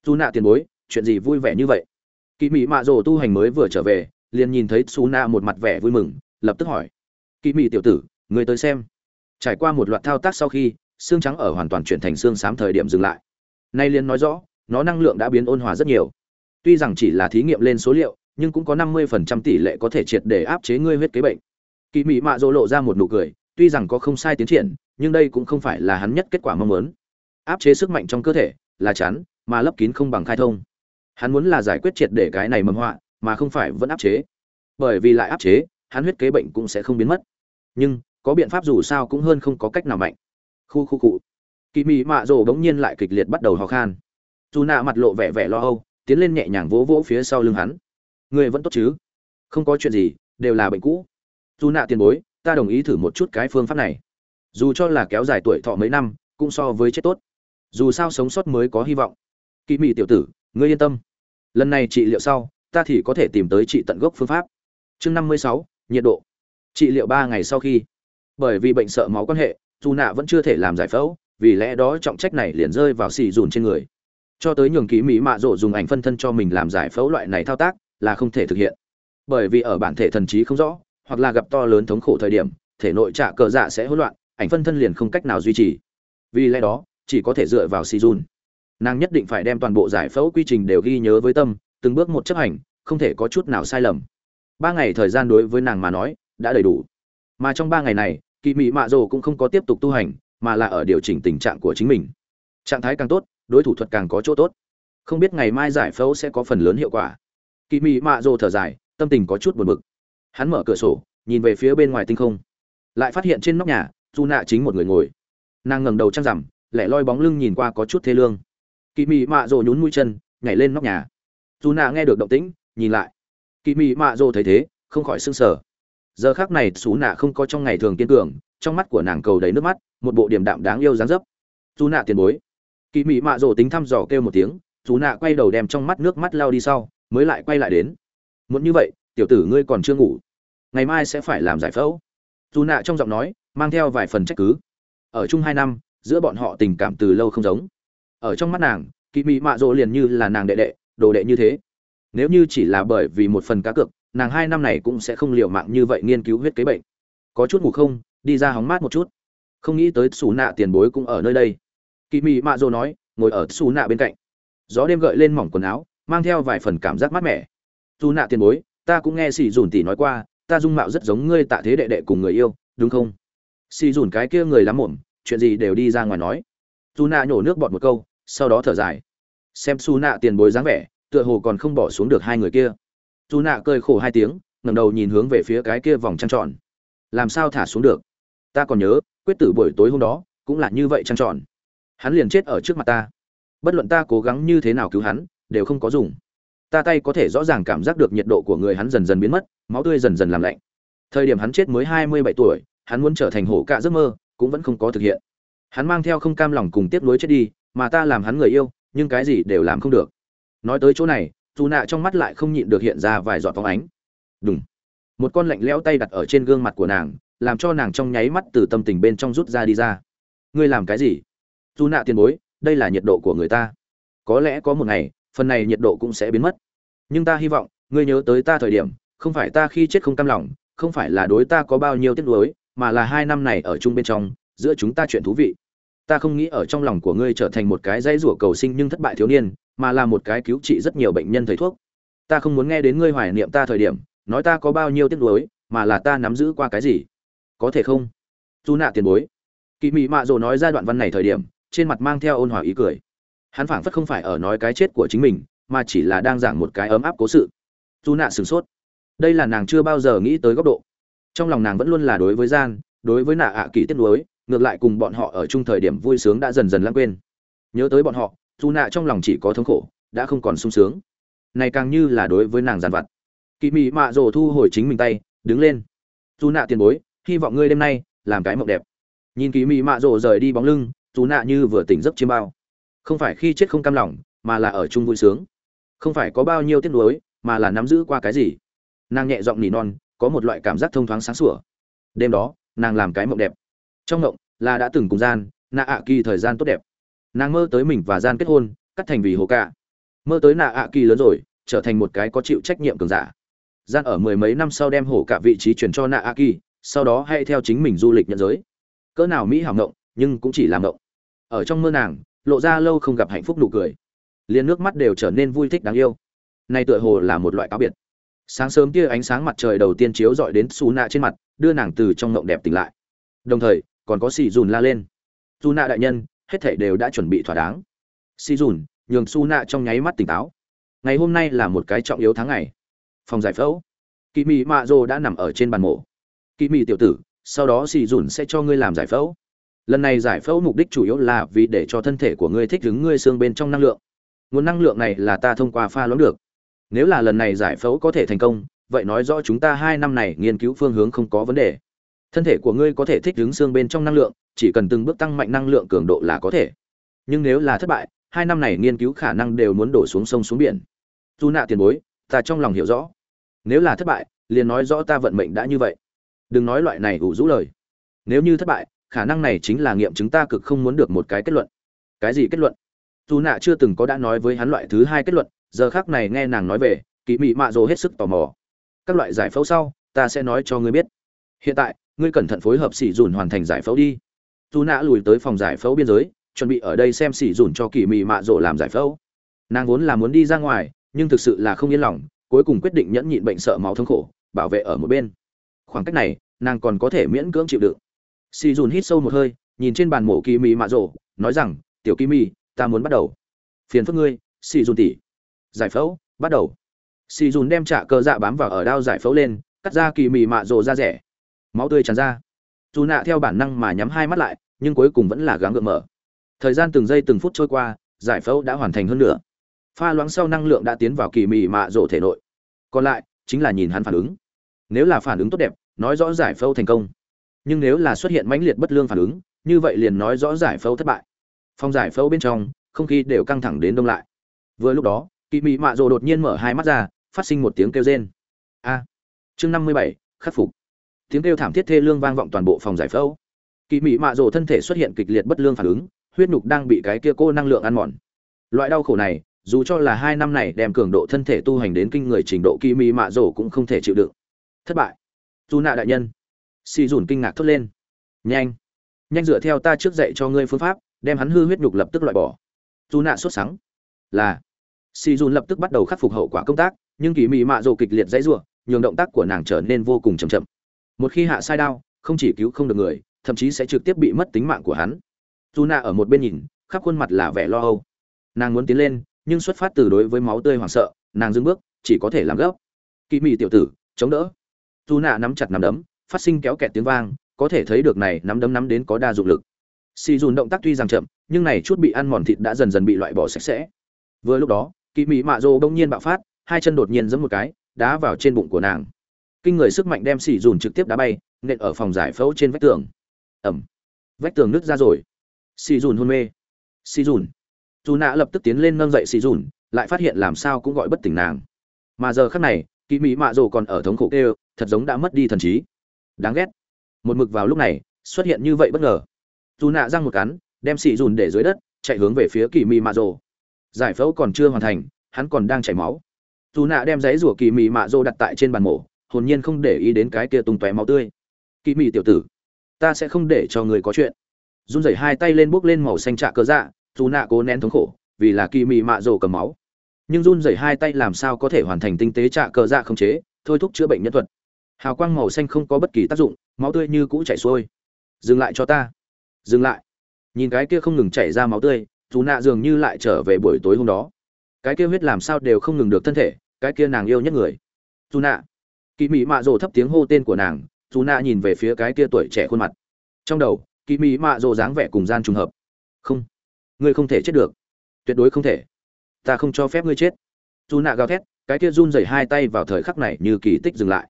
dù nạ tiền bối, chuyện gì vui vẻ như vậy? Kỳ mỹ mạ rồ tu hành mới vừa trở về, liền nhìn thấy xù nạ một mặt vẻ vui mừng, lập tức hỏi. Kỳ mỹ tiểu tử, người tới xem. Trải qua một loạt thao tác sau khi, xương trắng ở hoàn toàn chuyển thành xương xám thời điểm dừng lại. Nay liền nói rõ, nó năng lượng đã biến ôn hòa rất nhiều. Tuy rằng chỉ là thí nghiệm lên số liệu, nhưng cũng có năm mươi phần trăm tỷ lệ có thể triệt để áp chế ngươi huyết kế bệnh. Kỳ mỹ mạ rồ lộ ra một nụ cười, tuy rằng có không sai tiến triển, nhưng đây cũng không phải là hắn nhất kết quả mong muốn. Áp chế sức mạnh trong cơ thể là chắn mà lấp kín không bằng khai thông. Hắn muốn là giải quyết triệt để cái này mầm họa, mà không phải vẫn áp chế. Bởi vì lại áp chế, hắn huyết kế bệnh cũng sẽ không biến mất. Nhưng, có biện pháp dù sao cũng hơn không có cách nào mạnh. Khu khu cụ. Kỳ mị mạ rồ bỗng nhiên lại kịch liệt bắt đầu ho khan. Dù nạ mặt lộ vẻ vẻ lo âu, tiến lên nhẹ nhàng vỗ vỗ phía sau lưng hắn. Người vẫn tốt chứ? Không có chuyện gì, đều là bệnh cũ. Dù nạ tiền bối, ta đồng ý thử một chút cái phương pháp này. Dù cho là kéo dài tuổi thọ mấy năm, cũng so với chết tốt. Dù sao sống sót mới có hy vọng kỳ mị tiểu tử, ngươi yên tâm. Lần này trị liệu sau, ta thì có thể tìm tới trị tận gốc phương pháp. Chương năm mươi sáu, nhiệt độ. Trị liệu ba ngày sau khi. Bởi vì bệnh sợ máu quan hệ, dù nạ vẫn chưa thể làm giải phẫu, vì lẽ đó trọng trách này liền rơi vào xì dùn trên người. Cho tới nhường ký mỹ mạ rộ dùng ảnh phân thân cho mình làm giải phẫu loại này thao tác, là không thể thực hiện. Bởi vì ở bản thể thần trí không rõ, hoặc là gặp to lớn thống khổ thời điểm, thể nội trả cờ dạ sẽ hỗn loạn, ảnh phân thân liền không cách nào duy trì. Vì lẽ đó, chỉ có thể dựa vào si dun nàng nhất định phải đem toàn bộ giải phẫu quy trình đều ghi nhớ với tâm, từng bước một chấp hành, không thể có chút nào sai lầm. Ba ngày thời gian đối với nàng mà nói, đã đầy đủ. Mà trong ba ngày này kỳ mị mạ rồ cũng không có tiếp tục tu hành, mà là ở điều chỉnh tình trạng của chính mình. Trạng thái càng tốt, đối thủ thuật càng có chỗ tốt. Không biết ngày mai giải phẫu sẽ có phần lớn hiệu quả. Kỳ mị mạ rồ thở dài, tâm tình có chút buồn bực. Hắn mở cửa sổ, nhìn về phía bên ngoài tinh không. Lại phát hiện trên nóc nhà dù nạ chính một người ngồi. Nàng ngẩng đầu trăng rằm lẻ loi bóng lưng nhìn qua có chút thê lương kỳ mị mạ rồ nhún mũi chân, nhảy lên nóc nhà. Dù nạ nghe được động tĩnh, nhìn lại. Kỳ mị mạ rồ thấy thế, không khỏi sưng sờ. Giờ khác này, xú nạ không có trong ngày thường kiên cường, trong mắt của nàng cầu đầy nước mắt, một bộ điểm đạm đáng yêu dáng dấp. Dù nạ tiền bối. Kỳ mị mạ rồ tính thăm dò kêu một tiếng, dù nạ quay đầu đem trong mắt nước mắt lao đi sau, mới lại quay lại đến. Muốn như vậy, tiểu tử ngươi còn chưa ngủ. Ngày mai sẽ phải làm giải phẫu. Dù nạ trong giọng nói, mang theo vài phần trách cứ. Ở chung hai năm, giữa bọn họ tình cảm từ lâu không giống ở trong mắt nàng kỳ mị mạ rỗ liền như là nàng đệ đệ, đồ đệ như thế. Nếu như chỉ là bởi vì một phần cá cược, nàng hai năm này cũng sẽ không liều mạng như vậy nghiên cứu huyết kế bệnh. Có chút ngủ không, đi ra hóng mát một chút. Không nghĩ tới xù nạ tiền bối cũng ở nơi đây. Kỳ mị mạ rỗ nói, ngồi ở xù nạ bên cạnh. Gió đêm gợi lên mỏng quần áo, mang theo vài phần cảm giác mát mẻ. Dù nạ tiền bối, ta cũng nghe xì dùn tỉ nói qua, ta dung mạo rất giống ngươi tạ thế đệ đệ cùng người yêu, đúng không? Xì dùn cái kia người lắm mồm, chuyện gì đều đi ra ngoài nói. Dù nạ nhổ nước bọt một câu sau đó thở dài. Xem su nạ tiền bối dáng vẻ, tựa hồ còn không bỏ xuống được hai người kia. Dù nạ cơi khổ hai tiếng, ngẩng đầu nhìn hướng về phía cái kia vòng trăng tròn. Làm sao thả xuống được? Ta còn nhớ, quyết tử buổi tối hôm đó, cũng là như vậy trăng tròn. Hắn liền chết ở trước mặt ta. Bất luận ta cố gắng như thế nào cứu hắn, đều không có dùng. Ta tay có thể rõ ràng cảm giác được nhiệt độ của người hắn dần dần biến mất, máu tươi dần dần làm lạnh. Thời điểm hắn chết mới hai mươi bảy tuổi, hắn muốn trở thành hổ cạ giấc mơ, cũng vẫn không có thực hiện. Hắn mang theo không cam lòng cùng tiếp nối chết đi mà ta làm hắn người yêu, nhưng cái gì đều làm không được. Nói tới chỗ này, dù nạ trong mắt lại không nhịn được hiện ra vài giọt phóng ánh. Đúng một con lạnh lẽo tay đặt ở trên gương mặt của nàng, làm cho nàng trong nháy mắt từ tâm tình bên trong rút ra đi ra. Ngươi làm cái gì? Dù nạ tiền bối, đây là nhiệt độ của người ta. Có lẽ có một ngày, phần này nhiệt độ cũng sẽ biến mất. Nhưng ta hy vọng, ngươi nhớ tới ta thời điểm, không phải ta khi chết không cam lòng, không phải là đối ta có bao nhiêu tiếc nuối, mà là hai năm này ở chung bên trong, giữa chúng ta chuyện thú vị ta không nghĩ ở trong lòng của ngươi trở thành một cái dãy rủa cầu sinh nhưng thất bại thiếu niên, mà là một cái cứu trị rất nhiều bệnh nhân thầy thuốc. Ta không muốn nghe đến ngươi hoài niệm ta thời điểm, nói ta có bao nhiêu tiếc nuối, mà là ta nắm giữ qua cái gì? Có thể không? Dù nạ tiền bối. Kỳ mị mạ rồ nói ra đoạn văn này thời điểm, trên mặt mang theo ôn hòa ý cười. Hắn phảng phất không phải ở nói cái chết của chính mình, mà chỉ là đang giảng một cái ấm áp cố sự. Dù nạ sửng sốt. Đây là nàng chưa bao giờ nghĩ tới góc độ. Trong lòng nàng vẫn luôn là đối với gian, đối với nạ ạ kỳ tiết nuối ngược lại cùng bọn họ ở chung thời điểm vui sướng đã dần dần lãng quên. Nhớ tới bọn họ dù nạ trong lòng chỉ có thống khổ, đã không còn sung sướng. Này càng như là đối với nàng giàn vặt. Kỳ mị mạ rồ thu hồi chính mình tay, đứng lên. Dù nạ tiền bối, hy vọng ngươi đêm nay làm cái mộng đẹp. Nhìn kỳ mị mạ rồ rời đi bóng lưng dù nạ như vừa tỉnh giấc chiêm bao. Không phải khi chết không cam lòng, mà là ở chung vui sướng. Không phải có bao nhiêu tiếc nuối, mà là nắm giữ qua cái gì. Nàng nhẹ giọng nỉ non, có một loại cảm giác thông thoáng sáng sủa. Đêm đó, nàng làm cái mộng đẹp trong ngộng, là đã từng cùng gian, nạ ạ kỳ thời gian tốt đẹp. Nàng mơ tới mình và gian kết hôn, cắt thành vì hồ cả mơ tới nạ ạ kỳ lớn rồi, trở thành một cái có chịu trách nhiệm cường giả. Gian ở mười mấy năm sau đem hổ cả vị trí chuyển cho nạ ạ kỳ, sau đó hay theo chính mình du lịch nhận giới. Cỡ nào mỹ hảo ngộng, nhưng cũng chỉ làm ngộng. Ở trong mơ nàng, lộ ra lâu không gặp hạnh phúc nụ cười. Liền nước mắt đều trở nên vui thích đáng yêu. Nay tựa hồ là một loại cáo biệt. Sáng sớm kia ánh sáng mặt trời đầu tiên chiếu dọi đến xù nạ trên mặt, đưa nàng từ trong ngộng đẹp tỉnh lại. Đồng thời còn có xì dùn la lên. Dù nạ đại nhân, hết thảy đều đã chuẩn bị thỏa đáng. Xì dùn, nhường su nạ trong nháy mắt tỉnh táo. Ngày hôm nay là một cái trọng yếu tháng ngày. Phòng giải phẫu. Kỳ mị mạ rồ đã nằm ở trên bàn mổ. Kỳ mị tiểu tử, sau đó xì dùn sẽ cho ngươi làm giải phẫu. Lần này giải phẫu mục đích chủ yếu là vì để cho thân thể của ngươi thích ứng ngươi xương bên trong năng lượng. Nguồn năng lượng này là ta thông qua pha loãng được. Nếu là lần này giải phẫu có thể thành công, vậy nói rõ chúng ta hai năm này nghiên cứu phương hướng không có vấn đề thân thể của ngươi có thể thích ứng xương bên trong năng lượng, chỉ cần từng bước tăng mạnh năng lượng cường độ là có thể. Nhưng nếu là thất bại, hai năm này nghiên cứu khả năng đều muốn đổ xuống sông xuống biển. Dù nạ tiền bối, ta trong lòng hiểu rõ. Nếu là thất bại, liền nói rõ ta vận mệnh đã như vậy. Đừng nói loại này ủ rũ lời. Nếu như thất bại, khả năng này chính là nghiệm chứng ta cực không muốn được một cái kết luận. Cái gì kết luận? Dù nạ chưa từng có đã nói với hắn loại thứ hai kết luận, giờ khác này nghe nàng nói về kỳ mị mạ dồ hết sức tò mò. Các loại giải phẫu sau, ta sẽ nói cho ngươi biết. Hiện tại ngươi cẩn thận phối hợp xỉ dùn hoàn thành giải phẫu đi. Dù nạ lùi tới phòng giải phẫu biên giới chuẩn bị ở đây xem xỉ dùn cho kỳ mị mạ Rộ làm giải phẫu. Nàng vốn là muốn đi ra ngoài nhưng thực sự là không yên lòng cuối cùng quyết định nhẫn nhịn bệnh sợ máu thống khổ bảo vệ ở một bên. Khoảng cách này nàng còn có thể miễn cưỡng chịu đựng. Xì dùn hít sâu một hơi nhìn trên bàn mổ kỳ mị mạ Rộ, nói rằng tiểu kỳ mị ta muốn bắt đầu. Phiền phức ngươi xì dùn tỉ giải phẫu bắt đầu. Xì dùn đem trả cờ dạ bám vào ở đao giải phẫu lên cắt ra kỳ mị mạ Rộ ra rẻ máu tươi tràn ra. Dù nạ theo bản năng mà nhắm hai mắt lại, nhưng cuối cùng vẫn là gắng gượng mở. Thời gian từng giây từng phút trôi qua, giải phẫu đã hoàn thành hơn nữa pha loãng sau năng lượng đã tiến vào kỳ mị mạ rổ thể nội. Còn lại, chính là nhìn hắn phản ứng. Nếu là phản ứng tốt đẹp, nói rõ giải phẫu thành công. Nhưng nếu là xuất hiện mãnh liệt bất lương phản ứng, như vậy liền nói rõ giải phẫu thất bại. Phòng giải phẫu bên trong, không khí đều căng thẳng đến đông lại. Vừa lúc đó, kỳ mị mạ rồ đột nhiên mở hai mắt ra, phát sinh một tiếng kêu rên. A. Chương năm mươi bảy, khắc phục tiếng kêu thảm thiết thê lương vang vọng toàn bộ phòng giải phẫu. Kỳ mị mạ rồ thân thể xuất hiện kịch liệt bất lương phản ứng, huyết nhục đang bị cái kia cô năng lượng ăn mòn. Loại đau khổ này, dù cho là hai năm này đem cường độ thân thể tu hành đến kinh người trình độ kỳ mị mạ rồ cũng không thể chịu đựng. Thất bại. Dù nạ đại nhân. Xì dùn kinh ngạc thốt lên. Nhanh. Nhanh dựa theo ta trước dạy cho ngươi phương pháp, đem hắn hư huyết nhục lập tức loại bỏ. Dù nạ sốt sắng. Là. Xì dùn lập tức bắt đầu khắc phục hậu quả công tác, nhưng kỳ mị mạ rồ kịch liệt dãy rủa, nhường động tác của nàng trở nên vô cùng chậm chậm một khi hạ sai đao, không chỉ cứu không được người, thậm chí sẽ trực tiếp bị mất tính mạng của hắn. Dù nạ ở một bên nhìn, khắp khuôn mặt là vẻ lo âu. Nàng muốn tiến lên, nhưng xuất phát từ đối với máu tươi hoảng sợ, nàng dưng bước, chỉ có thể làm gấp. Kỵ mị tiểu tử, chống đỡ. Dù nạ nắm chặt nắm đấm, phát sinh kéo kẹt tiếng vang, có thể thấy được này nắm đấm nắm đến có đa dụng lực. Xì dùn động tác tuy rằng chậm, nhưng này chút bị ăn mòn thịt đã dần dần bị loại bỏ sạch sẽ. Vừa lúc đó, Kỵ mị mạ rô bỗng nhiên bạo phát, hai chân đột nhiên giẫm một cái, đá vào trên bụng của nàng kinh người sức mạnh đem xì dùn trực tiếp đá bay, nện ở phòng giải phẫu trên vách tường. Ẩm vách tường nứt ra rồi. Xì dùn hôn mê. Xì dùn. Dù nạ lập tức tiến lên nâng dậy xì dùn, lại phát hiện làm sao cũng gọi bất tỉnh nàng. Mà giờ khắc này kỳ mỹ mạ rồ còn ở thống khổ kêu, thật giống đã mất đi thần trí. Đáng ghét. Một mực vào lúc này, xuất hiện như vậy bất ngờ. Dù nạ răng một cắn, đem xì dùn để dưới đất, chạy hướng về phía kỳ mỹ mạ rồ giải phẫu còn chưa hoàn thành, hắn còn đang chảy máu. Dù nạ đem giấy rủa kỳ mỹ mạ rồ đặt tại trên bàn mổ hồn nhiên không để ý đến cái kia tung tóe máu tươi. Kỳ mỹ tiểu tử, ta sẽ không để cho người có chuyện. Run rẩy hai tay lên bước lên màu xanh trạ cơ dạ dù nạ cố nén thống khổ, vì là kỳ mị mạ rồ cầm máu. Nhưng run rẩy hai tay làm sao có thể hoàn thành tinh tế trạ cơ dạ không chế, thôi thúc chữa bệnh nhân thuật. Hào quang màu xanh không có bất kỳ tác dụng, máu tươi như cũ chảy xuôi. Dừng lại cho ta. Dừng lại. Nhìn cái kia không ngừng chảy ra máu tươi, dù nạ dường như lại trở về buổi tối hôm đó. Cái kia huyết làm sao đều không ngừng được thân thể, cái kia nàng yêu nhất người. Dù nạ kỳ mị mạ rồ thấp tiếng hô tên của nàng, dù nạ nhìn về phía cái kia tuổi trẻ khuôn mặt. Trong đầu kỳ mỹ mạ rồ dáng vẻ cùng gian trùng hợp. Không, ngươi không thể chết được. Tuyệt đối không thể. Ta không cho phép ngươi chết. Dù nạ gào thét, cái kia run rẩy hai tay vào thời khắc này như kỳ tích dừng lại.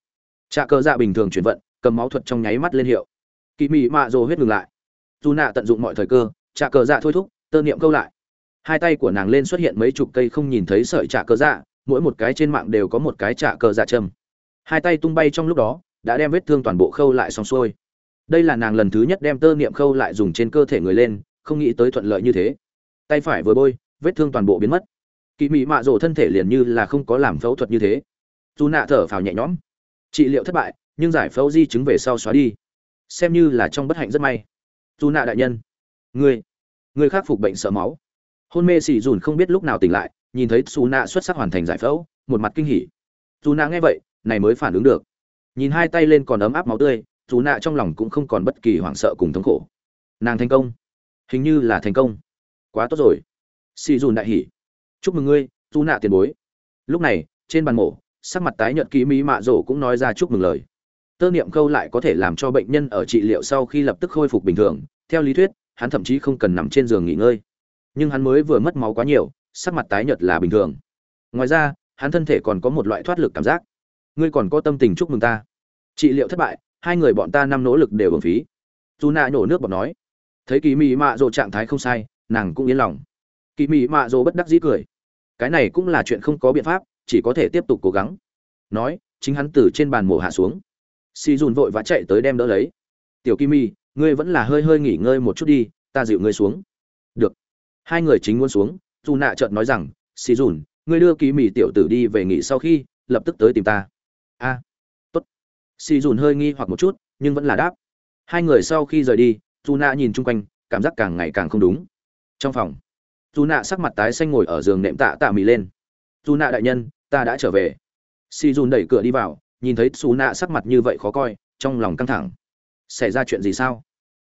Trạ cơ dạ bình thường chuyển vận, cầm máu thuật trong nháy mắt lên hiệu. Kỳ mỹ mạ rồ huyết ngừng lại. Dù nạ tận dụng mọi thời cơ, trạ cơ dạ thôi thúc, tơ niệm câu lại. Hai tay của nàng lên xuất hiện mấy chục cây không nhìn thấy sợi trạ cơ dạ mỗi một cái trên mạng đều có một cái trạ cơ dạ châm hai tay tung bay trong lúc đó, đã đem vết thương toàn bộ khâu lại xong xuôi. Đây là nàng lần thứ nhất đem tơ niệm khâu lại dùng trên cơ thể người lên, không nghĩ tới thuận lợi như thế. Tay phải vừa bôi, vết thương toàn bộ biến mất. Kỳ mị mạ rồ thân thể liền như là không có làm phẫu thuật như thế. Dù nạ thở phào nhẹ nhõm. Trị liệu thất bại, nhưng giải phẫu di chứng về sau xóa đi. Xem như là trong bất hạnh rất may. Dù nạ đại nhân. Người. Người khắc phục bệnh sợ máu. Hôn mê xì dùn không biết lúc nào tỉnh lại, nhìn thấy xù nạ xuất sắc hoàn thành giải phẫu, một mặt kinh hỉ. Dù nạ nghe vậy này mới phản ứng được. Nhìn hai tay lên còn ấm áp máu tươi, dù nạ trong lòng cũng không còn bất kỳ hoảng sợ cùng thống khổ. Nàng thành công. Hình như là thành công. Quá tốt rồi. Xì dùn đại hỉ. Chúc mừng ngươi, dù nạ tiền bối. Lúc này, trên bàn mổ, sắc mặt tái nhợt ký mỹ mạ rổ cũng nói ra chúc mừng lời. Tơ niệm câu lại có thể làm cho bệnh nhân ở trị liệu sau khi lập tức khôi phục bình thường, theo lý thuyết, hắn thậm chí không cần nằm trên giường nghỉ ngơi. Nhưng hắn mới vừa mất máu quá nhiều, sắc mặt tái nhợt là bình thường. Ngoài ra, hắn thân thể còn có một loại thoát lực cảm giác ngươi còn có tâm tình chúc mừng ta. Trị liệu thất bại, hai người bọn ta năm nỗ lực đều hưởng phí. Dù nạ nhổ nước bọt nói, thấy kỳ mị mạ rồ trạng thái không sai, nàng cũng yên lòng. Kỳ mị mạ rồ bất đắc dĩ cười. Cái này cũng là chuyện không có biện pháp, chỉ có thể tiếp tục cố gắng. Nói, chính hắn từ trên bàn mổ hạ xuống. Si dùn vội vã chạy tới đem đỡ lấy. Tiểu kim mi ngươi vẫn là hơi hơi nghỉ ngơi một chút đi, ta dịu ngươi xuống. Được. Hai người chính muốn xuống, dù nạ chợt nói rằng si dùn, ngươi đưa kỳ mì tiểu tử đi về nghỉ sau khi, lập tức tới tìm ta a, tốt. Si dùn hơi nghi hoặc một chút, nhưng vẫn là đáp. Hai người sau khi rời đi dù nạ nhìn chung quanh, cảm giác càng ngày càng không đúng. Trong phòng dù nạ sắc mặt tái xanh ngồi ở giường nệm tạ tạ mì lên. Dù nạ đại nhân, ta đã trở về. Si dùn đẩy cửa đi vào, nhìn thấy xù nạ sắc mặt như vậy khó coi, trong lòng căng thẳng. Xảy ra chuyện gì sao?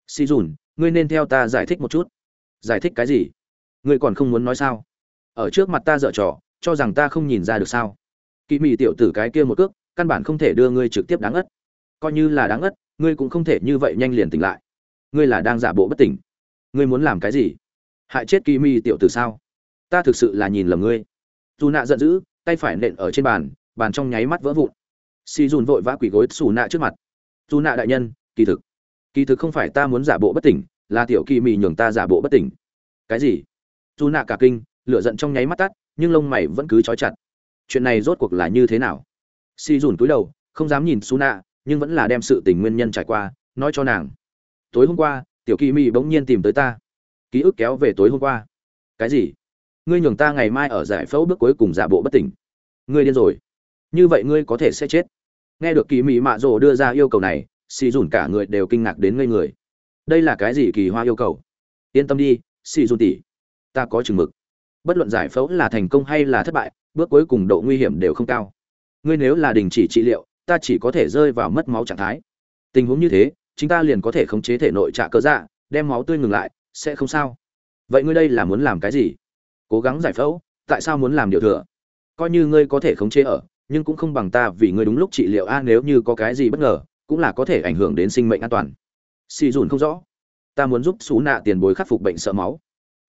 Si dùn, ngươi nên theo ta giải thích một chút. Giải thích cái gì? Ngươi còn không muốn nói sao? Ở trước mặt ta dở trò, cho rằng ta không nhìn ra được sao? Kỳ mị tiểu tử cái kia một cước căn bản không thể đưa ngươi trực tiếp đáng ất. Coi như là đáng ất, ngươi cũng không thể như vậy nhanh liền tỉnh lại. Ngươi là đang giả bộ bất tỉnh. Ngươi muốn làm cái gì? Hại chết kỳ mi tiểu tử sao? Ta thực sự là nhìn lầm ngươi. Dù nạ giận dữ, tay phải nện ở trên bàn bàn trong nháy mắt vỡ vụn. Si dùn vội vã quỳ gối xù nạ trước mặt. Dù nạ đại nhân, kỳ thực kỳ thực không phải ta muốn giả bộ bất tỉnh, là tiểu kỳ mị nhường ta giả bộ bất tỉnh. Cái gì? Dù nạ cả kinh, lửa giận trong nháy mắt tắt, nhưng lông mày vẫn cứ trói chặt. Chuyện này rốt cuộc là như thế nào? Si dùn túi đầu, không dám nhìn Su nạ nhưng vẫn là đem sự tình nguyên nhân trải qua, nói cho nàng. Tối hôm qua, tiểu kỳ mị bỗng nhiên tìm tới ta. Ký ức kéo về tối hôm qua. Cái gì? Ngươi nhường ta ngày mai ở giải phẫu bước cuối cùng giả bộ bất tỉnh. Ngươi điên rồi. Như vậy ngươi có thể sẽ chết. Nghe được kỳ mị mạ rồ đưa ra yêu cầu này, xì dùn cả người đều kinh ngạc đến ngây người. Đây là cái gì kỳ hoa yêu cầu? Yên tâm đi, xì dùn tỉ ta có chừng mực. Bất luận giải phẫu là thành công hay là thất bại, bước cuối cùng độ nguy hiểm đều không cao ngươi nếu là đình chỉ trị liệu, ta chỉ có thể rơi vào mất máu trạng thái. Tình huống như thế chúng ta liền có thể khống chế thể nội trạ cơ dạ đem máu tươi ngừng lại, sẽ không sao. Vậy ngươi đây là muốn làm cái gì? Cố gắng giải phẫu, tại sao muốn làm điều thừa? Coi như ngươi có thể khống chế ở, nhưng cũng không bằng ta vì ngươi đúng lúc trị liệu a, nếu như có cái gì bất ngờ, cũng là có thể ảnh hưởng đến sinh mệnh an toàn. Xì dùn không rõ. Ta muốn giúp xú nạ tiền bối khắc phục bệnh sợ máu.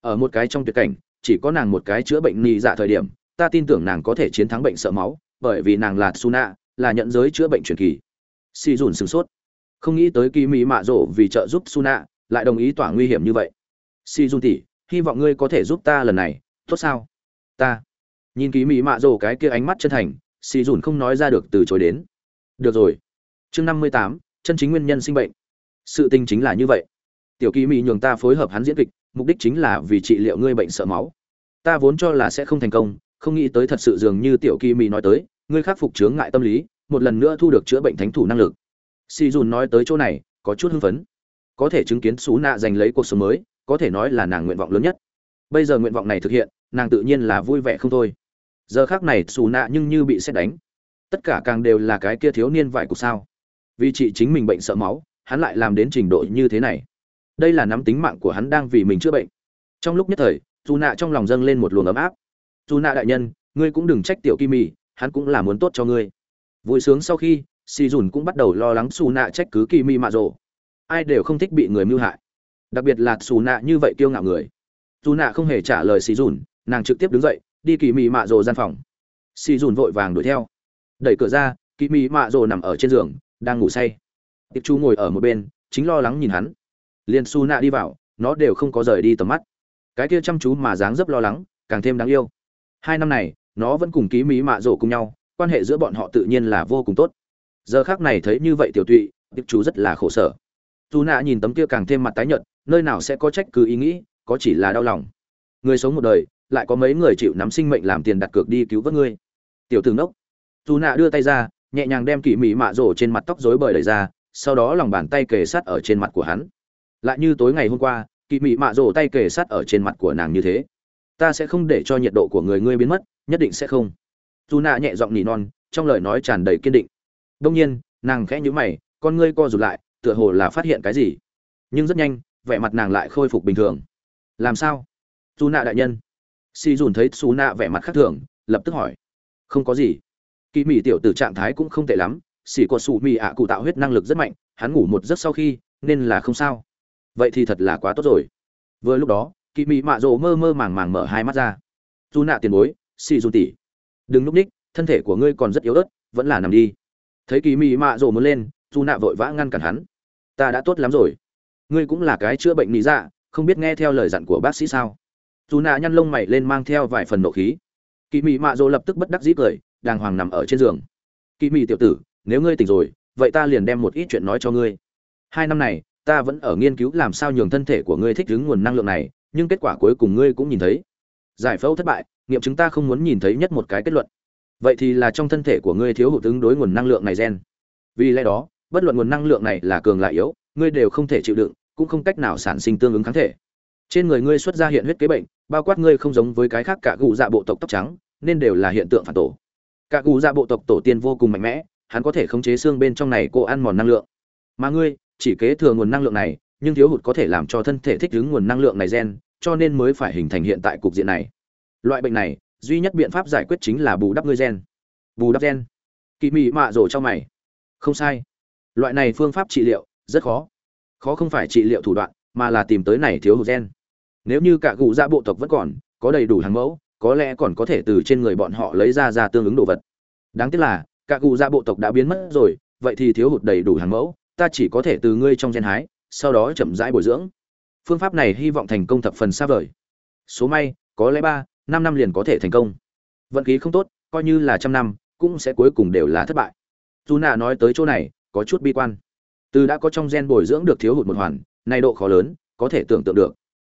Ở một cái trong tuyệt cảnh, chỉ có nàng một cái chữa bệnh nghi dạ thời điểm, ta tin tưởng nàng có thể chiến thắng bệnh sợ máu bởi vì nàng là Suna, là nhận giới chữa bệnh truyền kỳ. Si dùn sửng sốt. Không nghĩ tới kỳ mỹ mạ rộ vì trợ giúp Suna lại đồng ý tỏa nguy hiểm như vậy. Si Dùn tỉ hy vọng ngươi có thể giúp ta lần này tốt sao? Ta. Nhìn kỳ mỹ mạ rộ cái kia ánh mắt chân thành si dùn không nói ra được từ chối đến. Được rồi. Chương năm mươi tám chân chính nguyên nhân sinh bệnh. Sự tình chính là như vậy. Tiểu kỳ mỹ nhường ta phối hợp hắn diễn kịch mục đích chính là vì trị liệu ngươi bệnh sợ máu. Ta vốn cho là sẽ không thành công không nghĩ tới thật sự dường như tiểu kỳ mỹ nói tới, ngươi khắc phục chướng ngại tâm lý, một lần nữa thu được chữa bệnh thánh thủ năng lực. Si dùn nói tới chỗ này, có chút hưng phấn. Có thể chứng kiến xú nạ giành lấy cuộc sống mới, có thể nói là nàng nguyện vọng lớn nhất. Bây giờ nguyện vọng này thực hiện, nàng tự nhiên là vui vẻ không thôi. Giờ khác này xù nạ nhưng như bị xét đánh. Tất cả càng đều là cái kia thiếu niên vải cục sao. Vì chị chính mình bệnh sợ máu, hắn lại làm đến trình độ như thế này. Đây là nắm tính mạng của hắn đang vì mình chữa bệnh. Trong lúc nhất thời dù nạ trong lòng dâng lên một luồng ấm áp dù nạ đại nhân, ngươi cũng đừng trách tiểu kim mì hắn cũng là muốn tốt cho ngươi. Vui sướng sau khi si dùn cũng bắt đầu lo lắng xù nạ trách cứ kỳ mi mạ rộ ai đều không thích bị người mưu hại. Đặc biệt là xù nạ như vậy kiêu ngạo người. Dù nạ không hề trả lời si dùn, nàng trực tiếp đứng dậy, đi kỳ mi mạ rộ gian phòng. Si dùn vội vàng đuổi theo. Đẩy cửa ra kỳ mi mạ rộ nằm ở trên giường, đang ngủ say. Tiệp chu ngồi ở một bên, chính lo lắng nhìn hắn. Liền su nạ đi vào, nó đều không có rời đi tầm mắt. Cái kia chăm chú mà dáng dấp lo lắng, càng thêm đáng yêu hai năm này, nó vẫn cùng ký mỹ mạ rổ cùng nhau, quan hệ giữa bọn họ tự nhiên là vô cùng tốt. Giờ khác này thấy như vậy tiểu tụy tiệp chú rất là khổ sở. Dù nạ nhìn tấm kia càng thêm mặt tái nhợt, nơi nào sẽ có trách cứ ý nghĩ, có chỉ là đau lòng. Người sống một đời, lại có mấy người chịu nắm sinh mệnh làm tiền đặt cược đi cứu vớt ngươi. Tiểu tử ngốc. Dù nạ đưa tay ra, nhẹ nhàng đem kỳ mỹ mạ rổ trên mặt tóc rối bời đẩy ra, sau đó lòng bàn tay kề sát ở trên mặt của hắn. Lại như tối ngày hôm qua kỳ mỹ mạ rổ tay kề sát ở trên mặt của nàng như thế ta sẽ không để cho nhiệt độ của người ngươi biến mất, nhất định sẽ không. Dù nạ nhẹ giọng nỉ non, trong lời nói tràn đầy kiên định. Đông nhiên, nàng khẽ nhíu mày, con ngươi co rụt lại, tựa hồ là phát hiện cái gì. Nhưng rất nhanh, vẻ mặt nàng lại khôi phục bình thường. Làm sao? Dù nạ đại nhân. Si dùn thấy xù nạ vẻ mặt khác thường, lập tức hỏi. Không có gì. Kỳ mỹ tiểu tử trạng thái cũng không tệ lắm, xỉ có xù Mị ạ cụ tạo huyết năng lực rất mạnh, hắn ngủ một giấc sau khi, nên là không sao. Vậy thì thật là quá tốt rồi. Vừa lúc đó kỳ mị mạ rồ mơ mơ màng màng mở hai mắt ra. Dù nạ tiền bối, xì dù tỉ. Đừng núp ních, thân thể của ngươi còn rất yếu ớt, vẫn là nằm đi. Thấy kỳ mị mạ rồ muốn lên, dù nạ vội vã ngăn cản hắn. Ta đã tốt lắm rồi. Ngươi cũng là cái chữa bệnh lý dạ không biết nghe theo lời dặn của bác sĩ sao? Dù nạ nhăn lông mày lên mang theo vài phần nộ khí. Kỳ mị mạ rồ lập tức bất đắc dĩ cười, đàng hoàng nằm ở trên giường. Kỳ mị tiểu tử, nếu ngươi tỉnh rồi, vậy ta liền đem một ít chuyện nói cho ngươi. Hai năm này, ta vẫn ở nghiên cứu làm sao nhường thân thể của ngươi thích ứng nguồn năng lượng này nhưng kết quả cuối cùng ngươi cũng nhìn thấy. Giải phẫu thất bại, nghiệm chứng ta không muốn nhìn thấy nhất một cái kết luận. Vậy thì là trong thân thể của ngươi thiếu hụt ứng đối nguồn năng lượng này gen. Vì lẽ đó, bất luận nguồn năng lượng này là cường lại yếu, ngươi đều không thể chịu đựng, cũng không cách nào sản sinh tương ứng kháng thể. Trên người ngươi xuất ra hiện huyết kế bệnh, bao quát ngươi không giống với cái khác cả gù dạ bộ tộc tóc trắng, nên đều là hiện tượng phản tổ. Cả gù dạ bộ tộc tổ tiên vô cùng mạnh mẽ, hắn có thể khống chế xương bên trong này cô ăn mòn năng lượng. Mà ngươi, chỉ kế thừa nguồn năng lượng này, nhưng thiếu hụt có thể làm cho thân thể thích ứng nguồn năng lượng này gen cho nên mới phải hình thành hiện tại cục diện này. Loại bệnh này, duy nhất biện pháp giải quyết chính là bù đắp ngươi gen. Bù đắp gen. Kỳ mị mạ rổ cho mày. Không sai. Loại này phương pháp trị liệu, rất khó. Khó không phải trị liệu thủ đoạn, mà là tìm tới này thiếu hụt gen. Nếu như cả cụ gia dạ bộ tộc vẫn còn, có đầy đủ hàng mẫu, có lẽ còn có thể từ trên người bọn họ lấy ra ra tương ứng đồ vật. Đáng tiếc là, cả cụ gia dạ bộ tộc đã biến mất rồi, vậy thì thiếu hụt đầy đủ hàng mẫu, ta chỉ có thể từ ngươi trong gen hái, sau đó chậm rãi bồi dưỡng phương pháp này hy vọng thành công thập phần xa vời. Số may, có lẽ ba, năm năm liền có thể thành công. Vận khí không tốt, coi như là trăm năm, cũng sẽ cuối cùng đều là thất bại. Dù nạ nói tới chỗ này, có chút bi quan. Từ đã có trong gen bồi dưỡng được thiếu hụt một hoàn, nay độ khó lớn, có thể tưởng tượng được.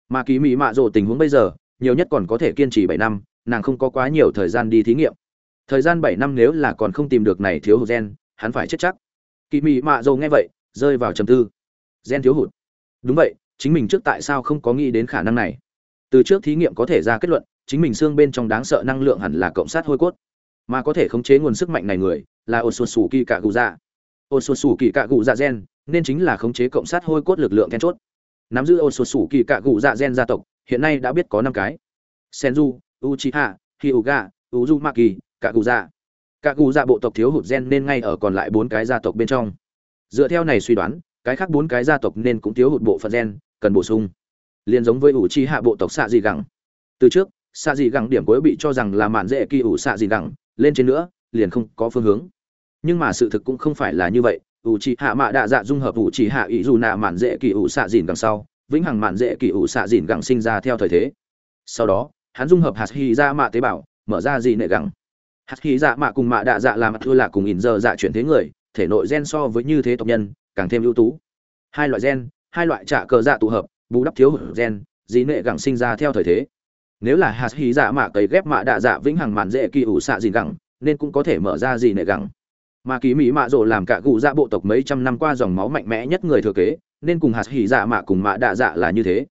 Mà kỳ mỹ mạ rộ tình huống bây giờ, nhiều nhất còn có thể kiên trì bảy năm, nàng không có quá nhiều thời gian đi thí nghiệm. Thời gian bảy năm nếu là còn không tìm được này thiếu hụt gen, hắn phải chết chắc. Kỳ mỹ mạ rộ nghe vậy, rơi vào trầm tư. Gen thiếu hụt. Đúng vậy chính mình trước tại sao không có nghĩ đến khả năng này? Từ trước thí nghiệm có thể ra kết luận, chính mình xương bên trong đáng sợ năng lượng hẳn là cộng sát hôi cốt. Mà có thể khống chế nguồn sức mạnh này người, là ô xuân xù kỳ cạ gù dạ ô xuân xù kỳ cạ gù dạ gen, nên chính là khống chế cộng sát hôi cốt lực lượng then chốt. Nắm giữ ô xuân xù kỳ cạ gù dạ gen gia tộc, hiện nay đã biết có năm cái. Senju, uchiha, hyuga, uzumaki cạ gù dạ cạ gù dạ bộ tộc thiếu hụt gen nên ngay ở còn lại bốn cái gia tộc bên trong. Dựa theo này suy đoán, cái khác bốn cái gia tộc nên cũng thiếu hụt bộ phận gen cần bổ sung. Liền giống với ủ chi hạ bộ tộc xạ dị gẳng. Từ trước xạ dị gẳng điểm cuối bị cho rằng là mạn dễ kỳ ủ xạ dị gẳng, lên trên nữa, liền không có phương hướng. Nhưng mà sự thực cũng không phải là như vậy ủ chi hạ mạ đạ dạ dung hợp ủ chi hạ ý dù nạ mạn dễ kỳ ủ xạ dìn gẳng sau, vĩnh hằng mạn dễ kỳ ủ xạ dìn gẳng sinh ra theo thời thế. Sau đó, hắn dung hợp hạt hy ra mạ tế bào, mở ra dị nệ gẳng. Hạt hy dạ mạ cùng mạ đạ dạ làm thua là cùng ỉn giờ dạ chuyển thế người, thể nội gen so với như thế tộc nhân, càng thêm ưu tú. Hai loại gen hai loại trả cờ dạ tụ hợp, bù đắp thiếu hụt gen dị nệ gẳng sinh ra theo thời thế. Nếu là hạt hí dạ mạ cấy ghép mạ đạ dạ vĩnh hằng mạn dễ kỳ ủ xạ dị gẳng, nên cũng có thể mở ra dị nệ gẳng. Mà kỳ mỹ mạ rồ làm cả cụ dạ bộ tộc mấy trăm năm qua dòng máu mạnh mẽ nhất người thừa kế, nên cùng hạt hỉ dạ mạ cùng mạ đạ dạ là như thế.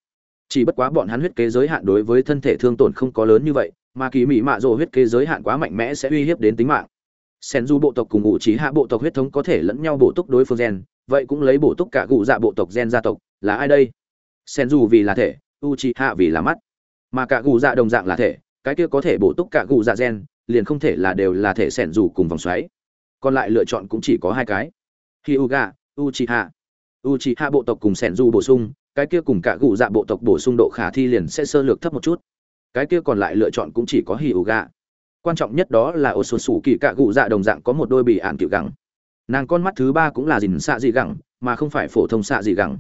Chỉ bất quá bọn hắn huyết kế giới hạn đối với thân thể thương tổn không có lớn như vậy, mà kỳ mỹ mạ rồ huyết kế giới hạn quá mạnh mẽ sẽ uy hiếp đến tính mạng. Sen du bộ tộc cùng ngụ trí hạ bộ tộc huyết thống có thể lẫn nhau bổ túc đối phương gen vậy cũng lấy bổ túc cả cụ dạ bộ tộc gen gia tộc, là ai đây? Sen dù vì là thể u chi hạ vì là mắt. Mà cả cụ dạ đồng dạng là thể, cái kia có thể bổ túc cả cụ dạ gen, liền không thể là đều là thể sẻn dù cùng vòng xoáy. Còn lại lựa chọn cũng chỉ có hai cái. Khi u ga u chi hạ u chi hạ bộ tộc cùng sẻn dù bổ sung, cái kia cùng cả cụ dạ bộ tộc bổ sung độ khả thi liền sẽ sơ lược thấp một chút. Cái kia còn lại lựa chọn cũng chỉ có hi u ga quan trọng nhất đó là ô xuân sủ kỳ cả cụ dạ đồng dạng có một đôi bị ạn cựu gẳng nàng con mắt thứ ba cũng là dìn xạ dị gẳng, mà không phải phổ thông xạ dị gẳng.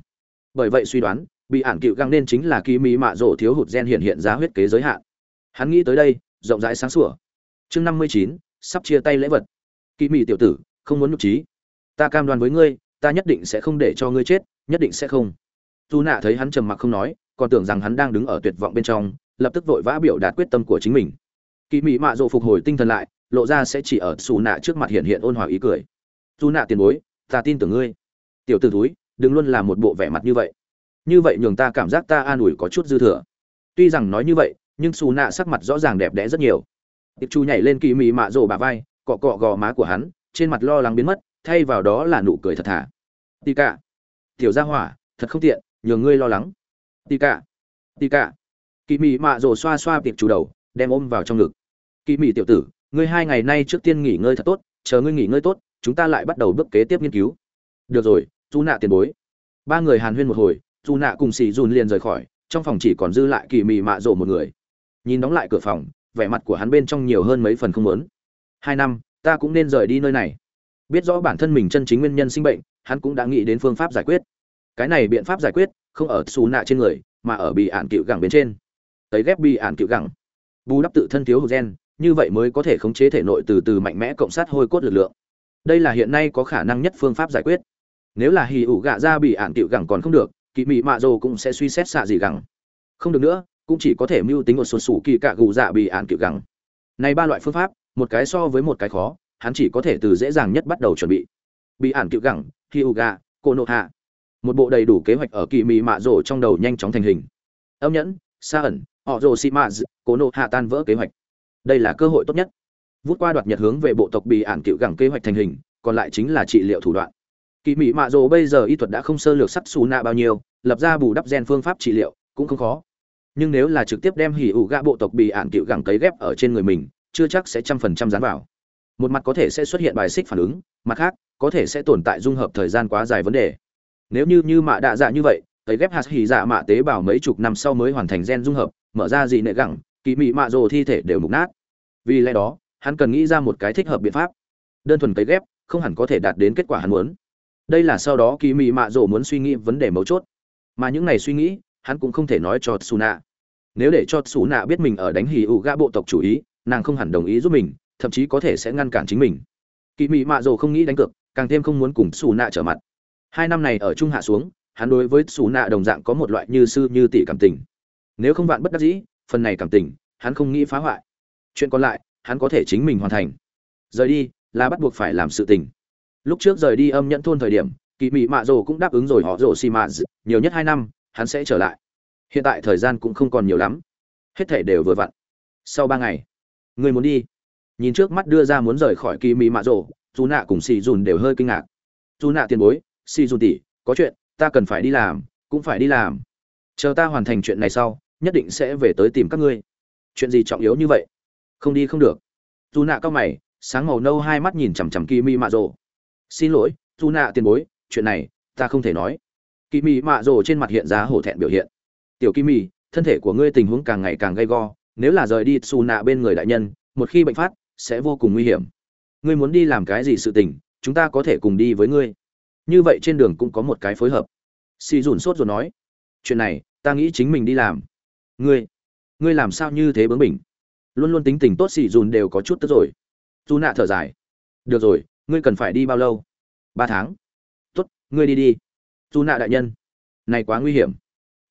Bởi vậy suy đoán, bị ản cựu găng nên chính là kỳ mỹ mạ rỗ thiếu hụt gen hiện hiện giá huyết kế giới hạn. Hắn nghĩ tới đây, rộng rãi sáng sủa. Chương năm mươi chín, sắp chia tay lễ vật. Kỳ mỹ tiểu tử, không muốn nhục trí. Ta cam đoan với ngươi, ta nhất định sẽ không để cho ngươi chết, nhất định sẽ không. Dù nạ thấy hắn trầm mặc không nói, còn tưởng rằng hắn đang đứng ở tuyệt vọng bên trong, lập tức vội vã biểu đạt quyết tâm của chính mình. Kỳ mỹ mạ rộ phục hồi tinh thần lại, lộ ra sẽ chỉ ở xù nạ trước mặt hiện hiện ôn hòa ý cười dù nạ tiền bối, ta tin tưởng ngươi. Tiểu t ử túi đừng luôn là một bộ vẻ mặt như vậy. Như vậy nhường ta cảm giác ta an ủi có chút dư thừa. Tuy rằng nói như vậy, nhưng xù nạ sắc mặt rõ ràng đẹp đẽ rất nhiều. Tiệp chu nhảy lên kỳ mị mạ rộ bà vai, cọ cọ gò má của hắn, trên mặt lo lắng biến mất, thay vào đó là nụ cười thật thà. Tì cả. Tiểu gia hỏa, thật không tiện, nhường ngươi lo lắng. Tì cả. Tì cả. Kỳ mị mạ rồ xoa xoa tiệp chủ đầu, đem ôm vào trong ngực. Kỳ mị tiểu tử, ngươi hai ngày nay trước tiên nghỉ ngơi thật tốt, chờ ngươi nghỉ ngơi tốt chúng ta lại bắt đầu bước kế tiếp nghiên cứu. Được rồi dù nạ tiền bối. Ba người hàn huyên một hồi dù nạ cùng xì dùn liền rời khỏi, trong phòng chỉ còn dư lại kỳ mị mạ rộ một người. Nhìn đóng lại cửa phòng, vẻ mặt của hắn bên trong nhiều hơn mấy phần không lớn hai năm, ta cũng nên rời đi nơi này. Biết rõ bản thân mình chân chính nguyên nhân sinh bệnh, hắn cũng đã nghĩ đến phương pháp giải quyết. Cái này biện pháp giải quyết, không ở xù nạ trên người, mà ở bị ạn cựu gẳng bên trên. Tấy ghép bị ạn cựu gẳng. Bù đắp tự thân thiếu hụt gen, như vậy mới có thể khống chế thể nội từ từ mạnh mẽ cộng sát hôi cốt lực lượng đây là hiện nay có khả năng nhất phương pháp giải quyết. Nếu là hì ủ gạ ra bị ạn tiệu gẳng còn không được kỳ mị mạ dồ cũng sẽ suy xét xạ gì gẳng. Không được nữa, cũng chỉ có thể mưu tính một số sủ kỳ cạ gù dạ bị ạn tiệu gẳng. Này ba loại phương pháp, một cái so với một cái khó, hắn chỉ có thể từ dễ dàng nhất bắt đầu chuẩn bị. Bị ạn tiệu gẳng, hì ủ gạ, cô nộ hạ. Một bộ đầy đủ kế hoạch ở kỳ mị mạ rổ trong đầu nhanh chóng thành hình. Âm nhẫn xa ẩn, họ rồ xị mạ cô nộ hạ tan vỡ kế hoạch. Đây là cơ hội tốt nhất vút qua đoạt nhật hướng về bộ tộc bị ản cựu gẳng kế hoạch thành hình, còn lại chính là trị liệu thủ đoạn. Kỳ mỹ mạ rồ bây giờ y thuật đã không sơ lược sắt xù nạ bao nhiêu, lập ra bù đắp gen phương pháp trị liệu cũng không khó. Nhưng nếu là trực tiếp đem hỉ ủ gạ bộ tộc bị ản cựu gẳng cấy ghép ở trên người mình, chưa chắc sẽ trăm phần trăm dán vào. Một mặt có thể sẽ xuất hiện bài xích phản ứng, mặt khác, có thể sẽ tồn tại dung hợp thời gian quá dài vấn đề. Nếu như như mạ đạ dạ như vậy tấy ghép hạt hỉ dạ mạ tế bào mấy chục năm sau mới hoàn thành gen dung hợp, mở ra gì nệ gẳng kỳ mị mạ rồ thi thể đều mục nát. Vì lẽ đó hắn cần nghĩ ra một cái thích hợp biện pháp đơn thuần cấy ghép không hẳn có thể đạt đến kết quả hắn muốn đây là sau đó kỳ mị mạ rồ muốn suy nghĩ vấn đề mấu chốt mà những này suy nghĩ hắn cũng không thể nói cho Tsuna. Nếu để cho Tsuna biết mình ở đánh hỉ ụ gã bộ tộc chủ ý, nàng không hẳn đồng ý giúp mình, thậm chí có thể sẽ ngăn cản chính mình. Kỳ Mị Mạ Dầu không nghĩ đánh cược, càng thêm không muốn cùng Tsuna trở mặt. Hai năm này ở trung hạ xuống, hắn đối với Tsuna đồng dạng có một loại như sư như tỷ cảm tình. Nếu không vạn bất đắc dĩ, phần này cảm tình, hắn không nghĩ phá hoại. Chuyện còn lại, hắn có thể chính mình hoàn thành. Rời đi, là bắt buộc phải làm sự tình. Lúc trước rời đi âm nhận thôn thời điểm, Kỳ Mị Mạ rồ cũng đáp ứng rồi họ rồ xì mạ, nhiều nhất hai năm, hắn sẽ trở lại. Hiện tại thời gian cũng không còn nhiều lắm. Hết thể đều vừa vặn. Sau ba ngày người muốn đi. Nhìn trước mắt đưa ra muốn rời khỏi kỳ mỹ mạ rồ dù nạ cùng xì dùn đều hơi kinh ngạc. Dù nạ tiền bối xì dùn tỉ có chuyện ta cần phải đi làm cũng phải đi làm. Chờ ta hoàn thành chuyện này sau nhất định sẽ về tới tìm các ngươi. Chuyện gì trọng yếu như vậy? Không đi không được. Dù nạ cao mày, sáng màu nâu hai mắt nhìn chằm chằm kỳ mị mạ rồ. xin lỗi, dù nạ tiền bối, chuyện này ta không thể nói. Kỳ mị mạ rồ trên mặt hiện ra hổ thẹn biểu hiện. Tiểu kỳ mị thân thể của ngươi tình huống càng ngày càng gay go, nếu là rời đi xù nạ bên người đại nhân, một khi bệnh phát, sẽ vô cùng nguy hiểm. Ngươi muốn đi làm cái gì sự tình, chúng ta có thể cùng đi với ngươi. Như vậy trên đường cũng có một cái phối hợp. Xì dùn sốt rồi nói. Chuyện này, ta nghĩ chính mình đi làm. Ngươi ngươi làm sao như thế bướng bỉnh? Luôn luôn tính tình tốt xì dùn đều có chút tức rồi. Dù nạ thở dài. Được rồi, ngươi cần phải đi bao lâu? Ba tháng. Tốt, ngươi đi đi. Dù nạ đại nhân. Này quá nguy hiểm.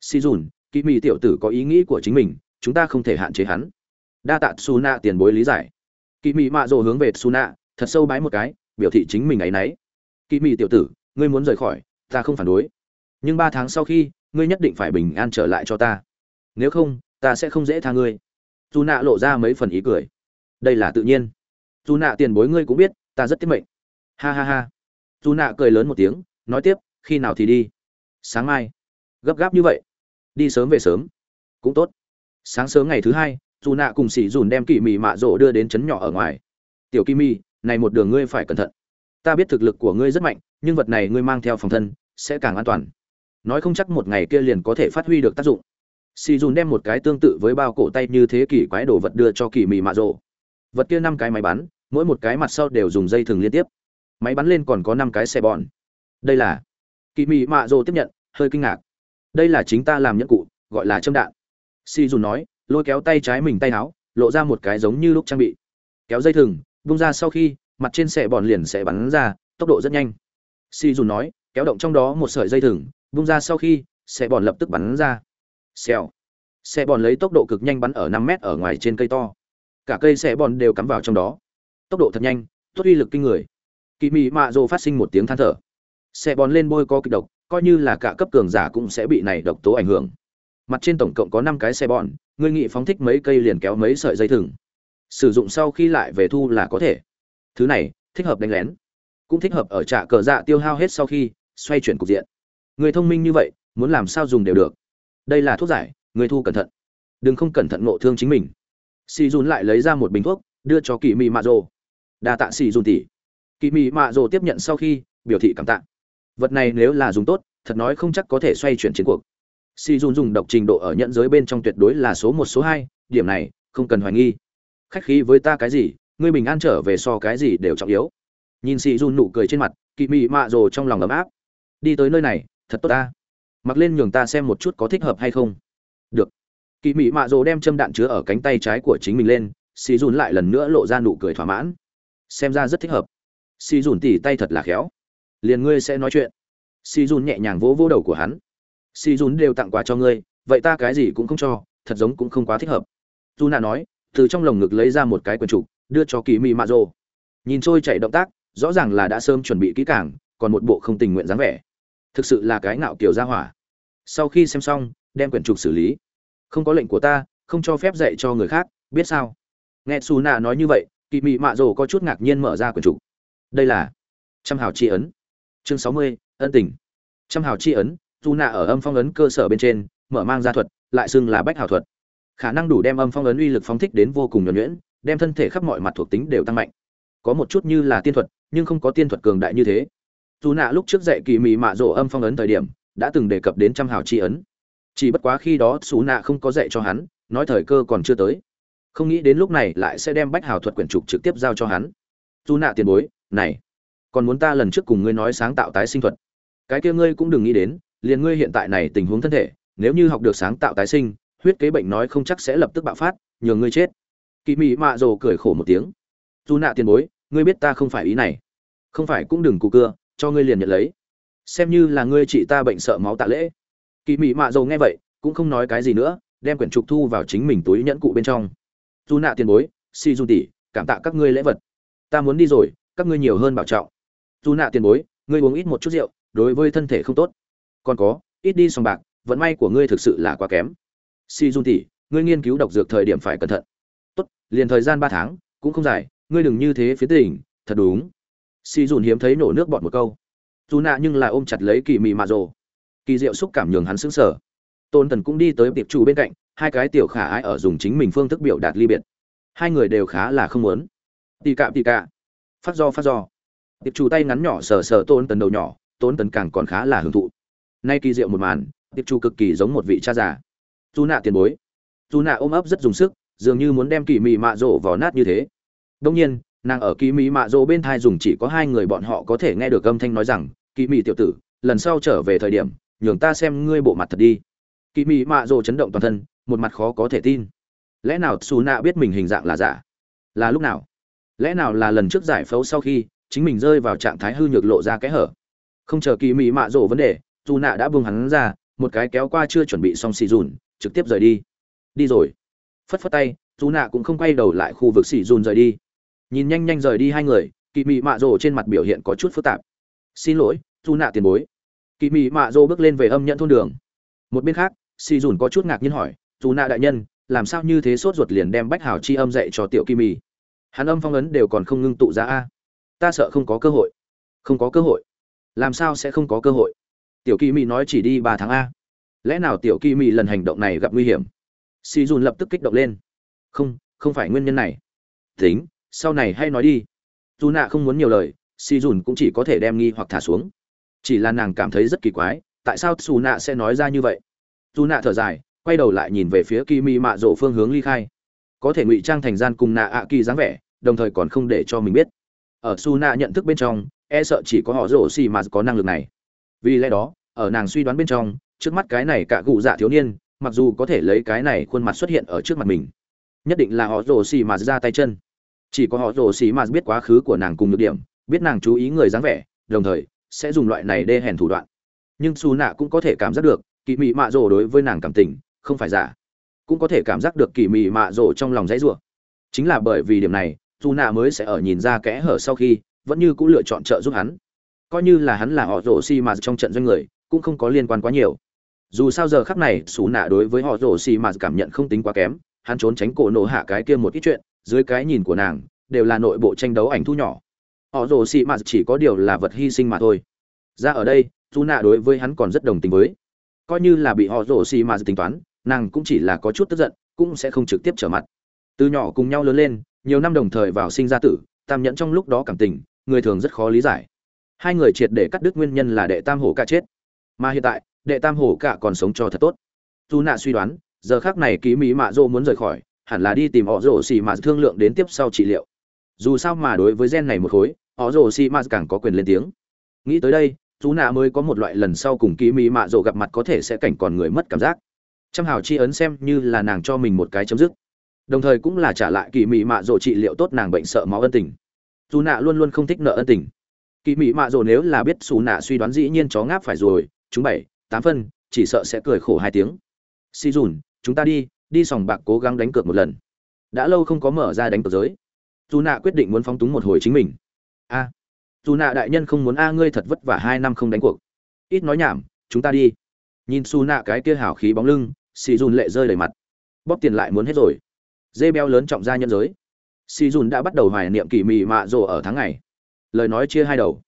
Xì dùn, kỵ mỹ tiểu tử có ý nghĩ của chính mình, chúng ta không thể hạn chế hắn. Đa tạ su nạ tiền bối lý giải. Kỵ mỹ mạ rồ hướng về su nạ, thật sâu bái một cái, biểu thị chính mình ấ y n ấ y kỵ mỹ tiểu tử, ngươi muốn rời khỏi, ta không phản đối. Nhưng ba tháng sau khi, ngươi nhất định phải bình an trở lại cho ta. Nếu không, ta sẽ không dễ tha ngươi dù nạ lộ ra mấy phần ý cười. Đây là tự nhiên. Dù nạ tiền bối ngươi cũng biết, ta rất tiết mệnh. Ha ha ha. Dù nạ cười lớn một tiếng, nói tiếp, khi nào thì đi? Sáng mai. Gấp gáp như vậy. Đi sớm về sớm. Cũng tốt. Sáng sớm ngày thứ hai, dù nạ cùng xỉ dùn đem kỳ mị mạ rỗ đưa đến trấn nhỏ ở ngoài. Tiểu kim mi này một đường ngươi phải cẩn thận. Ta biết thực lực của ngươi rất mạnh, nhưng vật này ngươi mang theo phòng thân, sẽ càng an toàn. Nói không chắc một ngày kia liền có thể phát huy được tác dụng xì dùn đem một cái tương tự với bao cổ tay như thế kỷ quái đồ vật đưa cho kỳ mị mạ rỗ vật kia năm cái máy bắn, mỗi một cái mặt sau đều dùng dây thừng liên tiếp. Máy bắn lên còn có năm cái xe bọn. Đây là kỳ mị mạ rồ tiếp nhận, hơi kinh ngạc. Đây là chính ta làm nhẫn cụ, gọi là châm đạn. Si dù nói, lôi kéo tay trái mình tay áo, lộ ra một cái giống như lúc trang bị. Kéo dây thừng bung ra sau khi, mặt trên xe bòn liền sẽ bắn ra, tốc độ rất nhanh. Si dù nói, kéo động trong đó một sợi dây thừng bung ra sau khi, xe bòn lập tức bắn ra xèo. Xe bòn lấy tốc độ cực nhanh bắn ở năm mét ở ngoài trên cây to. Cả cây xe bòn đều cắm vào trong đó. Tốc độ thật nhanh, tốt uy lực kinh người. Kỳ mị mạ rồ phát sinh một tiếng than thở. Xe bòn lên bôi có kịch độc, coi như là cả cấp cường giả cũng sẽ bị này độc tố ảnh hưởng. Mặt trên tổng cộng có năm cái xe bòn ngươi nghị phóng thích mấy cây liền kéo mấy sợi dây thừng. Sử dụng sau khi lại về thu là có thể. Thứ này, thích hợp đánh lén. Cũng thích hợp ở trạ cờ dạ tiêu hao hết sau khi, xoay chuyển cục diện. Người thông minh như vậy, muốn làm sao dùng đều được đây là thuốc giải, người thu cẩn thận. Đừng không cẩn thận ngộ thương chính mình. Xì dùn lại lấy ra một bình thuốc, đưa cho kỳ mị mạ rồ. Đa tạ xì dùn tỉ kỳ mị mạ rồ tiếp nhận sau khi, biểu thị cảm tạ. Vật này nếu là dùng tốt, thật nói không chắc có thể xoay chuyển chiến cuộc. Xì dùn dùng độc trình độ ở nhận giới bên trong tuyệt đối là số một, số hai, điểm này, không cần hoài nghi. Khách khí với ta cái gì, ngươi bình an trở về so cái gì đều trọng yếu. Nhìn xì dùn nụ cười trên mặt kỳ mị mạ rồ trong lòng ấm áp. Đi tới nơi này, thật tốt ta mặc lên nhường ta xem một chút có thích hợp hay không. Được. Kỳ mị mạ rồ đem châm đạn chứa ở cánh tay trái của chính mình lên, xì dùn lại lần nữa lộ ra nụ cười thỏa mãn. Xem ra rất thích hợp. Xì dùn tỉ tay thật là khéo. Liền ngươi sẽ nói chuyện. Xì dùn nhẹ nhàng vỗ vỗ đầu của hắn. Xì dùn đều tặng quà cho ngươi, vậy ta cái gì cũng không cho, thật giống cũng không quá thích hợp. Dù nạ nói, từ trong lồng ngực lấy ra một cái quần trục, đưa cho kỳ mị mạ rồ nhìn trôi chạy động tác, rõ ràng là đã sớm chuẩn bị kỹ càng, còn một bộ không tình nguyện dáng vẻ. Thực sự là cái ngạo kiểu ra hỏa sau khi xem xong, đem quyển trục xử lý. Không có lệnh của ta, không cho phép dạy cho người khác, biết sao? Nghe xù nạ nói như vậy kỳ mị mạ rồ có chút ngạc nhiên mở ra quyển trục. Đây là trăm hào tri ấn, chương sáu mươi, ân tình. Trăm hào tri ấn dù nạ ở âm phong ấn cơ sở bên trên, mở mang ra thuật, lại xưng là bách hào thuật. Khả năng đủ đem âm phong ấn uy lực phóng thích đến vô cùng nhuẩn nhuyễn, đem thân thể khắp mọi mặt thuộc tính đều tăng mạnh. Có một chút như là tiên thuật, nhưng không có tiên thuật cường đại như thế. Dù nạ lúc trước dạy kỳ mị mạ rổ âm phong ấn thời điểm đã từng đề cập đến trăm hào tri ấn. Chỉ bất quá khi đó xú nạ không có dạy cho hắn, nói thời cơ còn chưa tới. Không nghĩ đến lúc này lại sẽ đem bách hào thuật quyển trục trực tiếp giao cho hắn. Dù nạ tiền bối, này, còn muốn ta lần trước cùng ngươi nói sáng tạo tái sinh thuật. Cái kia ngươi cũng đừng nghĩ đến, liền ngươi hiện tại này tình huống thân thể, nếu như học được sáng tạo tái sinh, huyết kế bệnh nói không chắc sẽ lập tức bạo phát, nhường ngươi chết. Kỳ mị mạ rồ cười khổ một tiếng. Dù nạ tiền bối, ngươi biết ta không phải ý này. Không phải cũng đừng cụ cưa, cho ngươi liền nhận lấy xem như là ngươi chị ta bệnh sợ máu tạ lễ. Kỳ mị mạ dầu nghe vậy, cũng không nói cái gì nữa, đem quyển trục thu vào chính mình túi nhẫn cụ bên trong. Dù nạ tiền bối, si du tỷ, cảm tạ các ngươi lễ vật. Ta muốn đi rồi, các ngươi nhiều hơn bảo trọng. Dù nạ tiền bối, ngươi uống ít một chút rượu, đối với thân thể không tốt. Còn có, ít đi sòng bạc, vận may của ngươi thực sự là quá kém. Si du tỷ, ngươi nghiên cứu độc dược thời điểm phải cẩn thận. Tốt, liền thời gian ba tháng, cũng không dài, ngươi đừng như thế phía tỉnh thật đúng. Si dùn hiếm thấy nổ nước bọt một câu dù nạ nhưng là ôm chặt lấy kỳ mị mạ rồ. Kỳ diệu xúc cảm nhường hắn sững sờ. Tôn tần cũng đi tới tiệp chủ bên cạnh, hai cái tiểu khả ái ở dùng chính mình phương thức biểu đạt ly biệt. Hai người đều khá là không muốn. Tì cạm tì cạ. Phát do phát do. Tiệp chủ tay ngắn nhỏ sờ sờ tôn tần đầu nhỏ, tôn tần càng còn khá là hưởng thụ. Nay kỳ diệu một màn, tiệp chủ cực kỳ giống một vị cha già. Dù nạ tiền bối. Dù nạ ôm ấp rất dùng sức, dường như muốn đem kỳ mị mạ rộ vào nát như thế. Đông nhiên nàng ở kỳ mỹ mạ rỗ bên thai dùng chỉ có hai người bọn họ có thể nghe được âm thanh nói rằng kỳ mỹ tiểu tử, lần sau trở về thời điểm, nhường ta xem ngươi bộ mặt thật đi. Kỳ mỹ mạ rỗ chấn động toàn thân, một mặt khó có thể tin. Lẽ nào xù nạ biết mình hình dạng là giả? Là lúc nào? Lẽ nào là lần trước giải phẫu sau khi, chính mình rơi vào trạng thái hư nhược lộ ra kẽ hở? Không chờ kỳ mỹ mạ rỗ vấn đề dù nạ đã buông hắn ra, một cái kéo qua chưa chuẩn bị xong xì dùn, trực tiếp rời đi. Đi rồi. Phất phất tay dù nạ cũng không quay đầu lại khu vực xì dùn rời đi nhìn nhanh nhanh rời đi hai người kỳ mị mạ rồ trên mặt biểu hiện có chút phức tạp. Xin lỗi dù nạ tiền bối. Kỳ mị mạ rồ bước lên về âm nhận thôn đường. Một bên khác si dùn có chút ngạc nhiên hỏi dù nạ đại nhân, làm sao như thế sốt ruột liền đem bách hảo chi âm dạy cho tiểu kỳ mị? Hắn âm phong ấn đều còn không ngưng tụ ra a. Ta sợ không có cơ hội. Không có cơ hội? Làm sao sẽ không có cơ hội? Tiểu kỳ mị nói chỉ đi ba tháng a. Lẽ nào tiểu kỳ mị lần hành động này gặp nguy hiểm? Si dùn lập tức kích động lên. Không không phải nguyên nhân này. Tính sau này hay nói đi. Dù nạ không muốn nhiều lời si dùn cũng chỉ có thể đem nghi hoặc thả xuống. Chỉ là nàng cảm thấy rất kỳ quái, tại sao xù nạ sẽ nói ra như vậy? Dù nạ thở dài, quay đầu lại nhìn về phía kỳ mị mạ rộ phương hướng ly khai. Có thể ngụy trang thành gian cùng nạ ạ kỳ dáng vẻ, đồng thời còn không để cho mình biết. Ở su nạ nhận thức bên trong e sợ chỉ có họ rổ xì mà có năng lực này. Vì lẽ đó, ở nàng suy đoán bên trong, trước mắt cái này cả cụ dạ thiếu niên, mặc dù có thể lấy cái này khuôn mặt xuất hiện ở trước mặt mình, nhất định là họ rổ xì mà ra tay chân chỉ có họ rồ xì mà biết quá khứ của nàng cùng nhược điểm, biết nàng chú ý người dáng vẻ, đồng thời, sẽ dùng loại này đê hèn thủ đoạn. Nhưng xù nạ cũng có thể cảm giác được, kỳ mị mạ rồ đối với nàng cảm tình, không phải giả. Cũng có thể cảm giác được kỳ mị mạ rồ trong lòng dãy rủa. Chính là bởi vì điểm này dù nạ mới sẽ ở nhìn ra kẽ hở sau khi, vẫn như cũng lựa chọn trợ giúp hắn. Coi như là hắn là họ rồ xì mà trong trận doanh người, cũng không có liên quan quá nhiều. Dù sao giờ khắc này xù nạ đối với họ rồ xì mà cảm nhận không tính quá kém, hắn trốn tránh cổ nổ hạ cái kia một ít chuyện dưới cái nhìn của nàng, đều là nội bộ tranh đấu ảnh thu nhỏ. Họ rồ xì mạt chỉ có điều là vật hy sinh mà thôi. Ra ở đây dù nạ đối với hắn còn rất đồng tình với. Coi như là bị họ rồ xì mạt tính toán, nàng cũng chỉ là có chút tức giận, cũng sẽ không trực tiếp trở mặt. Từ nhỏ cùng nhau lớn lên, nhiều năm đồng thời vào sinh ra tử, tam nhẫn trong lúc đó cảm tình, người thường rất khó lý giải. Hai người triệt để cắt đứt nguyên nhân là đệ tam hổ cả chết. Mà hiện tại, đệ tam hổ cả còn sống cho thật tốt. Dù nạ suy đoán, giờ khác này ký mỹ mạ dô muốn rời khỏi hẳn là đi tìm họ rồ xì mà thương lượng đến tiếp sau trị liệu. Dù sao mà đối với gen này một khối, họ rồ xì mà càng có quyền lên tiếng. Nghĩ tới đây, chú nạ mới có một loại lần sau cùng kỳ mỹ mạ rộ gặp mặt có thể sẽ cảnh còn người mất cảm giác. Trăm hào chi ấn xem như là nàng cho mình một cái chấm dứt. Đồng thời cũng là trả lại kỳ mỹ mạ rộ trị liệu tốt nàng bệnh sợ máu ân tình. Dù nạ luôn luôn không thích nợ ân tình. Kỳ mỹ mạ rộ nếu là biết xù nạ suy đoán dĩ nhiên chó ngáp phải rồi, chúng bảy, tám phân, chỉ sợ sẽ cười khổ hai tiếng. Si dùn, chúng ta đi đi sòng bạc cố gắng đánh cược một lần. Đã lâu không có mở ra đánh cược giới. Dù nạ quyết định muốn phóng túng một hồi chính mình. A. Dù nạ đại nhân không muốn a ngươi thật vất vả hai năm không đánh cuộc. Ít nói nhảm, chúng ta đi. Nhìn xù nạ cái kia hào khí bóng lưng, xì dùn lệ rơi đầy mặt. Bóp tiền lại muốn hết rồi. Dê beo lớn trọng gia nhân giới. Xì dùn đã bắt đầu hoài niệm kỳ mị mạ rồ ở tháng ngày. Lời nói chia hai đầu.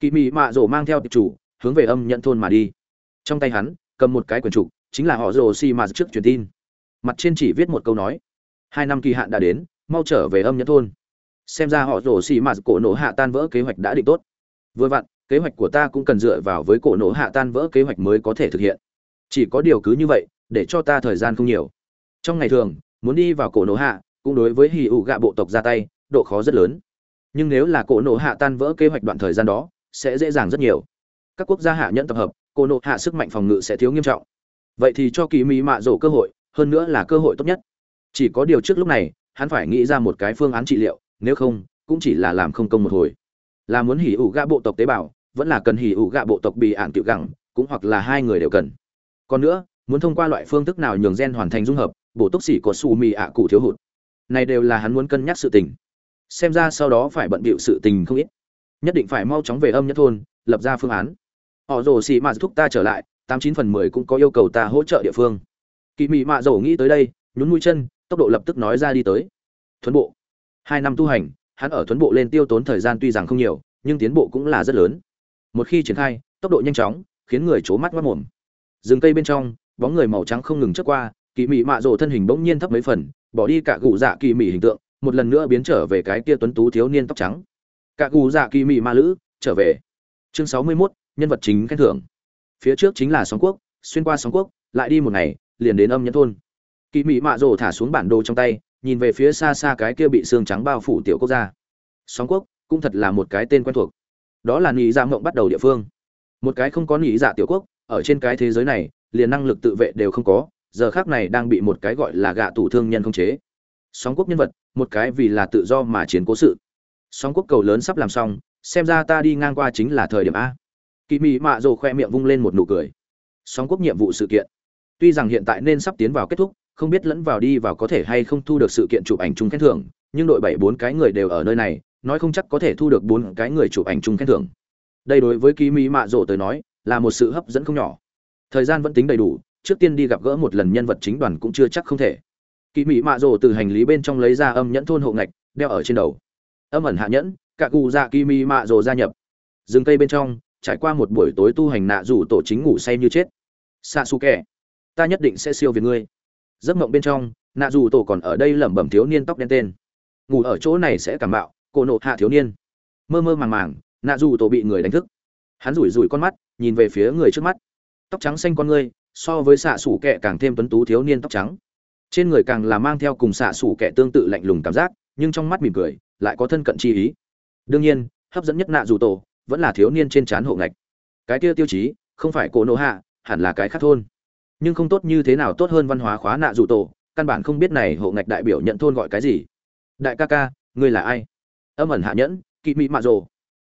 Kỳ mị mạ rồ mang theo tiệp chủ, hướng về âm nhận thôn mà đi. Trong tay hắn, cầm một cái quyển trục chính là họ rồ xì mà trước truyền tin mặt trên chỉ viết một câu nói, hai năm kỳ hạn đã đến, mau trở về âm nhẫn thôn. Xem ra họ rồ xì mạt cổ nổ hạ tan vỡ kế hoạch đã định tốt. Vừa vặn, kế hoạch của ta cũng cần dựa vào với cổ nổ hạ tan vỡ kế hoạch mới có thể thực hiện. Chỉ có điều cứ như vậy, để cho ta thời gian không nhiều. Trong ngày thường, muốn đi vào cổ nổ hạ, cũng đối với hì ụ gạ bộ tộc ra tay, độ khó rất lớn. Nhưng nếu là cổ nổ hạ tan vỡ kế hoạch đoạn thời gian đó, sẽ dễ dàng rất nhiều. Các quốc gia hạ nhẫn tập hợp, cổ nổ hạ sức mạnh phòng ngự sẽ thiếu nghiêm trọng. Vậy thì cho kỳ mỹ mạ rổ cơ hội hơn nữa là cơ hội tốt nhất. Chỉ có điều trước lúc này, hắn phải nghĩ ra một cái phương án trị liệu, nếu không, cũng chỉ là làm không công một hồi. Là muốn hỉ ủ gạ bộ tộc tế bào, vẫn là cần hỉ ủ gạ bộ tộc bị ạn tiểu gẳng, cũng hoặc là hai người đều cần. Còn nữa, muốn thông qua loại phương thức nào nhường gen hoàn thành dung hợp, bổ túc xỉ của su mì ạ cụ thiếu hụt. Này đều là hắn muốn cân nhắc sự tình. Xem ra sau đó phải bận bịu sự tình không ít. Nhất định phải mau chóng về âm nhất thôn, lập ra phương án. Họ rồ xì mà thúc ta trở lại, tám chín phần mười cũng có yêu cầu ta hỗ trợ địa phương kỳ mị mạ dầu nghĩ tới đây nhún mũi chân tốc độ lập tức nói ra đi tới. Thuấn bộ. Hai năm tu hành hắn ở thuấn bộ lên tiêu tốn thời gian tuy rằng không nhiều nhưng tiến bộ cũng là rất lớn. Một khi triển khai tốc độ nhanh chóng khiến người c mắt mất mồm. Rừng cây bên trong bóng người màu trắng không ngừng trước qua kỳ mị mạ rộ thân hình bỗng nhiên thấp mấy phần bỏ đi cả gù dạ kỳ mị hình tượng một lần nữa biến trở về cái kia tuấn tú thiếu niên tóc trắng. Cả gù dạ kỳ mị ma lữ trở về. Chương sáu mươi 61, nhân vật chính khen thưởng. Phía trước chính là sóng quốc xuyên qua sóng quốc lại đi một ngày liền đến âm nhẫn thôn. Kỳ mị mạ rồ thả xuống bản đồ trong tay, nhìn về phía xa xa cái kia bị xương trắng bao phủ tiểu quốc gia. Sóng quốc cũng thật là một cái tên quen thuộc. Đó là nghĩ dạ mộng bắt đầu địa phương. Một cái không có nghĩ dạ tiểu quốc, ở trên cái thế giới này, liền năng lực tự vệ đều không có, giờ khác này đang bị một cái gọi là gạ tủ thương nhân không chế. Sóng quốc nhân vật, một cái vì là tự do mà chiến cố sự. Sóng quốc cầu lớn sắp làm xong, xem ra ta đi ngang qua chính là thời điểm a. Kỳ mị mạ rồ khoe miệng vung lên một nụ cười. Sóng quốc nhiệm vụ sự kiện tuy rằng hiện tại nên sắp tiến vào kết thúc, không biết lẫn vào đi vào có thể hay không thu được sự kiện chụp ảnh chung khen thưởng, nhưng đội bảy bốn cái người đều ở nơi này, nói không chắc có thể thu được bốn cái người chụp ảnh chung khen thưởng. Đây đối với ký mỹ mạ Rổ tới nói, là một sự hấp dẫn không nhỏ. Thời gian vẫn tính đầy đủ, trước tiên đi gặp gỡ một lần nhân vật chính đoàn cũng chưa chắc không thể. Kỳ mỹ mạ Rổ từ hành lý bên trong lấy ra âm nhẫn thôn hộ ngạch, đeo ở trên đầu. Âm ẩn hạ nhẫn, cả cụ dạ kỳ mỹ mạ Rổ gia nhập. Rừng cây bên trong, trải qua một buổi tối tu hành nạ rủ tổ chính ngủ say như chết. Sasuke. kẻ ta nhất định sẽ siêu việt ngươi. Giấc mộng bên trong, nạ dù tổ còn ở đây lẩm bẩm thiếu niên tóc đen tên. Ngủ ở chỗ này sẽ cảm bạo cổ nộ hạ thiếu niên. Mơ mơ màng màng, nạ dù tổ bị người đánh thức. Hắn rủi rủi con mắt, nhìn về phía người trước mắt. Tóc trắng xanh con ngươi, so với xạ sủ kẹ càng thêm tuấn tú thiếu niên tóc trắng. Trên người càng là mang theo cùng xạ sủ kẹ tương tự lạnh lùng cảm giác, nhưng trong mắt mỉm cười, lại có thân cận chi ý. Đương nhiên, hấp dẫn nhất nạ dù tổ, vẫn là thiếu niên trên trán hộ ngạch. Cái kia tiêu chí, không phải cổ nộ hạ, hẳn là cái khác thôn nhưng không tốt như thế nào tốt hơn văn hóa khóa nạ dù tổ, căn bản không biết này hộ ngạch đại biểu nhận thôn gọi cái gì. Đại ca ca, ngươi là ai? Âm ẩn hạ nhẫn, kỵ mị mạ rồ.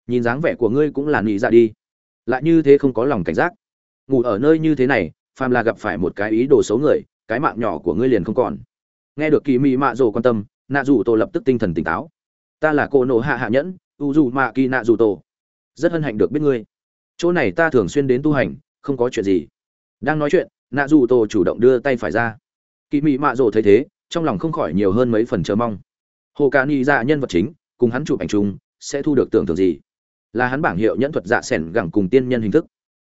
Nhìn dáng vẻ của ngươi cũng là nghĩ ra dạ đi. Lại như thế không có lòng cảnh giác. Ngủ ở nơi như thế này, phàm là gặp phải một cái ý đồ xấu người, cái mạng nhỏ của ngươi liền không còn. Nghe được kỳ mỹ mạ rồ quan tâm, nạ dù tổ lập tức tinh thần tỉnh táo. Ta là cô nộ hạ hạ nhẫn, u dù mạ kỳ nạ dù tổ. Rất hân hạnh được biết ngươi. Chỗ này ta thường xuyên đến tu hành, không có chuyện gì. Đang nói chuyện nạ dù tổ chủ động đưa tay phải ra. Kỳ Mị mạ rồ thấy thế, trong lòng không khỏi nhiều hơn mấy phần chờ mong. Hồ ca ni ra nhân vật chính, cùng hắn chụp ảnh chung, sẽ thu được tưởng tượng gì? Là hắn bảng hiệu nhẫn thuật dạ s ẻ n gẳng cùng tiên nhân hình thức.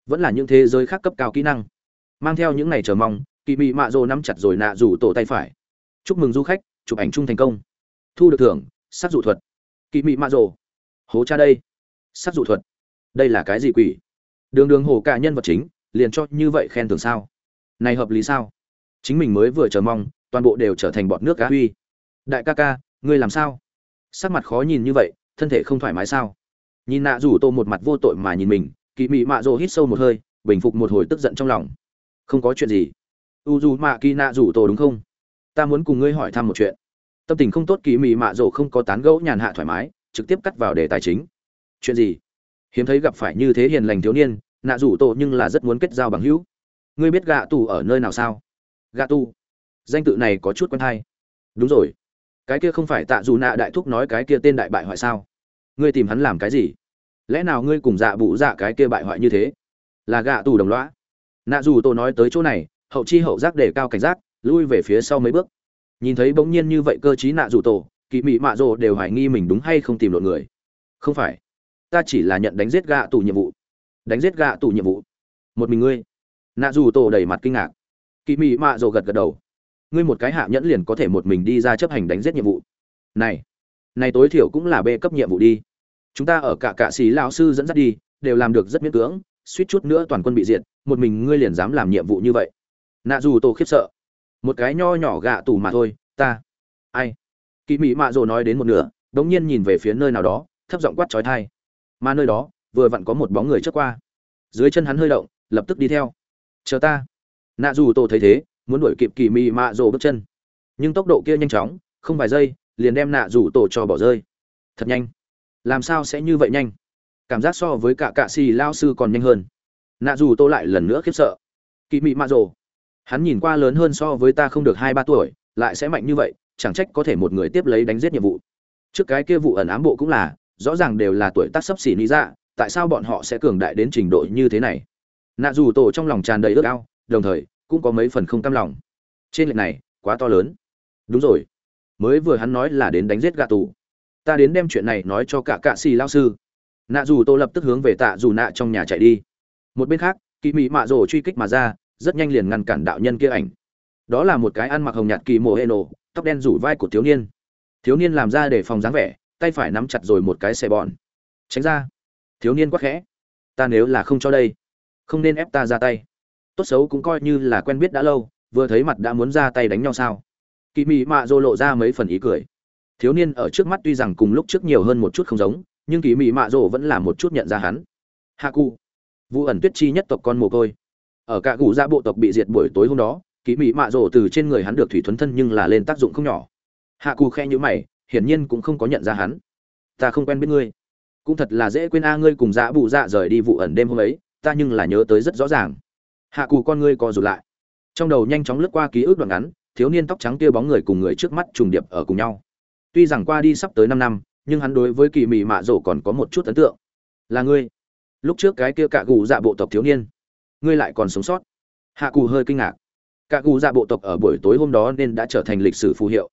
Vẫn là những thế giới khác cấp cao kỹ năng. Mang theo những ngày chờ mong kỳ mị mạ rồ nắm chặt rồi nạ rủ tổ tay phải. Chúc mừng du khách, chụp ảnh chung thành công. Thu được thưởng, sắc dụ thuật. Kỳ mị mạ rồ. Hố cha đây. Sắc dụ thuật. Đây là cái gì quỷ? Đường đường hồ cả nhân vật chính, liền cho như vậy khen thưởng sao? Này hợp lý sao? Chính mình mới vừa chờ mong, toàn bộ đều trở thành bọt nước cá huy. Đại ca ca, ngươi làm sao? Sắc mặt khó nhìn như vậy, thân thể không thoải mái sao? Nhìn nạ rủ tô một mặt vô tội mà nhìn mình, kỳ mị mạ rồ hít sâu một hơi, bình phục một hồi tức giận trong lòng. Không có chuyện gì. U dù mạ kỳ nạ rủ tô đúng không? Ta muốn cùng ngươi hỏi thăm một chuyện. Tâm tình không tốt kỳ mị mạ rồ không có tán gẫu nhàn hạ thoải mái, trực tiếp cắt vào đề tài chính. Chuyện gì? Hiếm thấy gặp phải như thế hiền lành thiếu niên, nạ rủ tô nhưng là rất muốn kết giao bằng hữu ngươi biết gạ tù ở nơi nào sao? Gạ tù, danh tự này có chút quen hay. Đúng rồi. Cái kia không phải tạ dù nạ đại thúc nói cái kia tên đại bại hoại sao? Ngươi tìm hắn làm cái gì? Lẽ nào ngươi cùng dạ bụ dạ cái kia bại hoại như thế? Là gạ tù đồng loã nạ dù tổ nói tới chỗ này hậu chi hậu giác để cao cảnh giác lui về phía sau mấy bước. Nhìn thấy bỗng nhiên như vậy cơ chí nạ dù tổ kỵ mị mạ rồ đều hoài nghi mình đúng hay không tìm lộn người. Không phải. Ta chỉ là nhận đánh giết gạ tù nhiệm vụ. Đánh giết gạ tù nhiệm vụ. Một mình ngươi nạ dù tổ đầy mặt kinh ngạc. Kỳ mị mạ rồ gật gật đầu. Ngươi một cái hạ nhẫn liền có thể một mình đi ra chấp hành đánh giết nhiệm vụ. Này này tối thiểu cũng là b cấp nhiệm vụ đi. Chúng ta ở cả cạ xí lão sư dẫn dắt đi, đều làm được rất miễn cưỡng, suýt chút nữa toàn quân bị diệt, một mình ngươi liền dám làm nhiệm vụ như vậy. Nạ dù tổ khiếp sợ. Một cái nho nhỏ gạ tù mà thôi, ta, ai? Kỳ mỹ mạ rồ nói đến một nửa, đống nhiên nhìn về phía nơi nào đó, thấp giọng quát trói thai mà nơi đó, vừa vặn có một bóng người trước qua. Dưới chân hắn hơi động, lập tức đi theo chờ ta. Nạ dù tổ thấy thế, muốn đuổi kịp kỳ mị mạ rồ bước chân. Nhưng tốc độ kia nhanh chóng, không vài giây, liền đem nạ rủ tổ cho bỏ rơi. Thật nhanh. Làm sao sẽ như vậy nhanh? Cảm giác so với cả cạ xì lao sư còn nhanh hơn. Nạ dù tô lại lần nữa khiếp sợ. Kỵ mị mạ rồ. Hắn nhìn qua lớn hơn so với ta không được hai ba tuổi, lại sẽ mạnh như vậy, chẳng trách có thể một người tiếp lấy đánh giết nhiệm vụ. Trước cái kia vụ ẩn ám bộ cũng là, rõ ràng đều là tuổi tác sấp xỉ lý ra dạ, tại sao bọn họ sẽ cường đại đến trình độ như thế này? Nạ dù tổ trong lòng tràn đầy ước ao, đồng thời, cũng có mấy phần không cam lòng. Trên lệch này, quá to lớn. Đúng rồi. Mới vừa hắn nói là đến đánh giết gạ tù. Ta đến đem chuyện này nói cho cả cạ xì lao sư. Nạ dù tô lập tức hướng về tạ dù nạ trong nhà chạy đi. Một bên khác kỳ mị mạ rồ truy kích mà ra, rất nhanh liền ngăn cản đạo nhân kia ảnh. Đó là một cái ăn mặc hồng nhạt kỳ mồ hê nổ tóc đen rủ vai của thiếu niên. Thiếu niên làm ra để phòng dáng vẻ, tay phải nắm chặt rồi một cái xe bọn tránh ra. Thiếu niên quắc khẽ. Ta nếu là không cho đây không nên ép ta ra tay. Tốt xấu cũng coi như là quen biết đã lâu, vừa thấy mặt đã muốn ra tay đánh nhau sao? Kỳ mị mạ dô lộ ra mấy phần ý cười. Thiếu niên ở trước mắt tuy rằng cùng lúc trước nhiều hơn một chút không giống, nhưng kỳ mị mạ dô vẫn là một chút nhận ra hắn. Hạ cụ. Vụ ẩn tuyết chi nhất tộc con mồ côi. Ở cả cụ gia bộ tộc bị diệt buổi tối hôm đó kỳ mị mạ dô từ trên người hắn được thủy thuấn thân nhưng là lên tác dụng không nhỏ. Hạ cụ khe nhữ mày, hiển nhiên cũng không có nhận ra hắn. Ta không quen biết ngươi. Cũng thật là dễ quên a, ngươi cùng dạ dã bụ dạ rời đi vụ ẩn đêm hôm ấy ta nhưng là nhớ tới rất rõ ràng. Hạ cù con ngươi co rụt lại. Trong đầu nhanh chóng lướt qua ký ức đoạn ngắn, thiếu niên tóc trắng kia bóng người cùng người trước mắt trùng điệp ở cùng nhau. Tuy rằng qua đi sắp tới năm năm, nhưng hắn đối với kỳ mị mạ rổ còn có một chút ấn tượng. Là ngươi. Lúc trước cái kia cạ gù dạ bộ tộc thiếu niên. Ngươi lại còn sống sót. Hạ cù hơi kinh ngạc. Cạ gù dạ bộ tộc ở buổi tối hôm đó nên đã trở thành lịch sử phù hiệu.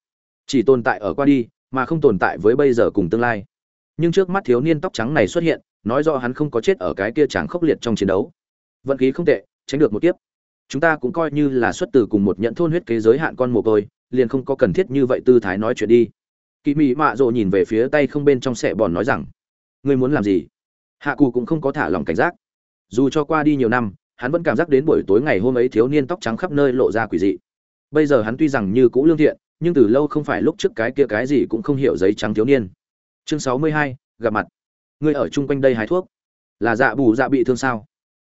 Chỉ tồn tại ở qua đi, mà không tồn tại với bây giờ cùng tương lai. Nhưng trước mắt thiếu niên tóc trắng này xuất hiện nói rõ hắn không có chết ở cái kia tráng khốc liệt trong chiến đấu. Vận khí không tệ, tránh được một kiếp. Chúng ta cũng coi như là xuất từ cùng một nhận thôn huyết kế giới hạn con mồ côi, liền không có cần thiết như vậy tư thái nói chuyện đi. Kỳ mị mạ rộ nhìn về phía tay không bên trong sẹ bòn nói rằng, ngươi muốn làm gì? Hạ cù cũng không có thả lòng cảnh giác. Dù cho qua đi nhiều năm, hắn vẫn cảm giác đến buổi tối ngày hôm ấy thiếu niên tóc trắng khắp nơi lộ ra quỷ dị. Bây giờ hắn tuy rằng như cũ lương thiện, nhưng từ lâu không phải lúc trước cái kia cái gì cũng không hiểu giấy trắng thiếu niên. Chương sáu mươi hai, gặp mặt ngươi ở chung quanh đây hái thuốc. Là dạ bù dạ bị thương sao?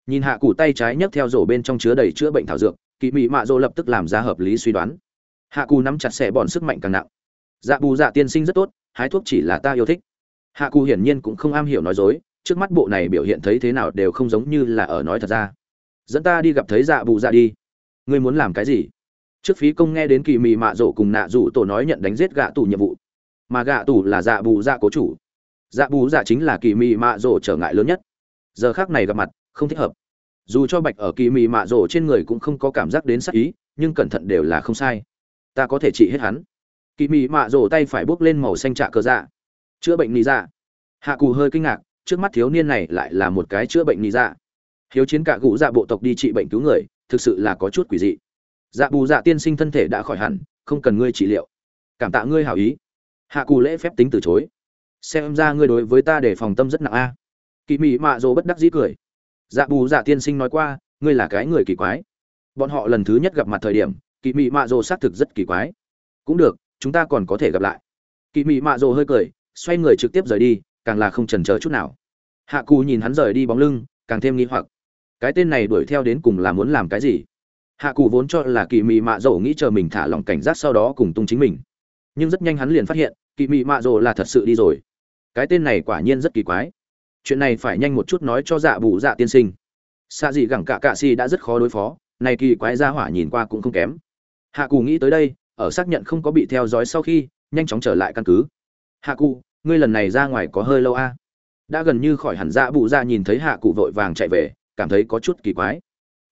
Nhìn hạ cù tay trái nhấc theo rổ bên trong chứa đầy chữa bệnh thảo dược kỳ mị mạ Dỗ lập tức làm ra hợp lý suy đoán. Hạ cù nắm chặt xẻ bòn sức mạnh càng nặng. Dạ bù dạ tiên sinh rất tốt, hái thuốc chỉ là ta yêu thích. Hạ cù hiển nhiên cũng không am hiểu nói dối, trước mắt bộ này biểu hiện thấy thế nào đều không giống như là ở nói thật ra. Dẫn ta đi gặp thấy dạ bù dạ đi. Ngươi muốn làm cái gì? Trước phí công nghe đến kỳ mị mạ rổ cùng nạ rủ tổ nói nhận đánh giết gạ tù nhiệm vụ. Mà gạ tù là dạ bù dạ cố chủ dạ bù dạ chính là kỳ mị mạ rổ trở ngại lớn nhất. Giờ khác này gặp mặt, không thích hợp. Dù cho bạch ở kỳ mị mạ rổ trên người cũng không có cảm giác đến sắc ý, nhưng cẩn thận đều là không sai. Ta có thể trị hết hắn. Kỳ mị mạ rổ tay phải bước lên màu xanh trạ cơ dạ. Chữa bệnh nị dạ. Hạ cù hơi kinh ngạc, trước mắt thiếu niên này lại là một cái chữa bệnh nị dạ. Hiếu chiến cả gũ dạ bộ tộc đi trị bệnh cứu người, thực sự là có chút quỷ dị. Dạ bù dạ tiên sinh thân thể đã khỏi hẳn, không cần ngươi trị liệu. Cảm tạ ngươi hảo ý. Hạ cù lễ phép tính từ chối xem ra ngươi đối với ta để phòng tâm rất nặng a. Kỳ mị mạ dỗ bất đắc dĩ cười. Dạ bù dạ tiên sinh nói qua, ngươi là cái người kỳ quái. Bọn họ lần thứ nhất gặp mặt thời điểm kỳ mị mạ dỗ xác thực rất kỳ quái. Cũng được, chúng ta còn có thể gặp lại. Kỳ mị mạ dỗ hơi cười, xoay người trực tiếp rời đi, càng là không chần chờ chút nào. Hạ cù nhìn hắn rời đi bóng lưng, càng thêm nghi hoặc. Cái tên này đuổi theo đến cùng là muốn làm cái gì? Hạ cù vốn cho là kỳ mị mạ dỗ nghĩ chờ mình thả lòng cảnh giác sau đó cùng tung chính mình. Nhưng rất nhanh hắn liền phát hiện kỳ mị mạ dỗ là thật sự đi rồi cái tên này quả nhiên rất kỳ quái. Chuyện này phải nhanh một chút nói cho dạ bù dạ tiên sinh. Xạ dị gẳng cả cạ si đã rất khó đối phó, này kỳ quái ra hỏa nhìn qua cũng không kém. Hạ cù nghĩ tới đây, ở xác nhận không có bị theo dõi sau khi, nhanh chóng trở lại căn cứ. Hạ cụ ngươi lần này ra ngoài có hơi lâu a? Đã gần như khỏi hẳn dạ bù dạ nhìn thấy hạ cụ vội vàng chạy về, cảm thấy có chút kỳ quái.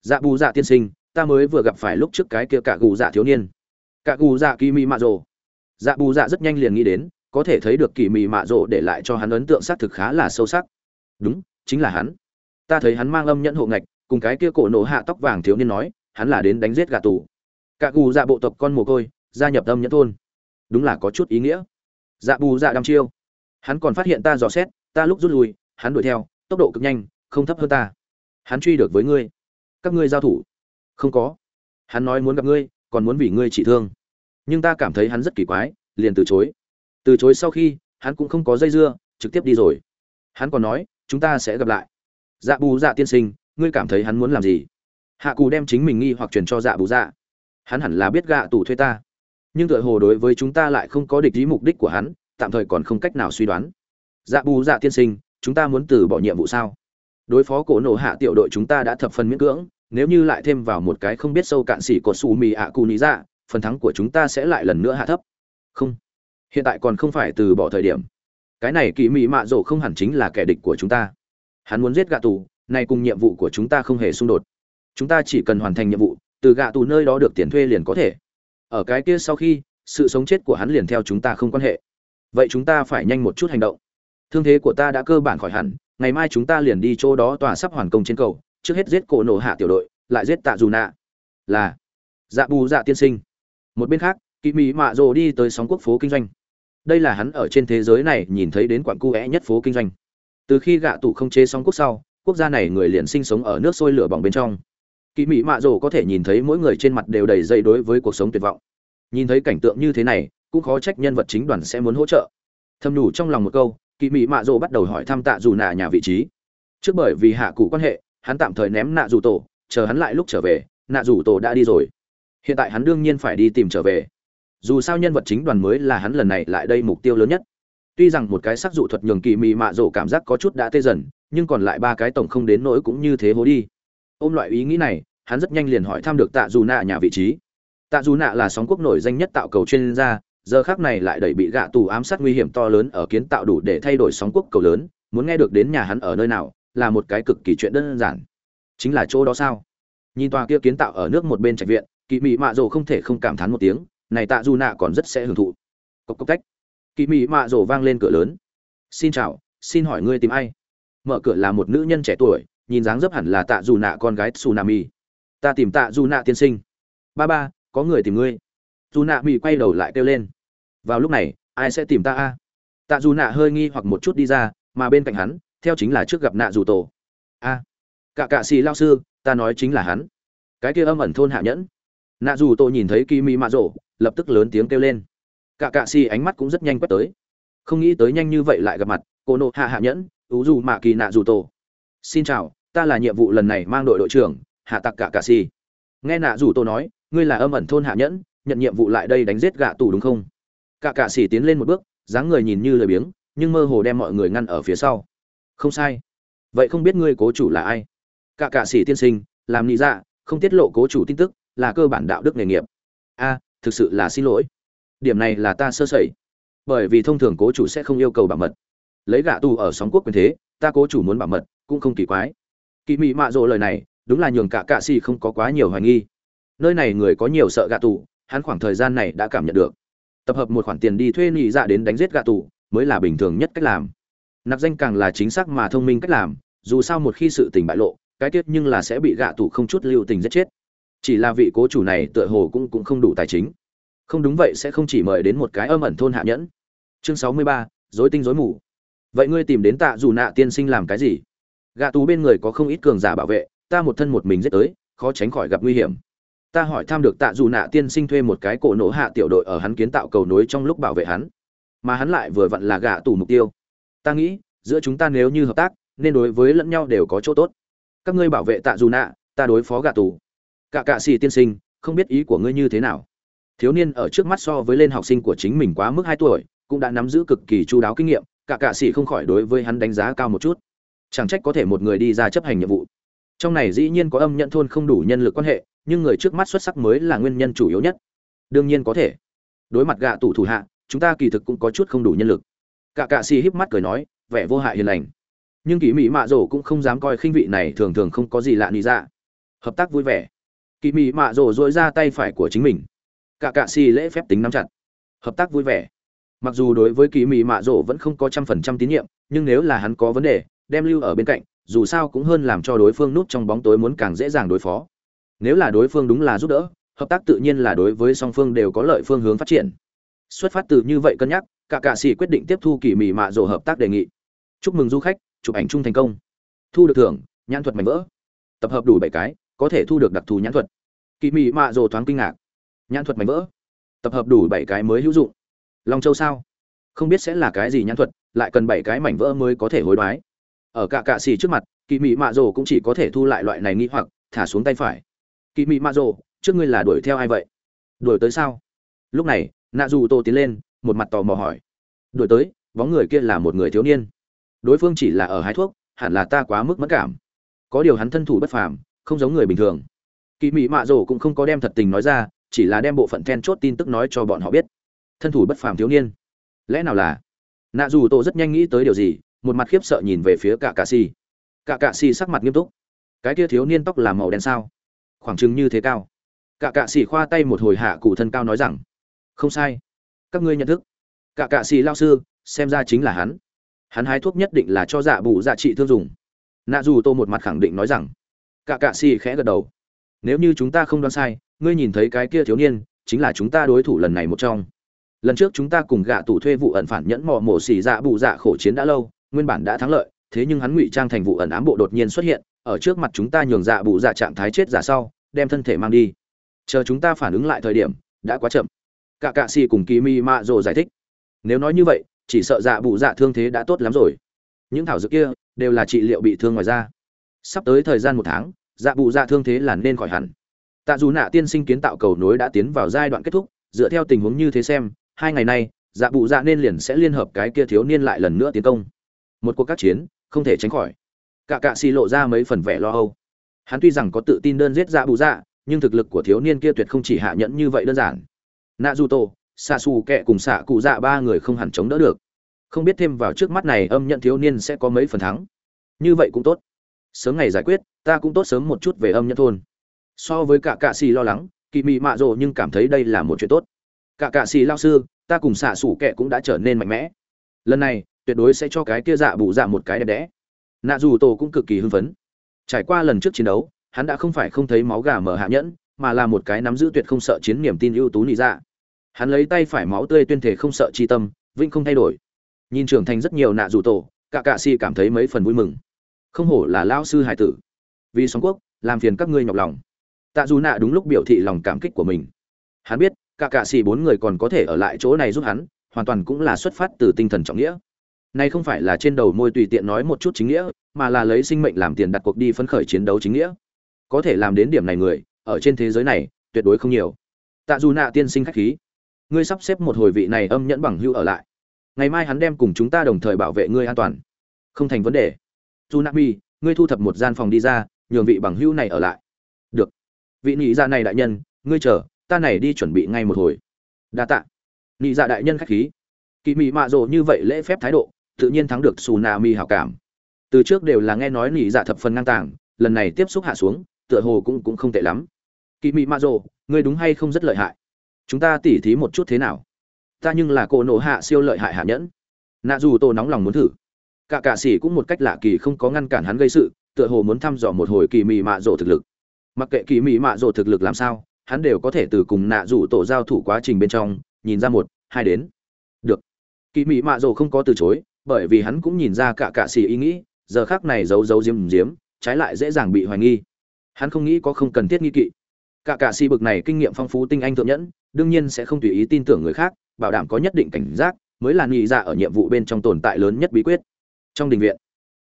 Dạ bù dạ tiên sinh, ta mới vừa gặp phải lúc trước cái kia cả gù dạ thiếu niên. Cả gù dạ kỳ mị mạ rồ dạ bù dạ rất nhanh liền nghĩ đến có thể thấy được kỳ mị mạ rộ để lại cho hắn ấn tượng xác thực khá là sâu sắc. Đúng, chính là hắn. Ta thấy hắn mang âm nhẫn hộ ngạch, cùng cái kia cổ nổ hạ tóc vàng thiếu niên nói, hắn là đến đánh giết gà tù. Cả cù dạ bộ tộc con mồ côi, gia nhập âm nhẫn thôn. Đúng là có chút ý nghĩa. Dạ bù dạ đăm chiêu. Hắn còn phát hiện ta dò xét, ta lúc rút lui, hắn đuổi theo, tốc độ cực nhanh, không thấp hơn ta. Hắn truy được với ngươi. Các ngươi giao thủ. Không có. Hắn nói muốn gặp ngươi, còn muốn vì ngươi trị thương. Nhưng ta cảm thấy hắn rất kỳ quái, liền từ chối từ chối sau khi, hắn cũng không có dây dưa, trực tiếp đi rồi. Hắn còn nói, chúng ta sẽ gặp lại. Dạ bù dạ tiên sinh, ngươi cảm thấy hắn muốn làm gì? Hạ cù đem chính mình nghi hoặc truyền cho dạ bù dạ. Hắn hẳn là biết gạ tù thuê ta. Nhưng tựa hồ đối với chúng ta lại không có địch ý mục đích của hắn, tạm thời còn không cách nào suy đoán. Dạ bù dạ tiên sinh, chúng ta muốn từ bỏ nhiệm vụ sao? Đối phó cổ nổ hạ tiểu đội chúng ta đã thập phần miễn cưỡng, nếu như lại thêm vào một cái không biết sâu cạn xỉ của xù mì ạ cù nị dạ phần thắng của chúng ta sẽ lại lần nữa hạ thấp. Không hiện tại còn không phải từ bỏ thời điểm. Cái này kỳ mị mạ rổ không hẳn chính là kẻ địch của chúng ta. Hắn muốn giết gạ tù, này cùng nhiệm vụ của chúng ta không hề xung đột. Chúng ta chỉ cần hoàn thành nhiệm vụ, từ gạ tù nơi đó được tiền thuê liền có thể. Ở cái kia sau khi, sự sống chết của hắn liền theo chúng ta không quan hệ. Vậy chúng ta phải nhanh một chút hành động. Thương thế của ta đã cơ bản khỏi hẳn, ngày mai chúng ta liền đi chỗ đó tòa sắp hoàn công trên cầu, trước hết giết cổ nổ hạ tiểu đội, lại giết tạ dù nạ. Là dạ bù dạ tiên sinh. Một bên khác, kỳ mỹ mạ rồ đi tới sóng quốc phố kinh doanh đây là hắn ở trên thế giới này nhìn thấy đến quặng cu é nhất phố kinh doanh. Từ khi gạ tụ không chế xong quốc sau, quốc gia này người liền sinh sống ở nước sôi lửa bỏng bên trong. Kỳ mỹ mạ rồ có thể nhìn thấy mỗi người trên mặt đều đầy dây đối với cuộc sống tuyệt vọng. Nhìn thấy cảnh tượng như thế này, cũng khó trách nhân vật chính đoàn sẽ muốn hỗ trợ. Thầm đủ trong lòng một câu kỳ mỹ mạ rồ bắt đầu hỏi thăm tạ dù nạ nhà vị trí. Trước bởi vì hạ cụ quan hệ, hắn tạm thời ném nạ dù tổ, chờ hắn lại lúc trở về, nạ dù tổ đã đi rồi. Hiện tại hắn đương nhiên phải đi tìm trở về dù sao nhân vật chính đoàn mới là hắn lần này lại đây mục tiêu lớn nhất. Tuy rằng một cái sắc dụ thuật nhường kỳ mị mạ rổ cảm giác có chút đã tê dần, nhưng còn lại ba cái tổng không đến nỗi cũng như thế hố đi. Ôm loại ý nghĩ này, hắn rất nhanh liền hỏi thăm được tạ dù nạ nhà vị trí. Tạ dù nạ là sóng quốc nổi danh nhất tạo cầu chuyên gia, giờ khác này lại đẩy bị gạ tù ám sát nguy hiểm to lớn ở kiến tạo đủ để thay đổi sóng quốc cầu lớn, muốn nghe được đến nhà hắn ở nơi nào, là một cái cực kỳ chuyện đơn giản. Chính là chỗ đó sao? Nhìn tòa kia kiến tạo ở nước một bên trạch viện, kỳ mị mạ rồ không thể không cảm thán một tiếng này tạ du nạ còn rất sẽ hưởng thụ. Cốc cốc tách. Kỳ mị mạ Rổ vang lên cửa lớn. Xin chào, xin hỏi ngươi tìm ai? Mở cửa là một nữ nhân trẻ tuổi, nhìn dáng dấp hẳn là tạ dù nạ con gái tsunami. Ta tìm tạ dù nạ tiên sinh. Ba ba, có người tìm ngươi. Dù nạ mỹ quay đầu lại kêu lên. Vào lúc này, ai sẽ tìm ta a? Tạ dù nạ hơi nghi hoặc một chút đi ra, mà bên cạnh hắn, theo chính là trước gặp nạ dù tổ. A. Cả cạ xì lao sư, ta nói chính là hắn. Cái kia âm ẩn thôn hạ nhẫn. Nạ dù tổ nhìn thấy kỳ mỹ mạ rổ lập tức lớn tiếng kêu lên. Cả cạ xì ánh mắt cũng rất nhanh quét tới. Không nghĩ tới nhanh như vậy lại gặp mặt, cô nộ hạ hạ nhẫn, ú dù mạ kỳ nạ dù tổ. Xin chào, ta là nhiệm vụ lần này mang đội đội trưởng, hạ tặc cả cạ xì. Nghe nạ dù tổ nói, ngươi là âm ẩn thôn hạ nhẫn, nhận nhiệm vụ lại đây đánh giết gạ tù đúng không? Cả cạ xì tiến lên một bước, dáng người nhìn như lười biếng, nhưng mơ hồ đem mọi người ngăn ở phía sau. Không sai. Vậy không biết ngươi cố chủ là ai? Cả cạ sĩ tiên sinh, làm lý dạ không tiết lộ cố chủ tin tức, là cơ bản đạo đức nghề nghiệp. A thực sự là xin lỗi. Điểm này là ta sơ sẩy. Bởi vì thông thường cố chủ sẽ không yêu cầu bảo mật. Lấy gạ tù ở sóng quốc quyền thế, ta cố chủ muốn bảo mật, cũng không kỳ quái. Kỳ mị mạ rộ lời này, đúng là nhường cả cạ xì không có quá nhiều hoài nghi. Nơi này người có nhiều sợ gạ tù, hắn khoảng thời gian này đã cảm nhận được. Tập hợp một khoản tiền đi thuê nhị dạ đến đánh giết gạ tù, mới là bình thường nhất cách làm. Nạp danh càng là chính xác mà thông minh cách làm, dù sao một khi sự tình bại lộ, cái tiết nhưng là sẽ bị gạ tù không chút lưu tình giết chết chỉ là vị cố chủ này tựa hồ cũng cũng không đủ tài chính. Không đúng vậy sẽ không chỉ mời đến một cái âm ẩn thôn hạ nhẫn. Chương sáu mươi ba dối tinh dối mù. Vậy ngươi tìm đến tạ dù nạ tiên sinh làm cái gì? Gạ tù bên người có không ít cường giả bảo vệ, ta một thân một mình giết tới, khó tránh khỏi gặp nguy hiểm. Ta hỏi thăm được tạ dù nạ tiên sinh thuê một cái cổ nổ hạ tiểu đội ở hắn kiến tạo cầu nối trong lúc bảo vệ hắn. Mà hắn lại vừa vặn là gạ tù mục tiêu. Ta nghĩ, giữa chúng ta nếu như hợp tác, nên đối với lẫn nhau đều có chỗ tốt. Các ngươi bảo vệ tạ dù nạ, ta đối phó gạ tù cả cạ xì tiên sinh, không biết ý của ngươi như thế nào. Thiếu niên ở trước mắt so với lên học sinh của chính mình quá mức hai tuổi, cũng đã nắm giữ cực kỳ chu đáo kinh nghiệm, cả cạ xì không khỏi đối với hắn đánh giá cao một chút. Chẳng trách có thể một người đi ra chấp hành nhiệm vụ. Trong này dĩ nhiên có âm nhận thôn không đủ nhân lực quan hệ, nhưng người trước mắt xuất sắc mới là nguyên nhân chủ yếu nhất. Đương nhiên có thể. Đối mặt gạ tủ thủ hạ, chúng ta kỳ thực cũng có chút không đủ nhân lực. Cả cạ xì híp mắt cười nói, vẻ vô hại hiền lành. Nhưng kỳ mỹ mạ rổ cũng không dám coi khinh vị này thường thường không có gì lạ lý ra. Hợp tác vui vẻ kỳ mỹ mạ rổ dội ra tay phải của chính mình. Cả cạ xì lễ phép tính nắm chặt. Hợp tác vui vẻ. Mặc dù đối với kỳ mỹ mạ rổ vẫn không có trăm phần trăm tín nhiệm, nhưng nếu là hắn có vấn đề, đem lưu ở bên cạnh, dù sao cũng hơn làm cho đối phương núp trong bóng tối muốn càng dễ dàng đối phó. Nếu là đối phương đúng là giúp đỡ, hợp tác tự nhiên là đối với song phương đều có lợi phương hướng phát triển. Xuất phát từ như vậy cân nhắc, cả cạ xì quyết định tiếp thu kỳ mị mạ rổ hợp tác đề nghị. Chúc mừng du khách, chụp ảnh chung thành công. Thu được thưởng, nhãn thuật mảnh vỡ. Tập hợp đủ bảy cái có thể thu được đặc thù nhãn thuật. Kỳ mị mạ rồ thoáng kinh ngạc. Nhãn thuật mảnh vỡ. Tập hợp đủ bảy cái mới hữu dụng. Long châu sao? Không biết sẽ là cái gì nhãn thuật, lại cần bảy cái mảnh vỡ mới có thể hối đoái. Ở cả cạ xì trước mặt, kỳ mị mạ rồ cũng chỉ có thể thu lại loại này nghĩ hoặc, thả xuống tay phải. Kỳ mị mạ rồ, trước ngươi là đuổi theo ai vậy? Đuổi tới sao? Lúc này, nạ dù tô tiến lên, một mặt tò mò hỏi. Đuổi tới, bóng người kia là một người thiếu niên. Đối phương chỉ là ở hái thuốc, hẳn là ta quá mức mất cảm. Có điều hắn thân thủ bất phàm không giống người bình thường. Kỳ mị mạ rổ cũng không có đem thật tình nói ra, chỉ là đem bộ phận then chốt tin tức nói cho bọn họ biết. Thân thủ bất phàm thiếu niên. Lẽ nào là? Nạ dù tô rất nhanh nghĩ tới điều gì, một mặt khiếp sợ nhìn về phía cả cạ xì. Cả cạ xì sắc mặt nghiêm túc. Cái kia thiếu niên tóc là màu đen sao? Khoảng chừng như thế cao. Cả cạ xì khoa tay một hồi hạ cụ thân cao nói rằng, không sai. Các ngươi nhận thức. Cả cạ xì lao sư, xem ra chính là hắn. Hắn hái thuốc nhất định là cho dạ bù dạ trị thương dùng. Nạ dù tô một mặt khẳng định nói rằng cả cạ xì khẽ gật đầu. Nếu như chúng ta không đoán sai, ngươi nhìn thấy cái kia thiếu niên, chính là chúng ta đối thủ lần này một trong. Lần trước chúng ta cùng gạ tủ thuê vụ ẩn phản nhẫn mò mổ xì dạ bù dạ khổ chiến đã lâu, nguyên bản đã thắng lợi, thế nhưng hắn ngụy trang thành vụ ẩn ám bộ đột nhiên xuất hiện, ở trước mặt chúng ta nhường dạ bụ dạ trạng thái chết giả sau, đem thân thể mang đi. Chờ chúng ta phản ứng lại thời điểm, đã quá chậm. Cả cạ xì cùng kỳ mi mạ rồ giải thích. Nếu nói như vậy, chỉ sợ dạ bụ dạ thương thế đã tốt lắm rồi. Những thảo dược kia, đều là trị liệu bị thương ngoài da. Sắp tới thời gian một tháng dạ bụ dạ thương thế là nên khỏi hẳn. Tạ dù nạ tiên sinh kiến tạo cầu nối đã tiến vào giai đoạn kết thúc, dựa theo tình huống như thế xem, hai ngày nay dạ bụ dạ nên liền sẽ liên hợp cái kia thiếu niên lại lần nữa tiến công. Một cuộc các chiến, không thể tránh khỏi. Cả cạ xì lộ ra mấy phần vẻ lo âu. Hắn tuy rằng có tự tin đơn giết dạ bù dạ nhưng thực lực của thiếu niên kia tuyệt không chỉ hạ nhẫn như vậy đơn giản. Nạ Dù tô xạ xù kẹ cùng xạ cụ dạ ba người không hẳn chống đỡ được. Không biết thêm vào trước mắt này âm nhận thiếu niên sẽ có mấy phần thắng. Như vậy cũng tốt sớm ngày giải quyết, ta cũng tốt sớm một chút về âm nhân thôn. So với cả cạ xì lo lắng, kỳ mị mạ rộ nhưng cảm thấy đây là một chuyện tốt. Cả cạ xì lao sư, ta cùng xạ xủ kệ cũng đã trở nên mạnh mẽ. Lần này, tuyệt đối sẽ cho cái kia dạ bù dạ một cái đẹp đẽ. Nạ dù tổ cũng cực kỳ hưng phấn. Trải qua lần trước chiến đấu, hắn đã không phải không thấy máu gà mở hạ nhẫn, mà là một cái nắm giữ tuyệt không sợ chiến niềm tin ưu tú nị dạ. Hắn lấy tay phải máu tươi tuyên thể không sợ chi tâm vinh không thay đổi. Nhìn trưởng thành rất nhiều nạ dù tổ, cả cạ xì cảm thấy mấy phần vui mừng không hổ là lao sư hải tử vì sóng quốc làm phiền các ngươi nhọc lòng tạ dù nạ đúng lúc biểu thị lòng cảm kích của mình hắn biết cả cạ xì bốn người còn có thể ở lại chỗ này giúp hắn hoàn toàn cũng là xuất phát từ tinh thần trọng nghĩa Nay không phải là trên đầu môi tùy tiện nói một chút chính nghĩa, mà là lấy sinh mệnh làm tiền đặt cuộc đi phấn khởi chiến đấu chính nghĩa. Có thể làm đến điểm này người, ở trên thế giới này, tuyệt đối không nhiều. Tạ dù nạ tiên sinh khách khí, ngươi sắp xếp một hồi vị này âm nhẫn bằng hưu ở lại. Ngày mai hắn đem cùng chúng ta đồng thời bảo vệ ngươi an toàn. Không thành vấn đề. Junami, ngươi thu thập một gian phòng đi ra, nhường vị bằng hữu này ở lại. Được. Vị nhị gia dạ này đại nhân, ngươi chờ, ta này đi chuẩn bị ngay một hồi. Đa tạ. Nhị dạ đại nhân khách khí. Kỵ mị mạ rồ như vậy lễ phép thái độ tự nhiên thắng được xù mi hảo cảm. Từ trước đều là nghe nói nhị dạ thập phần ngang tàng lần này tiếp xúc hạ xuống tựa hồ cũng cũng không tệ lắm. Kỵ mị mạ rồ ngươi đúng hay không rất lợi hại? Chúng ta tỉ thí một chút thế nào? Ta nhưng là cô nổ hạ siêu lợi hại hạ nhẫn. Nạ dù tô nóng lòng muốn thử cả cạ sĩ cũng một cách lạ kỳ không có ngăn cản hắn gây sự, tựa hồ muốn thăm dò một hồi kỳ mị mạ rộ thực lực. Mặc kệ kỳ mị mạ rộ thực lực làm sao, hắn đều có thể từ cùng nạ rủ tổ giao thủ quá trình bên trong, nhìn ra một, hai đến. Được. Kỳ mị mạ rộ không có từ chối, bởi vì hắn cũng nhìn ra cả cạ sĩ ý nghĩ, giờ khác này giấu giấu diếm diếm trái lại dễ dàng bị hoài nghi. Hắn không nghĩ có không cần thiết nghi kỵ. Cả cạ sĩ bực này kinh nghiệm phong phú tinh anh thượng nhẫn, đương nhiên sẽ không tùy ý tin tưởng người khác, bảo đảm có nhất định cảnh giác, mới là nghĩ ra dạ ở nhiệm vụ bên trong tồn tại lớn nhất bí quyết trong đình viện.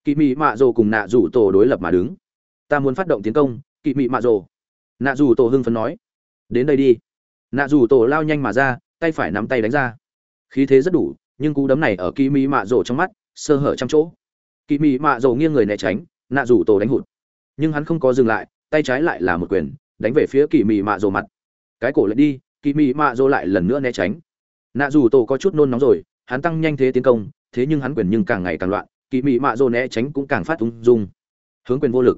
Kỳ mị mạ rồ cùng nạ rủ tổ đối lập mà đứng. Ta muốn phát động tiến công kỳ mị mạ rồ. Nạ rủ tổ hưng phấn nói. Đến đây đi. Nạ rủ tổ lao nhanh mà ra, tay phải nắm tay đánh ra. Khí thế rất đủ, nhưng cú đấm này ở kỳ mỹ mạ rồ trong mắt, sơ hở trăm chỗ. Kỳ mỹ mạ rồ nghiêng người né tránh, nạ rủ tổ đánh hụt. Nhưng hắn không có dừng lại, tay trái lại là một quyền, đánh về phía kỳ mỹ mạ rồ mặt. Cái cổ lại đi kỳ mỹ mạ rồ lại lần nữa né tránh. Nạ rủ tổ có chút nôn nóng rồi, hắn tăng nhanh thế tiến công, thế nhưng hắn quyền nhưng càng ngày càng loạn kỳ mỹ mạ dô né tránh cũng càng phát ung dung. Hướng quyền vô lực.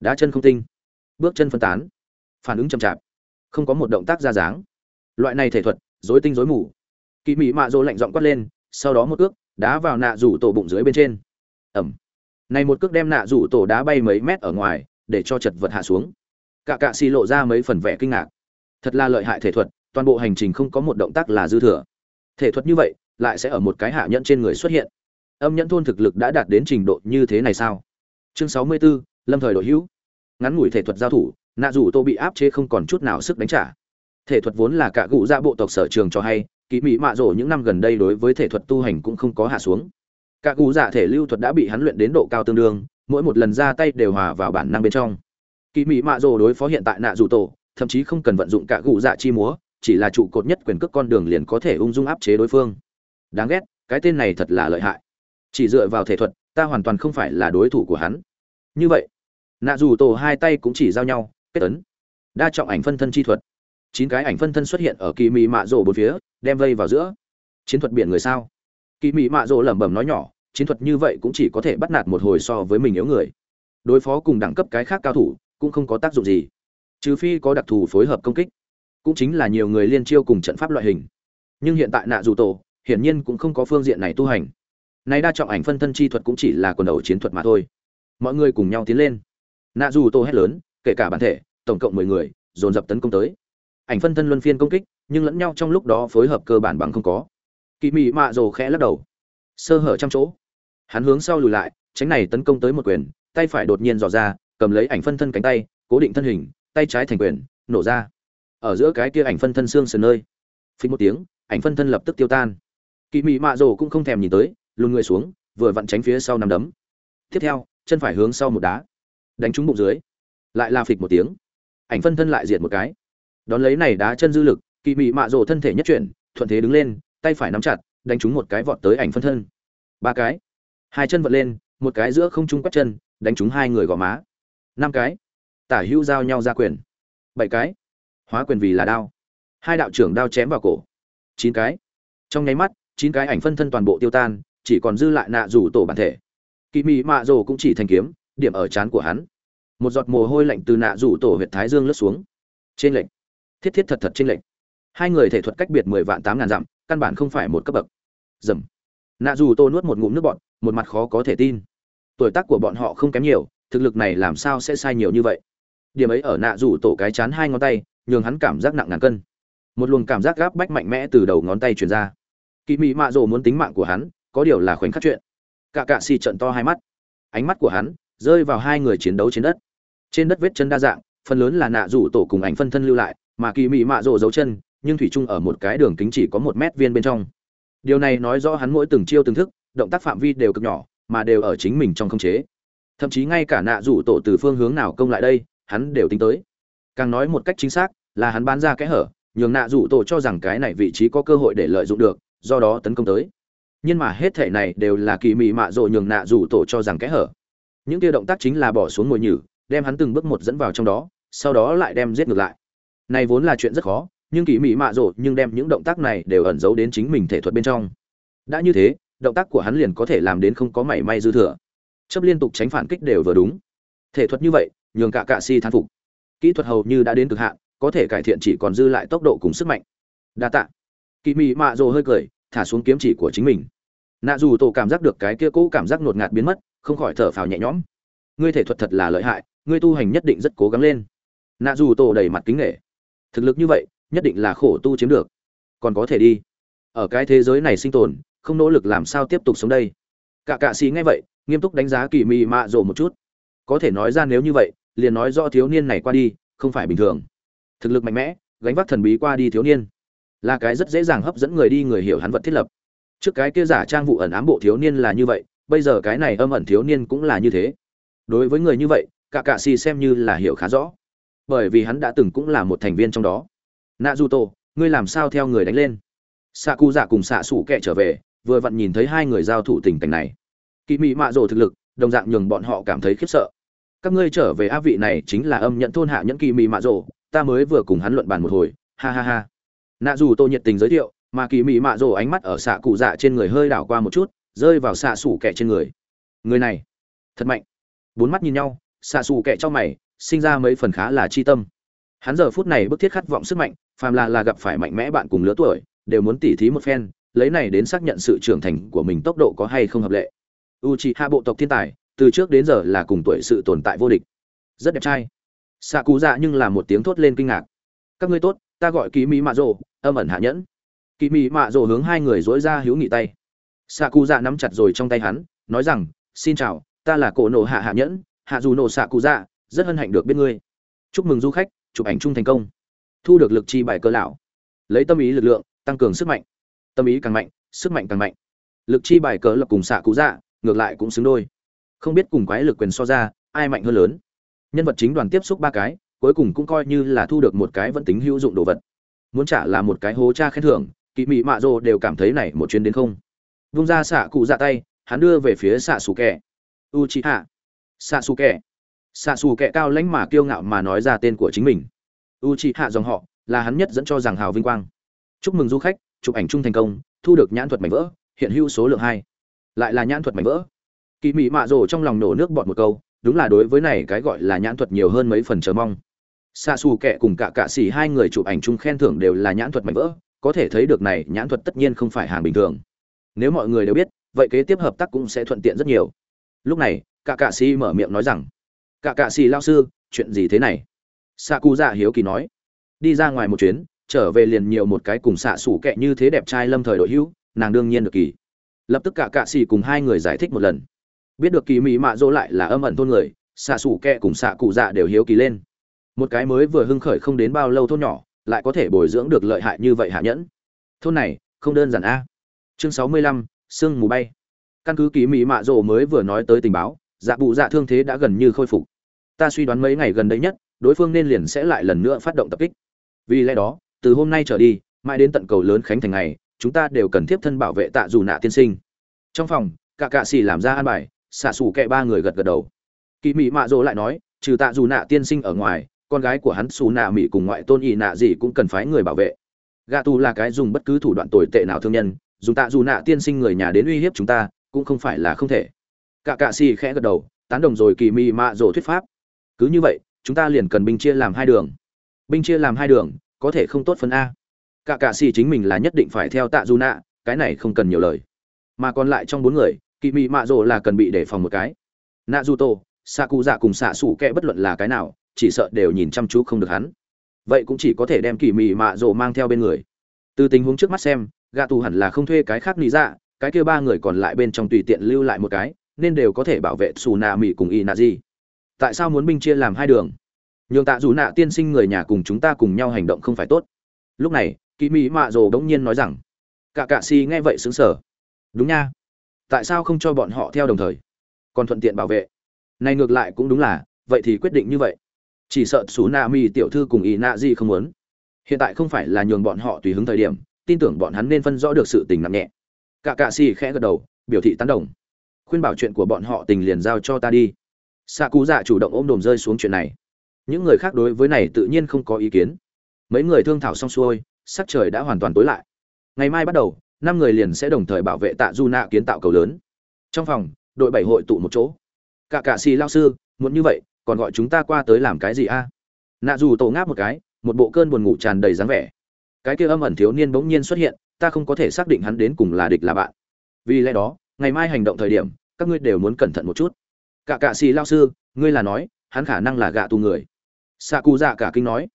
Đá chân không tinh. Bước chân phân tán. Phản ứng chậm chạp. Không có một động tác ra dáng. Loại này thể thuật dối tinh dối mù. Kỳ mỹ mạ dô lạnh giọng quát lên, sau đó một cước, đá vào nạ rủ tổ bụng dưới bên trên. Ẩm. Này một cước đem nạ rủ tổ đá bay mấy mét ở ngoài, để cho chật vật hạ xuống. Cả cạ xì lộ ra mấy phần vẻ kinh ngạc. Thật là lợi hại thể thuật, toàn bộ hành trình không có một động tác là dư thừa. Thể thuật như vậy, lại sẽ ở một cái hạ nhẫn trên người xuất hiện âm nhẫn thôn thực lực đã đạt đến trình độ như thế này sao? Chương sáu mươi 64, lâm thời đội hữu. Ngắn ngủi thể thuật giao thủ nạ dù tô bị áp chế không còn chút nào sức đánh trả. Thể thuật vốn là cả cụ gia dạ bộ tộc sở trường cho hay kỳ mỹ mạ rổ những năm gần đây đối với thể thuật tu hành cũng không có hạ xuống. Cả cụ dạ thể lưu thuật đã bị hắn luyện đến độ cao tương đương mỗi một lần ra tay đều hòa vào bản năng bên trong. Kỳ mỹ mạ rổ đối phó hiện tại nạ dù tổ thậm chí không cần vận dụng cả cụ dạ chi múa chỉ là trụ cột nhất quyền cước con đường liền có thể ung dung áp chế đối phương. Đáng ghét cái tên này thật là lợi hại chỉ dựa vào thể thuật, ta hoàn toàn không phải là đối thủ của hắn. Như vậy, nạ dù tổ hai tay cũng chỉ giao nhau, kết tấn đa trọng ảnh phân thân chi thuật. Chín cái ảnh phân thân xuất hiện ở kỳ mị mạ rổ bốn phía, đem vây vào giữa. Chiến thuật biển người sao? Kỳ mị mạ rổ lẩm bẩm nói nhỏ, chiến thuật như vậy cũng chỉ có thể bắt nạt một hồi so với mình yếu người. Đối phó cùng đẳng cấp cái khác cao thủ, cũng không có tác dụng gì. Trừ phi có đặc thù phối hợp công kích, cũng chính là nhiều người liên chiêu cùng trận pháp loại hình. Nhưng hiện tại nạ dù tổ, hiển nhiên cũng không có phương diện này tu hành nay đa trọng ảnh phân thân chi thuật cũng chỉ là quần đầu chiến thuật mà thôi. Mọi người cùng nhau tiến lên. Nạ dù tô hét lớn, kể cả bản thể, tổng cộng mười người, dồn dập tấn công tới. Ảnh phân thân luân phiên công kích, nhưng lẫn nhau trong lúc đó phối hợp cơ bản bằng không có. Kỳ mị mạ rồ khẽ lắc đầu. Sơ hở trăm chỗ. Hắn hướng sau lùi lại, tránh này tấn công tới một quyền, tay phải đột nhiên dò ra, cầm lấy ảnh phân thân cánh tay, cố định thân hình, tay trái thành quyền, nổ ra. Ở giữa cái kia ảnh phân thân xương sườn nơi phí một tiếng, ảnh phân thân lập tức tiêu tan. Kỳ mị mạ rồ cũng không thèm nhìn tới lùn người xuống, vừa vặn tránh phía sau nằm đấm. Tiếp theo, chân phải hướng sau một đá. Đánh trúng bụng dưới. Lại la phịch một tiếng. Ảnh phân thân lại diệt một cái. Đón lấy này đá chân dư lực, kỳ mị mạ rộ thân thể nhất chuyển, thuận thế đứng lên, tay phải nắm chặt, đánh trúng một cái vọt tới ảnh phân thân. Ba cái. Hai chân vật lên, một cái giữa không trung quét chân, đánh trúng hai người gò má. Năm cái. Tả hữu giao nhau ra quyền. Bảy cái. Hóa quyền vì là đao. Hai đạo trưởng đao chém vào cổ. Chín cái. Trong nháy mắt, chín cái ảnh phân thân toàn bộ tiêu tan chỉ còn dư lại nạ rủ tổ bản thể. Kỳ mị mạ rồ cũng chỉ thành kiếm, điểm ở trán của hắn. Một giọt mồ hôi lạnh từ nạ rủ tổ huyệt thái dương lướt xuống. Trên lệnh thiết thiết thật thật trên lệnh hai người thể thuật cách biệt mười vạn tám ngàn dặm, căn bản không phải một cấp bậc. Dầm. Nạ rủ tổ nuốt một ngụm nước bọn một mặt khó có thể tin. Tuổi tác của bọn họ không kém nhiều, thực lực này làm sao sẽ sai nhiều như vậy? Điểm ấy ở nạ rủ tổ cái chán hai ngón tay, nhường hắn cảm giác nặng ngàn cân. Một luồng cảm giác gáp bách mạnh mẽ từ đầu ngón tay truyền ra. Kỳ mị mạ rồ muốn tính mạng của hắn có điều là khoảnh khắc chuyện. Cả cạ xì trận to hai mắt. Ánh mắt của hắn rơi vào hai người chiến đấu trên đất. Trên đất vết chân đa dạng, phần lớn là nạ rủ tổ cùng ảnh phân thân lưu lại, mà kỳ mị mạ rộ dấu chân, nhưng thủy chung ở một cái đường kính chỉ có một mét viên bên trong. Điều này nói rõ hắn mỗi từng chiêu từng thức, động tác phạm vi đều cực nhỏ, mà đều ở chính mình trong không chế. Thậm chí ngay cả nạ rủ tổ từ phương hướng nào công lại đây, hắn đều tính tới. Càng nói một cách chính xác, là hắn bán ra kẽ hở, nhường nạ rủ tổ cho rằng cái này vị trí có cơ hội để lợi dụng được, do đó tấn công tới nhưng mà hết thể này đều là kỳ mị mạ rộ nhường nạ rủ tổ cho rằng kẽ hở. Những kia động tác chính là bỏ xuống ngồi nhử, đem hắn từng bước một dẫn vào trong đó, sau đó lại đem giết ngược lại. Này vốn là chuyện rất khó, nhưng kỳ mỹ mạ rộ nhưng đem những động tác này đều ẩn giấu đến chính mình thể thuật bên trong. Đã như thế, động tác của hắn liền có thể làm đến không có mảy may dư thừa. Chấp liên tục tránh phản kích đều vừa đúng. Thể thuật như vậy, nhường cả cạ si thán phục. Kỹ thuật hầu như đã đến cực hạn, có thể cải thiện chỉ còn dư lại tốc độ cùng sức mạnh. Đa tạ. Kỳ mị mạ rộ hơi cười, thả xuống kiếm chỉ của chính mình nạ dù tổ cảm giác được cái kia cũ cảm giác ngột ngạt biến mất, không khỏi thở phào nhẹ nhõm. Ngươi thể thuật thật là lợi hại, ngươi tu hành nhất định rất cố gắng lên. Nạ dù tổ đầy mặt kính nghệ thực lực như vậy, nhất định là khổ tu chiếm được. Còn có thể đi. Ở cái thế giới này sinh tồn, không nỗ lực làm sao tiếp tục sống đây? Cả cạ xì nghe vậy, nghiêm túc đánh giá kỳ mị mạ rộ một chút. Có thể nói ra nếu như vậy, liền nói do thiếu niên này qua đi, không phải bình thường. Thực lực mạnh mẽ, gánh vác thần bí qua đi thiếu niên. Là cái rất dễ dàng hấp dẫn người đi người hiểu hắn vật thiết lập trước cái kia giả trang vụ ẩn ám bộ thiếu niên là như vậy, bây giờ cái này âm ẩn thiếu niên cũng là như thế. Đối với người như vậy, cả cạ xì xem như là hiểu khá rõ. Bởi vì hắn đã từng cũng là một thành viên trong đó. Nạ du tô ngươi làm sao theo người đánh lên? Xạ cụ dạ cùng xạ sủ kẹ trở về, vừa vặn nhìn thấy hai người giao thủ tình cảnh này. Kỵ mị mạ rồ thực lực, đồng dạng nhường bọn họ cảm thấy khiếp sợ. Các ngươi trở về a vị này chính là âm nhận thôn hạ nhẫn kỵ mị mạ rồ, ta mới vừa cùng hắn luận bàn một hồi, ha ha ha. Nạ dù tô nhiệt tình giới thiệu mà kỳ mị mạ rồ ánh mắt ở xạ cụ dạ trên người hơi đảo qua một chút, rơi vào xạ sủ kẻ trên người. Người này, thật mạnh. Bốn mắt nhìn nhau, xạ sủ kẻ trong mày, sinh ra mấy phần khá là chi tâm. Hắn giờ phút này bức thiết khát vọng sức mạnh, phàm là là gặp phải mạnh mẽ bạn cùng lứa tuổi, đều muốn tỉ thí một phen, lấy này đến xác nhận sự trưởng thành của mình tốc độ có hay không hợp lệ. U c hạ bộ tộc thiên tài, từ trước đến giờ là cùng tuổi sự tồn tại vô địch. Rất đẹp trai. Xạ cụ dạ nhưng là một tiếng thốt lên kinh ngạc. Các ngươi tốt, ta gọi Ký mỹ mạ rồ, âm ẩn hạ nhẫn kỳ mị mạ rồ hướng hai người dỗi ra hiếu nghị tay. Xạ cụ dạ nắm chặt rồi trong tay hắn, nói rằng, xin chào, ta là cổ nổ hạ hạ nhẫn, hạ dù nổ xạ cụ dạ rất hân hạnh được biết ngươi. Chúc mừng du khách, chụp ảnh chung thành công. Thu được lực chi bài cơ lão. Lấy tâm ý lực lượng, tăng cường sức mạnh. Tâm ý càng mạnh, sức mạnh càng mạnh. Lực chi bài cờ lập cùng xạ cụ dạ ngược lại cũng xứng đôi. Không biết cùng quái lực quyền so ra, ai mạnh hơn lớn. Nhân vật chính đoàn tiếp xúc ba cái, cuối cùng cũng coi như là thu được một cái vẫn tính hữu dụng đồ vật. Muốn trả là một cái hố cha khen thưởng kỳ mị mạ rồ đều cảm thấy này một chuyến đến không. Vung ra xạ cụ dạ tay, hắn đưa về phía xạ xù kẹ u chị hạ xạ xù kẹ xạ xù kẹ cao lãnh mà kiêu ngạo mà nói ra tên của chính mình. U chị hạ dòng họ, là hắn nhất dẫn cho rằng hào vinh quang. Chúc mừng du khách, chụp ảnh chung thành công, thu được nhãn thuật mảnh vỡ, hiện hữu số lượng hai. Lại là nhãn thuật mảnh vỡ. Kỳ mị mạ rồ trong lòng nổ nước bọt một câu, đúng là đối với này cái gọi là nhãn thuật nhiều hơn mấy phần chờ mong. Xa xù kệ cùng cả cạ xỉ hai người chụp ảnh chung khen thưởng đều là nhãn thuật mảnh vỡ có thể thấy được này, nhãn thuật tất nhiên không phải hàng bình thường. Nếu mọi người đều biết, vậy kế tiếp hợp tác cũng sẽ thuận tiện rất nhiều. Lúc này cả cạ sĩ mở miệng nói rằng cả cạ sĩ lao sư, chuyện gì thế này? Xạ cụ dạ hiếu kỳ nói, đi ra ngoài một chuyến, trở về liền nhiều một cái cùng xạ sủ kệ như thế đẹp trai lâm thời đội hữu, nàng đương nhiên được kỳ. Lập tức cả cạ sĩ cùng hai người giải thích một lần. Biết được kỳ mỹ mạ dỗ lại là âm ẩn thôn người, xạ sủ kẹ cùng xạ cụ dạ đều hiếu kỳ lên. Một cái mới vừa hưng khởi không đến bao lâu thôn nhỏ lại có thể bồi dưỡng được lợi hại như vậy hạ nhẫn? Thôn này, không đơn giản a. Chương sáu mươi lăm, sương mù bay. Căn cứ ký mỹ mạ rộ mới vừa nói tới tình báo dạ bụ dạ thương thế đã gần như khôi phục. Ta suy đoán mấy ngày gần đây nhất, đối phương nên liền sẽ lại lần nữa phát động tập kích. Vì lẽ đó, từ hôm nay trở đi, mãi đến tận cầu lớn khánh thành ngày, chúng ta đều cần tiếp thân bảo vệ tạ dù nạ tiên sinh. Trong phòng, cả cạ xì làm ra an bài, xạ xù kẹ ba người gật gật đầu. Kỳ mị mạ rỗ lại nói, trừ tạ dù nạ tiên sinh ở ngoài con gái của hắn xù nạ mỹ cùng ngoại tôn y nạ gì cũng cần phái người bảo vệ. Gạ tù là cái dùng bất cứ thủ đoạn tồi tệ nào thương nhân, dùng tạ dù nạ tiên sinh người nhà đến uy hiếp chúng ta, cũng không phải là không thể. Cả cạ xì khẽ gật đầu, tán đồng rồi kỳ mị mạ dỗ thuyết pháp. Cứ như vậy, chúng ta liền cần binh chia làm hai đường. Binh chia làm hai đường, có thể không tốt phân a. Cả cạ xì chính mình là nhất định phải theo tạ dù nạ, cái này không cần nhiều lời. Mà còn lại trong bốn người, kỳ mị mạ rồ là cần bị đề phòng một cái. Nạ du tô xạ cụ dạ cùng xạ xủ kẽ bất luận là cái nào chỉ sợ đều nhìn chăm chú không được hắn. Vậy cũng chỉ có thể đem kỳ mị mạ rồ mang theo bên người. Từ tình huống trước mắt xem gạ tù hẳn là không thuê cái khác lý dạ cái kia ba người còn lại bên trong tùy tiện lưu lại một cái, nên đều có thể bảo vệ xù nạ mị cùng y nạ gì. Tại sao muốn binh chia làm hai đường? Nhường tạ dù nạ tiên sinh người nhà cùng chúng ta cùng nhau hành động không phải tốt. Lúc này, kỳ mỹ mạ rồ đ ỗ n g nhiên nói rằng, cả cạ si nghe vậy xứng sở đúng nha. Tại sao không cho bọn họ theo đồng thời? Còn thuận tiện bảo vệ. Này ngược lại cũng đúng là, vậy thì quyết định như vậy chỉ sợ xú na mi tiểu thư cùng ý nạ gì không muốn. Hiện tại không phải là nhường bọn họ tùy hứng thời điểm, tin tưởng bọn hắn nên phân rõ được sự tình nặng nhẹ. Cả cạ xì khẽ gật đầu, biểu thị tán đồng. Khuyên bảo chuyện của bọn họ tình liền giao cho ta đi. Xạ cú dạ chủ động ôm đồm rơi xuống chuyện này. Những người khác đối với này tự nhiên không có ý kiến. Mấy người thương thảo xong xuôi, sắc trời đã hoàn toàn tối lại. Ngày mai bắt đầu, năm người liền sẽ đồng thời bảo vệ tạ du nạ kiến tạo cầu lớn. Trong phòng, đội bảy hội tụ một chỗ. Cả cạ xì lao sư, muốn như vậy còn gọi chúng ta qua tới làm cái gì a? Nạ dù tổ ngáp một cái, một bộ cơn buồn ngủ tràn đầy dáng vẻ. Cái kia âm ẩn thiếu niên bỗng nhiên xuất hiện, ta không có thể xác định hắn đến cùng là địch là bạn. Vì lẽ đó, ngày mai hành động thời điểm, các ngươi đều muốn cẩn thận một chút. Cả cạ xì lao sư, ngươi là nói, hắn khả năng là gạ tù người. Xạ cụ dạ cả kinh nói,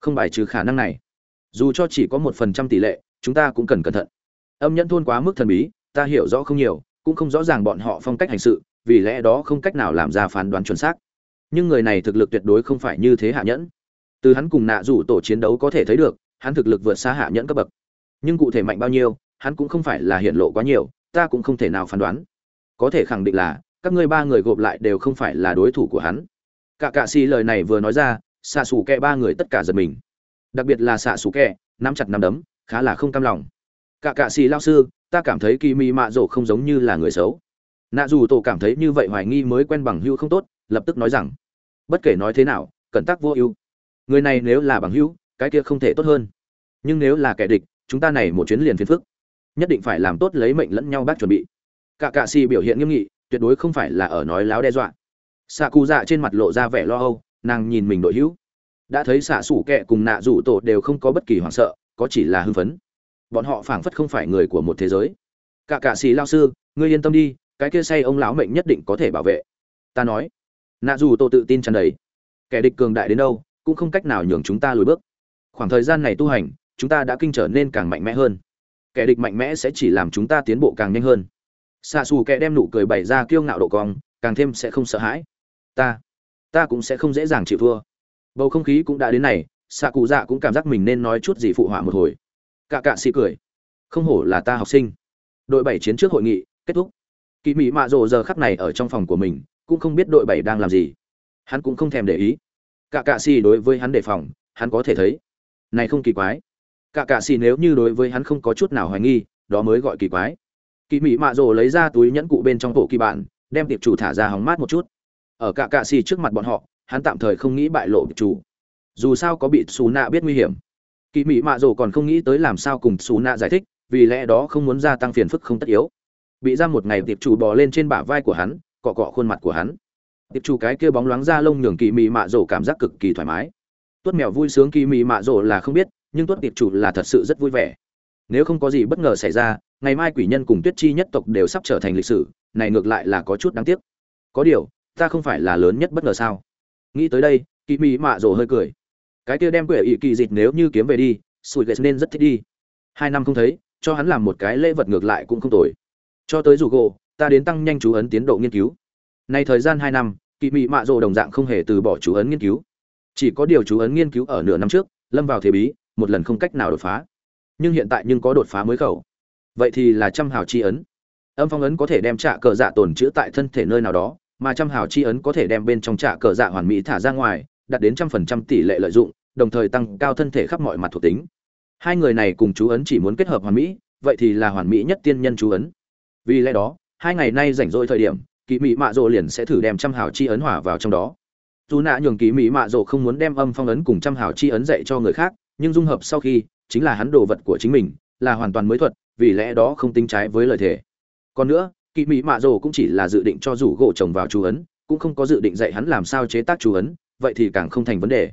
không bài trừ khả năng này. Dù cho chỉ có một phần trăm tỷ lệ, chúng ta cũng cần cẩn thận. Âm nhẫn thôn quá mức thần bí, ta hiểu rõ không nhiều, cũng không rõ ràng bọn họ phong cách hành sự, vì lẽ đó không cách nào làm ra phán đoán chuẩn xác nhưng người này thực lực tuyệt đối không phải như thế hạ nhẫn. Từ hắn cùng nạ rủ tổ chiến đấu có thể thấy được, hắn thực lực vượt xa hạ nhẫn cấp bậc. Nhưng cụ thể mạnh bao nhiêu, hắn cũng không phải là hiện lộ quá nhiều, ta cũng không thể nào phán đoán. Có thể khẳng định là, các ngươi ba người gộp lại đều không phải là đối thủ của hắn. Cả cạ xì lời này vừa nói ra, xạ xù kẹ ba người tất cả giật mình. Đặc biệt là xạ xù kẹ, nắm chặt nắm đấm, khá là không cam lòng. Cả cạ xì lao sư, ta cảm thấy kỳ mị mạ rổ không giống như là người xấu. Nạ dù tổ cảm thấy như vậy hoài nghi mới quen bằng hữu không tốt lập tức nói rằng, bất kể nói thế nào, cẩn tắc vô ưu. Người này nếu là bằng hữu, cái kia không thể tốt hơn. Nhưng nếu là kẻ địch, chúng ta này một chuyến liền phiền phức. Nhất định phải làm tốt lấy mệnh lẫn nhau bác chuẩn bị. Cả cạ xì biểu hiện nghiêm nghị, tuyệt đối không phải là ở nói láo đe dọa. Xạ cụ dạ trên mặt lộ ra vẻ lo âu, nàng nhìn mình đội hữu. Đã thấy xạ sủ kẹ cùng nạ rủ tổ đều không có bất kỳ hoảng sợ, có chỉ là hưng phấn. Bọn họ phảng phất không phải người của một thế giới. Cả cạ xì lao sư, ngươi yên tâm đi, cái kia say ông lão mệnh nhất định có thể bảo vệ. Ta nói nạ dù tổ tự tin tràn đầy. Kẻ địch cường đại đến đâu, cũng không cách nào nhường chúng ta lùi bước. Khoảng thời gian này tu hành, chúng ta đã kinh trở nên càng mạnh mẽ hơn. Kẻ địch mạnh mẽ sẽ chỉ làm chúng ta tiến bộ càng nhanh hơn. Xạ xù kẻ đem nụ cười bày ra kiêu ngạo độ cong, càng thêm sẽ không sợ hãi. Ta ta cũng sẽ không dễ dàng chịu thua. Bầu không khí cũng đã đến này xạ cụ dạ cũng cảm giác mình nên nói chút gì phụ họa một hồi. Cả cạ xị cười. Không hổ là ta học sinh. Đội bảy chiến trước hội nghị, kết thúc. Kỳ mỹ mạ rồ giờ khắc này ở trong phòng của mình cũng không biết đội bảy đang làm gì. Hắn cũng không thèm để ý. Cả cạ xì đối với hắn đề phòng, hắn có thể thấy. Này không kỳ quái. Cả cạ xì nếu như đối với hắn không có chút nào hoài nghi, đó mới gọi kỳ quái. Kỳ mỹ mạ rồ lấy ra túi nhẫn cụ bên trong bộ kỳ bản, đem tiệp chủ thả ra hóng mát một chút. Ở cả cạ xì trước mặt bọn họ, hắn tạm thời không nghĩ bại lộ tiệp chủ. Dù sao có bị xù nạ biết nguy hiểm. Kỳ mỹ mạ rồ còn không nghĩ tới làm sao cùng xù nạ giải thích, vì lẽ đó không muốn gia tăng phiền phức không tất yếu. Bị ra một ngày tiệp chủ bò lên trên bả vai của hắn cọ cọ khuôn mặt của hắn. Tiệp chủ cái kia bóng loáng ra lông nhường kỳ mị mạ rổ cảm giác cực kỳ thoải mái. Tuất mèo vui sướng kỳ mị mạ rổ là không biết, nhưng tuất tiệp chủ là thật sự rất vui vẻ. Nếu không có gì bất ngờ xảy ra, ngày mai quỷ nhân cùng tuyết chi nhất tộc đều sắp trở thành lịch sử, này ngược lại là có chút đáng tiếc. Có điều, ta không phải là lớn nhất bất ngờ sao? Nghĩ tới đây kỳ mị mạ rổ hơi cười. Cái kia đem quệ ỵ kỳ dịch nếu như kiếm về đi, sủi ghét nên rất thích đi. Hai năm không thấy, cho hắn làm một cái lễ vật ngược lại cũng không tồi. Cho tới dù gỗ ta đến tăng nhanh chú ấn tiến độ nghiên cứu. Nay thời gian hai năm kỳ mị mạ rồ đồng dạng không hề từ bỏ chú ấn nghiên cứu. Chỉ có điều chú ấn nghiên cứu ở nửa năm trước, lâm vào thế bí, một lần không cách nào đột phá. Nhưng hiện tại nhưng có đột phá mới khẩu. Vậy thì là trăm hào chi ấn. Âm phong ấn có thể đem trạ cờ dạ tồn chữ tại thân thể nơi nào đó, mà trăm hào chi ấn có thể đem bên trong trạ cờ dạ hoàn mỹ thả ra ngoài, đạt đến trăm phần trăm tỷ lệ lợi dụng, đồng thời tăng cao thân thể khắp mọi mặt thuộc tính. Hai người này cùng chú ấn chỉ muốn kết hợp hoàn mỹ, vậy thì là hoàn mỹ nhất tiên nhân chú ấn. Vì lẽ đó hai ngày nay rảnh rỗi thời điểm kỳ mỹ mạ rộ liền sẽ thử đem trăm hào chi ấn hỏa vào trong đó. Dù nạ nhường kỳ mỹ mạ rộ không muốn đem âm phong ấn cùng trăm hào chi ấn dạy cho người khác, nhưng dung hợp sau khi, chính là hắn đồ vật của chính mình, là hoàn toàn mới thuật, vì lẽ đó không tính trái với lời thề. Còn nữa kỳ mỹ mạ rộ cũng chỉ là dự định cho rủ gỗ chồng vào chú ấn, cũng không có dự định dạy hắn làm sao chế tác chú ấn, vậy thì càng không thành vấn đề.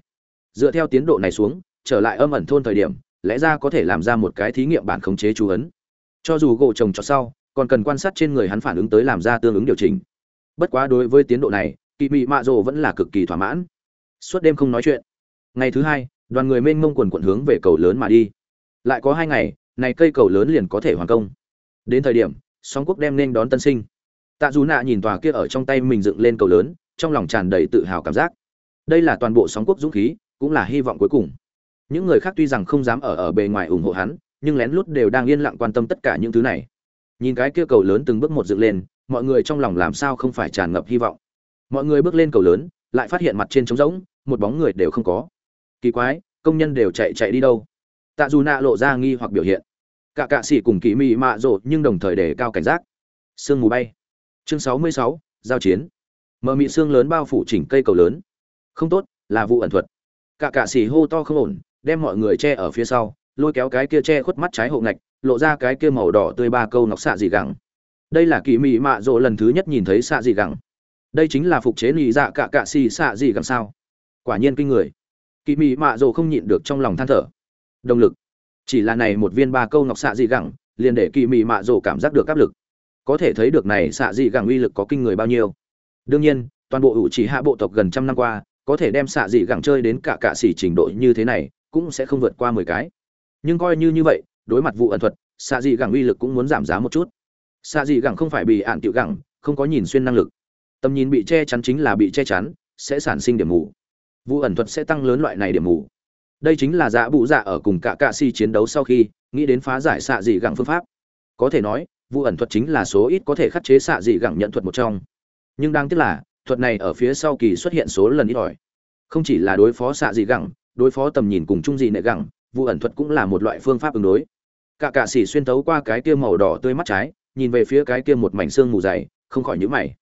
Dựa theo tiến độ này xuống, trở lại âm ẩn thôn thời điểm, lẽ ra có thể làm ra một cái thí nghiệm bản khống chế chú ấn. Cho dù gỗ trồng cho sau còn cần quan sát trên người hắn phản ứng tới làm ra tương ứng điều chỉnh. Bất quá đối với tiến độ này kỳ mị mạ rồ vẫn là cực kỳ thỏa mãn. Suốt đêm không nói chuyện. Ngày thứ hai, đoàn người mênh mông quần quận hướng về cầu lớn mà đi. Lại có hai ngày, này cây cầu lớn liền có thể hoàn công. Đến thời điểm sóng quốc đem nên đón tân sinh. Tạ dù nạ nhìn tòa kia ở trong tay mình dựng lên cầu lớn, trong lòng tràn đầy tự hào cảm giác. Đây là toàn bộ sóng quốc dũng khí, cũng là hy vọng cuối cùng. Những người khác tuy rằng không dám ở ở bề ngoài ủng hộ hắn, nhưng lén lút đều đang yên lặng quan tâm tất cả những thứ này nhìn cái kia cầu lớn từng bước một dựng lên, mọi người trong lòng làm sao không phải tràn ngập hy vọng. Mọi người bước lên cầu lớn, lại phát hiện mặt trên trống rỗng, một bóng người đều không có. Kỳ quái, công nhân đều chạy chạy đi đâu? Tạ dù nạ lộ ra nghi hoặc biểu hiện. Cả cạ sĩ cùng kỳ mị mạ rộ nhưng đồng thời đề cao cảnh giác. Sương mù bay. Chương sáu mươi sáu, giao chiến. Mờ mị sương lớn bao phủ chỉnh cây cầu lớn. Không tốt, là vụ ẩn thuật. Cả cạ sĩ hô to không ổn, đem mọi người che ở phía sau, lôi kéo cái kia che khuất mắt trái hộ ngạch lộ ra cái kia màu đỏ tươi ba câu ngọc xạ dị gẳng. Đây là kỳ mị mạ rộ lần thứ nhất nhìn thấy xạ dị gẳng. Đây chính là phục chế lì dạ cạ cạ xì xạ dị gẳng sao? Quả nhiên kinh người. Kỳ mị mạ rộ không nhịn được trong lòng than thở. Động lực. Chỉ là này một viên ba câu ngọc xạ dị gẳng, liền để kỳ mị mạ rộ cảm giác được áp lực. Có thể thấy được này xạ dị gẳng uy lực có kinh người bao nhiêu. Đương nhiên, toàn bộ ủ chỉ hạ bộ tộc gần trăm năm qua, có thể đem xạ dị gẳng chơi đến cả cạ xỉ trình độ như thế này, cũng sẽ không vượt qua mười cái. Nhưng coi như như vậy đối mặt vụ ẩn thuật xạ dị gẳng uy lực cũng muốn giảm giá một chút. Xạ dị gẳng không phải bị ạn tiểu gẳng, không có nhìn xuyên năng lực. Tầm nhìn bị che chắn chính là bị che chắn, sẽ sản sinh điểm mù. Vụ ẩn thuật sẽ tăng lớn loại này điểm mù. Đây chính là dạ bụ dạ ở cùng cả cạ si chiến đấu sau khi, nghĩ đến phá giải xạ dị gẳng phương pháp. Có thể nói, vụ ẩn thuật chính là số ít có thể khắc chế xạ dị gẳng nhận thuật một trong. Nhưng đáng tiếc là, thuật này ở phía sau kỳ xuất hiện số lần ít ỏi. Không chỉ là đối phó xạ dị gẳng, đối phó tầm nhìn cùng chung dị nệ gẳng, vụ ẩn thuật cũng là một loại phương pháp ứng đối cả cạ sĩ xuyên tấu qua cái kia màu đỏ tươi mắt trái, nhìn về phía cái kia một mảnh xương mù dày, không khỏi nhữ mày.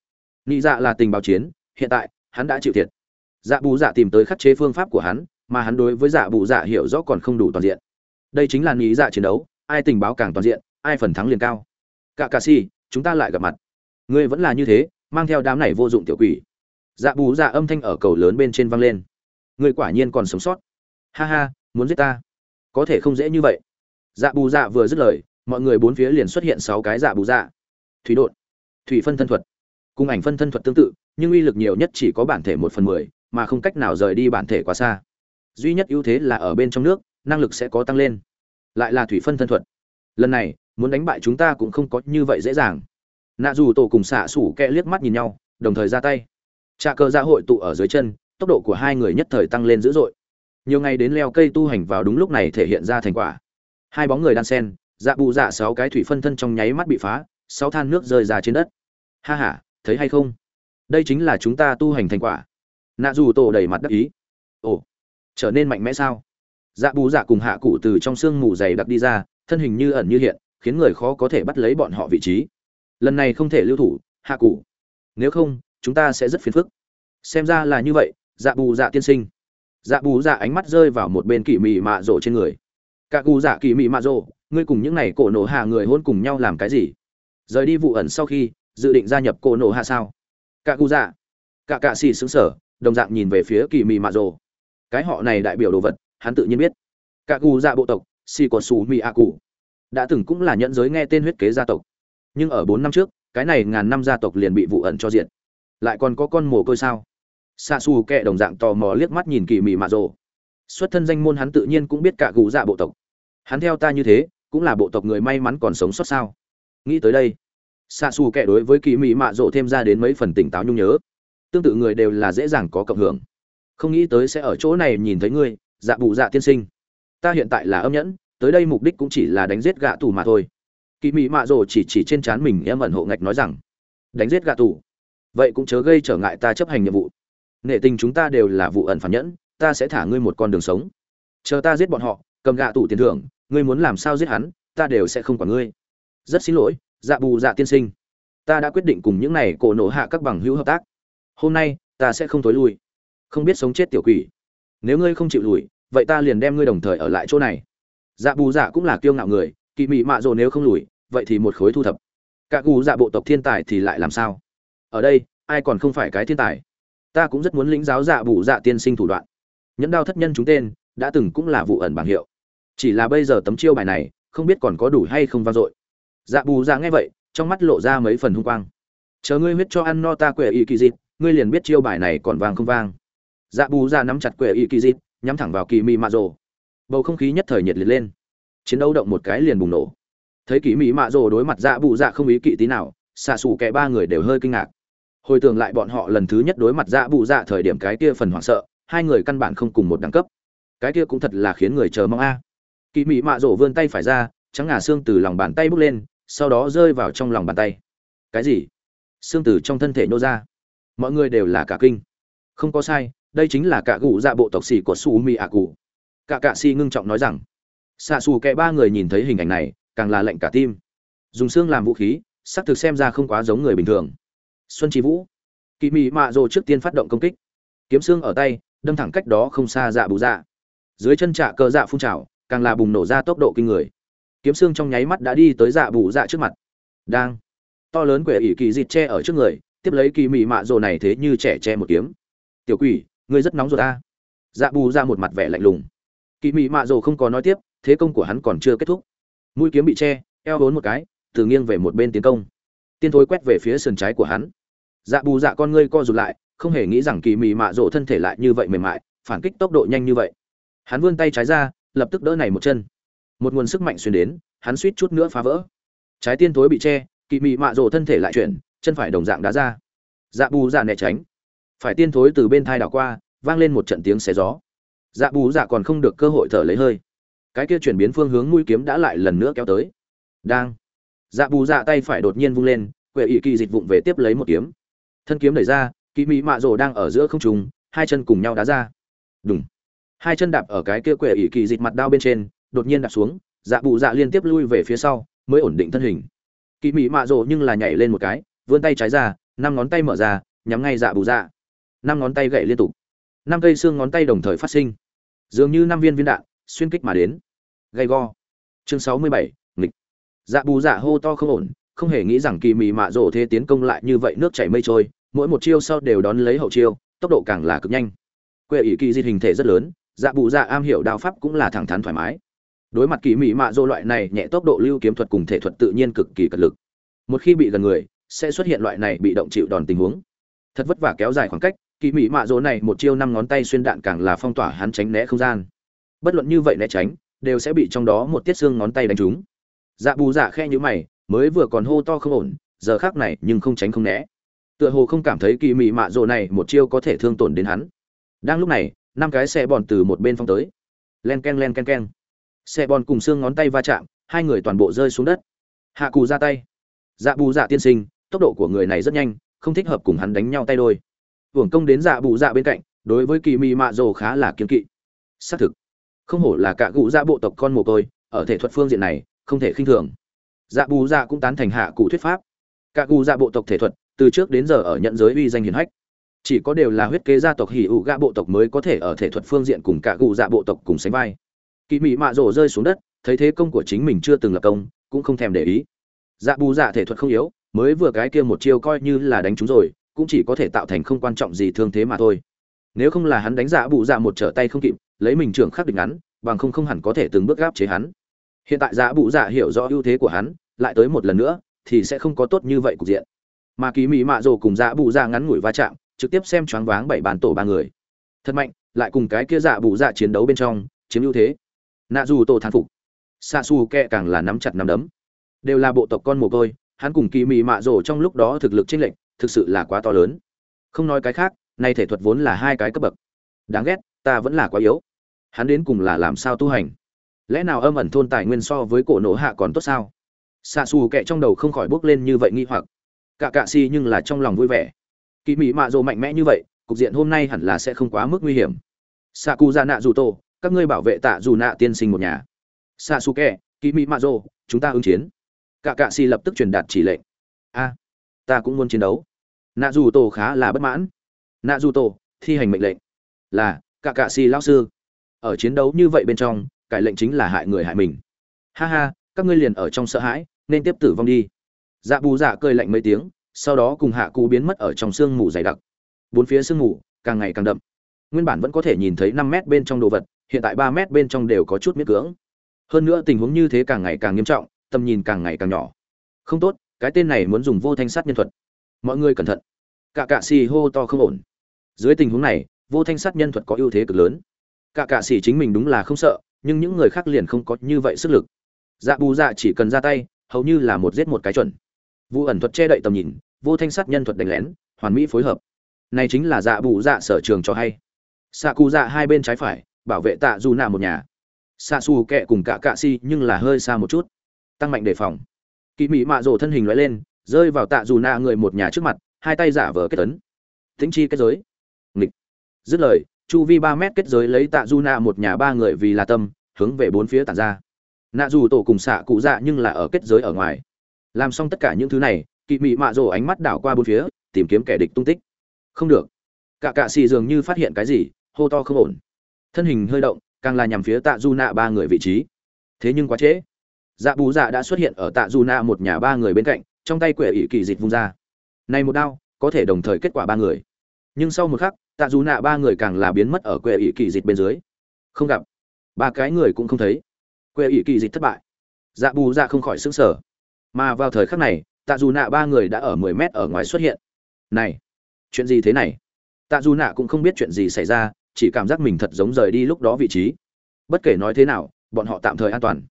Nị dạ là tình báo chiến, hiện tại, hắn đã chịu thiệt. Dạ bù dạ tìm tới khắc chế phương pháp của hắn, mà hắn đối với dạ bù dạ hiểu rõ còn không đủ toàn diện. Đây chính là nị dạ chiến đấu, ai tình báo càng toàn diện, ai phần thắng liền cao. Cả cạ sĩ chúng ta lại gặp mặt. Ngươi vẫn là như thế, mang theo đám này vô dụng tiểu quỷ. Dạ bù dạ âm thanh ở cầu lớn bên trên vang lên. Ngươi quả nhiên còn sống sót. Ha ha, muốn giết ta. Có thể không dễ như vậy dạ bù dạ vừa dứt lời, mọi người bốn phía liền xuất hiện sáu cái dạ bù dạ. Thủy đột thủy phân thân thuật. Cùng ảnh phân thân thuật tương tự, nhưng uy lực nhiều nhất chỉ có bản thể một phần mười, mà không cách nào rời đi bản thể quá xa. Duy nhất ưu thế là ở bên trong nước, năng lực sẽ có tăng lên. Lại là thủy phân thân thuật. Lần này, muốn đánh bại chúng ta cũng không có như vậy dễ dàng. Nạ dù tổ cùng xạ sủ kẹ liếc mắt nhìn nhau, đồng thời ra tay. Trà cơ ra hội tụ ở dưới chân, tốc độ của hai người nhất thời tăng lên dữ dội. Nhiều ngày đến leo cây tu hành vào đúng lúc này thể hiện ra thành quả hai bóng người đan sen dạ bù dạ sáu cái thủy phân thân trong nháy mắt bị phá, sáu than nước rơi ra trên đất. Ha h a thấy hay không? Đây chính là chúng ta tu hành thành quả. Nạ dù tổ đầy mặt đắc ý. Ồ, trở nên mạnh mẽ sao? Dạ bù dạ cùng hạ cụ từ trong sương mù dày đặc đi ra, thân hình như ẩn như hiện, khiến người khó có thể bắt lấy bọn họ vị trí. Lần này không thể lưu thủ, hạ cụ. Nếu không, chúng ta sẽ rất phiền phức. Xem ra là như vậy dạ bù dạ tiên sinh. Dạ bù dạ ánh mắt rơi vào một bên kỳ mị mạ rổ trên người cả cụ dạ kỳ mị mạ rổ ngươi cùng những này cổ nổ hạ người hôn cùng nhau làm cái gì? Rời đi vụ ẩn sau khi, dự định gia nhập cổ nổ hạ sao? Cả cụ dạ. Cả cạ xì xứng sở đồng dạng nhìn về phía kỳ mị mạ rổ cái họ này đại biểu đồ vật, hắn tự nhiên biết. Cả cụ dạ bộ tộc, xì còn xù mị a cụ. Đã từng cũng là nhận giới nghe tên huyết kế gia tộc. Nhưng ở bốn năm trước, cái này ngàn năm gia tộc liền bị vụ ẩn cho diện lại còn có con mồ côi sao? Xa xù kệ đồng dạng tò mò liếc mắt nhìn kỳ mị mạ rồ xuất thân danh môn hắn tự nhiên cũng biết cả gù dạ bộ tộc. Hắn theo ta như thế, cũng là bộ tộc người may mắn còn sống sót sao? Nghĩ tới đây xa xù kệ đối với kỳ mị mạ rộ thêm ra đến mấy phần tỉnh táo nhung nhớ. Tương tự người đều là dễ dàng có cộng hưởng. Không nghĩ tới sẽ ở chỗ này nhìn thấy ngươi dạ bù dạ tiên sinh. Ta hiện tại là âm nhẫn, tới đây mục đích cũng chỉ là đánh giết gạ tù mà thôi. Kỳ mị mạ rồ chỉ chỉ trên trán mình em ẩn hộ ngạch nói rằng, đánh giết gạ tù? Vậy cũng chớ gây trở ngại ta chấp hành nhiệm vụ. Nệ tình chúng ta đều là vụ ẩn phản nhẫn ta sẽ thả ngươi một con đường sống. Chờ ta giết bọn họ, cầm gạ tụ tiền thưởng, ngươi muốn làm sao giết hắn, ta đều sẽ không quản ngươi. Rất xin lỗi dạ bù dạ tiên sinh. Ta đã quyết định cùng những này cổ nổ hạ các bằng hữu hợp tác. Hôm nay, ta sẽ không thối lui. Không biết sống chết tiểu quỷ. Nếu ngươi không chịu lùi, vậy ta liền đem ngươi đồng thời ở lại chỗ này. Dạ bù dạ cũng là kiêu ngạo người, kỵ mị mạ rồ nếu không lùi, vậy thì một khối thu thập. Các cù dạ bộ tộc thiên tài thì lại làm sao? Ở đây, ai còn không phải cái thiên tài? Ta cũng rất muốn lĩnh giáo dạ bù dạ tiên sinh thủ đoạn nhẫn đao thất nhân chúng tên, đã từng cũng là vụ ẩn bảng hiệu. Chỉ là bây giờ tấm chiêu bài này, không biết còn có đủ hay không vang dội. Dạ bù dạ nghe vậy, trong mắt lộ ra mấy phần hung quang. Chờ ngươi huyết cho ăn no ta quệ y kỳ dịt ngươi liền biết chiêu bài này còn vang không vang. Dạ bù dạ nắm chặt quệ y kỳ dịt nhắm thẳng vào kỳ mị mạ rồ. Bầu không khí nhất thời nhiệt liệt lên. Chiến đấu động một cái liền bùng nổ. Thấy kỳ mỹ mạ rồ đối mặt dạ bù dạ không ý kỵ tí nào, xạ xù kẻ ba người đều hơi kinh ngạc. Hồi tưởng lại bọn họ lần thứ nhất đối mặt dạ bù dạ thời điểm cái kia phần hoảng sợ hai người căn bản không cùng một đẳng cấp. Cái kia cũng thật là khiến người chờ mong a. Kỳ mị mạ rổ vươn tay phải ra, trắng ngà xương từ lòng bàn tay bước lên, sau đó rơi vào trong lòng bàn tay. Cái gì? Xương từ trong thân thể nhô ra. Mọi người đều là cả kinh. Không có sai, đây chính là cả cụ dạ bộ tộc xì của su mi ạ cụ cả cạ si ngưng trọng nói rằng, xạ xù kẹ ba người nhìn thấy hình ảnh này, càng là lệnh cả tim. Dùng xương làm vũ khí, xác thực xem ra không quá giống người bình thường. Xuân trí vũ. Kỳ mị mạ rồ trước tiên phát động công kích. Kiếm xương ở tay đâm thẳng cách đó không xa dạ bù dạ. Dưới chân trạ cơ dạ phun trào, càng là bùng nổ ra tốc độ kinh người. Kiếm xương trong nháy mắt đã đi tới dạ bù dạ trước mặt. Đang. To lớn quệ ỷ kỳ dịt che ở trước người, tiếp lấy kỳ mị mạ rồ này thế như trẻ che một kiếm. Tiểu quỷ, ngươi rất nóng rồi ta. Dạ bù ra một mặt vẻ lạnh lùng. Kỳ mị mạ rồ không có nói tiếp, thế công của hắn còn chưa kết thúc. Mũi kiếm bị che, eo bốn một cái, từ nghiêng về một bên tiến công. Tiên thối quét về phía sườn trái của hắn. Dạ bù dạ con ngươi co rụt lại không hề nghĩ rằng kỳ mị mạ rộ thân thể lại như vậy mềm mại, phản kích tốc độ nhanh như vậy. Hắn vươn tay trái ra, lập tức đỡ này một chân. Một nguồn sức mạnh xuyên đến, hắn suýt chút nữa phá vỡ. Trái tiên thối bị che, kỳ mị mạ rộ thân thể lại chuyển, chân phải đồng dạng đá ra. Dạ bù dạ né tránh. Phải tiên thối từ bên thai đảo qua, vang lên một trận tiếng xé gió. Dạ bù dạ còn không được cơ hội thở lấy hơi. Cái kia chuyển biến phương hướng mũi kiếm đã lại lần nữa kéo tới. Đang. Dạ bù dạ tay phải đột nhiên vung lên, quệ ỵ kỳ dịch vụng về tiếp lấy một kiếm. Thân kiếm đẩy ra kỳ mỹ mạ rồ đang ở giữa không trùng hai chân cùng nhau đá ra. Đúng hai chân đạp ở cái kia quệ ỷ kỳ dịch mặt đao bên trên, đột nhiên đạp xuống dạ bù dạ liên tiếp lui về phía sau, mới ổn định thân hình. Kỳ mỹ mạ rồ nhưng là nhảy lên một cái, vươn tay trái ra, năm ngón tay mở ra, nhắm ngay dạ bù dạ. Năm ngón tay gậy liên tục. Năm cây xương ngón tay đồng thời phát sinh. Dường như năm viên viên đạn, xuyên kích mà đến. Gay go. Chương sáu mươi bảy, nghịch. Dạ bù dạ hô to không ổn, không hề nghĩ rằng kỳ mị mạ rổ thế tiến công lại như vậy nước chảy mây trôi mỗi một chiêu sau đều đón lấy hậu chiêu, tốc độ càng là cực nhanh. Quê ỷ kỳ di hình thể rất lớn dạ bù dạ am hiểu đao pháp cũng là thẳng thắn thoải mái. Đối mặt kỳ mỹ mạ dô loại này nhẹ tốc độ lưu kiếm thuật cùng thể thuật tự nhiên cực kỳ cật lực. Một khi bị gần người, sẽ xuất hiện loại này bị động chịu đòn tình huống. Thật vất vả kéo dài khoảng cách, kỳ mỹ mạ rổ này một chiêu năm ngón tay xuyên đạn càng là phong tỏa hắn tránh né không gian. Bất luận như vậy né tránh, đều sẽ bị trong đó một tiết xương ngón tay đánh trúng. Dạ bù dạ khe như mày, mới vừa còn hô to không ổn, giờ khác này nhưng không tránh không né tựa hồ không cảm thấy kỳ mị mạ rộ này một chiêu có thể thương tổn đến hắn. Đang lúc này, năm cái xe bòn từ một bên phong tới. Len k e n len k e n k e n xe bòn cùng xương ngón tay va chạm, hai người toàn bộ rơi xuống đất. Hạ cù ra tay. Dạ bù dạ tiên sinh, tốc độ của người này rất nhanh, không thích hợp cùng hắn đánh nhau tay đôi. Hưởng công đến dạ bù dạ bên cạnh, đối với kỳ mị mạ rồ khá là kiên kỵ. Xác thực, không hổ là cả cụ dạ bộ tộc con mồ côi, ở thể thuật phương diện này, không thể khinh thường. Dạ bù dạ cũng tán thành hạ cụ thuyết pháp. Cả cụ dạ bộ tộc thể thuật từ trước đến giờ ở nhận giới uy danh hiển hách. Chỉ có đều là huyết kế gia tộc hỉ ủ gạ bộ tộc mới có thể ở thể thuật phương diện cùng cả cụ dạ bộ tộc cùng sánh vai. Kỳ mị mạ rổ rơi xuống đất, thấy thế công của chính mình chưa từng lập công, cũng không thèm để ý. Dạ bù dạ thể thuật không yếu, mới vừa cái kia một chiêu coi như là đánh chúng rồi, cũng chỉ có thể tạo thành không quan trọng gì thương thế mà thôi. Nếu không là hắn đánh dạ bù dạ một trở tay không kịp, lấy mình trưởng khắc định ngắn, bằng không không hẳn có thể từng bước gáp chế hắn. Hiện tại dạ bù dạ hiểu rõ ưu thế của hắn, lại tới một lần nữa, thì sẽ không có tốt như vậy cục diện mà kỳ mỹ mạ rồ cùng dạ bụ dạ ngắn ngủi va chạm, trực tiếp xem choáng váng bảy bàn tổ ba người. Thật mạnh, lại cùng cái kia dạ bụ dạ chiến đấu bên trong, chiếm ưu thế. Nạ dù tổ thán phục. Xa xù kẹ càng là nắm chặt nắm đấm. Đều là bộ tộc con mồ côi, hắn cùng kỳ mỹ mạ rồ trong lúc đó thực lực chênh lệch, thực sự là quá to lớn. Không nói cái khác, nay thể thuật vốn là hai cái cấp bậc. Đáng ghét, ta vẫn là quá yếu. Hắn đến cùng là làm sao tu hành? Lẽ nào âm ẩn thôn tài nguyên so với cổ nổ hạ còn tốt sao? Xa xù kệ trong đầu không khỏi bước lên như vậy nghi hoặc cả cạ si nhưng là trong lòng vui vẻ. Kỳ mỹ mạ dồ mạnh mẽ như vậy, cục diện hôm nay hẳn là sẽ không quá mức nguy hiểm. Xạ cụ ra nạ dù tô các ngươi bảo vệ tạ dù nạ tiên sinh một nhà. Xạ su kè kỳ mỹ mạ dồ chúng ta ứng chiến. Cả cạ si lập tức truyền đạt chỉ lệnh. A, ta cũng muốn chiến đấu. Nạ dù tô khá là bất mãn. Nạ dù tô thi hành mệnh lệnh. Là, cả cạ si lão sư. Ở chiến đấu như vậy bên trong, cải lệnh chính là hại người hại mình. Ha ha, các ngươi liền ở trong sợ hãi, nên tiếp tử vong đi dạ bù dạ cơi lạnh mấy tiếng, sau đó cùng hạ cụ biến mất ở trong sương mù dày đặc. Bốn phía sương mù càng ngày càng đậm. Nguyên bản vẫn có thể nhìn thấy năm mét bên trong đồ vật, hiện tại ba mét bên trong đều có chút miết cưỡng. Hơn nữa tình huống như thế càng ngày càng nghiêm trọng, tầm nhìn càng ngày càng nhỏ. Không tốt, cái tên này muốn dùng vô thanh sát nhân thuật. Mọi người cẩn thận. Cả cạ xì hô to không ổn. Dưới tình huống này, vô thanh sát nhân thuật có ưu thế cực lớn. Cả cạ xì chính mình đúng là không sợ, nhưng những người khác liền không có như vậy sức lực. Dạ bù dạ chỉ cần ra tay, hầu như là một giết một cái chuẩn vụ ẩn thuật che đậy tầm nhìn, vô thanh sát nhân thuật đánh lén, hoàn mỹ phối hợp. Này chính là dạ bù dạ sở trường cho hay. Xạ cụ dạ hai bên trái phải, bảo vệ tạ dù nạ một nhà. Xạ xù kẹ cùng cả cạ si nhưng là hơi xa một chút. Tăng mạnh đề phòng. Kỵ mỹ mạ rổ thân hình loại lên, rơi vào tạ dù nạ người một nhà trước mặt, hai tay giả vờ kết tấn tĩnh chi kết giới. Nghịch. Dứt lời, chu vi ba mét kết giới lấy tạ du nạ một nhà ba người vì là tâm, hướng về bốn phía tản ra. Nạ dù tổ cùng xạ cụ dạ nhưng là ở kết giới ở ngoài làm xong tất cả những thứ này, kỵ mị mạ rồ ánh mắt đảo qua bốn phía, tìm kiếm kẻ địch tung tích. Không được. Cả cạ xì dường như phát hiện cái gì, hô to không ổn. Thân hình hơi động, càng là nhằm phía tạ du nạ ba người vị trí. Thế nhưng quá trễ. Dạ bù dạ đã xuất hiện ở tạ du nạ một nhà ba người bên cạnh, trong tay quẻ ỷ kỳ dịch vung ra. Này một đao, có thể đồng thời kết quả ba người. Nhưng sau một khắc, tạ du nạ ba người càng là biến mất ở quẻ ỷ kỳ dịch bên dưới. Không gặp. Ba cái người cũng không thấy. Quẻ ỷ kỳ dịch thất bại. Dạ bù dạ không khỏi xứng sở mà vào thời khắc này, tạ dù nạ ba người đã ở mười mét ở ngoài xuất hiện. Này, chuyện gì thế này? Tạ dù nạ cũng không biết chuyện gì xảy ra, chỉ cảm giác mình thật giống rời đi lúc đó vị trí. Bất kể nói thế nào, bọn họ tạm thời an toàn.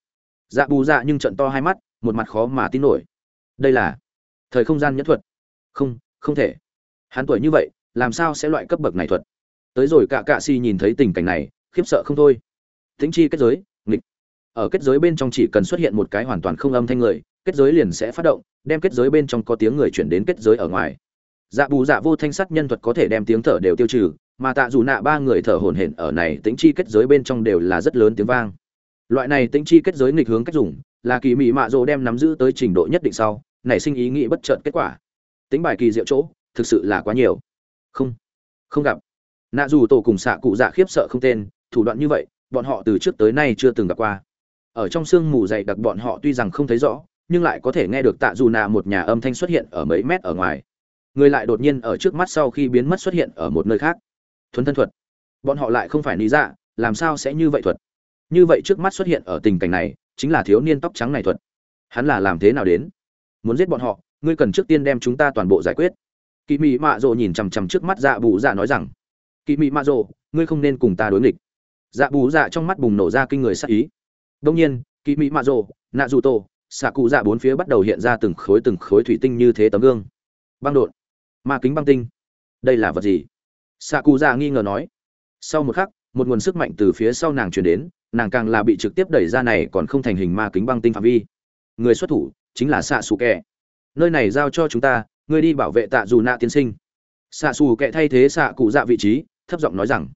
Dạ bù dạ nhưng trận to hai mắt, một mặt khó mà tin nổi. Đây là thời không gian nhẫn thuật. Không không thể. Hắn tuổi như vậy, làm sao sẽ loại cấp bậc này thuật? Tới rồi cả cạ si nhìn thấy tình cảnh này, khiếp sợ không thôi. Tính chi kết giới, nghịch. Ở kết giới bên trong chỉ cần xuất hiện một cái hoàn toàn không âm thanh người kết giới liền sẽ phát động, đem kết giới bên trong có tiếng người chuyển đến kết giới ở ngoài. Dạ bù dạ vô thanh sắt nhân thuật có thể đem tiếng thở đều tiêu trừ, mà tạ dù nạ ba người thở hổn hển ở này tính chi kết giới bên trong đều là rất lớn tiếng vang. Loại này tính chi kết giới nghịch hướng cách dùng, là kỳ mỹ mạ rỗ đem nắm giữ tới trình độ nhất định sau, nảy sinh ý nghĩ bất chợt kết quả. Tính bài kỳ diệu chỗ, thực sự là quá nhiều. Không không gặp. Nạ dù tổ cùng xạ cụ dạ khiếp sợ không tên, thủ đoạn như vậy, bọn họ từ trước tới nay chưa từng gặp qua. Ở trong sương mù dày đặc bọn họ tuy rằng không thấy rõ nhưng lại có thể nghe được tạ dù nạ một nhà âm thanh xuất hiện ở mấy mét ở ngoài. Người lại đột nhiên ở trước mắt sau khi biến mất xuất hiện ở một nơi khác. Thuấn thân thuật. Bọn họ lại không phải lý dạ làm sao sẽ như vậy thuật? Như vậy trước mắt xuất hiện ở tình cảnh này, chính là thiếu niên tóc trắng này thuật. Hắn là làm thế nào đến? Muốn giết bọn họ, ngươi cần trước tiên đem chúng ta toàn bộ giải quyết. Kỳ mị mạ rộ nhìn chằm chằm trước mắt dạ bù dạ nói rằng kỳ mị mạ rộ ngươi không nên cùng ta đối nghịch. Dạ bù dạ trong mắt bùng nổ ra kinh người sắc ý. Đông nhiên kỳ mị mạ rộ nạ dù tổ xạ cụ dạ bốn phía bắt đầu hiện ra từng khối từng khối thủy tinh như thế tấm gương. Băng đột ma kính băng tinh. Đây là vật gì? Xạ cụ dạ nghi ngờ nói. Sau một khắc, một nguồn sức mạnh từ phía sau nàng truyền đến, nàng càng là bị trực tiếp đẩy ra này còn không thành hình ma kính băng tinh phạm vi. Người xuất thủ chính là xạ xù kẹ nơi này giao cho chúng ta, ngươi đi bảo vệ tạ dù nạ tiên sinh. Xạ xù kẹ thay thế xạ cụ dạ vị trí, thấp giọng nói rằng,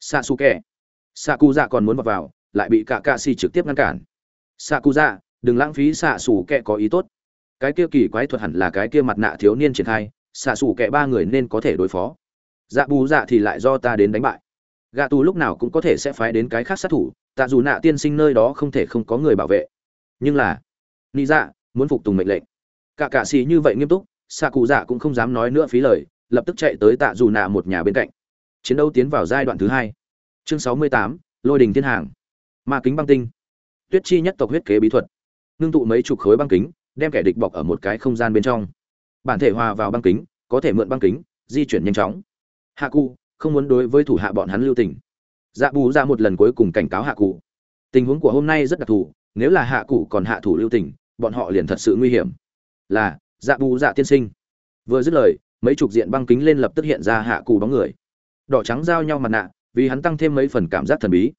xạ xù kẹ xạ cụ dạ còn muốn vào vào lại bị cả cạ xì trực tiếp ngăn cản. Xạ cụ dạ đừng lãng phí xạ xù kẹ có ý tốt. Cái kia kỳ quái thuật hẳn là cái kia mặt nạ thiếu niên triển khai, xạ xù kẹ ba người nên có thể đối phó. Dạ bù dạ thì lại do ta đến đánh bại. Gạ tù lúc nào cũng có thể sẽ phái đến cái khác sát thủ, tạ dù nạ tiên sinh nơi đó không thể không có người bảo vệ. Nhưng là ni dạ muốn phục tùng mệnh lệnh. Cả cạ xì như vậy nghiêm túc, xạ cụ dạ cũng không dám nói nữa phí lời, lập tức chạy tới tạ dù nạ một nhà bên cạnh. Chiến đấu tiến vào giai đoạn thứ hai. Chương sáu mươi tám, lôi đình thiên hàng. Ma kính băng tinh. Tuyết chi nhất tộc huyết kế bí thuật ngưng tụ mấy chục khối băng kính, đem kẻ địch bọc ở một cái không gian bên trong. Bản thể hòa vào băng kính, có thể mượn băng kính, di chuyển nhanh chóng. Hạ cụ, không muốn đối với thủ hạ bọn hắn lưu tình. Dạ bù ra một lần cuối cùng cảnh cáo hạ cụ. Tình huống của hôm nay rất đặc thù, nếu là hạ cụ còn hạ thủ lưu tình, bọn họ liền thật sự nguy hiểm. Là dạ bù dạ tiên sinh. Vừa dứt lời, mấy chục diện băng kính lên lập tức hiện ra hạ cụ bóng người. Đỏ trắng giao nhau mặt nạ, vì hắn tăng thêm mấy phần cảm giác thần bí.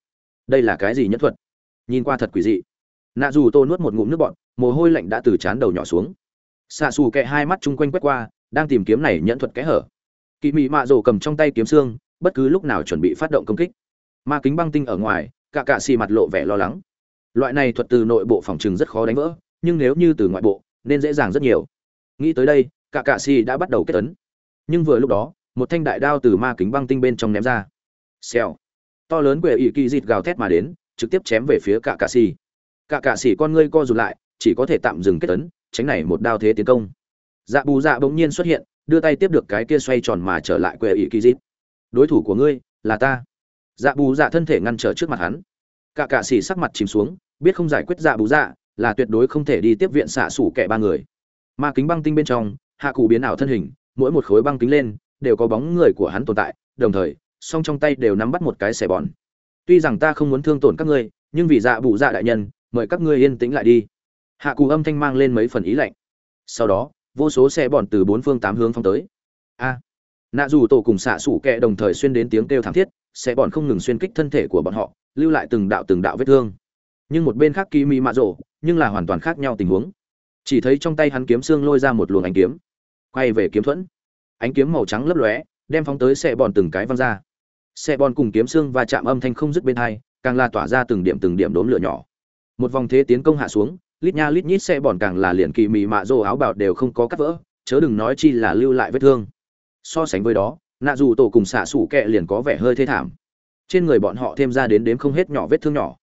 Đây là cái gì nhất thuật? Nhìn qua thật quỷ dị nạ dù tô nuốt một ngụm nước bọn mồ hôi lạnh đã từ chán đầu nhỏ xuống. Xạ xù kẹ hai mắt chung quanh quét qua, đang tìm kiếm này nhẫn thuật kẽ hở. Kỳ mị mạ rổ cầm trong tay kiếm xương, bất cứ lúc nào chuẩn bị phát động công kích. Ma kính băng tinh ở ngoài, cả cạ xì mặt lộ vẻ lo lắng. Loại này thuật từ nội bộ phòng trừng rất khó đánh vỡ, nhưng nếu như từ ngoại bộ, nên dễ dàng rất nhiều. Nghĩ tới đây, cả cạ xì đã bắt đầu kết tấn nhưng vừa lúc đó, một thanh đại đao từ ma kính băng tinh bên trong ném ra. Xèo. To lớn quệ ỵ kỳ dịt gào thét mà đến, trực tiếp chém về phía cả cạ xì cả cả sĩ con ngươi co rụt lại, chỉ có thể tạm dừng kết tấn tránh này một đao thế tiến công. Dạ bù dạ bỗng nhiên xuất hiện, đưa tay tiếp được cái kia xoay tròn mà trở lại quệ ỷ kỳ dịt đối thủ của ngươi, là ta. Dạ bù dạ thân thể ngăn trở trước mặt hắn. Cả cả sĩ sắc mặt chìm xuống, biết không giải quyết dạ bù dạ là tuyệt đối không thể đi tiếp viện xạ sủ kẻ ba người. Ma kính băng tinh bên trong, hạ cụ biến ảo thân hình, mỗi một khối băng kính lên, đều có bóng người của hắn tồn tại, đồng thời, song trong tay đều nắm bắt một cái xẻ bòn. Tuy rằng ta không muốn thương tổn các ngươi, nhưng vì dạ bù dạ đại nhân mời các ngươi yên tĩnh lại đi. Hạ cù âm thanh mang lên mấy phần ý lạnh. Sau đó, vô số xe bọn từ bốn phương tám hướng phong tới. A! Nạ dù tổ cùng xạ sủ kẹ đồng thời xuyên đến tiếng kêu thảm thiết, xe bọn không ngừng xuyên kích thân thể của bọn họ, lưu lại từng đạo từng đạo vết thương. Nhưng một bên khác kỳ mỹ mạ rộ nhưng là hoàn toàn khác nhau tình huống. Chỉ thấy trong tay hắn kiếm xương lôi ra một luồng ánh kiếm. Quay về kiếm thuẫn. Ánh kiếm màu trắng lấp lóe, đem phóng tới xe bòn từng cái văng ra. Xe bòn cùng kiếm xương và chạm âm thanh không dứt bên hai, càng là tỏa ra từng điểm từng điểm đốm lửa nhỏ một vòng thế tiến công hạ xuống, lít nha lít nhít xe bòn càng là liền kỳ mị mạ rồ áo bào đều không có cắt vỡ, chớ đừng nói chi là lưu lại vết thương. So sánh với đó, nạ dù tổ cùng xạ sủ kẹ liền có vẻ hơi thê thảm. Trên người bọn họ thêm ra đến đếm không hết nhỏ vết thương nhỏ.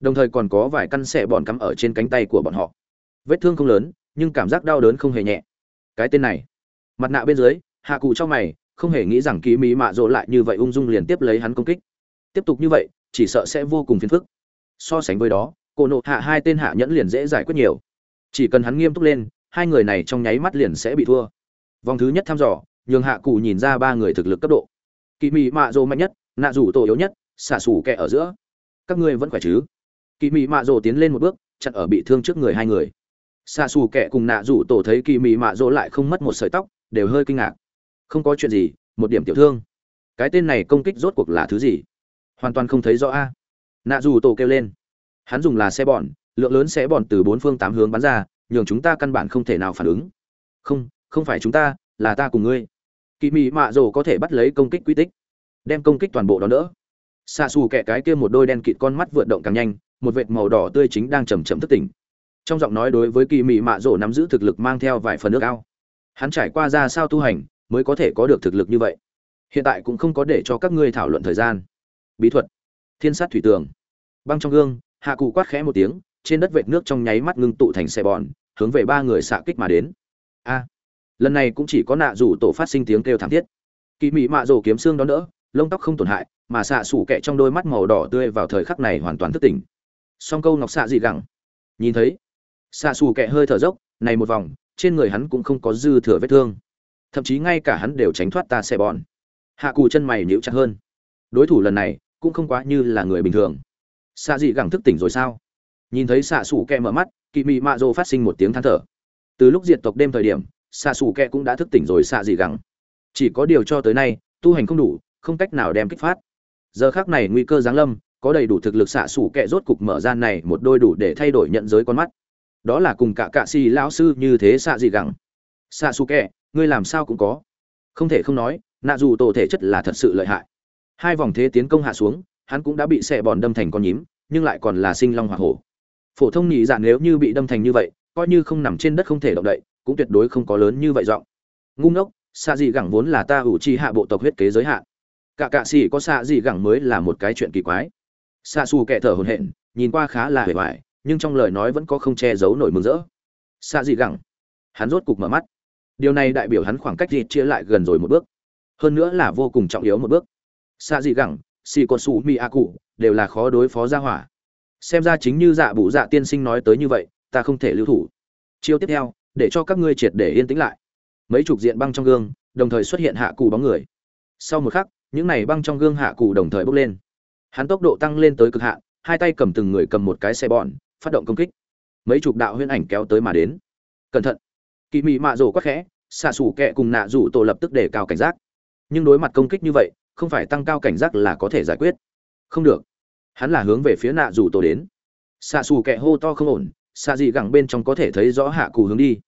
Đồng thời còn có vài căn xẻ bòn cắm ở trên cánh tay của bọn họ. Vết thương không lớn, nhưng cảm giác đau đớn không hề nhẹ. Cái tên này. Mặt nạ bên dưới, hạ cụ trong mày, không hề nghĩ rằng ký mỹ mạ rộ lại như vậy ung dung liền tiếp lấy hắn công kích. Tiếp tục như vậy, chỉ sợ sẽ vô cùng phiền phức. So sánh với đó cổ nộ hạ hai tên hạ nhẫn liền dễ giải quyết nhiều. Chỉ cần hắn nghiêm túc lên, hai người này trong nháy mắt liền sẽ bị thua. Vòng thứ nhất thăm dò, nhường hạ cụ nhìn ra ba người thực lực cấp độ. Kỳ mị mạ rồ mạnh nhất, nạ rủ tổ yếu nhất, xả xù kẹ ở giữa. Các ngươi vẫn khỏe chứ? Kỳ mị mạ rồ tiến lên một bước, chặn ở bị thương trước người hai người. Xả xù kẹ cùng nạ rủ tổ thấy kỳ mị mạ rồ lại không mất một sợi tóc, đều hơi kinh ngạc. Không có chuyện gì, một điểm tiểu thương. Cái tên này công kích rốt cuộc là thứ gì? Hoàn toàn không thấy rõ a. Nạ rủ tổ kêu lên hắn dùng là xe bọn, lượng lớn xe bọn từ bốn phương tám hướng bắn ra, nhường chúng ta căn bản không thể nào phản ứng. Không không phải chúng ta, là ta cùng ngươi. Kỳ mị mạ rồ có thể bắt lấy công kích quy tích, đem công kích toàn bộ đó nữa xa xù kẹ cái kia một đôi đen kịt con mắt vượt động càng nhanh, một vệt màu đỏ tươi chính đang chầm chậm thức tỉnh. Trong giọng nói đối với kỳ mị mạ rồ nắm giữ thực lực mang theo vài phần nước ao. Hắn trải qua ra sao tu hành, mới có thể có được thực lực như vậy. Hiện tại cũng không có để cho các ngươi thảo luận thời gian. Bí thuật. Thiên sát thủy tường. Băng trong gương hạ cụ quát khẽ một tiếng, trên đất vệt nước trong nháy mắt ngưng tụ thành xe bòn, hướng về ba người xạ kích mà đến. A! Lần này cũng chỉ có nạ rủ tổ phát sinh tiếng kêu thảm thiết. Kỳ mị mạ rổ kiếm xương đó đỡ, lông tóc không tổn hại, mà xạ sủ kẹ trong đôi mắt màu đỏ tươi vào thời khắc này hoàn toàn thức tỉnh. Song câu ngọc xạ dị gẳng. Nhìn thấy, xạ sủ kẹ hơi thở dốc, này một vòng, trên người hắn cũng không có dư thừa vết thương. Thậm chí ngay cả hắn đều tránh thoát ta xe bòn. Hạ cù chân mày nhíu chặt hơn. Đối thủ lần này cũng không quá như là người bình thường xạ dị gẳng thức tỉnh rồi sao? Nhìn thấy xạ sủ kẹ mở mắt kỳ mị mạ rồ phát sinh một tiếng than thở. Từ lúc diệt tộc đêm thời điểm, xạ xù kẹ cũng đã thức tỉnh rồi xạ dị gẳng. chỉ có điều cho tới nay, tu hành không đủ, không cách nào đem kích phát. Giờ khác này nguy cơ giáng lâm, có đầy đủ thực lực xạ xù kẹ rốt cục mở ra này một đôi đủ để thay đổi nhận giới con mắt. Đó là cùng cả cạ xì lão sư như thế xạ dị gẳng. xạ xù kẹ, ngươi làm sao cũng có. Không thể không nói, nạ dù tổ thể chất là thật sự lợi hại. Hai vòng thế tiến công hạ xuống hắn cũng đã bị xẻ bòn đâm thành con nhím, nhưng lại còn là sinh long hỏa hổ. Phổ thông nhị dạ nếu như bị đâm thành như vậy, coi như không nằm trên đất không thể động đậy, cũng tuyệt đối không có lớn như vậy giọng. Ngu ngốc xạ dị gẳng vốn là ta ủ chi hạ bộ tộc huyết kế giới hạn. Cả cạ xỉ có xạ dị gẳng mới là một cái chuyện kỳ quái. Xạ xù kệ thở hồn hện nhìn qua khá là hề vải nhưng trong lời nói vẫn có không che giấu nổi mừng rỡ. Xạ dị gẳng, hắn rốt cục mở mắt. Điều này đại biểu hắn khoảng cách gì chia lại gần rồi một bước. Hơn nữa là vô cùng trọng yếu một bước. Xạ dị gẳng xì con su mi a cụ đều là khó đối phó ra hỏa. Xem ra chính như dạ bụ dạ tiên sinh nói tới như vậy, ta không thể lưu thủ. Chiêu tiếp theo, để cho các ngươi triệt để yên tĩnh lại. Mấy chục diện băng trong gương, đồng thời xuất hiện hạ cụ bóng người. Sau một khắc, những này băng trong gương hạ cụ đồng thời bốc lên. Hắn tốc độ tăng lên tới cực hạn, hai tay cầm từng người cầm một cái xe bọn phát động công kích. Mấy chục đạo huyễn ảnh kéo tới mà đến. Cẩn thận. Kỳ mị mạ rổ quắc khẽ, xạ xủ kẹ cùng nạ rủ tổ lập tức để cao cảnh giác. Nhưng đối mặt công kích như vậy không phải tăng cao cảnh giác là có thể giải quyết. Không được. Hắn là hướng về phía nạ rủ tổ đến. Xạ xù kẹ hô to không ổn, xạ dị gẳng bên trong có thể thấy rõ hạ cù hướng đi.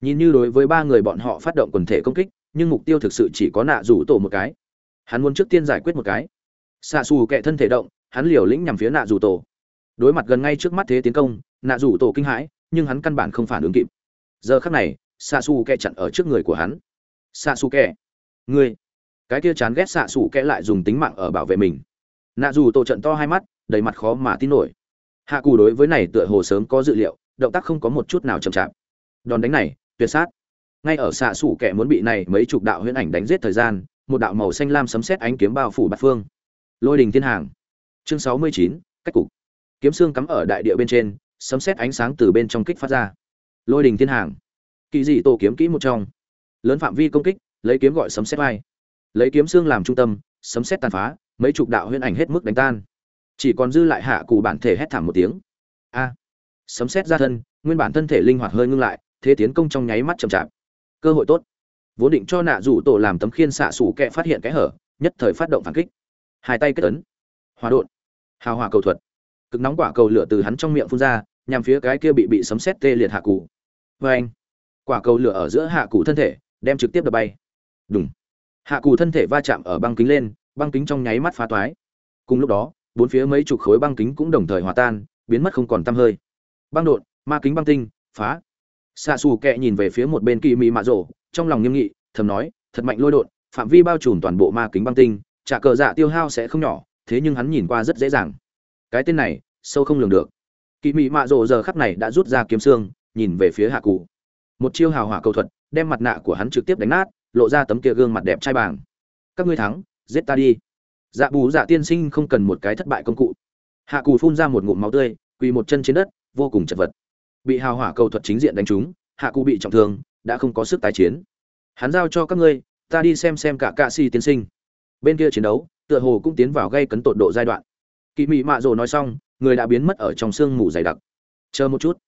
Nhìn như đối với ba người bọn họ phát động quần thể công kích, nhưng mục tiêu thực sự chỉ có nạ rủ tổ một cái. Hắn muốn trước tiên giải quyết một cái. Xạ xù kẹ thân thể động, hắn liều lĩnh nhằm phía nạ rủ tổ. Đối mặt gần ngay trước mắt thế tiến công, nạ rủ tổ kinh hãi, nhưng hắn căn bản không phản ứng kịp. Giờ khắc này, xạ xù kẹ chặn ở trước người của hắn. Xạ xù kẹ. Ngươi cái kia chán ghét xạ xù kẽ lại dùng tính mạng ở bảo vệ mình. Nạ dù tổ trận to hai mắt, đầy mặt khó mà tin nổi. Hạ cù đối với này tựa hồ sớm có dự liệu, động tác không có một chút nào chậm chạp. Đòn đánh này, tuyệt sát. Ngay ở xạ sủ kẻ muốn bị này mấy chục đạo huyễn ảnh đánh giết thời gian, một đạo màu xanh lam sấm sét ánh kiếm bao phủ bát phương. Lôi đình thiên hàng. Chương sáu mươi chín, cách cục. Kiếm xương cắm ở đại địa bên trên, sấm sét ánh sáng từ bên trong kích phát ra. Lôi đình thiên hàng. Kỳ dị tổ kiếm kỹ một trong. Lớn phạm vi công kích, lấy kiếm gọi sấm sét vai lấy kiếm xương làm trung tâm, sấm sét tàn phá, mấy chục đạo huyễn ảnh hết mức đánh tan. Chỉ còn dư lại hạ cụ bản thể hét thảm một tiếng. A! Sấm xét ra thân, nguyên bản thân thể linh hoạt hơi ngưng lại, thế tiến công trong nháy mắt chậm chạp. Cơ hội tốt. Vốn định cho nạ rủ tổ làm tấm khiên xạ sủ kẹ phát hiện cái hở, nhất thời phát động phản kích. Hai tay kết ấn. Hòa đột hào hòa cầu thuật. Cực nóng quả cầu lửa từ hắn trong miệng phun ra, nhằm phía cái kia bị bị sấm xét tê liệt hạ cụ. Vê anh quả cầu lửa ở giữa hạ cụ thân thể, đem trực tiếp đập bay. Đúng hạ cù thân thể va chạm ở băng kính lên, băng kính trong nháy mắt phá toái. Cùng lúc đó, bốn phía mấy chục khối băng kính cũng đồng thời hòa tan, biến mất không còn tăm hơi. Băng đột, ma kính băng tinh, phá. Xạ xù kẹ nhìn về phía một bên kỳ mị mạ rổ, trong lòng nghiêm nghị, thầm nói, thật mạnh lôi đột, phạm vi bao trùm toàn bộ ma kính băng tinh, trả cờ dạ tiêu hao sẽ không nhỏ, thế nhưng hắn nhìn qua rất dễ dàng. Cái tên này, sâu không lường được. Kỳ mị mạ rộ giờ khắp này đã rút ra kiếm xương, nhìn về phía hạ cụ một chiêu hào hỏa cầu thuật, đem mặt nạ của hắn trực tiếp đánh nát lộ ra tấm kia gương mặt đẹp trai bàng. Các ngươi thắng, giết ta đi. Dạ bù dạ tiên sinh không cần một cái thất bại công cụ. Hạ cù phun ra một ngụm máu tươi, quỳ một chân trên đất, vô cùng chật vật. Bị hào hỏa cầu thuật chính diện đánh trúng, hạ Cừ bị trọng thương, đã không có sức tái chiến. Hắn giao cho các ngươi, ta đi xem xem cả cạ si tiên sinh. Bên kia chiến đấu, tựa hồ cũng tiến vào gây cấn tột độ giai đoạn. Kỵ mị mạ rồ nói xong, người đã biến mất ở trong sương mù dày đặc. Chờ một chút.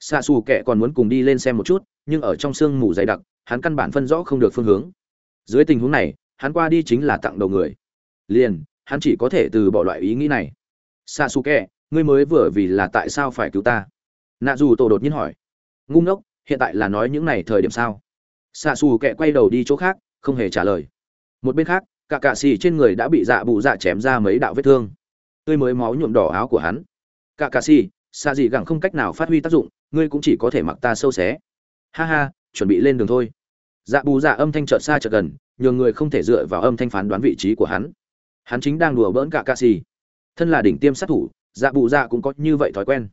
Xạ xù kệ còn muốn cùng đi lên xem một chút, nhưng ở trong sương mù dày đặc hắn căn bản phân rõ không được phương hướng. Dưới tình huống này, hắn qua đi chính là tặng đầu người. Liền, hắn chỉ có thể từ bỏ loại ý nghĩ này. Xạ xù kệ ngươi mới vừa vì là tại sao phải cứu ta? Nạ dù tổ đột nhiên hỏi. Ngu ngốc, hiện tại là nói những này thời điểm sao? Xạ xù kệ quay đầu đi chỗ khác, không hề trả lời. Một bên khác cả cạ xì trên người đã bị dạ bụ dạ chém ra mấy đạo vết thương. Tươi mới máu nhuộm đỏ áo của hắn. Cả cạ xì xa dị gẳng không cách nào phát huy tác dụng, ngươi cũng chỉ có thể mặc ta sâu xé. Ha ha, chuẩn bị lên đường thôi dạ bù dạ âm thanh chợt xa chợt gần, nhường người không thể dựa vào âm thanh phán đoán vị trí của hắn. Hắn chính đang đùa bỡn cả cạ xì thân là đỉnh tiêm sát thủ dạ bù dạ cũng có như vậy thói quen.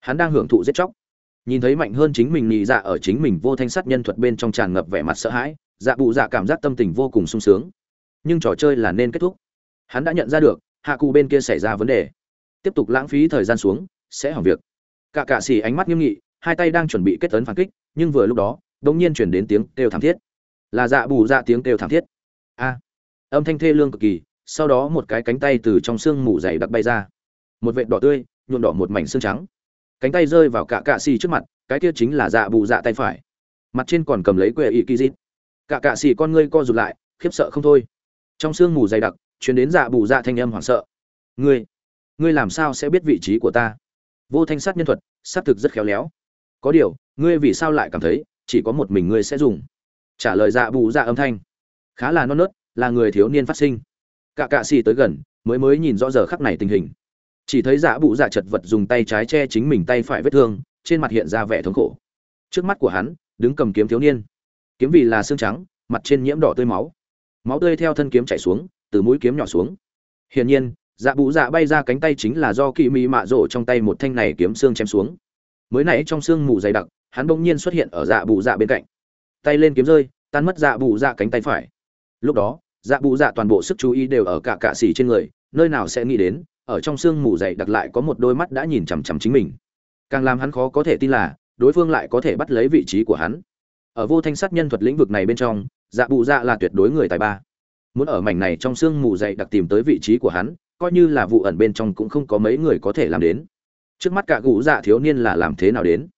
Hắn đang hưởng thụ giết chóc. Nhìn thấy mạnh hơn chính mình, nhị dạ ở chính mình vô thanh sát nhân thuật bên trong tràn ngập vẻ mặt sợ hãi dạ bù dạ cảm giác tâm tình vô cùng sung sướng. Nhưng trò chơi là nên kết thúc. Hắn đã nhận ra được, hạ cụ bên kia xảy ra vấn đề. Tiếp tục lãng phí thời gian xuống, sẽ hỏng việc. Cả cạ xì ánh mắt nghiêm nghị, hai tay đang chuẩn bị kết tấn phản kích, nhưng vừa lúc đó đ nhiên chuyển đến tiếng kêu thảm thiết. Là dạ bù dạ tiếng kêu thảm thiết. A, âm thanh thê lương cực kỳ, sau đó một cái cánh tay từ trong xương mù dày đặc bay ra. Một vệt đỏ tươi, nhuộm đỏ một mảnh xương trắng. Cánh tay rơi vào cả cạ xì trước mặt, cái kia chính là dạ bù dạ tay phải. Mặt trên còn cầm lấy quệ y kỳ dít cả cạ xì con ngươi co rụt lại, khiếp sợ không thôi. Trong sương mù dày đặc chuyến đến dạ bù dạ thanh âm hoảng sợ. Ngươi ngươi làm sao sẽ biết vị trí của ta? Vô thanh sát nhân thuật, xác thực rất khéo léo. Có điều, ngươi vì sao lại cảm thấy chỉ có một mình ngươi sẽ dùng. Trả lời dạ bù dạ âm thanh. Khá là non nớt, là người thiếu niên phát sinh. Cả cạ xì tới gần, mới mới nhìn rõ giờ khắc này tình hình. Chỉ thấy dạ bụ dạ chật vật dùng tay trái che chính mình tay phải vết thương, trên mặt hiện ra vẻ thống khổ. Trước mắt của hắn, đứng cầm kiếm thiếu niên. Kiếm vì là xương trắng, mặt trên nhiễm đỏ tươi máu. Máu tươi theo thân kiếm chảy xuống, từ mũi kiếm nhỏ xuống. Hiển nhiên dạ bụ dạ bay ra cánh tay chính là do kỵ mỹ mạ rổ trong tay một thanh này kiếm xương chém xuống. Mới nãy trong xương mù dày đặc hắn bỗng nhiên xuất hiện ở dạ bụ dạ bên cạnh. Tay lên kiếm rơi, tan mất dạ bụ dạ cánh tay phải. Lúc đó dạ bụ dạ toàn bộ sức chú ý đều ở cả cạ xỉ trên người, nơi nào sẽ nghĩ đến, ở trong xương mù dày đặc lại có một đôi mắt đã nhìn chằm chằm chính mình. Càng làm hắn khó có thể tin là, đối phương lại có thể bắt lấy vị trí của hắn. Ở vô thanh sát nhân thuật lĩnh vực này bên trong dạ bụ dạ là tuyệt đối người tài ba. Muốn ở mảnh này trong xương mù dày đặc tìm tới vị trí của hắn, coi như là vụ ẩn bên trong cũng không có mấy người có thể làm đến. Trước mắt cả cụ dạ thiếu niên là làm thế nào đến?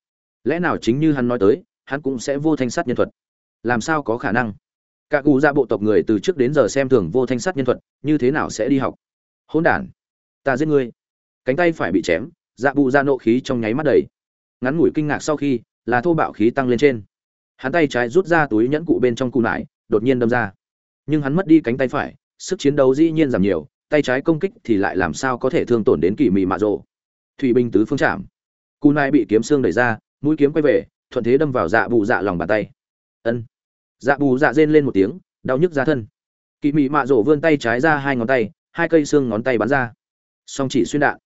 Lẽ nào chính như hắn nói tới, hắn cũng sẽ vô thanh sát nhân thuật? Làm sao có khả năng? Cả cụ ra bộ tộc người từ trước đến giờ xem thường vô thanh sát nhân thuật, như thế nào sẽ đi học? Hỗn đản, ta giết ngươi. Cánh tay phải bị chém dạ bụ ra dạ nộ khí trong nháy mắt đầy. Ngắn ngủi kinh ngạc sau khi, là thô bạo khí tăng lên trên. Hắn tay trái rút ra túi nhẫn cụ bên trong cụ nải, đột nhiên đâm ra. Nhưng hắn mất đi cánh tay phải, sức chiến đấu dĩ nhiên giảm nhiều, tay trái công kích thì lại làm sao có thể thương tổn đến kỳ mị mạ rộ thủy binh tứ phương chạm. Cụ nải bị kiếm xương đẩy ra mũi kiếm quay về, thuận thế đâm vào dạ bù dạ lòng bàn tay. Ân. Dạ bù dạ rên lên một tiếng, đau nhức ra thân. Kỳ mị mạ rổ vươn tay trái ra hai ngón tay, hai cây xương ngón tay bắn ra. Song chỉ xuyên đạn.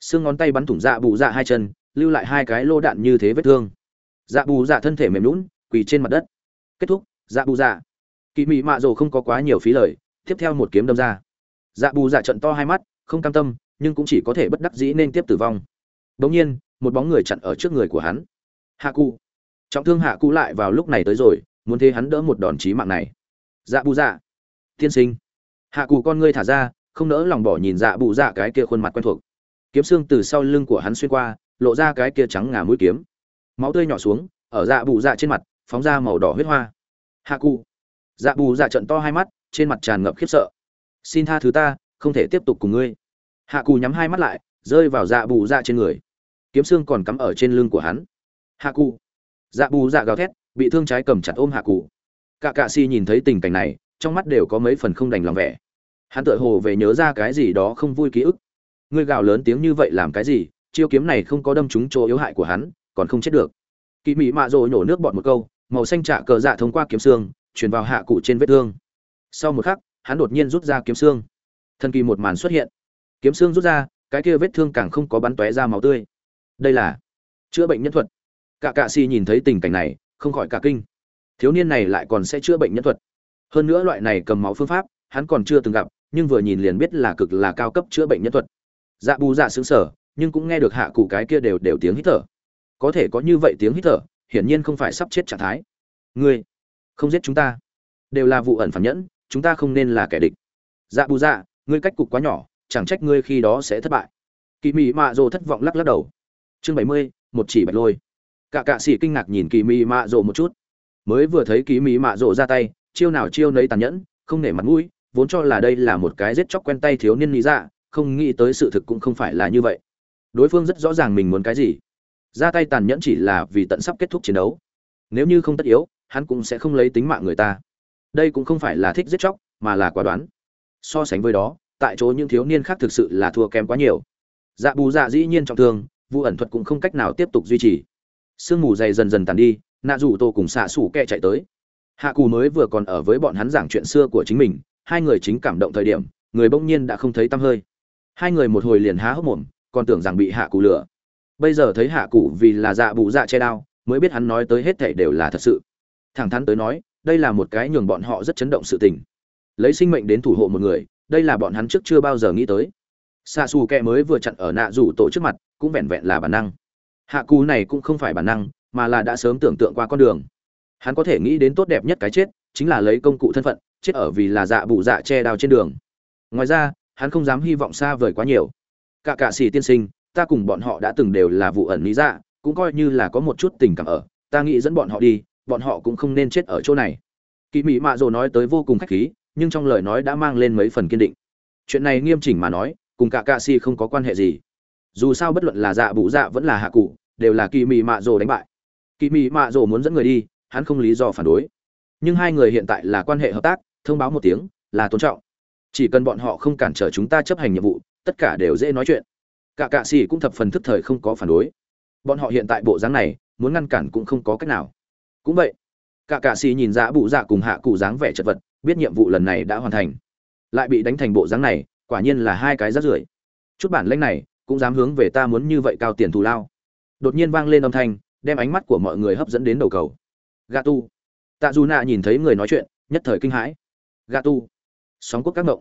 Xương ngón tay bắn thủng dạ bù dạ hai chân, lưu lại hai cái lô đạn như thế vết thương. Dạ bù dạ thân thể mềm lún quỳ trên mặt đất. Kết thúc dạ bù dạ. Kỳ mị mạ rổ không có quá nhiều phí lời, tiếp theo một kiếm đâm ra. Dạ bù dạ trận to hai mắt, không cam tâm, nhưng cũng chỉ có thể bất đắc dĩ nên tiếp tử vong. Bỗng nhiên, một bóng người chặn ở trước người của hắn hạ cụ. Trọng thương hạ cụ lại vào lúc này tới rồi, muốn thế hắn đỡ một đòn chí mạng này. Dạ bù dạ. Tiên sinh. Hạ cụ con ngươi thả ra, không nỡ lòng bỏ nhìn dạ bù dạ cái kia khuôn mặt quen thuộc. Kiếm xương từ sau lưng của hắn xuyên qua, lộ ra cái kia trắng ngà mũi kiếm. Máu tươi nhỏ xuống, ở dạ bù dạ trên mặt, phóng ra màu đỏ huyết hoa. Hạ cụ. Dạ bù dạ trận to hai mắt, trên mặt tràn ngập khiếp sợ. Xin tha thứ ta, không thể tiếp tục cùng ngươi. Hạ cù nhắm hai mắt lại, rơi vào dạ bù dạ trên người. Kiếm xương còn cắm ở trên lưng của hắn hạ cụ. Dạ bù dạ gào thét, bị thương trái cầm chặt ôm hạ cụ. Cả cạ si nhìn thấy tình cảnh này, trong mắt đều có mấy phần không đành lòng vẻ. Hắn tựa hồ về nhớ ra cái gì đó không vui ký ức. Ngươi gào lớn tiếng như vậy làm cái gì, chiêu kiếm này không có đâm trúng chỗ yếu hại của hắn, còn không chết được. Kỳ mị mạ rồi nhổ nước bọt một câu, màu xanh trạ cờ dạ thông qua kiếm xương, truyền vào hạ cụ trên vết thương. Sau một khắc, hắn đột nhiên rút ra kiếm xương. Thần kỳ một màn xuất hiện. Kiếm xương rút ra, cái kia vết thương càng không có bắn tóe ra máu tươi. Đây là chữa bệnh nhân thuật cả cạ xì nhìn thấy tình cảnh này, không khỏi cả kinh. Thiếu niên này lại còn sẽ chữa bệnh nhân thuật. Hơn nữa loại này cầm máu phương pháp, hắn còn chưa từng gặp, nhưng vừa nhìn liền biết là cực là cao cấp chữa bệnh nhân thuật. Dạ bù dạ xứng sở nhưng cũng nghe được hạ cụ cái kia đều đều tiếng hít thở. Có thể có như vậy tiếng hít thở, hiển nhiên không phải sắp chết trạng thái. Ngươi, không giết chúng ta. Đều là vụ ẩn phản nhẫn, chúng ta không nên là kẻ địch. Dạ bù dạ ngươi cách cục quá nhỏ, chẳng trách ngươi khi đó sẽ thất bại. Kỳ mị mạ rồ thất vọng lắc lắc đầu. Chương bảy mươi, một chỉ bạch lôi cả cạ sĩ kinh ngạc nhìn kỳ mị mạ rộ một chút. Mới vừa thấy kỳ mị mạ rộ ra tay, chiêu nào chiêu nấy tàn nhẫn, không nể mặt mũi, vốn cho là đây là một cái giết chóc quen tay thiếu niên lý dạ không nghĩ tới sự thực cũng không phải là như vậy. Đối phương rất rõ ràng mình muốn cái gì. Ra tay tàn nhẫn chỉ là vì tận sắp kết thúc chiến đấu. Nếu như không tất yếu, hắn cũng sẽ không lấy tính mạng người ta. Đây cũng không phải là thích giết chóc, mà là quả đoán. So sánh với đó, tại chỗ những thiếu niên khác thực sự là thua kém quá nhiều. Dạ bù dạ dĩ nhiên trọng thương, vụ ẩn thuật cũng không cách nào tiếp tục duy trì sương mù dày dần dần tàn đi, nạ rủ tô cùng xạ xủ kẹ chạy tới. Hạ cù mới vừa còn ở với bọn hắn giảng chuyện xưa của chính mình, hai người chính cảm động thời điểm, người bỗng nhiên đã không thấy tăm hơi. Hai người một hồi liền há hốc mồm, còn tưởng rằng bị hạ cụ lừa. Bây giờ thấy hạ cụ vì là dạ bụ dạ che đao, mới biết hắn nói tới hết thảy đều là thật sự. Thẳng thắn tới nói, đây là một cái nhường bọn họ rất chấn động sự tình. Lấy sinh mệnh đến thủ hộ một người, đây là bọn hắn trước chưa bao giờ nghĩ tới. Xa xù kẹ mới vừa chặn ở nạ rủ tổ trước mặt, cũng vẹn vẹn là bản năng hạ cù này cũng không phải bản năng, mà là đã sớm tưởng tượng qua con đường. Hắn có thể nghĩ đến tốt đẹp nhất cái chết, chính là lấy công cụ thân phận, chết ở vì là dạ bụ dạ che đao trên đường. Ngoài ra, hắn không dám hy vọng xa vời quá nhiều. Cả cạ sĩ tiên sinh, ta cùng bọn họ đã từng đều là vụ ẩn lý dạ cũng coi như là có một chút tình cảm ở, ta nghĩ dẫn bọn họ đi, bọn họ cũng không nên chết ở chỗ này. Kỳ mỹ mạ dồ nói tới vô cùng khách khí, nhưng trong lời nói đã mang lên mấy phần kiên định. Chuyện này nghiêm chỉnh mà nói, cùng cả cạ si không có quan hệ gì dù sao bất luận là dạ bụ dạ vẫn là hạ cụ, đều là kỳ Mị mạ rồ đánh bại. Kỳ Mị mạ rồ muốn dẫn người đi, hắn không lý do phản đối. Nhưng hai người hiện tại là quan hệ hợp tác, thông báo một tiếng, là tôn trọng. Chỉ cần bọn họ không cản trở chúng ta chấp hành nhiệm vụ, tất cả đều dễ nói chuyện. Cả cạ xì cũng thập phần thức thời không có phản đối. Bọn họ hiện tại bộ dáng này, muốn ngăn cản cũng không có cách nào. Cũng vậy, cả cạ xì nhìn Dạ bụ dạ cùng hạ cụ dáng vẻ chật vật, biết nhiệm vụ lần này đã hoàn thành. Lại bị đánh thành bộ dáng này, quả nhiên là hai cái rát rưởi. Chút bản lanh này cũng dám hướng về ta muốn như vậy cao tiền thù lao. Đột nhiên vang lên âm thanh, đem ánh mắt của mọi người hấp dẫn đến đầu cầu. Gà tu. Tạ dù nạ nhìn thấy người nói chuyện, nhất thời kinh hãi. Gà tu. Sóng quốc các ngộng.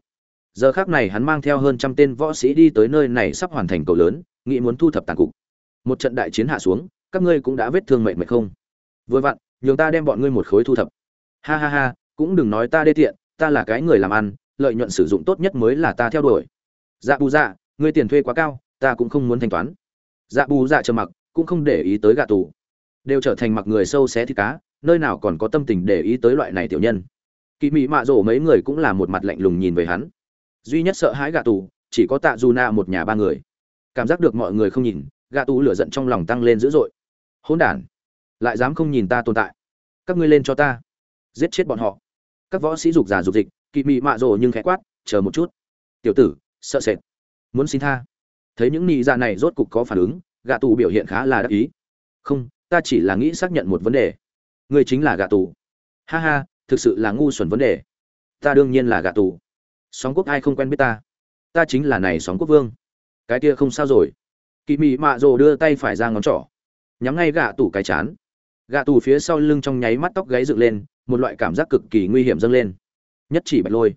Giờ khác này hắn mang theo hơn trăm tên võ sĩ đi tới nơi này sắp hoàn thành cầu lớn, nghĩ muốn thu thập tàn cục. Một trận đại chiến hạ xuống, các ngươi cũng đã vết thương mệnh mệnh không? Vừa vặn, nhường ta đem bọn ngươi một khối thu thập. Ha ha ha, cũng đừng nói ta đê tiện, ta là cái người làm ăn, lợi nhuận sử dụng tốt nhất mới là ta theo đuổi. Dạ bù dạ ngươi tiền thuê quá cao ta cũng không muốn thanh toán. Dạ bù dạ trầm mặc, cũng không để ý tới gạ tù. Đều trở thành mặc người sâu xé thịt cá, nơi nào còn có tâm tình để ý tới loại này tiểu nhân. Kỳ mị mạ rổ mấy người cũng là một mặt lạnh lùng nhìn về hắn. Duy nhất sợ hãi gạ tù, chỉ có tạ dù na một nhà ba người. Cảm giác được mọi người không nhìn, gạ tù lửa giận trong lòng tăng lên dữ dội. Hỗn đản, lại dám không nhìn ta tồn tại. Các ngươi lên cho ta. Giết chết bọn họ. Các võ sĩ dục giả dục dịch kỳ mị mạ rồ nhưng khẽ quát, chờ một chút. Tiểu tử, sợ sệt. Muốn xin tha thấy những nị dạ này rốt cục có phản ứng, gạ tù biểu hiện khá là đắc ý. Không, ta chỉ là nghĩ xác nhận một vấn đề. Ngươi chính là gạ tù. Ha ha, thực sự là ngu xuẩn vấn đề. Ta đương nhiên là gạ tù. Sóng quốc ai không quen biết ta? Ta chính là này sóng quốc vương. Cái kia không sao rồi. Kỳ mị mạ rồ đưa tay phải ra ngón trỏ. Nhắm ngay gạ tù cái chán. Gạ tù phía sau lưng trong nháy mắt tóc gáy dựng lên, một loại cảm giác cực kỳ nguy hiểm dâng lên. Nhất chỉ bạch lôi.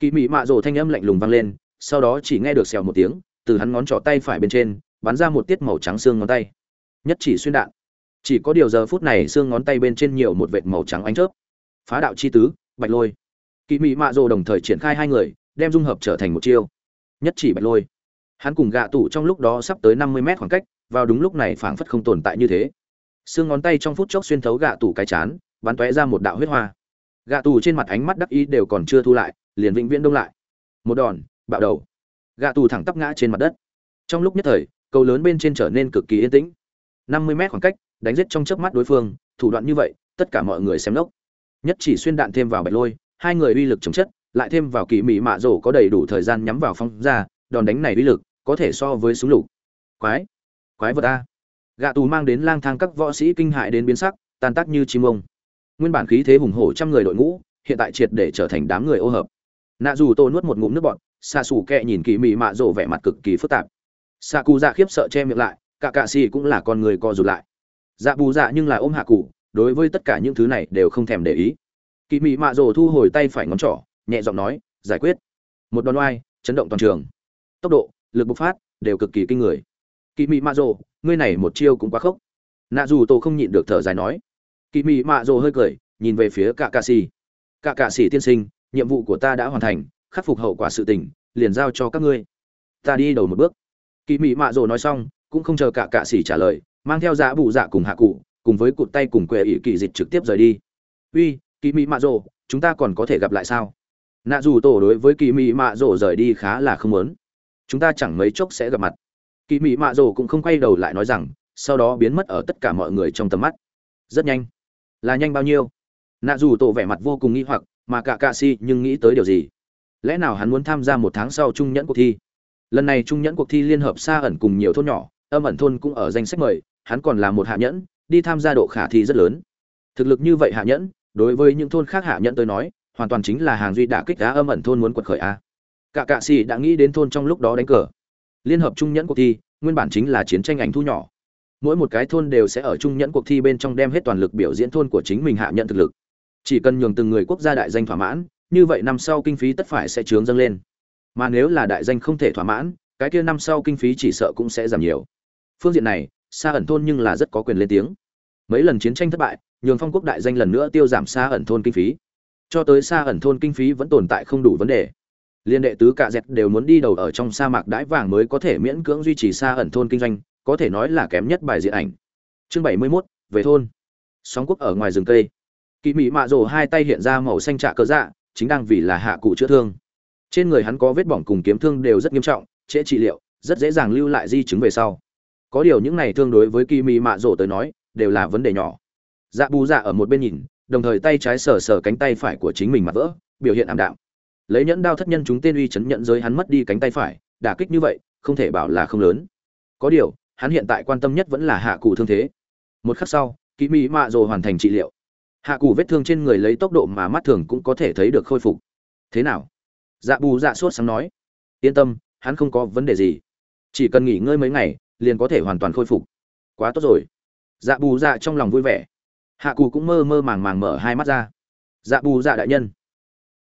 Kỳ mị mạ rồ thanh âm lạnh lùng vang lên, sau đó chỉ nghe được xèo một tiếng từ hắn ngón trỏ tay phải bên trên, bắn ra một tiết màu trắng xương ngón tay. Nhất chỉ xuyên đạn. Chỉ có điều giờ phút này xương ngón tay bên trên nhiều một vệt màu trắng ánh chớp. Phá đạo chi tứ, bạch lôi. Kỳ mị mạ rồ đồng thời triển khai hai người, đem dung hợp trở thành một chiêu. Nhất chỉ bạch lôi. Hắn cùng gạ tủ trong lúc đó sắp tới năm mươi mét khoảng cách, vào đúng lúc này phảng phất không tồn tại như thế. Xương ngón tay trong phút chốc xuyên thấu gạ tủ cái chán, bắn tóe ra một đạo huyết hoa. Gạ tủ trên mặt ánh mắt đắc ý đều còn chưa thu lại, liền vĩnh viễn đông lại. Một đòn, bạo đầu gạ tù thẳng tắp ngã trên mặt đất. Trong lúc nhất thời, cầu lớn bên trên trở nên cực kỳ yên tĩnh. năm mươi mét khoảng cách, đánh giết trong chớp mắt đối phương, thủ đoạn như vậy, tất cả mọi người xem lốc. Nhất chỉ xuyên đạn thêm vào bạch lôi, hai người uy lực chống chất, lại thêm vào kỳ mị mạ rổ có đầy đủ thời gian nhắm vào phong ra, đòn đánh này uy lực có thể so với súng lục. Quái quái vật a. Gạ tù mang đến lang thang các võ sĩ kinh hại đến biến sắc, tan tác như chim ông. Nguyên bản khí thế hùng hổ trăm người đội ngũ, hiện tại triệt để trở thành đám người ô hợp. Nạ dù tô nuốt một ngụm nước bọt xạ xù kẹ nhìn kỳ mị mạ rộ vẻ mặt cực kỳ phức tạp. Xạ cụ dạ khiếp sợ che miệng lại cả cạ xì cũng là con người co rụt lại. Dạ bù dạ nhưng là ôm hạ cụ đối với tất cả những thứ này đều không thèm để ý. Kỳ mị mạ Rồ thu hồi tay phải ngón trỏ nhẹ giọng nói giải quyết. Một đòn oai chấn động toàn trường. Tốc độ lực bộc phát đều cực kỳ kinh người. Kỳ mị mạ Rồ, ngươi này một chiêu cũng quá khốc. Nạ dù tổ không nhịn được thở dài nói. Kỳ mị mạ Rồ hơi cười nhìn về phía cả cạ xì. Cả cạ xì tiên sinh nhiệm vụ của ta đã hoàn thành khắc phục hậu quả sự tình, liền giao cho các ngươi. Ta đi đầu một bước. Kỳ mị mạ rồ nói xong, cũng không chờ cả cạ xỉ trả lời, mang theo dạ giá bụ dạ cùng hạ cụ, cùng với cụt tay cùng quệ ỷ kỳ dịch trực tiếp rời đi. Uy kỳ mị mạ rồ, chúng ta còn có thể gặp lại sao? Nạ dù tổ đối với kỳ mị mạ rồ rời đi khá là không lớn chúng ta chẳng mấy chốc sẽ gặp mặt. Kỳ mị mạ rồ cũng không quay đầu lại nói rằng, sau đó biến mất ở tất cả mọi người trong tầm mắt. Rất nhanh. Là nhanh bao nhiêu? Nạ dù tổ vẻ mặt vô cùng nghi hoặc, mà cả cạ si nhưng nghĩ tới điều gì? Lẽ nào hắn muốn tham gia một tháng sau trung nhẫn cuộc thi? Lần này trung nhẫn cuộc thi liên hợp xa ẩn cùng nhiều thôn nhỏ, âm ẩn thôn cũng ở danh sách mời, hắn còn là một hạ nhẫn, đi tham gia độ khả thi rất lớn. Thực lực như vậy hạ nhẫn, đối với những thôn khác hạ nhẫn tôi nói, hoàn toàn chính là hàng duy đã kích đá âm ẩn thôn muốn quật khởi a cả cạ xì đã nghĩ đến thôn trong lúc đó đánh cờ. Liên hợp trung nhẫn cuộc thi, nguyên bản chính là chiến tranh ảnh thu nhỏ. Mỗi một cái thôn đều sẽ ở trung nhẫn cuộc thi bên trong đem hết toàn lực biểu diễn thôn của chính mình hạ nhận thực lực. Chỉ cần nhường từng người quốc gia đại danh thỏa mãn như vậy năm sau kinh phí tất phải sẽ trướng dâng lên. Mà nếu là đại danh không thể thỏa mãn cái kia năm sau kinh phí chỉ sợ cũng sẽ giảm nhiều. Phương diện này xa ẩn thôn nhưng là rất có quyền lên tiếng. Mấy lần chiến tranh thất bại nhường phong quốc đại danh lần nữa tiêu giảm xa ẩn thôn kinh phí. Cho tới xa ẩn thôn kinh phí vẫn tồn tại không đủ vấn đề. Liên đệ tứ cả dẹt đều muốn đi đầu ở trong sa mạc đãi vàng mới có thể miễn cưỡng duy trì xa ẩn thôn kinh doanh có thể nói là kém nhất bài diện ảnh. Chương bảy mươi 71, về thôn. Sóng quốc ở ngoài rừng cây. Kỳ mỹ mạ rồ hai tay hiện ra màu xanh trạ cơ dạ chính đang vì là hạ cụ chữa thương. Trên người hắn có vết bỏng cùng kiếm thương đều rất nghiêm trọng, trễ trị liệu, rất dễ dàng lưu lại di chứng về sau. Có điều những này thương đối với kỳ mị mạ rổ tới nói, đều là vấn đề nhỏ. Dạ bù dạ ở một bên nhìn, đồng thời tay trái sờ sờ cánh tay phải của chính mình mặt vỡ, biểu hiện ảm đạm. Lấy nhẫn đao thất nhân chúng tên uy chấn nhận giới hắn mất đi cánh tay phải, đả kích như vậy, không thể bảo là không lớn. Có điều, hắn hiện tại quan tâm nhất vẫn là hạ cụ thương thế. Một khắc sau kỳ mị mạ rồ hoàn thành trị liệu hạ cù vết thương trên người lấy tốc độ mà mắt thường cũng có thể thấy được khôi phục. Thế nào? Dạ bù dạ sốt sáng nói. Yên tâm, hắn không có vấn đề gì. Chỉ cần nghỉ ngơi mấy ngày, liền có thể hoàn toàn khôi phục. Quá tốt rồi. Dạ bù dạ trong lòng vui vẻ. Hạ cù cũng mơ mơ màng màng mở hai mắt ra. Dạ bù dạ đại nhân.